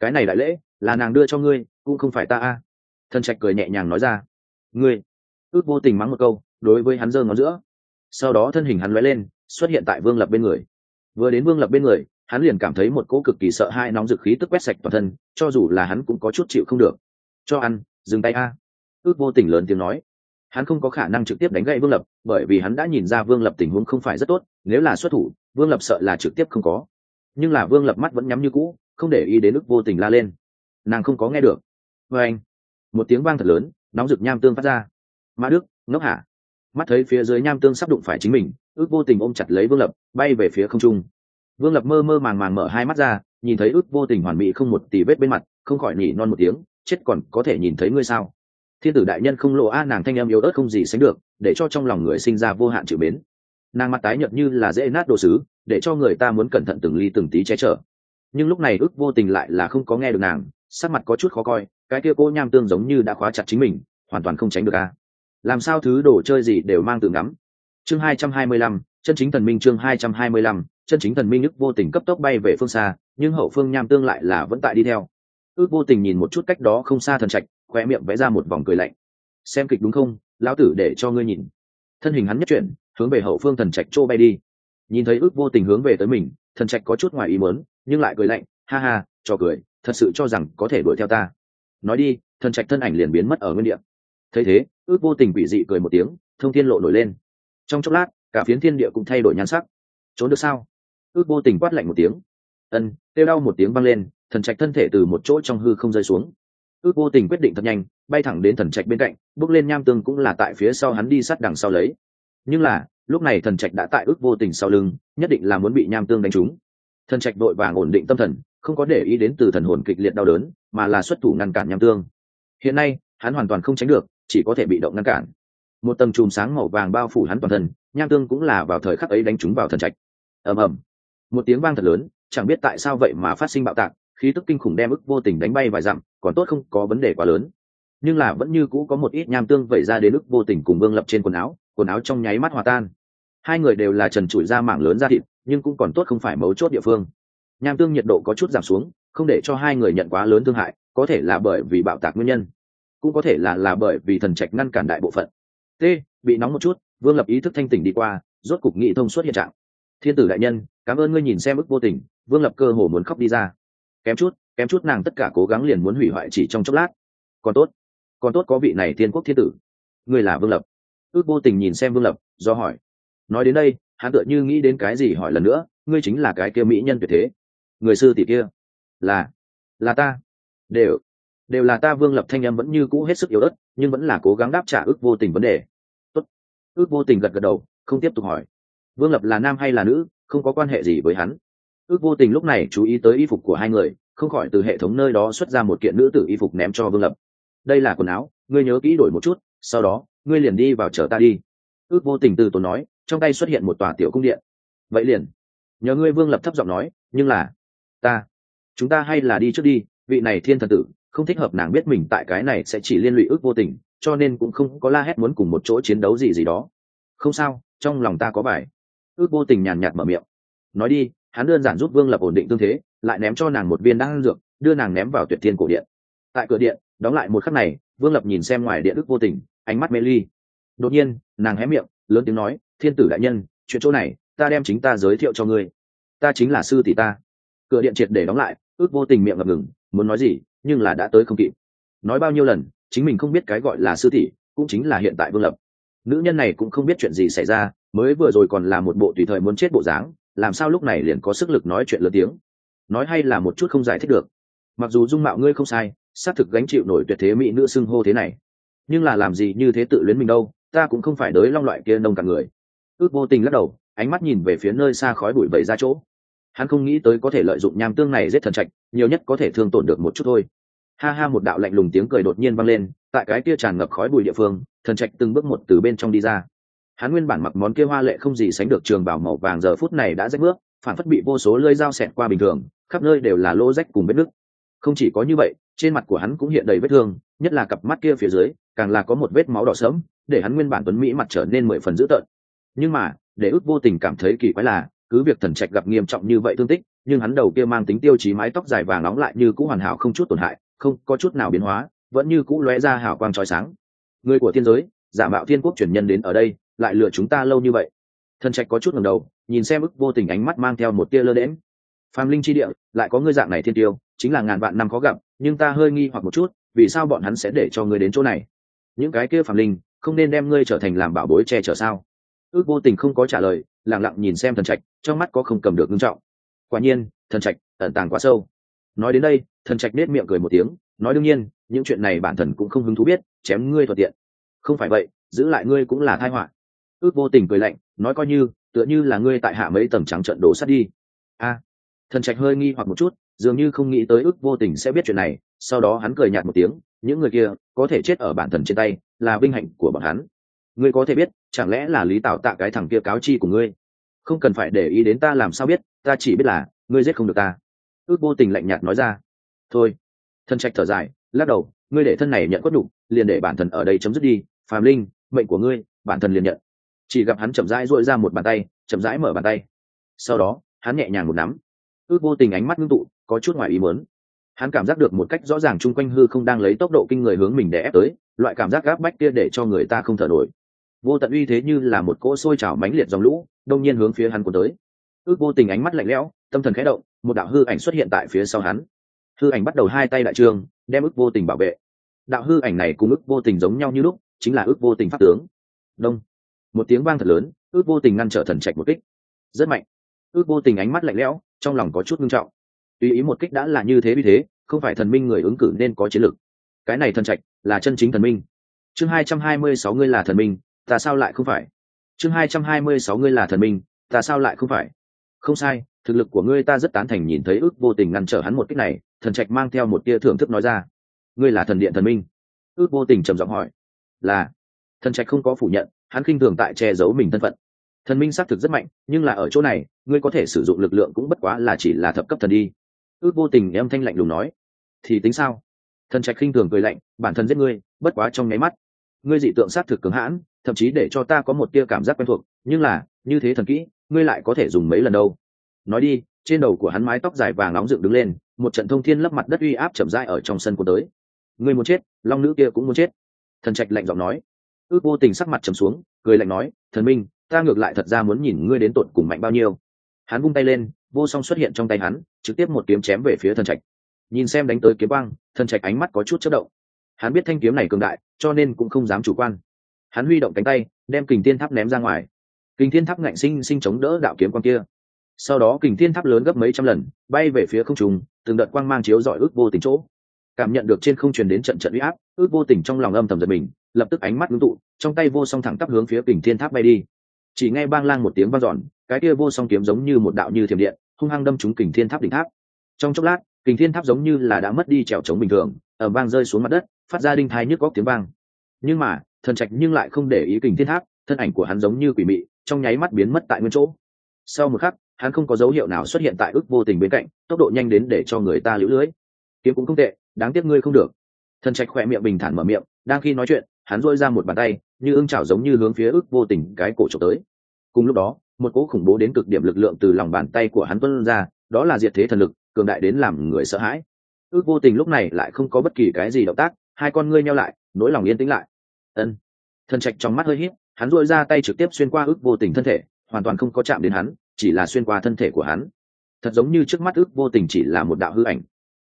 Cái này đại lễ, là nàng đưa cho ngươi, cũng không phải ta a. Thần trạch cười nhẹ nhàng nói ra. Ngươi. Ước vô tình mắng một câu, đối với hắn giơ ngón giữa. Sau đó thân hình hắn lóe lên, xuất hiện tại vương lập bên người. Vừa đến vương lập bên người hắn liền cảm thấy một cỗ cực kỳ sợ hai nóng dực khí tức quét sạch toàn thân, cho dù là hắn cũng có chút chịu không được. Cho ăn, dừng tay a. Ước vô tình lớn tiếng nói. Hắn không có khả năng trực tiếp đánh gậy vương lập, bởi vì hắn đã nhìn ra vương lập tình huống không phải rất tốt, nếu là xuất thủ, vương lập sợ là trực tiếp không có. Nhưng là vương lập mắt vẫn nhắm như cũ, không để ý đến ước vô tình la lên. Nàng không có nghe được. Vê anh. Một tiếng vang thật lớn, nóng rực nham tương phát ra. Mã đức, ngốc hả? Mắt thấy phía dưới nham tương sắp đụng phải chính mình, ước vô tình ôm chặt lấy vương lập, bay về phía không trung vương lập mơ mơ màng màng mở hai mắt ra, nhìn thấy ước vô tình hoàn mỹ không một tì vết bên mặt, không khỏi nỉ non một tiếng, chết còn có thể nhìn thấy ngươi sao? Thiên tử đại nhân không lộ a, nàng thanh em yếu ớt không gì sánh được, để cho trong lòng người sinh ra vô hạn chịu mến. Nàng mặt tái nhợt như là dễ nát đồ sứ, để cho người ta muốn cẩn thận từng ly từng tí che chở. Nhưng lúc này ước vô tình lại là không có nghe được nàng, sắc mặt có chút khó coi, cái kia cô nham tương giống như đã khóa chặt chính mình, hoàn toàn không tránh được a. Làm sao thứ đồ chơi gì đều mang từ ngắm. Chương hai trăm hai mươi lăm chân chính thần minh chương hai trăm hai mươi lăm, chân chính thần minh ức vô tình cấp tốc bay về phương xa, nhưng hậu phương nham tương lại là vẫn tại đi theo. Ước vô tình nhìn một chút cách đó không xa thần trạch khoe miệng vẽ ra một vòng cười lạnh. Xem kịch đúng không? Lão tử để cho ngươi nhìn. Thân hình hắn nhất chuyển, hướng về hậu phương thần trạch trô bay đi. Nhìn thấy ước vô tình hướng về tới mình, thần trạch có chút ngoài ý mớn nhưng lại cười lạnh, ha ha cho cười, thật sự cho rằng có thể đuổi theo ta. Nói đi, thần trạch thân ảnh liền biến mất ở nguyên địa. Thấy thế, ước vô tình quỷ dị cười một tiếng, thông thiên lộ nổi lên. Trong chốc lát cả phiến thiên địa cũng thay đổi nhan sắc. Trốn được sao? Ước vô tình quát lạnh một tiếng. Ân, kêu đau một tiếng vang lên, thần trạch thân thể từ một chỗ trong hư không rơi xuống. Ước vô tình quyết định thật nhanh, bay thẳng đến thần trạch bên cạnh, bước lên nham tương cũng là tại phía sau hắn đi sát đằng sau lấy. Nhưng là, lúc này thần trạch đã tại ước vô tình sau lưng, nhất định là muốn bị nham tương đánh trúng. Thần trạch đội vàng ổn định tâm thần, không có để ý đến từ thần hồn kịch liệt đau đớn, mà là xuất thủ ngăn cản nham tương. Hiện nay, hắn hoàn toàn không tránh được, chỉ có thể bị động ngăn cản. Một tầng chùm sáng màu vàng bao phủ hắn toàn thân nham tương cũng là vào thời khắc ấy đánh chúng vào thần trạch. Ầm ầm. Một tiếng vang thật lớn, chẳng biết tại sao vậy mà phát sinh bạo tạc, khí tức kinh khủng đem ức vô tình đánh bay vài dặm, còn tốt không có vấn đề quá lớn. Nhưng là vẫn như cũ có một ít nham tương vẩy ra đến ức vô tình cùng vương lập trên quần áo quần áo trong nháy mắt hòa tan. Hai người đều là trần trụi ra mảng lớn ra thịt, nhưng cũng còn tốt không phải mấu chốt địa phương. Nham tương nhiệt độ có chút giảm xuống, không để cho hai người nhận quá lớn thương hại, có thể là bởi vì bạo tạc nguyên nhân, cũng có thể là là bởi vì thần trạch ngăn cản đại bộ phận. T, bị nóng một chút vương lập ý thức thanh tỉnh đi qua, rốt cục nghị thông suốt hiện trạng. Thiên tử đại nhân, cảm ơn ngươi nhìn xem ức vô tình. Vương lập cơ hồ muốn khóc đi ra. Kém chút kém chút nàng tất cả cố gắng liền muốn hủy hoại chỉ trong chốc lát. Còn tốt còn tốt có vị này thiên quốc thiên tử. Ngươi là vương lập. Ước vô tình nhìn xem vương lập, do hỏi. Nói đến đây, hắn tựa như nghĩ đến cái gì hỏi lần nữa, ngươi chính là cái kia mỹ nhân tuyệt thế. Người sư tỷ kia, là là ta. Đều đều là ta. Vương lập thanh em vẫn như cũ hết sức yếu ớt, nhưng vẫn là cố gắng đáp trả ước vô tình vấn đề ước vô tình gật gật đầu, không tiếp tục hỏi. Vương lập là nam hay là nữ, không có quan hệ gì với hắn. Ước vô tình lúc này chú ý tới y phục của hai người, không khỏi từ hệ thống nơi đó xuất ra một kiện nữ tử y phục ném cho vương lập. Đây là quần áo, ngươi nhớ kỹ đổi một chút, sau đó, ngươi liền đi vào chở ta đi. Ước vô tình từ tốn nói, trong tay xuất hiện một tòa tiểu cung điện. Vậy liền. Nhờ ngươi vương lập thấp giọng nói, nhưng là, ta, chúng ta hay là đi trước đi, vị này thiên thần tử không thích hợp nàng biết mình tại cái này sẽ chỉ liên lụy ước vô tình, cho nên cũng không có la hét muốn cùng một chỗ chiến đấu gì gì đó. Không sao, trong lòng ta có bài. Ước vô tình nhàn nhạt mở miệng. Nói đi, hắn đơn giản giúp vương lập ổn định tương thế, lại ném cho nàng một viên đan dược, đưa nàng ném vào tuyệt thiên cổ điện. Tại cửa điện, đóng lại một khắc này, vương lập nhìn xem ngoài điện ước vô tình, ánh mắt mê ly. Đột nhiên, nàng hé miệng, lớn tiếng nói, thiên tử đại nhân, chuyện chỗ này, ta đem chính ta giới thiệu cho ngươi. Ta chính là sư tỷ ta. Cửa điện triệt để đóng lại ước vô tình miệng ngập ngừng, muốn nói gì, nhưng là đã tới không kịp. Nói bao nhiêu lần, chính mình không biết cái gọi là sư tỷ, cũng chính là hiện tại vương lập. Nữ nhân này cũng không biết chuyện gì xảy ra, mới vừa rồi còn là một bộ tùy thời muốn chết bộ dáng, làm sao lúc này liền có sức lực nói chuyện lớn tiếng. Nói hay là một chút không giải thích được. Mặc dù dung mạo ngươi không sai, xác thực gánh chịu nổi tuyệt thế mỹ nữ xưng hô thế này. Nhưng là làm gì như thế tự luyến mình đâu, ta cũng không phải đới long loại kia nông cả người. Ước vô tình lắc đầu, ánh mắt nhìn về phía nơi xa khói bụi vẩy ra chỗ hắn không nghĩ tới có thể lợi dụng nham tương này giết thần trạch, nhiều nhất có thể thương tổn được một chút thôi. Ha ha, một đạo lạnh lùng tiếng cười đột nhiên vang lên, tại cái kia tràn ngập khói bụi địa phương, thần trạch từng bước một từ bên trong đi ra. Hắn nguyên bản mặc món kia hoa lệ không gì sánh được trường bảo màu vàng giờ phút này đã rách bước phản phất bị vô số lơi dao xẹt qua bình thường, khắp nơi đều là lỗ rách cùng vết nứt. Không chỉ có như vậy, trên mặt của hắn cũng hiện đầy vết thương, nhất là cặp mắt kia phía dưới, càng là có một vết máu đỏ sớm để hắn nguyên bản tuấn mỹ mặt trở nên mười phần dữ tợn. Nhưng mà, để ước vô tình cảm thấy kỳ quái là cứ việc thần trạch gặp nghiêm trọng như vậy thương tích, nhưng hắn đầu kia mang tính tiêu chí mái tóc dài vàng nóng lại như cũ hoàn hảo không chút tổn hại, không có chút nào biến hóa, vẫn như cũ lóe ra hào quang trói sáng. Người của thiên giới, giả mạo thiên quốc truyền nhân đến ở đây, lại lừa chúng ta lâu như vậy. Thần trạch có chút ngầm đầu, nhìn xem ức vô tình ánh mắt mang theo một tia lơ đễm phàm linh chi địa, lại có ngươi dạng này thiên tiêu, chính là ngàn vạn năm khó gặp, nhưng ta hơi nghi hoặc một chút, vì sao bọn hắn sẽ để cho ngươi đến chỗ này? Những cái kia phàm linh, không nên đem ngươi trở thành làm bảo bối che chở sao? Ước vô tình không có trả lời lẳng lặng nhìn xem thần trạch trong mắt có không cầm được ngưng trọng. Quả nhiên, thần trạch ẩn tàng quá sâu. Nói đến đây, thần trạch nết miệng cười một tiếng, nói đương nhiên, những chuyện này bản thần cũng không hứng thú biết, chém ngươi thuận tiện. Không phải vậy, giữ lại ngươi cũng là thai họa. Ước vô tình cười lạnh, nói coi như, tựa như là ngươi tại hạ mấy tầm trắng trận đổ sắt đi. A. Thần trạch hơi nghi hoặc một chút, dường như không nghĩ tới ước vô tình sẽ biết chuyện này, sau đó hắn cười nhạt một tiếng, những người kia có thể chết ở bản thần trên tay, là vinh hạnh của bọn hắn. Ngươi có thể biết, chẳng lẽ là lý tạo tạ cái thằng kia cáo chi của ngươi? Không cần phải để ý đến ta làm sao biết, ta chỉ biết là, ngươi giết không được ta. Ước vô tình lạnh nhạt nói ra. Thôi. Thân trạch thở dài, lắc đầu, ngươi để thân này nhận quất đủ liền để bản thần ở đây chấm dứt đi. Phàm linh, mệnh của ngươi, bản thần liền nhận. Chỉ gặp hắn chậm rãi dội ra một bàn tay, chậm rãi mở bàn tay. Sau đó, hắn nhẹ nhàng một nắm. Ước vô tình ánh mắt ngưng tụ, có chút ngoài ý muốn. Hắn cảm giác được một cách rõ ràng chung quanh hư không đang lấy tốc độ kinh người hướng mình để ép tới, loại cảm giác gáp bách kia để cho người ta không thở nổi. Vô tận uy thế như là một cỗ sôi trào mãnh liệt dòng lũ đông nhiên hướng phía hắn cuốn tới. Ước vô tình ánh mắt lạnh lẽo, tâm thần khẽ động, một đạo hư ảnh xuất hiện tại phía sau hắn. Hư ảnh bắt đầu hai tay đại trường, đem ước vô tình bảo vệ. Đạo hư ảnh này cùng ước vô tình giống nhau như lúc, chính là ước vô tình pháp tướng. Đông. Một tiếng vang thật lớn, ước vô tình ngăn trở thần trạch một kích. Rất mạnh. Ước vô tình ánh mắt lạnh lẽo, trong lòng có chút nghiêm trọng. Tùy ý một kích đã là như thế vì thế, không phải thần minh người ứng cử nên có chiến lược. Cái này thần trạch là chân chính thần minh. Chương hai trăm hai mươi sáu ngươi là thần minh, ta sao lại không phải? Chương hai trăm hai mươi sáu ngươi là thần minh, ta sao lại không phải? Không sai, thực lực của ngươi ta rất tán thành nhìn thấy ước vô tình ngăn trở hắn một cách này, thần trạch mang theo một tia thưởng thức nói ra. Ngươi là thần điện thần minh? Ước vô tình trầm giọng hỏi. Là. Thần trạch không có phủ nhận, hắn khinh thường tại che giấu mình thân phận. Thần minh xác thực rất mạnh, nhưng là ở chỗ này, ngươi có thể sử dụng lực lượng cũng bất quá là chỉ là thập cấp thần đi. Ước vô tình em thanh lạnh lùng nói. Thì tính sao? Thần trạch khinh thường cười lạnh, bản thân giết ngươi, bất quá trong nháy mắt. Ngươi dị tượng xác thực cứng hãn thậm chí để cho ta có một tia cảm giác quen thuộc, nhưng là, như thế thần kỹ, ngươi lại có thể dùng mấy lần đâu. Nói đi, trên đầu của hắn mái tóc dài vàng nóng dựng đứng lên, một trận thông thiên lấp mặt đất uy áp chậm rãi ở trong sân của tới. Ngươi muốn chết, long nữ kia cũng muốn chết. Thần trạch lạnh giọng nói. Ước vô tình sắc mặt trầm xuống, cười lạnh nói, thần minh, ta ngược lại thật ra muốn nhìn ngươi đến tột cùng mạnh bao nhiêu. Hắn vung tay lên, vô song xuất hiện trong tay hắn, trực tiếp một kiếm chém về phía thần trạch. Nhìn xem đánh tới kiếm băng thần trạch ánh mắt có chút chất động. Hắn biết thanh kiếm này cường đại, cho nên cũng không dám chủ quan hắn huy động cánh tay, đem kình thiên tháp ném ra ngoài. Kình thiên tháp ngạnh sinh sinh chống đỡ đạo kiếm quan kia. Sau đó kình thiên tháp lớn gấp mấy trăm lần, bay về phía không trùng từng đợt quang mang chiếu dọi ước vô tình chỗ. Cảm nhận được trên không truyền đến trận trận uy áp, ước vô tình trong lòng âm thầm giật mình, lập tức ánh mắt ngưng tụ, trong tay vô song thẳng tắp hướng phía kình thiên tháp bay đi. Chỉ nghe bang lang một tiếng vang dọn, cái kia vô song kiếm giống như một đạo như thiểm điện, hung hăng đâm trúng kình thiên tháp đỉnh tháp. Trong chốc lát, kình thiên tháp giống như là đã mất đi trèo trống bình thường ở vang rơi xuống mặt đất, phát ra đinh thai nhức góc tiếng vang. Nhưng mà thần trạch nhưng lại không để ý kình thiên tháp, thân ảnh của hắn giống như quỷ mị, trong nháy mắt biến mất tại nguyên chỗ. Sau một khắc, hắn không có dấu hiệu nào xuất hiện tại ước vô tình bên cạnh, tốc độ nhanh đến để cho người ta lũ lưới. Kiếm cũng không tệ, đáng tiếc ngươi không được. Thần trạch khỏe miệng bình thản mở miệng, đang khi nói chuyện, hắn dôi ra một bàn tay, như ưng chảo giống như hướng phía ước vô tình cái cổ trộm tới. Cùng lúc đó, một cỗ khủng bố đến cực điểm lực lượng từ lòng bàn tay của hắn tuân ra, đó là diệt thế thần lực, cường đại đến làm người sợ hãi. Ước vô tình lúc này lại không có bất kỳ cái gì động tác, hai con ngươi nhau lại, nỗi lòng yên tĩnh lại ân. Thần trạch trong mắt hơi hít hắn dội ra tay trực tiếp xuyên qua ước vô tình thân thể, hoàn toàn không có chạm đến hắn, chỉ là xuyên qua thân thể của hắn. Thật giống như trước mắt ước vô tình chỉ là một đạo hư ảnh.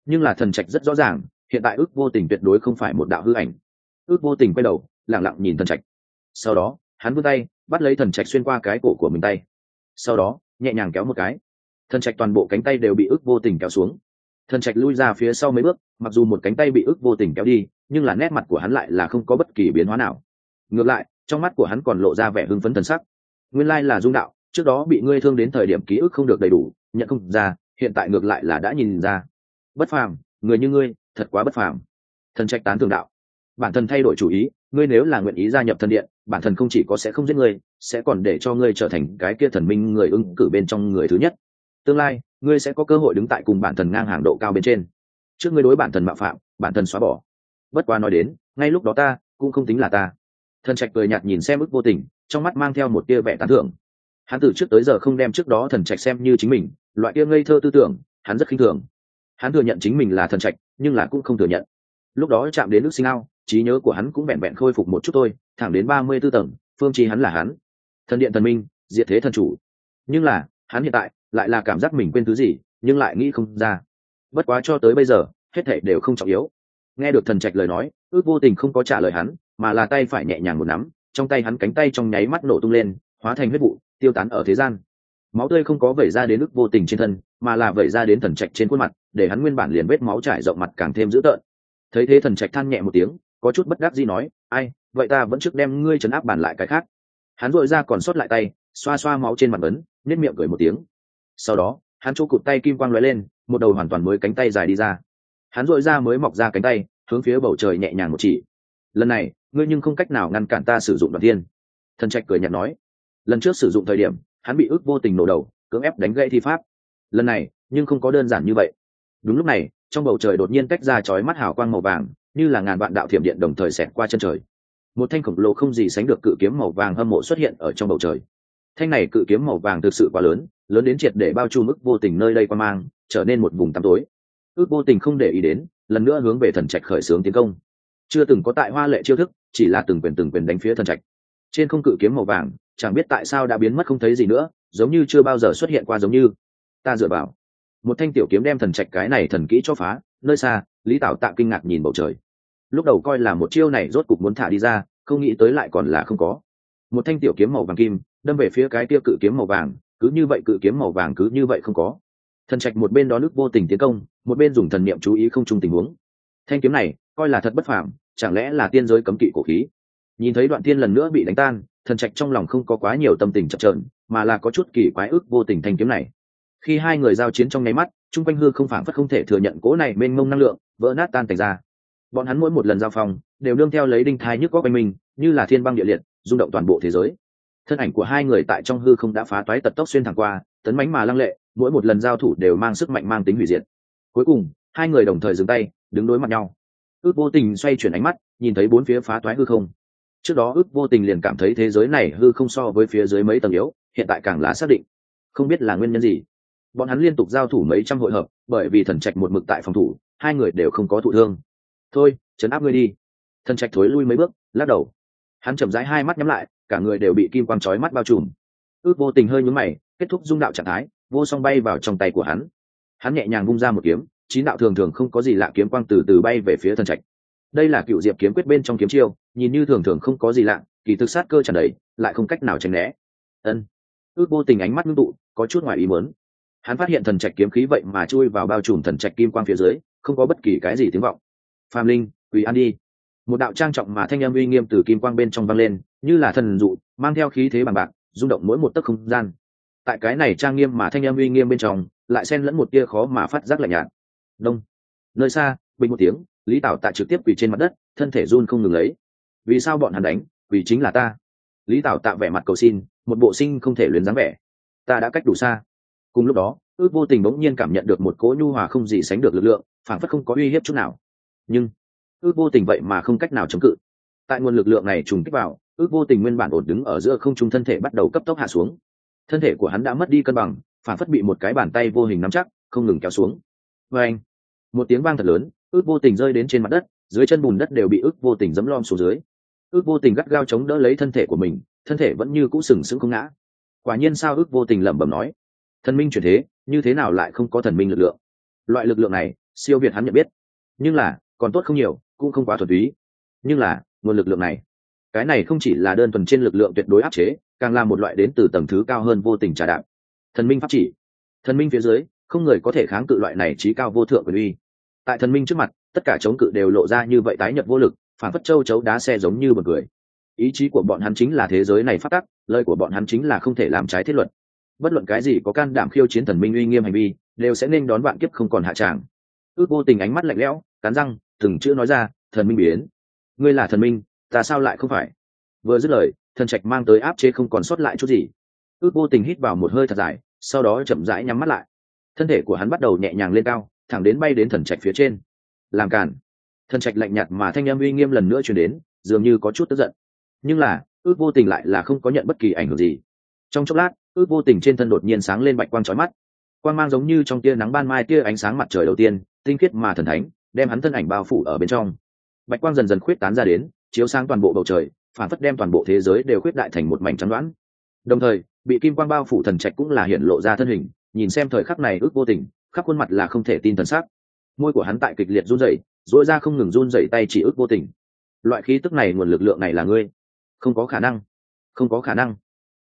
Nhưng là thần trạch rất rõ ràng, hiện tại ước vô tình tuyệt đối không phải một đạo hư ảnh. Ước vô tình quay đầu lẳng lặng nhìn thần trạch. Sau đó, hắn vươn tay, bắt lấy thần trạch xuyên qua cái cổ của mình tay. Sau đó, nhẹ nhàng kéo một cái. Thần trạch toàn bộ cánh tay đều bị ước vô tình kéo xuống. Thần trạch lui ra phía sau mấy bước, mặc dù một cánh tay bị ước vô tình kéo đi nhưng là nét mặt của hắn lại là không có bất kỳ biến hóa nào. Ngược lại, trong mắt của hắn còn lộ ra vẻ hưng phấn thần sắc. Nguyên lai là dung đạo, trước đó bị ngươi thương đến thời điểm ký ức không được đầy đủ, nhận không ra, hiện tại ngược lại là đã nhìn ra. Bất phàm, người như ngươi, thật quá bất phàm. Thần trạch tán thường đạo. Bản thân thay đổi chủ ý, ngươi nếu là nguyện ý gia nhập thần điện, bản thân không chỉ có sẽ không giết ngươi, sẽ còn để cho ngươi trở thành cái kia thần minh người ứng cử bên trong người thứ nhất. Tương lai, ngươi sẽ có cơ hội đứng tại cùng bản thân ngang hàng độ cao bên trên. Trước ngươi đối bản thân mạo phạm, bản thân xóa bỏ bất qua nói đến, ngay lúc đó ta cũng không tính là ta. Thần trạch cười nhạt nhìn xem ức vô tình, trong mắt mang theo một tia vẻ tán thưởng. Hắn từ trước tới giờ không đem trước đó thần trạch xem như chính mình, loại kia ngây thơ tư tưởng, hắn rất khinh thường. Hắn thừa nhận chính mình là thần trạch, nhưng là cũng không thừa nhận. Lúc đó chạm đến nước sinh ao, trí nhớ của hắn cũng vẹn vẹn khôi phục một chút thôi, thẳng đến ba mươi b ố tầng, phương trí hắn là hắn. Thần điện thần minh, diệt thế thần chủ. Nhưng là, hắn hiện tại lại là cảm giác mình quên thứ gì, nhưng lại nghĩ không ra. Bất quá cho tới bây giờ, hết thể đều không trọng yếu nghe được thần trạch lời nói, ước vô tình không có trả lời hắn, mà là tay phải nhẹ nhàng một nắm, trong tay hắn cánh tay trong nháy mắt nổ tung lên, hóa thành huyết vụ, tiêu tán ở thế gian. Máu tươi không có vẩy ra đến ước vô tình trên thân, mà là vẩy ra đến thần trạch trên khuôn mặt, để hắn nguyên bản liền vết máu trải rộng mặt càng thêm dữ tợn. Thấy thế thần trạch than nhẹ một tiếng, có chút bất đắc gì nói, ai, vậy ta vẫn trước đem ngươi trấn áp bàn lại cái khác. Hắn dội ra còn sót lại tay, xoa xoa máu trên mặt ấn nếp miệng cười một tiếng. Sau đó, hắn chỗ cụt tay kim quang lóe lên, một đầu hoàn toàn mới cánh tay dài đi ra hắn dội ra mới mọc ra cánh tay, hướng phía bầu trời nhẹ nhàng một chỉ. Lần này, ngươi nhưng không cách nào ngăn cản ta sử dụng đoạn thiên. Thần trạch cười nhạt nói. Lần trước sử dụng thời điểm, hắn bị ước vô tình nổ đầu, cưỡng ép đánh gãy thi pháp. Lần này, nhưng không có đơn giản như vậy. Đúng lúc này, trong bầu trời đột nhiên tách ra chói mắt hào quang màu vàng, như là ngàn vạn đạo thiểm điện đồng thời xẹt qua chân trời. Một thanh khổng lồ không gì sánh được cự kiếm màu vàng hâm mộ xuất hiện ở trong bầu trời. Thanh này cự kiếm màu vàng thực sự quá lớn lớn đến triệt để bao trùm ức vô tình nơi đây qua mang, trở nên một vùng tăm tối ước vô tình không để ý đến, lần nữa hướng về thần trạch khởi xướng tiến công. Chưa từng có tại hoa lệ chiêu thức, chỉ là từng quyền từng quyền đánh phía thần trạch. Trên không cự kiếm màu vàng, chẳng biết tại sao đã biến mất không thấy gì nữa, giống như chưa bao giờ xuất hiện qua giống như. Ta dựa vào. Một thanh tiểu kiếm đem thần trạch cái này thần kỹ cho phá, nơi xa, lý tảo tạ kinh ngạc nhìn bầu trời. Lúc đầu coi là một chiêu này rốt cục muốn thả đi ra, không nghĩ tới lại còn là không có. Một thanh tiểu kiếm màu vàng kim, đâm về phía cái kia cự kiếm màu vàng, cứ như vậy cự kiếm màu vàng cứ như vậy không có. Thần trạch một bên đó nước vô tình tiến công một bên dùng thần niệm chú ý không chung tình huống. Thanh kiếm này, coi là thật bất phàm, chẳng lẽ là tiên giới cấm kỵ cổ khí? Nhìn thấy đoạn tiên lần nữa bị đánh tan, thần trạch trong lòng không có quá nhiều tâm tình chập trợn mà là có chút kỳ quái ước vô tình thanh kiếm này. Khi hai người giao chiến trong nháy mắt, chung quanh hư không phản phất không thể thừa nhận cố này mênh mông năng lượng, vỡ nát tan thành ra. Bọn hắn mỗi một lần giao phong, đều đương theo lấy đinh thai nhức góc quanh mình, như là thiên băng địa liệt, rung động toàn bộ thế giới. Thân ảnh của hai người tại trong hư không đã phá toái tật tốc xuyên thẳng qua, tấn mánh mà lăng lệ, mỗi một lần giao thủ đều mang sức mạnh mang tính hủy diệt cuối cùng, hai người đồng thời dừng tay, đứng đối mặt nhau. Ước vô tình xoay chuyển ánh mắt, nhìn thấy bốn phía phá toái hư không. Trước đó ước vô tình liền cảm thấy thế giới này hư không so với phía dưới mấy tầng yếu, hiện tại càng là xác định. Không biết là nguyên nhân gì. Bọn hắn liên tục giao thủ mấy trăm hội hợp, bởi vì thần trạch một mực tại phòng thủ, hai người đều không có thụ thương. Thôi chấn áp ngươi đi. Thần trạch thối lui mấy bước, lắc đầu. Hắn chậm rãi hai mắt nhắm lại, cả người đều bị kim quang trói mắt bao trùm. Ước vô tình hơi nhúm mày, kết thúc dung đạo trạng thái, vô song bay vào trong tay của hắn hắn nhẹ nhàng vung ra một kiếm, chín đạo thường thường không có gì lạ kiếm quang từ từ bay về phía thần trạch. Đây là cựu diệp kiếm quyết bên trong kiếm chiêu, nhìn như thường thường không có gì lạ, kỳ thực sát cơ tràn đầy, lại không cách nào tránh né. Ân. Ước vô tình ánh mắt ngưng tụ, có chút ngoài ý muốn. Hắn phát hiện thần trạch kiếm khí vậy mà chui vào bao trùm thần trạch kim quang phía dưới, không có bất kỳ cái gì tiếng vọng. Phàm linh, quỳ an đi. Một đạo trang trọng mà thanh âm uy nghiêm từ kim quang bên trong vang lên, như là thần dụ, mang theo khí thế bằng bạc, rung động mỗi một tấc không gian tại cái này trang nghiêm mà thanh âm uy nghiêm bên trong, lại xen lẫn một tia khó mà phát giác lạnh nhạt. Đông. Nơi xa, bình một tiếng, lý tảo tạ trực tiếp quỳ trên mặt đất, thân thể run không ngừng lấy. Vì sao bọn hắn đánh? Vì chính là ta. Lý tảo tạ vẻ mặt cầu xin, một bộ sinh không thể luyến dáng vẻ. Ta đã cách đủ xa. Cùng lúc đó, ước vô tình bỗng nhiên cảm nhận được một cỗ nhu hòa không gì sánh được lực lượng phản phất không có uy hiếp chút nào. Nhưng, ước vô tình vậy mà không cách nào chống cự. Tại nguồn lực lượng này trùng kích vào, ước vô tình nguyên bản ổn đứng ở giữa không trung thân thể bắt đầu cấp tốc hạ xuống thân thể của hắn đã mất đi cân bằng, phản phất bị một cái bàn tay vô hình nắm chắc, không ngừng kéo xuống. Và anh, một tiếng vang thật lớn, ước vô tình rơi đến trên mặt đất, dưới chân bùn đất đều bị ước vô tình dẫm lom xuống dưới. Ước vô tình gắt gao chống đỡ lấy thân thể của mình, thân thể vẫn như cũ sừng sững không ngã. Quả nhiên sao ước vô tình lẩm bẩm nói, thần minh chuyển thế, như thế nào lại không có thần minh lực lượng? Loại lực lượng này, siêu việt hắn nhận biết. Nhưng là, còn tốt không nhiều, cũng không quá thuần túy. Nhưng là, nguồn lực lượng này, cái này không chỉ là đơn thuần trên lực lượng tuyệt đối áp chế càng là một loại đến từ tầng thứ cao hơn vô tình trà đạp. Thần minh pháp chỉ. Thần minh phía dưới, không người có thể kháng cự loại này trí cao vô thượng quyền uy. Tại thần minh trước mặt, tất cả chống cự đều lộ ra như vậy tái nhập vô lực, phản phất châu chấu đá xe giống như một người ý chí của bọn hắn chính là thế giới này phát tắc, lời của bọn hắn chính là không thể làm trái thiết luật. Bất luận cái gì có can đảm khiêu chiến thần minh uy nghiêm hành vi, đều sẽ nên đón vạn kiếp không còn hạ tràng. Ước vô tình ánh mắt lạnh lẽo, cắn răng, từng chữ nói ra, thần minh biến. Ngươi là thần minh, ta sao lại không phải? Vừa dứt lời thần trạch mang tới áp chế không còn sót lại chút gì. Ước vô tình hít vào một hơi thật dài, sau đó chậm rãi nhắm mắt lại. Thân thể của hắn bắt đầu nhẹ nhàng lên cao, thẳng đến bay đến thần trạch phía trên. Làm cản thần trạch lạnh nhạt mà thanh em uy nghiêm lần nữa chuyển đến, dường như có chút tức giận. Nhưng là, ước vô tình lại là không có nhận bất kỳ ảnh hưởng gì. Trong chốc lát, ước vô tình trên thân đột nhiên sáng lên bạch quang trói mắt. Quang mang giống như trong tia nắng ban mai tia ánh sáng mặt trời đầu tiên, tinh khiết mà thần thánh, đem hắn thân ảnh bao phủ ở bên trong. Bạch quang dần dần khuyết tán ra đến, chiếu sáng toàn bộ bầu trời phản phất đem toàn bộ thế giới đều khuyết đại thành một mảnh trắng đoán. Đồng thời, bị kim quang bao phủ thần trạch cũng là hiện lộ ra thân hình, nhìn xem thời khắc này ước vô tình, khắp khuôn mặt là không thể tin thần sắc. Môi của hắn tại kịch liệt run rẩy dỗi ra không ngừng run rẩy tay chỉ ước vô tình. Loại khí tức này nguồn lực lượng này là ngươi? Không có khả năng. Không có khả năng.